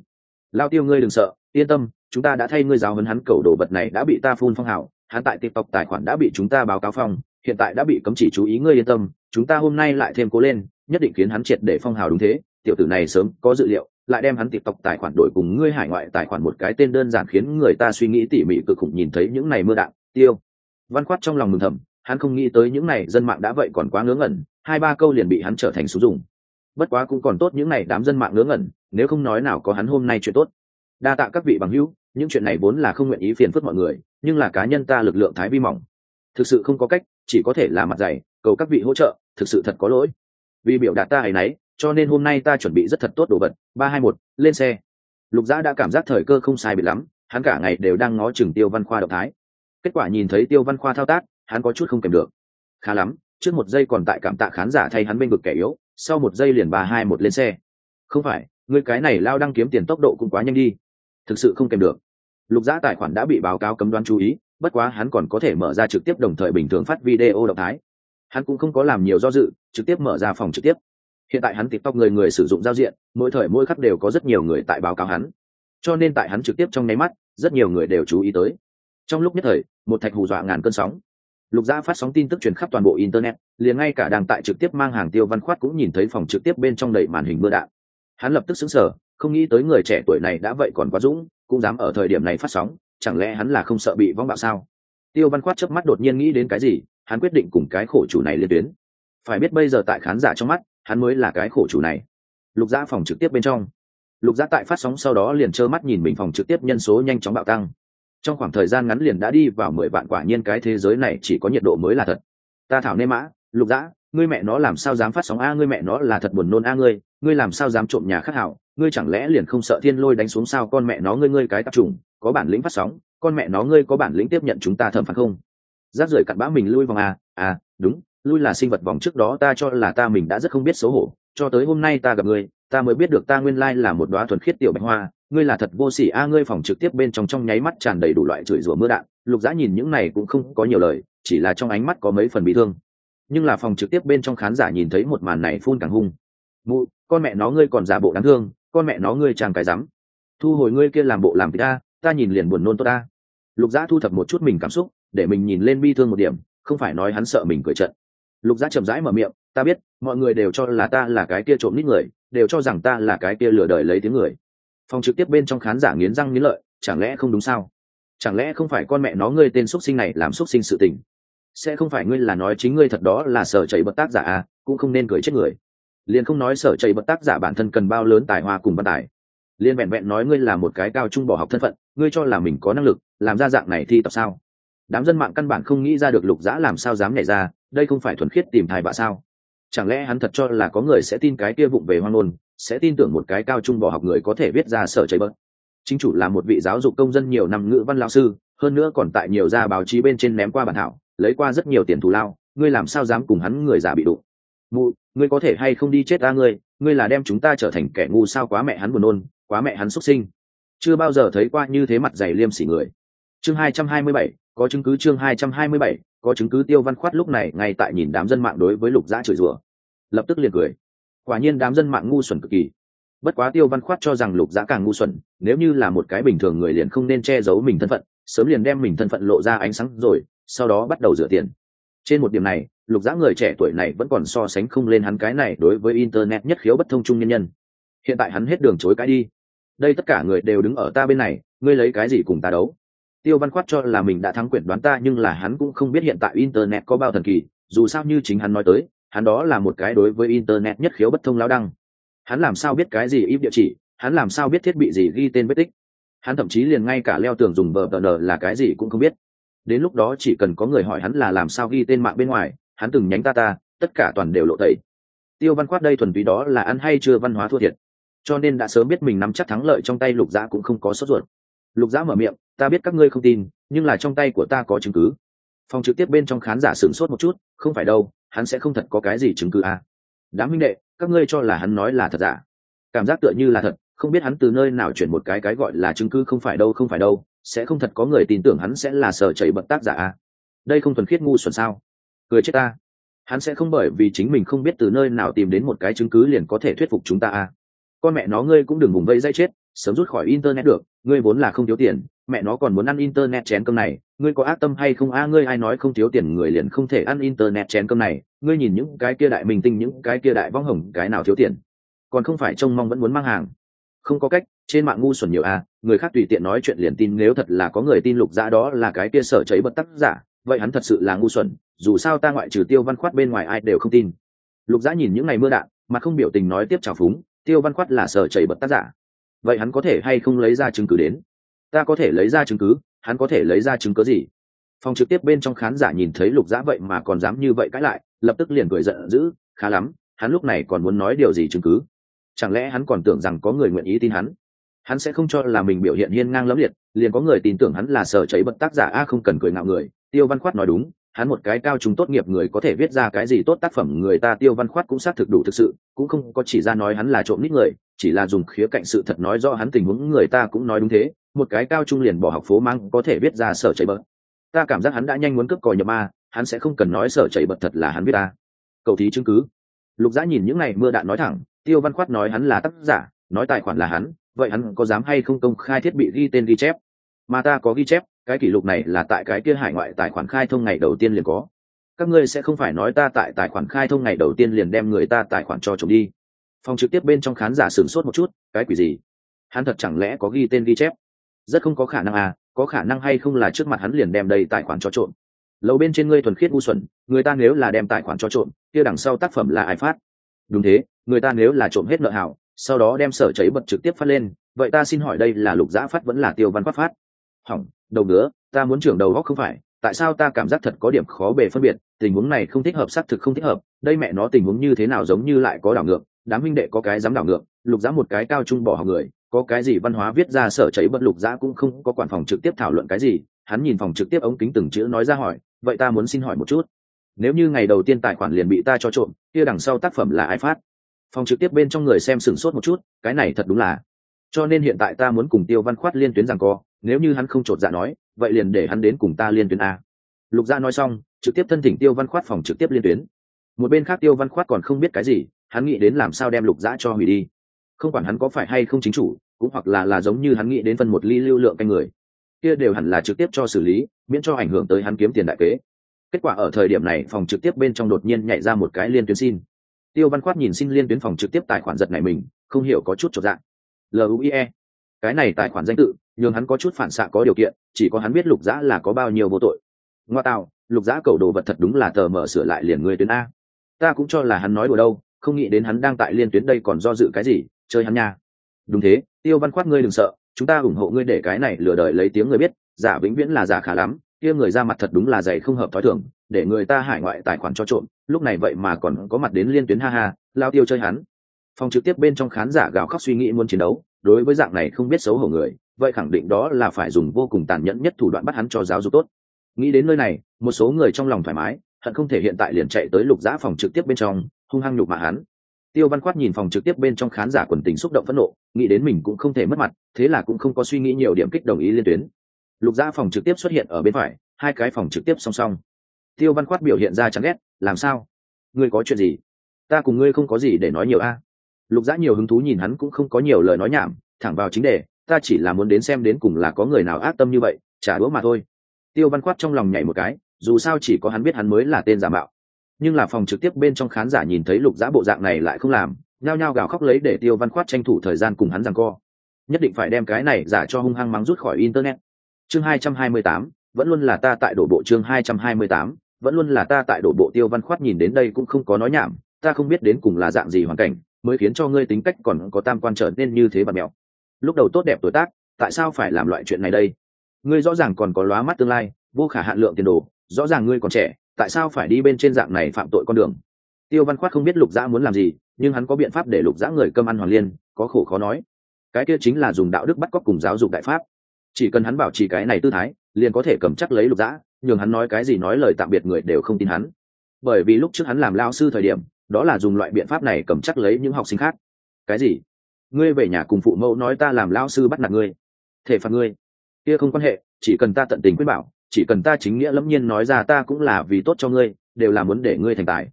Lao tiêu ngươi đừng sợ, yên tâm, chúng ta đã thay ngươi giáo hấn hắn cầu đồ vật này đã bị ta phun phong hào, hắn tại tiktok tài khoản đã bị chúng ta báo cáo phong, hiện tại đã bị cấm chỉ chú ý ngươi yên tâm chúng ta hôm nay lại thêm cố lên, nhất định khiến hắn triệt để phong hào đúng thế, tiểu tử này sớm có dự liệu, lại đem hắn tiktok tài khoản đổi cùng ngươi hải ngoại tài khoản một cái tên đơn giản khiến người ta suy nghĩ tỉ mỉ cực khủng nhìn thấy những này mưa đạn, tiêu. Văn khoát trong lòng mừng thầm, hắn không nghĩ tới những này dân mạng đã vậy còn quá ngớ ngẩn, hai ba câu liền bị hắn trở thành số dùng. Bất quá cũng còn tốt những này đám dân mạng ngớ ngẩn, nếu không nói nào có hắn hôm nay chuyện tốt. Đa tạ các vị bằng hữu, những chuyện này vốn là không nguyện ý phiền phức mọi người, nhưng là cá nhân ta lực lượng thái vi mỏng. Thực sự không có cách chỉ có thể là mặt dày, cầu các vị hỗ trợ, thực sự thật có lỗi. Vì biểu đạt ta hay nấy, cho nên hôm nay ta chuẩn bị rất thật tốt đồ vật, ba hai một, lên xe. Lục giã đã cảm giác thời cơ không sai bị lắm, hắn cả ngày đều đang ngó chừng tiêu văn khoa động thái. Kết quả nhìn thấy tiêu văn khoa thao tác, hắn có chút không kèm được. Khá lắm, trước một giây còn tại cảm tạ khán giả thay hắn bênh vực kẻ yếu, sau một giây liền ba hai một lên xe. Không phải, người cái này lao đang kiếm tiền tốc độ cũng quá nhanh đi. Thực sự không kèm được. Lục giã tài khoản đã bị báo cáo cấm đoán chú ý bất quá hắn còn có thể mở ra trực tiếp đồng thời bình thường phát video động thái. Hắn cũng không có làm nhiều do dự, trực tiếp mở ra phòng trực tiếp. Hiện tại hắn tiktok người người sử dụng giao diện, mỗi thời mỗi khắc đều có rất nhiều người tại báo cáo hắn. Cho nên tại hắn trực tiếp trong nháy mắt, rất nhiều người đều chú ý tới. Trong lúc nhất thời, một thạch hù dọa ngàn cơn sóng. Lục gia phát sóng tin tức truyền khắp toàn bộ internet, liền ngay cả đang tại trực tiếp mang hàng tiêu văn khoát cũng nhìn thấy phòng trực tiếp bên trong đầy màn hình mưa đạn. Hắn lập tức xứng sở không nghĩ tới người trẻ tuổi này đã vậy còn quá dũng, cũng dám ở thời điểm này phát sóng chẳng lẽ hắn là không sợ bị vong bạo sao? Tiêu văn khoát chớp mắt đột nhiên nghĩ đến cái gì, hắn quyết định cùng cái khổ chủ này liên tuyến. Phải biết bây giờ tại khán giả trong mắt, hắn mới là cái khổ chủ này. Lục giã phòng trực tiếp bên trong. Lục giã tại phát sóng sau đó liền trơ mắt nhìn mình phòng trực tiếp nhân số nhanh chóng bạo tăng. Trong khoảng thời gian ngắn liền đã đi vào mười vạn quả nhiên cái thế giới này chỉ có nhiệt độ mới là thật. Ta thảo nê mã, lục giã ngươi mẹ nó làm sao dám phát sóng a, ngươi mẹ nó là thật buồn nôn a ngươi ngươi làm sao dám trộm nhà khắc hảo, ngươi chẳng lẽ liền không sợ thiên lôi đánh xuống sao con mẹ nó ngươi ngươi cái tạp trùng có bản lĩnh phát sóng, con mẹ nó ngươi có bản lĩnh tiếp nhận chúng ta thẩm phán không? Rác rưởi cặn bã mình lui vòng à à đúng, lui là sinh vật vòng trước đó ta cho là ta mình đã rất không biết xấu hổ, cho tới hôm nay ta gặp ngươi, ta mới biết được ta nguyên lai là một đoá thuần khiết tiểu bạch hoa, ngươi là thật vô sỉ a, ngươi phòng trực tiếp bên trong trong nháy mắt tràn đầy đủ loại chửi rủa mưa đạn, lục dã nhìn những này cũng không có nhiều lời, chỉ là trong ánh mắt có mấy phần bị thương. Nhưng là phòng trực tiếp bên trong khán giả nhìn thấy một màn này phun càng hung. Mụ, con mẹ nó ngươi còn giả bộ đáng thương, con mẹ nó ngươi chàng cái rắm. Thu hồi ngươi kia làm bộ làm ta ta nhìn liền buồn nôn tốt ta. Lục dã thu thập một chút mình cảm xúc, để mình nhìn lên bi thương một điểm, không phải nói hắn sợ mình cười trận. Lục dã chậm rãi mở miệng, ta biết, mọi người đều cho là ta là cái kia trộm nít người, đều cho rằng ta là cái kia lừa đời lấy tiếng người. Phòng trực tiếp bên trong khán giả nghiến răng nghiến lợi, chẳng lẽ không đúng sao? Chẳng lẽ không phải con mẹ nó ngươi tên x sinh này làm x sinh sự tình? Sẽ không phải ngươi là nói chính ngươi thật đó là sở chảy bật tác giả à cũng không nên cười chết người. Liền không nói sở chảy bật tác giả bản thân cần bao lớn tài hoa cùng văn tài. Liền vẹn vẹn nói ngươi là một cái cao trung bỏ học thân phận ngươi cho là mình có năng lực, làm ra dạng này thi tập sao? Đám dân mạng căn bản không nghĩ ra được lục dã làm sao dám nhảy ra, đây không phải thuần khiết tìm thai bạ sao? Chẳng lẽ hắn thật cho là có người sẽ tin cái kia vụng về hoang ngôn, sẽ tin tưởng một cái cao trung bỏ học người có thể viết ra sở chảy bớt? Chính chủ là một vị giáo dục công dân nhiều năm ngữ văn lao sư, hơn nữa còn tại nhiều gia báo chí bên trên ném qua bản thảo, lấy qua rất nhiều tiền thù lao, ngươi làm sao dám cùng hắn người già bị đụng? Mụ, ngươi có thể hay không đi chết ta ngươi ngươi là đem chúng ta trở thành kẻ ngu sao quá mẹ hắn buồn nôn, quá mẹ hắn xuất sinh chưa bao giờ thấy qua như thế mặt dày liêm sỉ người. Chương hai trăm hai mươi bảy, có chứng cứ chương hai trăm hai mươi bảy, có chứng cứ tiêu văn khoát lúc này ngay tại nhìn đám dân mạng đối với lục dã chửi rủa. Lập tức liền cười. Quả nhiên đám dân mạng ngu xuẩn cực kỳ. Bất quá tiêu văn khoát cho rằng lục dã càng ngu xuẩn, nếu như là một cái bình thường người liền không nên che giấu mình thân phận, sớm liền đem mình thân phận lộ ra ánh sáng rồi, sau đó bắt đầu rửa tiền. Trên một điểm này, lục dã người trẻ tuổi này vẫn còn so sánh không lên hắn cái này đối với internet nhất khiếu bất thông trung nhân nhân. Hiện tại hắn hết đường chối cãi đi đây tất cả người đều đứng ở ta bên này, ngươi lấy cái gì cùng ta đấu? Tiêu văn khoát cho là mình đã thắng quyển đoán ta, nhưng là hắn cũng không biết hiện tại internet có bao thần kỳ, dù sao như chính hắn nói tới, hắn đó là một cái đối với internet nhất khiếu bất thông lao đăng. Hắn làm sao biết cái gì im địa chỉ, hắn làm sao biết thiết bị gì ghi tên vết tích? Hắn thậm chí liền ngay cả leo tường dùng bờ tờ là cái gì cũng không biết. Đến lúc đó chỉ cần có người hỏi hắn là làm sao ghi tên mạng bên ngoài, hắn từng nhánh ta ta, tất cả toàn đều lộ tẩy. Tiêu văn khoát đây thuần túy đó là ăn hay chưa văn hóa thua thiệt cho nên đã sớm biết mình nắm chắc thắng lợi trong tay lục giã cũng không có sốt ruột lục giã mở miệng, ta biết các ngươi không tin, nhưng là trong tay của ta có chứng cứ phòng trực tiếp bên trong khán giả sửng sốt một chút, không phải đâu, hắn sẽ không thật có cái gì chứng cứ à. đám minh đệ, các ngươi cho là hắn nói là thật giả cảm giác tựa như là thật, không biết hắn từ nơi nào chuyển một cái cái gọi là chứng cứ không phải đâu, không phải đâu, sẽ không thật có người tin tưởng hắn sẽ là sở chảy bận tác giả à. đây không thuần khiết ngu xuẩn sao cười chết ta hắn sẽ không bởi vì chính mình không biết từ nơi nào tìm đến một cái chứng cứ liền có thể thuyết phục chúng ta à con mẹ nó ngươi cũng đừng vùng vây dây chết, sớm rút khỏi internet được, ngươi vốn là không thiếu tiền, mẹ nó còn muốn ăn internet chén cơm này, ngươi có ác tâm hay không? A, ngươi ai nói không thiếu tiền người liền không thể ăn internet chén cơm này, ngươi nhìn những cái kia đại minh tinh, những cái kia đại vong hồng, cái nào thiếu tiền? Còn không phải trông mong vẫn muốn mang hàng. Không có cách, trên mạng ngu xuẩn nhiều a, người khác tùy tiện nói chuyện liền tin, nếu thật là có người tin lục dã đó là cái kia sở cháy bất tắc giả, vậy hắn thật sự là ngu xuẩn, dù sao ta ngoại trừ tiêu văn khoát bên ngoài ai đều không tin. Lục dã nhìn những ngày mưa đạn, mà không biểu tình nói tiếp trào phúng tiêu văn khoát là sở chảy bật tác giả. Vậy hắn có thể hay không lấy ra chứng cứ đến? Ta có thể lấy ra chứng cứ, hắn có thể lấy ra chứng cứ gì? Phòng trực tiếp bên trong khán giả nhìn thấy lục dã vậy mà còn dám như vậy cãi lại, lập tức liền cười giận dữ, khá lắm, hắn lúc này còn muốn nói điều gì chứng cứ? Chẳng lẽ hắn còn tưởng rằng có người nguyện ý tin hắn? Hắn sẽ không cho là mình biểu hiện hiên ngang lẫm liệt, liền có người tin tưởng hắn là sở chảy bật tác giả a không cần cười ngạo người, tiêu văn khoát nói đúng hắn một cái cao trung tốt nghiệp người có thể viết ra cái gì tốt tác phẩm người ta tiêu văn khoát cũng xác thực đủ thực sự, cũng không có chỉ ra nói hắn là trộm nít người, chỉ là dùng khía cạnh sự thật nói rõ hắn tình huống, người ta cũng nói đúng thế, một cái cao trung liền bỏ học phố mang có thể viết ra sở chảy bật. Ta cảm giác hắn đã nhanh muốn cướp còi nhập ma, hắn sẽ không cần nói sở chảy bật thật là hắn viết ta. Cầu thí chứng cứ. Lục giã nhìn những ngày mưa đạn nói thẳng, tiêu văn khoát nói hắn là tác giả, nói tài khoản là hắn, vậy hắn có dám hay không công khai thiết bị ghi tên ghi chép? Mà ta có ghi chép cái kỷ lục này là tại cái kia hải ngoại tài khoản khai thông ngày đầu tiên liền có. Các ngươi sẽ không phải nói ta tại tài khoản khai thông ngày đầu tiên liền đem người ta tài khoản cho chồng đi. Phòng trực tiếp bên trong khán giả sửng sốt một chút, cái quỷ gì? Hắn thật chẳng lẽ có ghi tên ghi chép? Rất không có khả năng à có khả năng hay không là trước mặt hắn liền đem đầy tài khoản cho trộm. Lầu bên trên ngươi thuần khiết ngu xuẩn, người ta nếu là đem tài khoản cho trộm, kia đằng sau tác phẩm là ai phát? Đúng thế, người ta nếu là trộm hết nợ hảo, sau đó đem sở cháy bật trực tiếp phát lên, vậy ta xin hỏi đây là lục giã phát vẫn là tiêu văn phát phát? Hỏng, đầu nữa ta muốn trưởng đầu góc không phải, tại sao ta cảm giác thật có điểm khó bề phân biệt, tình huống này không thích hợp, xác thực không thích hợp, đây mẹ nó tình huống như thế nào giống như lại có đảo ngược, đám huynh đệ có cái dám đảo ngược, lục giá một cái cao trung bỏ học người, có cái gì văn hóa viết ra sở cháy bất lục giá cũng không có quản phòng trực tiếp thảo luận cái gì, hắn nhìn phòng trực tiếp ống kính từng chữ nói ra hỏi, vậy ta muốn xin hỏi một chút, nếu như ngày đầu tiên tài khoản liền bị ta cho trộm, kia đằng sau tác phẩm là ai phát? Phòng trực tiếp bên trong người xem sửng sốt một chút, cái này thật đúng là, cho nên hiện tại ta muốn cùng tiêu văn khoát liên tuyến rằng co nếu như hắn không chột dạ nói, vậy liền để hắn đến cùng ta liên tuyến a. Lục gia nói xong, trực tiếp thân thỉnh tiêu văn khoát phòng trực tiếp liên tuyến. Một bên khác tiêu văn khoát còn không biết cái gì, hắn nghĩ đến làm sao đem lục giã cho hủy đi. Không quản hắn có phải hay không chính chủ, cũng hoặc là là giống như hắn nghĩ đến phân một ly lưu lượng canh người. Kia đều hẳn là trực tiếp cho xử lý, miễn cho ảnh hưởng tới hắn kiếm tiền đại kế. Kết quả ở thời điểm này phòng trực tiếp bên trong đột nhiên nhảy ra một cái liên tuyến xin. Tiêu văn khoát nhìn xin liên tuyến phòng trực tiếp tài khoản giật này mình, không hiểu có chút trọn dạng luie cái này tài khoản danh tự nhưng hắn có chút phản xạ có điều kiện, chỉ có hắn biết lục giã là có bao nhiêu vô tội. Ngoa tạo, lục giã cầu đồ vật thật đúng là tờ mở sửa lại liền người tuyến a. Ta cũng cho là hắn nói đùa đâu, không nghĩ đến hắn đang tại liên tuyến đây còn do dự cái gì, chơi hắn nha. Đúng thế, tiêu văn khoát ngươi đừng sợ, chúng ta ủng hộ ngươi để cái này lừa đời lấy tiếng người biết, giả vĩnh viễn là giả khá lắm, kia người ra mặt thật đúng là dày không hợp thói thường, để người ta hải ngoại tài khoản cho trộm, lúc này vậy mà còn có mặt đến liên tuyến ha ha, lao tiêu chơi hắn. Phòng trực tiếp bên trong khán giả gào khóc suy nghĩ muốn chiến đấu đối với dạng này không biết xấu hổ người, vậy khẳng định đó là phải dùng vô cùng tàn nhẫn nhất thủ đoạn bắt hắn cho giáo dục tốt. Nghĩ đến nơi này, một số người trong lòng thoải mái, hận không thể hiện tại liền chạy tới lục giã phòng trực tiếp bên trong, hung hăng nhục mạ hắn. Tiêu văn khoát nhìn phòng trực tiếp bên trong khán giả quần tình xúc động phẫn nộ, nghĩ đến mình cũng không thể mất mặt, thế là cũng không có suy nghĩ nhiều điểm kích đồng ý liên tuyến. Lục giã phòng trực tiếp xuất hiện ở bên phải, hai cái phòng trực tiếp song song. Tiêu văn khoát biểu hiện ra chán ghét, làm sao? Ngươi có chuyện gì? Ta cùng ngươi không có gì để nói nhiều a lục dã nhiều hứng thú nhìn hắn cũng không có nhiều lời nói nhảm, thẳng vào chính đề, ta chỉ là muốn đến xem đến cùng là có người nào ác tâm như vậy, trả đũa mà thôi. Tiêu văn khoát trong lòng nhảy một cái, dù sao chỉ có hắn biết hắn mới là tên giả mạo. Nhưng là phòng trực tiếp bên trong khán giả nhìn thấy lục dã bộ dạng này lại không làm, nhao nhao gào khóc lấy để tiêu văn khoát tranh thủ thời gian cùng hắn rằng co. Nhất định phải đem cái này giả cho hung hăng mắng rút khỏi internet. Chương hai trăm hai mươi tám, vẫn luôn là ta tại đổ bộ chương hai trăm hai mươi tám, vẫn luôn là ta tại đổ bộ tiêu văn khoát nhìn đến đây cũng không có nói nhảm, ta không biết đến cùng là dạng gì hoàn cảnh mới khiến cho ngươi tính cách còn có tam quan trở nên như thế và mẹo. Lúc đầu tốt đẹp tuổi tác, tại sao phải làm loại chuyện này đây? Ngươi rõ ràng còn có lóa mắt tương lai, vô khả hạn lượng tiền đồ, rõ ràng ngươi còn trẻ, tại sao phải đi bên trên dạng này phạm tội con đường? Tiêu văn khoát không biết lục dã muốn làm gì, nhưng hắn có biện pháp để lục dã người cơm ăn hoàn liên, có khổ khó nói. Cái kia chính là dùng đạo đức bắt cóc cùng giáo dục đại pháp. Chỉ cần hắn bảo trì cái này tư thái, liền có thể cầm chắc lấy lục dã, nhường hắn nói cái gì nói lời tạm biệt người đều không tin hắn. Bởi vì lúc trước hắn làm lao sư thời điểm đó là dùng loại biện pháp này cầm chắc lấy những học sinh khác. Cái gì? Ngươi về nhà cùng phụ mẫu nói ta làm lao sư bắt nạt ngươi. Thể phạt ngươi. Kia không quan hệ, chỉ cần ta tận tình quyết bảo, chỉ cần ta chính nghĩa lẫm nhiên nói ra ta cũng là vì tốt cho ngươi, đều là muốn để ngươi thành tài.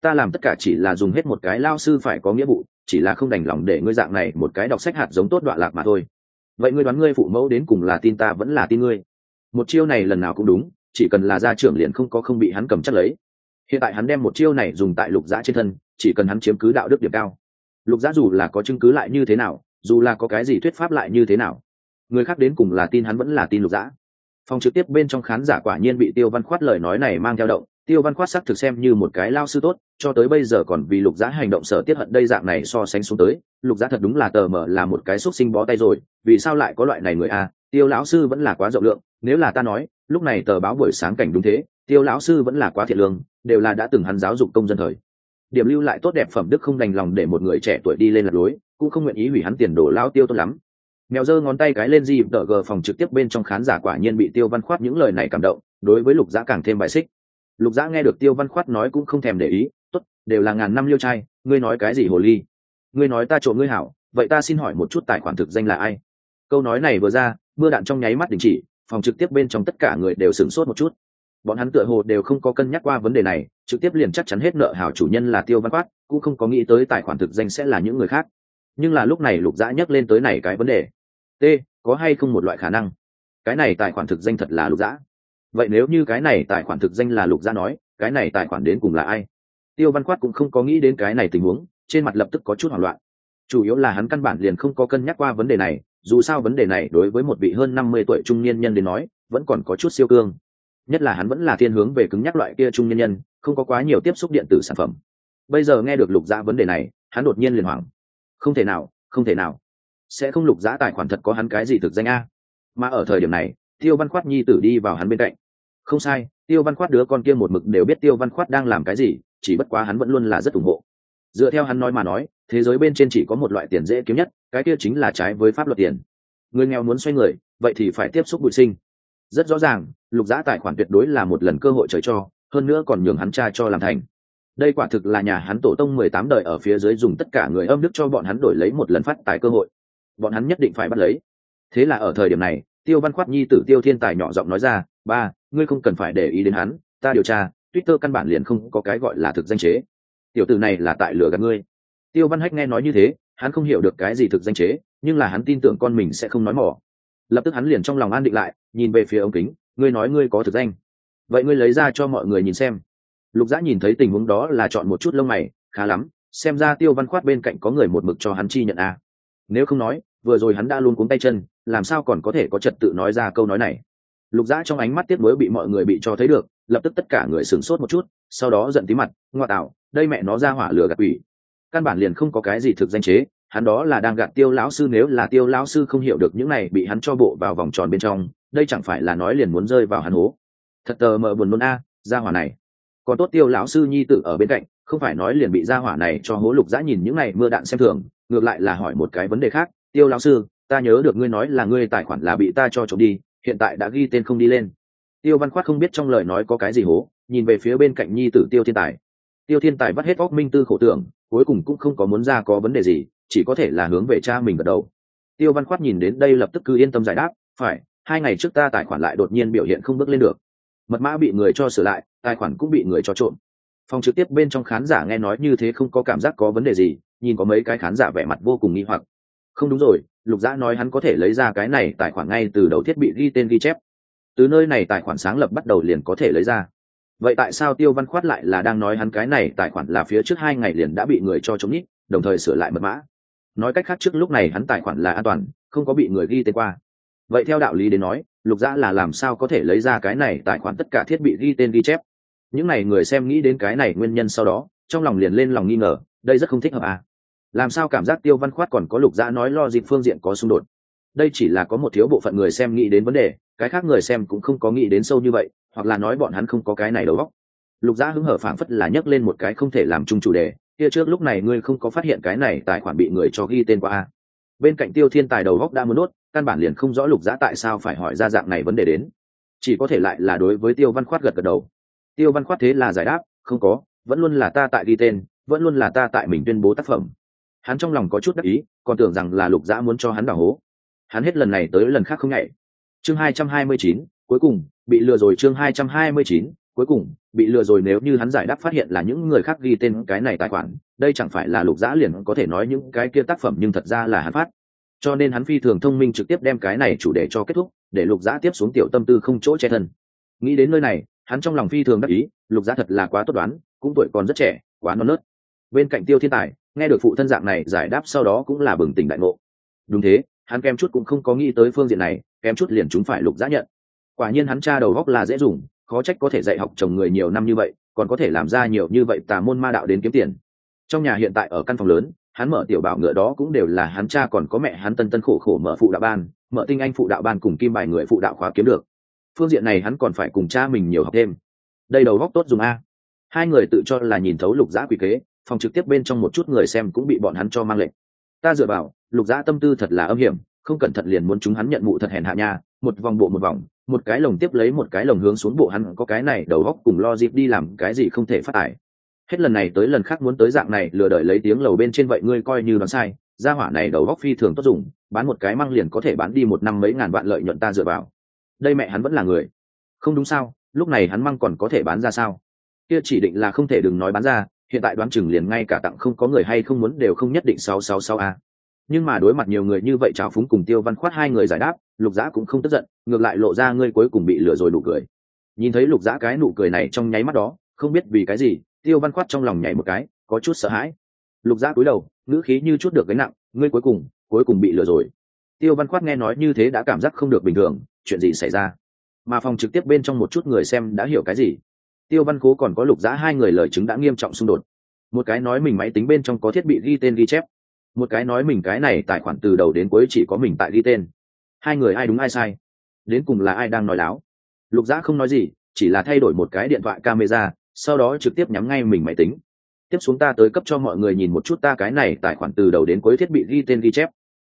Ta làm tất cả chỉ là dùng hết một cái lao sư phải có nghĩa vụ, chỉ là không đành lòng để ngươi dạng này một cái đọc sách hạt giống tốt đoạn lạc mà thôi. Vậy ngươi đoán ngươi phụ mẫu đến cùng là tin ta vẫn là tin ngươi? Một chiêu này lần nào cũng đúng, chỉ cần là gia trưởng liền không có không bị hắn cầm chắc lấy hiện tại hắn đem một chiêu này dùng tại lục giã trên thân, chỉ cần hắn chiếm cứ đạo đức điểm cao. Lục giã dù là có chứng cứ lại như thế nào, dù là có cái gì thuyết pháp lại như thế nào, người khác đến cùng là tin hắn vẫn là tin lục giã. Phòng trực tiếp bên trong khán giả quả nhiên bị tiêu văn khoát lời nói này mang theo động, tiêu văn khoát sắc thực xem như một cái lao sư tốt, cho tới bây giờ còn vì lục giã hành động sở tiết hận đây dạng này so sánh xuống tới, lục giã thật đúng là tờ mờ là một cái xúc sinh bó tay rồi, vì sao lại có loại này người a tiêu lão sư vẫn là quá rộng lượng, nếu là ta nói lúc này tờ báo buổi sáng cảnh đúng thế, tiêu lão sư vẫn là quá thiện lương, đều là đã từng hắn giáo dục công dân thời. Điểm lưu lại tốt đẹp phẩm đức không đành lòng để một người trẻ tuổi đi lên lạc lối, cũng không nguyện ý hủy hắn tiền đồ lao tiêu tốt lắm. Mèo giơ ngón tay cái lên di đỡ gờ phòng trực tiếp bên trong khán giả quả nhiên bị tiêu văn khoát những lời này cảm động, đối với lục giã càng thêm bài xích. Lục giã nghe được tiêu văn khoát nói cũng không thèm để ý, tốt, đều là ngàn năm liêu trai, ngươi nói cái gì hồ ly? Ngươi nói ta trộm ngươi hảo, vậy ta xin hỏi một chút tài khoản thực danh là ai? Câu nói này vừa ra, mưa đạn trong nháy mắt đình chỉ phòng trực tiếp bên trong tất cả người đều sửng sốt một chút. Bọn hắn tựa hồ đều không có cân nhắc qua vấn đề này trực tiếp liền chắc chắn hết nợ hảo chủ nhân là tiêu văn Quát, cũng không có nghĩ tới tài khoản thực danh sẽ là những người khác. Nhưng là lúc này lục dã nhắc lên tới này cái vấn đề. T có hay không một loại khả năng? Cái này tài khoản thực danh thật là lục dã. Vậy nếu như cái này tài khoản thực danh là lục dã nói cái này tài khoản đến cùng là ai? Tiêu văn Quát cũng không có nghĩ đến cái này tình huống trên mặt lập tức có chút hoảng loạn. Chủ yếu là hắn căn bản liền không có cân nhắc qua vấn đề này dù sao vấn đề này đối với một vị hơn năm mươi tuổi trung niên nhân đến nói, vẫn còn có chút siêu cương. Nhất là hắn vẫn là thiên hướng về cứng nhắc loại kia trung niên nhân, không có quá nhiều tiếp xúc điện tử sản phẩm. Bây giờ nghe được lục dã vấn đề này, hắn đột nhiên liền hoảng. Không thể nào, không thể nào. Sẽ không lục dã tài khoản thật có hắn cái gì thực danh a? Mà ở thời điểm này, tiêu văn khoát nhi tử đi vào hắn bên cạnh. Không sai, tiêu văn khoát đứa con kia một mực đều biết tiêu văn khoát đang làm cái gì, chỉ bất quá hắn vẫn luôn là rất ủng hộ dựa theo hắn nói mà nói, thế giới bên trên chỉ có một loại tiền dễ kiếm nhất, cái kia chính là trái với pháp luật tiền. Người nghèo muốn xoay người, vậy thì phải tiếp xúc bụi sinh. Rất rõ ràng, lục giã tài khoản tuyệt đối là một lần cơ hội trời cho, hơn nữa còn nhường hắn cha cho làm thành. Đây quả thực là nhà hắn tổ tông mười tám đời ở phía dưới dùng tất cả người âm đức cho bọn hắn đổi lấy một lần phát tài cơ hội. Bọn hắn nhất định phải bắt lấy. Thế là ở thời điểm này, tiêu văn khoát nhi tử tiêu thiên tài nhỏ giọng nói ra, ba, ngươi không cần phải để ý đến hắn, ta điều tra, twitter căn bản liền không có cái gọi là thực danh chế tiểu tử này là tại lừa gạt ngươi. Tiêu văn hách nghe nói như thế, hắn không hiểu được cái gì thực danh chế, nhưng là hắn tin tưởng con mình sẽ không nói mỏ. Lập tức hắn liền trong lòng an định lại, nhìn về phía ống kính, ngươi nói ngươi có thực danh. Vậy ngươi lấy ra cho mọi người nhìn xem. Lục dã nhìn thấy tình huống đó là chọn một chút lông mày, khá lắm, xem ra tiêu văn khoát bên cạnh có người một mực cho hắn chi nhận a nếu không nói, vừa rồi hắn đã luôn cuống tay chân, làm sao còn có thể có trật tự nói ra câu nói này? Lục dã trong ánh mắt tiếc mới bị mọi người bị cho thấy được lập tức tất cả người sửng sốt một chút, sau đó giận tí mặt, ngoa tạo, đây mẹ nó ra hỏa lửa gạt quỷ. Căn bản liền không có cái gì thực danh chế, hắn đó là đang gạt tiêu lão sư, nếu là tiêu lão sư không hiểu được những này bị hắn cho bộ vào vòng tròn bên trong, đây chẳng phải là nói liền muốn rơi vào hắn hố. Thật tờ mờ buồn nôn a, ra hỏa này. Còn tốt tiêu lão sư nhi tử ở bên cạnh, không phải nói liền bị ra hỏa này cho hố lục dã nhìn những này mưa đạn xem thường, ngược lại là hỏi một cái vấn đề khác. Tiêu lão sư, ta nhớ được ngươi nói là ngươi tài khoản là bị ta cho trộm đi, hiện tại đã ghi tên không đi lên tiêu văn khoát không biết trong lời nói có cái gì hố, nhìn về phía bên cạnh nhi tử tiêu thiên tài. Tiêu thiên tài bắt hết óc minh tư khổ tưởng, cuối cùng cũng không có muốn ra có vấn đề gì, chỉ có thể là hướng về cha mình gật đầu. Tiêu văn khoát nhìn đến đây lập tức cứ yên tâm giải đáp, phải, hai ngày trước ta tài khoản lại đột nhiên biểu hiện không bước lên được. Mật mã bị người cho sửa lại, tài khoản cũng bị người cho trộm. Phòng trực tiếp bên trong khán giả nghe nói như thế không có cảm giác có vấn đề gì, nhìn có mấy cái khán giả vẻ mặt vô cùng nghi hoặc. Không đúng rồi, lục dã nói hắn có thể lấy ra cái này tài khoản ngay từ đầu thiết bị ghi tên ghi chép từ nơi này tài khoản sáng lập bắt đầu liền có thể lấy ra. Vậy tại sao tiêu văn khoát lại là đang nói hắn cái này tài khoản là phía trước hai ngày liền đã bị người cho chống nhít đồng thời sửa lại mật mã? Nói cách khác trước lúc này hắn tài khoản là an toàn, không có bị người ghi tên qua. Vậy theo đạo lý đến nói, lục dã là làm sao có thể lấy ra cái này tài khoản tất cả thiết bị ghi tên ghi chép? Những n à y người xem nghĩ đến cái này nguyên nhân sau đó, trong lòng liền lên lòng nghi ngờ, đây rất không thích hợp à? Làm sao cảm giác tiêu văn khoát còn có lục dã nói lo dịp phương diện có xung đột? Đây chỉ là có một thiếu bộ phận người xem nghĩ đến vấn đề cái khác người xem cũng không có nghĩ đến sâu như vậy, hoặc là nói bọn hắn không có cái này đầu góc lục gia hứng hở phảng phất là nhấc lên một cái không thể làm chung chủ đề, kia trước lúc này ngươi không có phát hiện cái này tài khoản bị người cho ghi tên qua a? Bên cạnh tiêu thiên tài đầu góc đã muốn nuốt, căn bản liền không rõ lục gia tại sao phải hỏi ra dạng này vấn đề đến. Chỉ có thể lại là đối với tiêu văn khoát gật gật đầu. Tiêu văn khoát thế là giải đáp, không có, vẫn luôn là ta tại ghi tên, vẫn luôn là ta tại mình tuyên bố tác phẩm. Hắn trong lòng có chút đắc ý, còn tưởng rằng là lục gia muốn cho hắn đào hố. Hắn hết lần này tới lần khác không nhảy chương hai trăm hai mươi chín, cuối cùng, bị lừa rồi chương hai trăm hai mươi chín, cuối cùng, bị lừa rồi nếu như hắn giải đáp phát hiện là những người khác ghi tên cái này tài khoản, đây chẳng phải là lục giã liền có thể nói những cái kia tác phẩm nhưng thật ra là hắn phát. Cho nên hắn phi thường thông minh trực tiếp đem cái này chủ đề cho kết thúc, để lục giã tiếp xuống tiểu tâm tư không chỗ che thân. Nghĩ đến nơi này, hắn trong lòng phi thường đắc ý, lục giã thật là quá tốt đoán, cũng tuổi còn rất trẻ, quá non nớt. Bên cạnh tiêu thiên tài, nghe được phụ thân dạng này giải đáp sau đó cũng là bừng tỉnh đại ngộ. Đúng thế, hắn kem chút cũng không có nghĩ tới phương diện này kém chút liền chúng phải lục giã nhận. Quả nhiên hắn cha đầu góc là dễ dùng, khó trách có thể dạy học chồng người nhiều năm như vậy, còn có thể làm ra nhiều như vậy tà môn ma đạo đến kiếm tiền. Trong nhà hiện tại ở căn phòng lớn, hắn mở tiểu bảo ngựa đó cũng đều là hắn cha còn có mẹ hắn tân tân khổ khổ mở phụ đạo ban, mở tinh anh phụ đạo ban cùng kim bài người phụ đạo khóa kiếm được. Phương diện này hắn còn phải cùng cha mình nhiều học thêm. Đây đầu góc tốt dùng a. Hai người tự cho là nhìn thấu lục giã quỷ kế, phòng trực tiếp bên trong một chút người xem cũng bị bọn hắn cho mang lệnh. Ta dựa vào, lục giã tâm tư thật là âm hiểm không cẩn thận liền muốn chúng hắn nhận mụ thật hèn hạ nha, một vòng bộ một vòng, một cái lồng tiếp lấy một cái lồng hướng xuống bộ hắn, có cái này đầu góc cùng lo dịp đi làm cái gì không thể phát tải. Hết lần này tới lần khác muốn tới dạng này, lừa đợi lấy tiếng lầu bên trên vậy ngươi coi như đoán sai, gia hỏa này đầu góc phi thường tốt dùng, bán một cái măng liền có thể bán đi một năm mấy ngàn vạn lợi nhuận ta dựa vào. Đây mẹ hắn vẫn là người. Không đúng sao, lúc này hắn măng còn có thể bán ra sao? Kia chỉ định là không thể đừng nói bán ra, hiện tại đoán chừng liền ngay cả tặng không có người hay không muốn đều không nhất định sáu sáu sáu a nhưng mà đối mặt nhiều người như vậy trào phúng cùng tiêu văn khoát hai người giải đáp, lục giã cũng không tức giận, ngược lại lộ ra ngươi cuối cùng bị lừa rồi nụ cười. Nhìn thấy lục giã cái nụ cười này trong nháy mắt đó, không biết vì cái gì, tiêu văn khoát trong lòng nhảy một cái, có chút sợ hãi. Lục giã cúi đầu, ngữ khí như chút được gánh nặng, ngươi cuối cùng cuối cùng bị lừa rồi. Tiêu văn khoát nghe nói như thế đã cảm giác không được bình thường, chuyện gì xảy ra? Mà phòng trực tiếp bên trong một chút người xem đã hiểu cái gì? Tiêu văn cố còn có lục giã hai người lời chứng đã nghiêm trọng xung đột. Một cái nói mình máy tính bên trong có thiết bị ghi tên ghi chép một cái nói mình cái này tài khoản từ đầu đến cuối chỉ có mình tại ghi tên. Hai người ai đúng ai sai? Đến cùng là ai đang nói láo? Lục giã không nói gì, chỉ là thay đổi một cái điện thoại camera, sau đó trực tiếp nhắm ngay mình máy tính. Tiếp xuống ta tới cấp cho mọi người nhìn một chút ta cái này tài khoản từ đầu đến cuối thiết bị ghi tên ghi chép.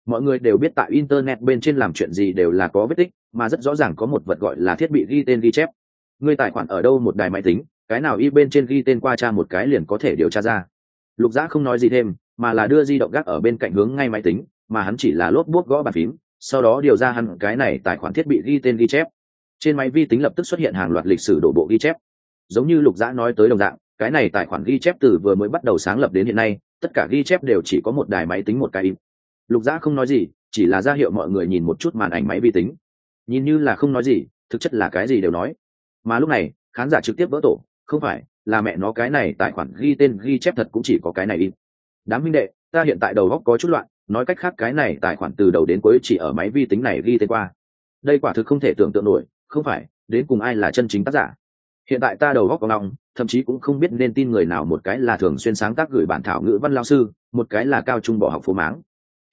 Mọi người đều biết tại internet bên trên làm chuyện gì đều là có vết tích, mà rất rõ ràng có một vật gọi là thiết bị ghi tên ghi chép. Người tài khoản ở đâu một đài máy tính, cái nào y bên trên ghi tên qua cha một cái liền có thể điều tra ra. Lục giã không nói gì thêm mà là đưa di động gác ở bên cạnh hướng ngay máy tính, mà hắn chỉ là lốp bút gõ bàn phím, sau đó điều ra hẳn cái này tài khoản thiết bị ghi tên ghi chép. Trên máy vi tính lập tức xuất hiện hàng loạt lịch sử đổ bộ ghi chép. Giống như lục giã nói tới đồng dạng, cái này tài khoản ghi chép từ vừa mới bắt đầu sáng lập đến hiện nay, tất cả ghi chép đều chỉ có một đài máy tính một cái im. Lục giã không nói gì, chỉ là ra hiệu mọi người nhìn một chút màn ảnh máy vi tính. Nhìn như là không nói gì, thực chất là cái gì đều nói. Mà lúc này, khán giả trực tiếp vỡ tổ, không phải, là mẹ nó cái này tài khoản ghi tên ghi chép thật cũng chỉ có cái này im đám minh đệ, ta hiện tại đầu góc có chút loạn, nói cách khác cái này tài khoản từ đầu đến cuối chỉ ở máy vi tính này ghi tên qua. Đây quả thực không thể tưởng tượng nổi, không phải, đến cùng ai là chân chính tác giả? Hiện tại ta đầu góc có ngọng, thậm chí cũng không biết nên tin người nào một cái là thường xuyên sáng tác gửi bản thảo ngữ văn lao sư, một cái là cao trung bỏ học phố máng.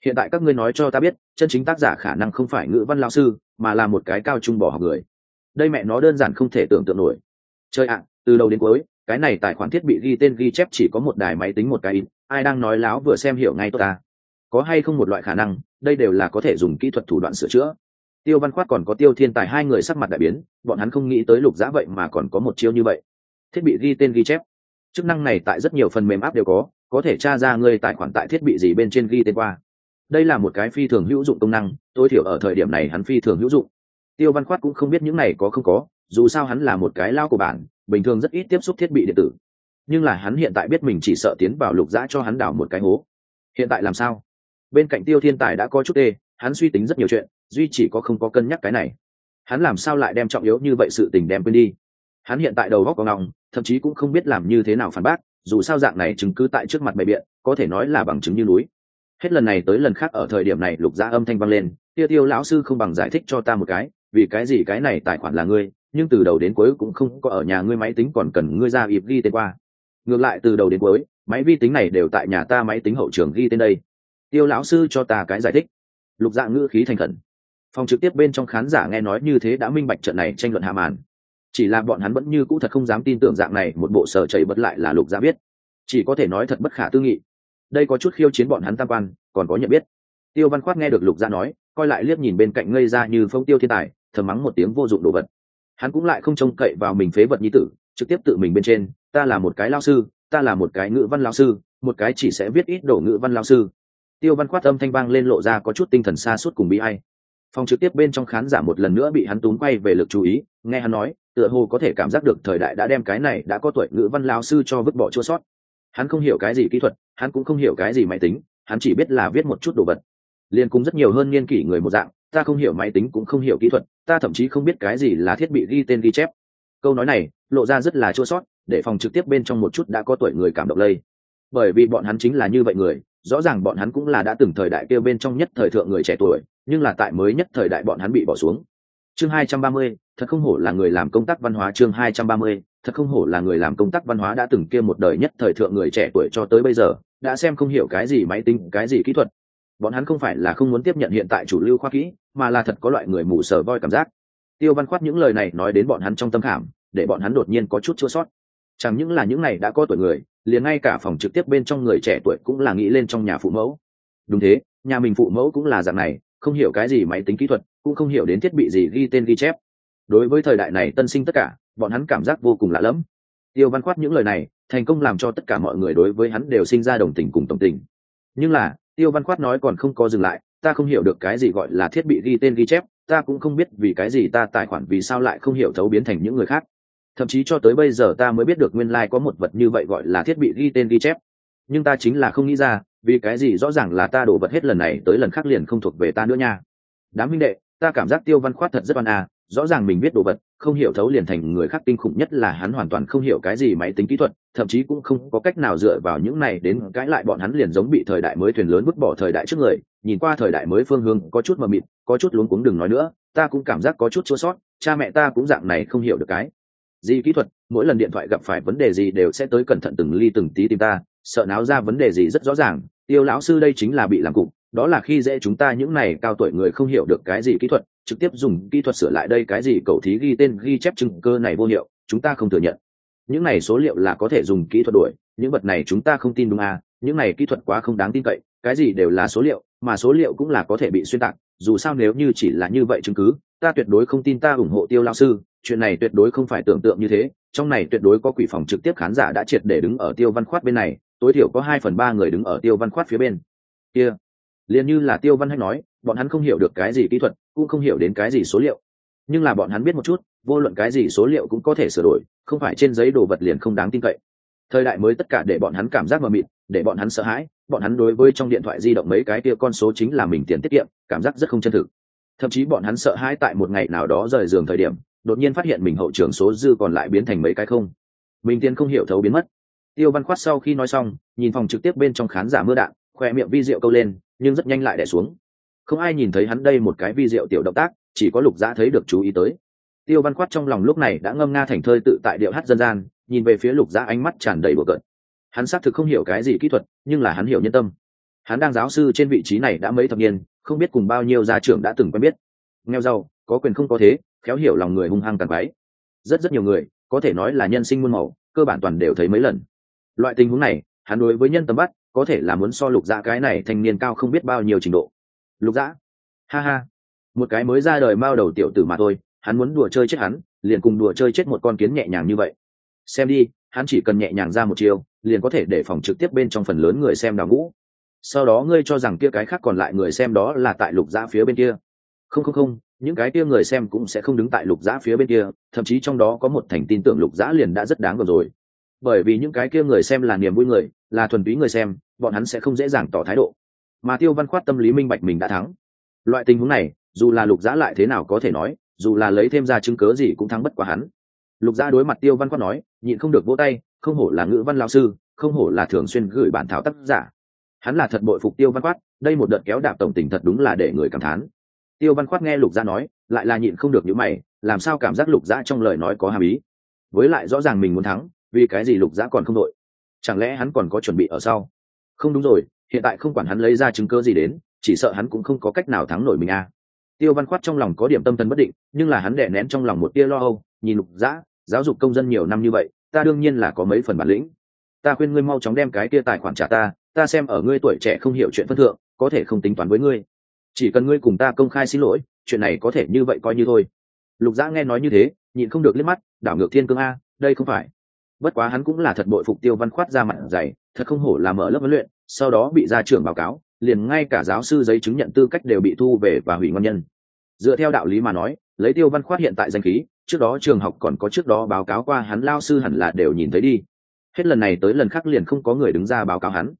Hiện tại các ngươi nói cho ta biết, chân chính tác giả khả năng không phải ngữ văn lao sư, mà là một cái cao trung bỏ học người. Đây mẹ nó đơn giản không thể tưởng tượng nổi. Chơi ạ, từ đầu đến cuối cái này tài khoản thiết bị ghi tên ghi chép chỉ có một đài máy tính một cái in, ai đang nói láo vừa xem hiểu ngay tôi ta. Có hay không một loại khả năng, đây đều là có thể dùng kỹ thuật thủ đoạn sửa chữa. Tiêu văn khoát còn có tiêu thiên tài hai người sắc mặt đại biến, bọn hắn không nghĩ tới lục giã vậy mà còn có một chiêu như vậy. Thiết bị ghi tên ghi chép. Chức năng này tại rất nhiều phần mềm áp đều có có thể tra ra người tài khoản tại thiết bị gì bên trên ghi tên qua. Đây là một cái phi thường hữu dụng công năng, tối thiểu ở thời điểm này hắn phi thường hữu dụng. Tiêu văn khoát cũng không biết những này có không có, dù sao hắn là một cái lao của bản bình thường rất ít tiếp xúc thiết bị điện tử. Nhưng là hắn hiện tại biết mình chỉ sợ tiến vào lục giã cho hắn đảo một cái hố. Hiện tại làm sao? Bên cạnh tiêu thiên tài đã có chút tê, hắn suy tính rất nhiều chuyện, duy chỉ có không có cân nhắc cái này. Hắn làm sao lại đem trọng yếu như vậy sự tình đem quên đi? Hắn hiện tại đầu góc có ngọng, thậm chí cũng không biết làm như thế nào phản bác, dù sao dạng này chứng cứ tại trước mặt bệ biện, có thể nói là bằng chứng như núi. Hết lần này tới lần khác ở thời điểm này lục gia âm thanh vang lên, tiêu tiêu lão sư không bằng giải thích cho ta một cái, vì cái gì cái này tài khoản là ngươi? Nhưng từ đầu đến cuối cũng không có ở nhà ngươi máy tính còn cần ngươi ra ịp ghi tên qua. Ngược lại từ đầu đến cuối, máy vi tính này đều tại nhà ta máy tính hậu trường ghi tên đây. Tiêu lão sư cho ta cái giải thích. Lục dạ ngữ khí thành khẩn. Phòng trực tiếp bên trong khán giả nghe nói như thế đã minh bạch trận này tranh luận hạ màn. Chỉ là bọn hắn vẫn như cũ thật không dám tin tưởng dạng này, một bộ sở chảy bất lại là lục dạ biết. Chỉ có thể nói thật bất khả tư nghị. Đây có chút khiêu chiến bọn hắn tam quan, còn có nhận biết. Tiêu văn khoát nghe được lục dạ nói, coi lại liếc nhìn bên cạnh ngây ra như phong tiêu thiên tài, thầm mắng một tiếng vô dụng đồ vật hắn cũng lại không trông cậy vào mình phế vật nhi tử, trực tiếp tự mình bên trên, ta là một cái lao sư, ta là một cái ngữ văn lao sư, một cái chỉ sẽ viết ít đổ ngữ văn lao sư. Tiêu văn khoát âm thanh vang lên lộ ra có chút tinh thần xa suốt cùng bị ai. Phòng trực tiếp bên trong khán giả một lần nữa bị hắn túm quay về lực chú ý, nghe hắn nói, tựa hồ có thể cảm giác được thời đại đã đem cái này đã có tuổi ngữ văn lao sư cho vứt bỏ chua sót. Hắn không hiểu cái gì kỹ thuật, hắn cũng không hiểu cái gì máy tính, hắn chỉ biết là viết một chút đồ vật. Liên cũng rất nhiều hơn niên kỷ người một dạng ta không hiểu máy tính cũng không hiểu kỹ thuật, ta thậm chí không biết cái gì là thiết bị ghi tên ghi chép. Câu nói này, lộ ra rất là chua sót, để phòng trực tiếp bên trong một chút đã có tuổi người cảm động lây. Bởi vì bọn hắn chính là như vậy người, rõ ràng bọn hắn cũng là đã từng thời đại kêu bên trong nhất thời thượng người trẻ tuổi, nhưng là tại mới nhất thời đại bọn hắn bị bỏ xuống. Chương hai trăm ba mươi, thật không hổ là người làm công tác văn hóa chương hai trăm ba mươi, thật không hổ là người làm công tác văn hóa đã từng kia một đời nhất thời thượng người trẻ tuổi cho tới bây giờ, đã xem không hiểu cái gì máy tính, cái gì kỹ thuật bọn hắn không phải là không muốn tiếp nhận hiện tại chủ lưu khoa kỹ, mà là thật có loại người mù sờ voi cảm giác. Tiêu văn khoát những lời này nói đến bọn hắn trong tâm khảm, để bọn hắn đột nhiên có chút chua sót. Chẳng những là những này đã có tuổi người, liền ngay cả phòng trực tiếp bên trong người trẻ tuổi cũng là nghĩ lên trong nhà phụ mẫu. Đúng thế, nhà mình phụ mẫu cũng là dạng này, không hiểu cái gì máy tính kỹ thuật, cũng không hiểu đến thiết bị gì ghi tên ghi chép. Đối với thời đại này tân sinh tất cả, bọn hắn cảm giác vô cùng lạ lẫm. Tiêu văn khoát những lời này, thành công làm cho tất cả mọi người đối với hắn đều sinh ra đồng tình cùng tổng tình. Nhưng là tiêu văn khoát nói còn không có dừng lại, ta không hiểu được cái gì gọi là thiết bị ghi tên ghi chép, ta cũng không biết vì cái gì ta tài khoản vì sao lại không hiểu thấu biến thành những người khác. Thậm chí cho tới bây giờ ta mới biết được nguyên lai có một vật như vậy gọi là thiết bị ghi tên ghi chép. Nhưng ta chính là không nghĩ ra, vì cái gì rõ ràng là ta đổ vật hết lần này tới lần khác liền không thuộc về ta nữa nha. Đám minh đệ, ta cảm giác tiêu văn khoát thật rất oan à rõ ràng mình biết đồ vật, không hiểu thấu liền thành người khác kinh khủng nhất là hắn hoàn toàn không hiểu cái gì máy tính kỹ thuật, thậm chí cũng không có cách nào dựa vào những này đến cãi lại bọn hắn liền giống bị thời đại mới thuyền lớn vứt bỏ thời đại trước người, nhìn qua thời đại mới phương hướng có chút mờ mịt, có chút luống cuống đừng nói nữa, ta cũng cảm giác có chút chua sót, cha mẹ ta cũng dạng này không hiểu được cái gì kỹ thuật, mỗi lần điện thoại gặp phải vấn đề gì đều sẽ tới cẩn thận từng ly từng tí tìm ta, sợ náo ra vấn đề gì rất rõ ràng, tiêu lão sư đây chính là bị làm cục, đó là khi dễ chúng ta những này cao tuổi người không hiểu được cái gì kỹ thuật trực tiếp dùng kỹ thuật sửa lại đây cái gì cầu thí ghi tên ghi chép chứng cơ này vô hiệu, chúng ta không thừa nhận. Những này số liệu là có thể dùng kỹ thuật đổi những vật này chúng ta không tin đúng à những này kỹ thuật quá không đáng tin cậy, cái gì đều là số liệu, mà số liệu cũng là có thể bị xuyên tạc, dù sao nếu như chỉ là như vậy chứng cứ, ta tuyệt đối không tin ta ủng hộ tiêu lao sư, chuyện này tuyệt đối không phải tưởng tượng như thế, trong này tuyệt đối có quỷ phòng trực tiếp khán giả đã triệt để đứng ở tiêu văn khoát bên này, tối thiểu có hai phần ba người đứng ở tiêu văn khoát phía bên. Kia, liền như là tiêu văn hách nói, bọn hắn không hiểu được cái gì kỹ thuật cũng không hiểu đến cái gì số liệu. Nhưng là bọn hắn biết một chút, vô luận cái gì số liệu cũng có thể sửa đổi, không phải trên giấy đồ vật liền không đáng tin cậy. Thời đại mới tất cả để bọn hắn cảm giác mờ mịt, để bọn hắn sợ hãi, bọn hắn đối với trong điện thoại di động mấy cái kia con số chính là mình tiền tiết kiệm, cảm giác rất không chân thực. Thậm chí bọn hắn sợ hãi tại một ngày nào đó rời giường thời điểm, đột nhiên phát hiện mình hậu trường số dư còn lại biến thành mấy cái không. Mình tiền không hiểu thấu biến mất. Tiêu văn khoát sau khi nói xong, nhìn phòng trực tiếp bên trong khán giả mưa đạn, khoe miệng vi rượu câu lên, nhưng rất nhanh lại đẻ xuống không ai nhìn thấy hắn đây một cái vi diệu tiểu động tác, chỉ có lục giã thấy được chú ý tới. Tiêu văn khoát trong lòng lúc này đã ngâm nga thành thơi tự tại điệu hát dân gian, nhìn về phía lục giã ánh mắt tràn đầy bừa cợt hắn xác thực không hiểu cái gì kỹ thuật, nhưng là hắn hiểu nhân tâm. Hắn đang giáo sư trên vị trí này đã mấy thập niên, không biết cùng bao nhiêu gia trưởng đã từng quen biết. Nghèo giàu, có quyền không có thế, khéo hiểu lòng người hung hăng càng quái. Rất rất nhiều người, có thể nói là nhân sinh muôn màu, cơ bản toàn đều thấy mấy lần. Loại tình huống này, hắn đối với nhân tâm bắt, có thể là muốn so lục dã cái này thanh niên cao không biết bao nhiêu trình độ lục dã. Ha ha. Một cái mới ra đời mao đầu tiểu tử mà thôi, hắn muốn đùa chơi chết hắn, liền cùng đùa chơi chết một con kiến nhẹ nhàng như vậy. Xem đi, hắn chỉ cần nhẹ nhàng ra một chiều liền có thể để phòng trực tiếp bên trong phần lớn người xem đào ngũ. Sau đó ngươi cho rằng kia cái khác còn lại người xem đó là tại lục giã phía bên kia. Không không không, những cái kia người xem cũng sẽ không đứng tại lục giã phía bên kia, thậm chí trong đó có một thành tin tưởng lục giã liền đã rất đáng rồi. Bởi vì những cái kia người xem là niềm vui người, là thuần túy người xem, bọn hắn sẽ không dễ dàng tỏ thái độ mà tiêu văn khoát tâm lý minh bạch mình đã thắng. Loại tình huống này, dù là lục giã lại thế nào có thể nói, dù là lấy thêm ra chứng cớ gì cũng thắng bất quá hắn. Lục giã đối mặt tiêu văn khoát nói, nhịn không được vỗ tay, không hổ là ngữ văn lao sư, không hổ là thường xuyên gửi bản thảo tác giả. Hắn là thật bội phục tiêu văn khoát, đây một đợt kéo đạp tổng tình thật đúng là để người cảm thán. Tiêu văn khoát nghe lục Giã nói, lại là nhịn không được những mày, làm sao cảm giác lục Giã trong lời nói có hàm ý? Với lại rõ ràng mình muốn thắng, vì cái gì lục Giã còn không đội? Chẳng lẽ hắn còn có chuẩn bị ở sau? Không đúng rồi hiện tại không quản hắn lấy ra chứng cơ gì đến, chỉ sợ hắn cũng không có cách nào thắng nổi mình à. tiêu văn khoát trong lòng có điểm tâm thần bất định, nhưng là hắn đẻ nén trong lòng một tia lo âu, nhìn lục dã, giáo dục công dân nhiều năm như vậy, ta đương nhiên là có mấy phần bản lĩnh. Ta khuyên ngươi mau chóng đem cái tia tài khoản trả ta ta xem ở ngươi tuổi trẻ không hiểu chuyện phân thượng, có thể không tính toán với ngươi. Chỉ cần ngươi cùng ta công khai xin lỗi, chuyện này có thể như vậy coi như thôi. Lục dã nghe nói như thế, nhịn không được liếc mắt, đảo ngược thiên cương a, đây không phải. Bất quá hắn cũng là thật bội phục tiêu văn khoát ra mặt dày, thật không hổ là mở lớp huấn luyện sau đó bị gia trưởng báo cáo, liền ngay cả giáo sư giấy chứng nhận tư cách đều bị thu về và hủy ngon nhân. Dựa theo đạo lý mà nói, lấy tiêu văn khoát hiện tại danh khí, trước đó trường học còn có trước đó báo cáo qua hắn, lao sư hẳn là đều nhìn thấy đi. Hết lần này tới lần khác liền không có người đứng ra báo cáo hắn.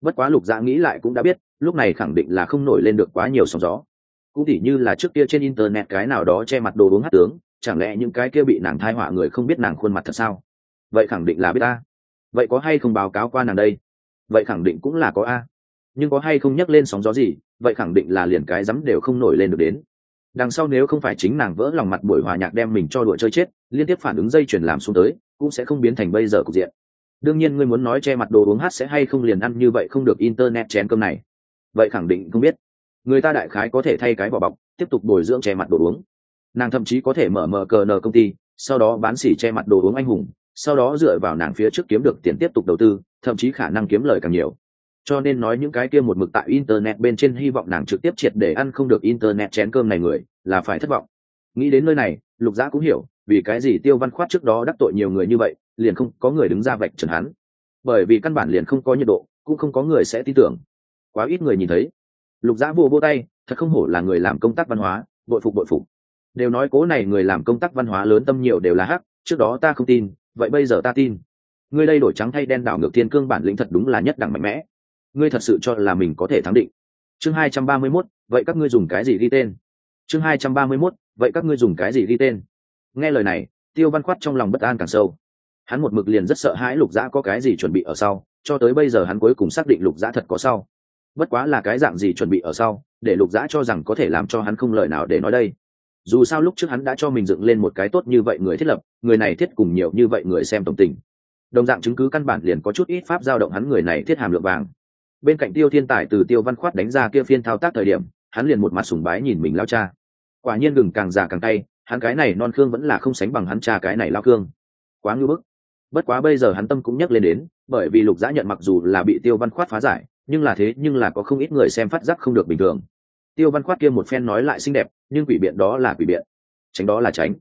Bất quá lục dạ nghĩ lại cũng đã biết, lúc này khẳng định là không nổi lên được quá nhiều sóng gió. Cũng tỉ như là trước kia trên internet cái nào đó che mặt đồ uống hát tướng, chẳng lẽ những cái kia bị nàng thai họa người không biết nàng khuôn mặt thật sao? Vậy khẳng định là biết ta. Vậy có hay không báo cáo qua nàng đây? Vậy khẳng định cũng là có a. Nhưng có hay không nhắc lên sóng gió gì, vậy khẳng định là liền cái rắm đều không nổi lên được đến. Đằng sau nếu không phải chính nàng vỡ lòng mặt buổi hòa nhạc đem mình cho đùa chơi chết, liên tiếp phản ứng dây chuyển làm xuống tới, cũng sẽ không biến thành bây giờ cục diện. Đương nhiên ngươi muốn nói che mặt đồ uống hát sẽ hay không liền ăn như vậy không được internet chén cơm này. Vậy khẳng định không biết. Người ta đại khái có thể thay cái vỏ bọc, tiếp tục bồi dưỡng che mặt đồ uống. Nàng thậm chí có thể mở mở cờ nờ công ty, sau đó bán xỉ che mặt đồ uống anh hùng sau đó dựa vào nàng phía trước kiếm được tiền tiếp tục đầu tư, thậm chí khả năng kiếm lời càng nhiều. Cho nên nói những cái kia một mực tại internet bên trên hy vọng nàng trực tiếp triệt để ăn không được internet chén cơm này người, là phải thất vọng. Nghĩ đến nơi này, lục giã cũng hiểu, vì cái gì tiêu văn khoát trước đó đắc tội nhiều người như vậy, liền không có người đứng ra vạch trần hắn. Bởi vì căn bản liền không có nhiệt độ, cũng không có người sẽ tin tưởng. Quá ít người nhìn thấy. Lục giã vô vô tay, thật không hổ là người làm công tác văn hóa, bội phục bội phục. Đều nói cố này người làm công tác văn hóa lớn tâm nhiều đều là hắc trước đó ta không tin vậy bây giờ ta tin. Ngươi đây đổi trắng thay đen đảo ngược thiên cương bản lĩnh thật đúng là nhất đẳng mạnh mẽ. Ngươi thật sự cho là mình có thể thắng định. Chương hai trăm ba mươi 231, vậy các ngươi dùng cái gì ghi tên? Chương hai trăm ba mươi 231, vậy các ngươi dùng cái gì ghi tên? Nghe lời này tiêu văn khoát trong lòng bất an càng sâu. Hắn một mực liền rất sợ hãi lục dã có cái gì chuẩn bị ở sau cho tới bây giờ hắn cuối cùng xác định lục dã thật có sau. Bất quá là cái dạng gì chuẩn bị ở sau để lục dã cho rằng có thể làm cho hắn không lời nào để nói đây dù sao lúc trước hắn đã cho mình dựng lên một cái tốt như vậy người thiết lập, người này thiết cùng nhiều như vậy người xem tổng tình. Đồng dạng chứng cứ căn bản liền có chút ít pháp giao động hắn người này thiết hàm lượng vàng. Bên cạnh tiêu thiên tài từ tiêu văn khoát đánh ra kia phiên thao tác thời điểm, hắn liền một mặt sùng bái nhìn mình lao cha. Quả nhiên gừng càng già càng tay hắn cái này non khương vẫn là không sánh bằng hắn cha cái này lao khương. Quá ngưỡng bức. Bất quá bây giờ hắn tâm cũng nhắc lên đến, bởi vì lục giã nhận mặc dù là bị tiêu văn khoát phá giải, nhưng là thế nhưng là có không ít người xem phát giác không được bình thường tiêu văn khoát kia một phen nói lại xinh đẹp, nhưng quỷ biện đó là quỷ biện. Tránh đó là tránh.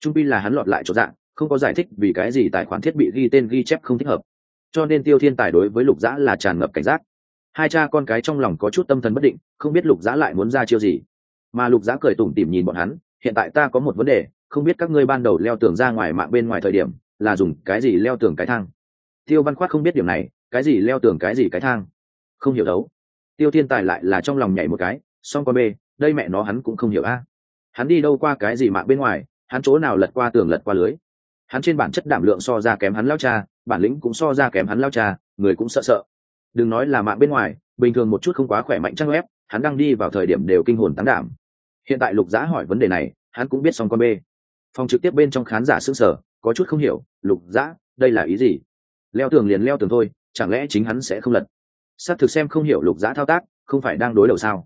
Trung pi là hắn lọt lại chỗ dạng, không có giải thích vì cái gì tài khoản thiết bị ghi tên ghi chép không thích hợp. Cho nên tiêu thiên tài đối với lục giã là tràn ngập cảnh giác. Hai cha con cái trong lòng có chút tâm thần bất định, không biết lục giã lại muốn ra chiêu gì. Mà lục giã cười tủm tỉm nhìn bọn hắn, hiện tại ta có một vấn đề, không biết các ngươi ban đầu leo tường ra ngoài mạng bên ngoài thời điểm, là dùng cái gì leo tường cái thang? Tiêu văn khoát không biết điểm này, cái gì leo tường cái gì cái thang? Không hiểu đấu. Tiêu thiên tài lại là trong lòng nhảy một cái song con b đây mẹ nó hắn cũng không hiểu a. Hắn đi đâu qua cái gì mạng bên ngoài, hắn chỗ nào lật qua tường lật qua lưới. Hắn trên bản chất đảm lượng so ra kém hắn lao cha, bản lĩnh cũng so ra kém hắn lao cha, người cũng sợ sợ. Đừng nói là mạng bên ngoài, bình thường một chút không quá khỏe mạnh trang web hắn đang đi vào thời điểm đều kinh hồn tán đảm. Hiện tại lục giã hỏi vấn đề này, hắn cũng biết xong con b phòng trực tiếp bên trong khán giả s ư n g sở có chút không hiểu, lục giã, đây là ý gì? Leo tường liền leo tường thôi, chẳng lẽ chính hắn sẽ không lật? S á c thực xem không hiểu lục giã thao tác, không phải đang đối đầu sao?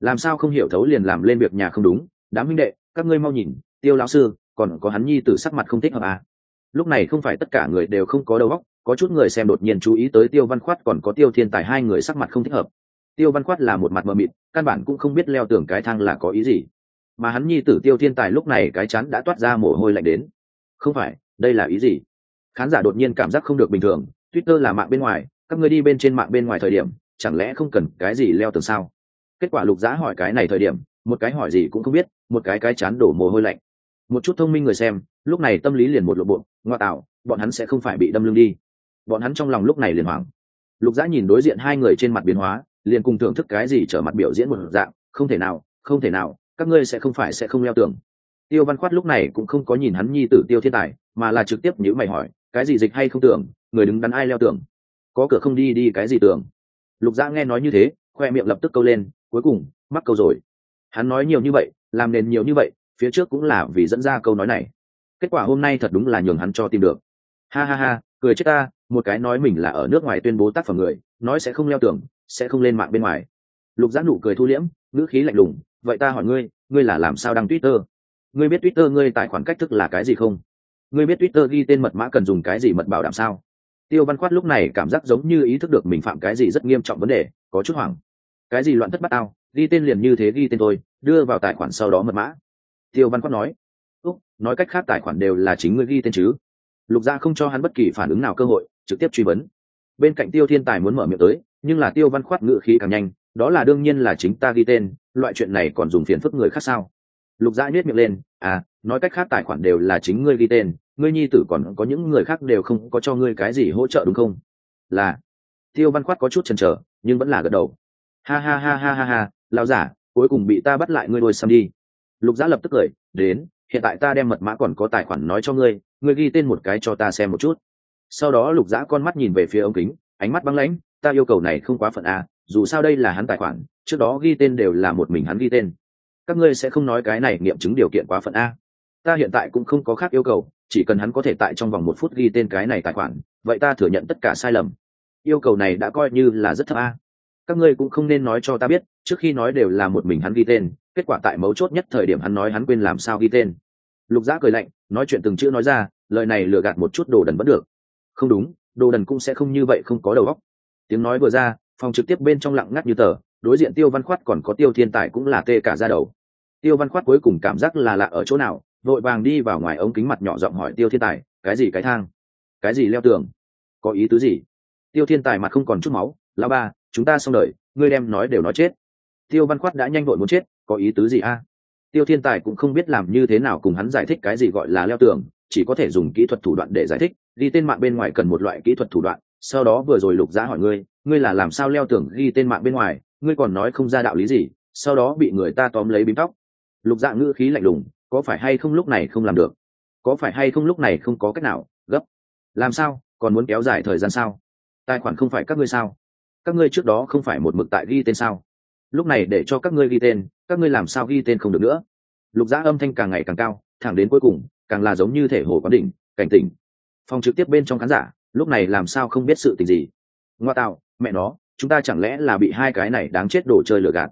Làm sao không hiểu thấu liền làm lên việc nhà không đúng? Đám huynh đệ, các ngươi mau nhìn, tiêu lão sư, còn có hắn nhi t sắc mặt không thích hợp à. lúc này không phải tất cả người đều không có đầu óc, có chút người xem đột nhiên chú ý tới tiêu văn khoát, còn có tiêu thiên tài, hai người sắc mặt không thích hợp. Tiêu văn khoát là một mặt mờ mịt, căn bản cũng không biết leo tường cái thang là có ý gì. Mà hắn nhi tử tiêu thiên tài lúc này cái chắn đã toát ra mồ hôi lạnh đến. Không phải, đây là ý gì? Khán giả đột nhiên cảm giác không được bình thường, twitter là mạng bên ngoài, các người đi bên trên mạng bên ngoài thời điểm, chẳng lẽ không cần cái gì leo tường sao? Kết quả lục giá hỏi cái này thời điểm, một cái hỏi gì cũng không biết, một cái cái chán đổ mồ hôi lạnh. Một chút thông minh người xem, lúc này tâm lý liền một lộ bộ, ngoa tạo, bọn hắn sẽ không phải bị đâm lưng đi. Bọn hắn trong lòng lúc này liền hoảng. Lục giá nhìn đối diện hai người trên mặt biến hóa, liền cùng thưởng thức cái gì trở mặt biểu diễn một dạng, không thể nào, không thể nào, các ngươi sẽ không phải sẽ không leo tường. Tiêu văn khoát lúc này cũng không có nhìn hắn nhi tử tiêu thiên tài, mà là trực tiếp nhữ mày hỏi, cái gì dịch hay không tưởng, người đứng đắn ai leo tường? Có cửa không đi đi cái gì tưởng? Lục giã nghe nói như thế, khoe miệng lập tức câu lên cuối cùng, mắc câu rồi. Hắn nói nhiều như vậy, làm nền nhiều như vậy, phía trước cũng là vì dẫn ra câu nói này. Kết quả hôm nay thật đúng là nhường hắn cho tìm được. Ha ha ha, cười chết ta, một cái nói mình là ở nước ngoài tuyên bố tác phẩm người, nói sẽ không leo tường, sẽ không lên mạng bên ngoài. Lục giác nụ cười thu liễm, ngữ khí lạnh lùng, vậy ta hỏi ngươi ngươi là làm sao đăng twitter? Ngươi biết twitter ngươi tài khoản cách thức là cái gì không? Ngươi biết twitter ghi tên mật mã cần dùng cái gì mật bảo đảm sao? Tiêu văn khoát lúc này cảm giác giống như ý thức được mình phạm cái gì rất nghiêm trọng vấn đề, có chút hoảng cái gì loạn thất bát ao ghi tên liền như thế ghi tên tôi, đưa vào tài khoản sau đó mật mã. Tiêu văn quát nói, úc, nói cách khác tài khoản đều là chính ngươi ghi tên chứ? Lục gia không cho hắn bất kỳ phản ứng nào cơ hội, trực tiếp truy vấn. Bên cạnh tiêu thiên tài muốn mở miệng tới, nhưng là tiêu văn khoát ngự khí càng nhanh, đó là đương nhiên là chính ta ghi tên, loại chuyện này còn dùng phiền phức người khác sao? Lục dạ gia nhét miệng lên à nói cách khác tài khoản đều là chính ngươi ghi tên, ngươi nhi tử còn có những người khác đều không có cho ngươi cái gì hỗ trợ đúng không? Là. Tiêu văn khoát có chút chần chờ, nhưng vẫn là gật đầu ha ha ha ha ha ha, lão giả, cuối cùng bị ta bắt lại ngươi đôi xăm đi. Lục Giã lập tức cười, đến, hiện tại ta đem mật mã còn có tài khoản nói cho ngươi ngươi ghi tên một cái cho ta xem một chút. Sau đó lục Giã con mắt nhìn về phía ống kính, ánh mắt băng lãnh, ta yêu cầu này không quá phận a dù sao đây là hắn tài khoản, trước đó ghi tên đều là một mình hắn ghi tên. Các ngươi sẽ không nói cái này nghiệm chứng điều kiện quá phận a ta hiện tại cũng không có khác yêu cầu, chỉ cần hắn có thể tại trong vòng một phút ghi tên cái này tài khoản, vậy ta thừa nhận tất cả sai lầm. Yêu cầu này đã coi như là rất thấp a các ngươi cũng không nên nói cho ta biết, trước khi nói đều là một mình hắn ghi tên, kết quả tại mấu chốt nhất thời điểm hắn nói hắn quên làm sao ghi tên. Lục giã cười lạnh, nói chuyện từng chữ nói ra, lời này lừa gạt một chút đồ đần vẫn được. Không đúng, đồ đần cũng sẽ không như vậy không có đầu óc. Tiếng nói vừa ra, phòng trực tiếp bên trong lặng ngắt như tờ, đối diện tiêu văn khoát còn có tiêu thiên tài cũng là tê cả ra đầu. Tiêu văn khoát cuối cùng cảm giác là lạ ở chỗ nào, vội vàng đi vào ngoài ống kính mặt nhỏ giọng hỏi tiêu thiên tài, cái gì cái thang? Cái gì leo tường? Có ý tứ gì? Tiêu thiên tài mặt không còn chút máu lao ba chúng ta xong đời, ngươi đem nói đều nói chết. Tiêu văn khoát đã nhanh vội muốn chết, có ý tứ gì a? Tiêu thiên tài cũng không biết làm như thế nào cùng hắn giải thích cái gì gọi là leo tường, chỉ có thể dùng kỹ thuật thủ đoạn để giải thích, ghi tên mạng bên ngoài cần một loại kỹ thuật thủ đoạn, sau đó vừa rồi lục giá hỏi ngươi ngươi là làm sao leo tường ghi tên mạng bên ngoài, ngươi còn nói không ra đạo lý gì, sau đó bị người ta tóm lấy bím tóc. Lục dạ ngữ khí lạnh lùng, có phải hay không lúc này không làm được? Có phải hay không lúc này không có cách nào? Gấp. Làm sao? Còn muốn kéo dài thời gian sao? Tài khoản không phải các ngươi sao? Các ngươi trước đó không phải một mực tại ghi tên sao? Lúc này để cho các ngươi ghi tên, các ngươi làm sao ghi tên không được nữa? Lục giã âm thanh càng ngày càng cao, thẳng đến cuối cùng, càng là giống như thể hồ quán đỉnh, cảnh tỉnh. Phòng trực tiếp bên trong khán giả, lúc này làm sao không biết sự tình gì? Ngoa tạo, mẹ nó, chúng ta chẳng lẽ là bị hai cái này đáng chết đồ chơi lừa gạt?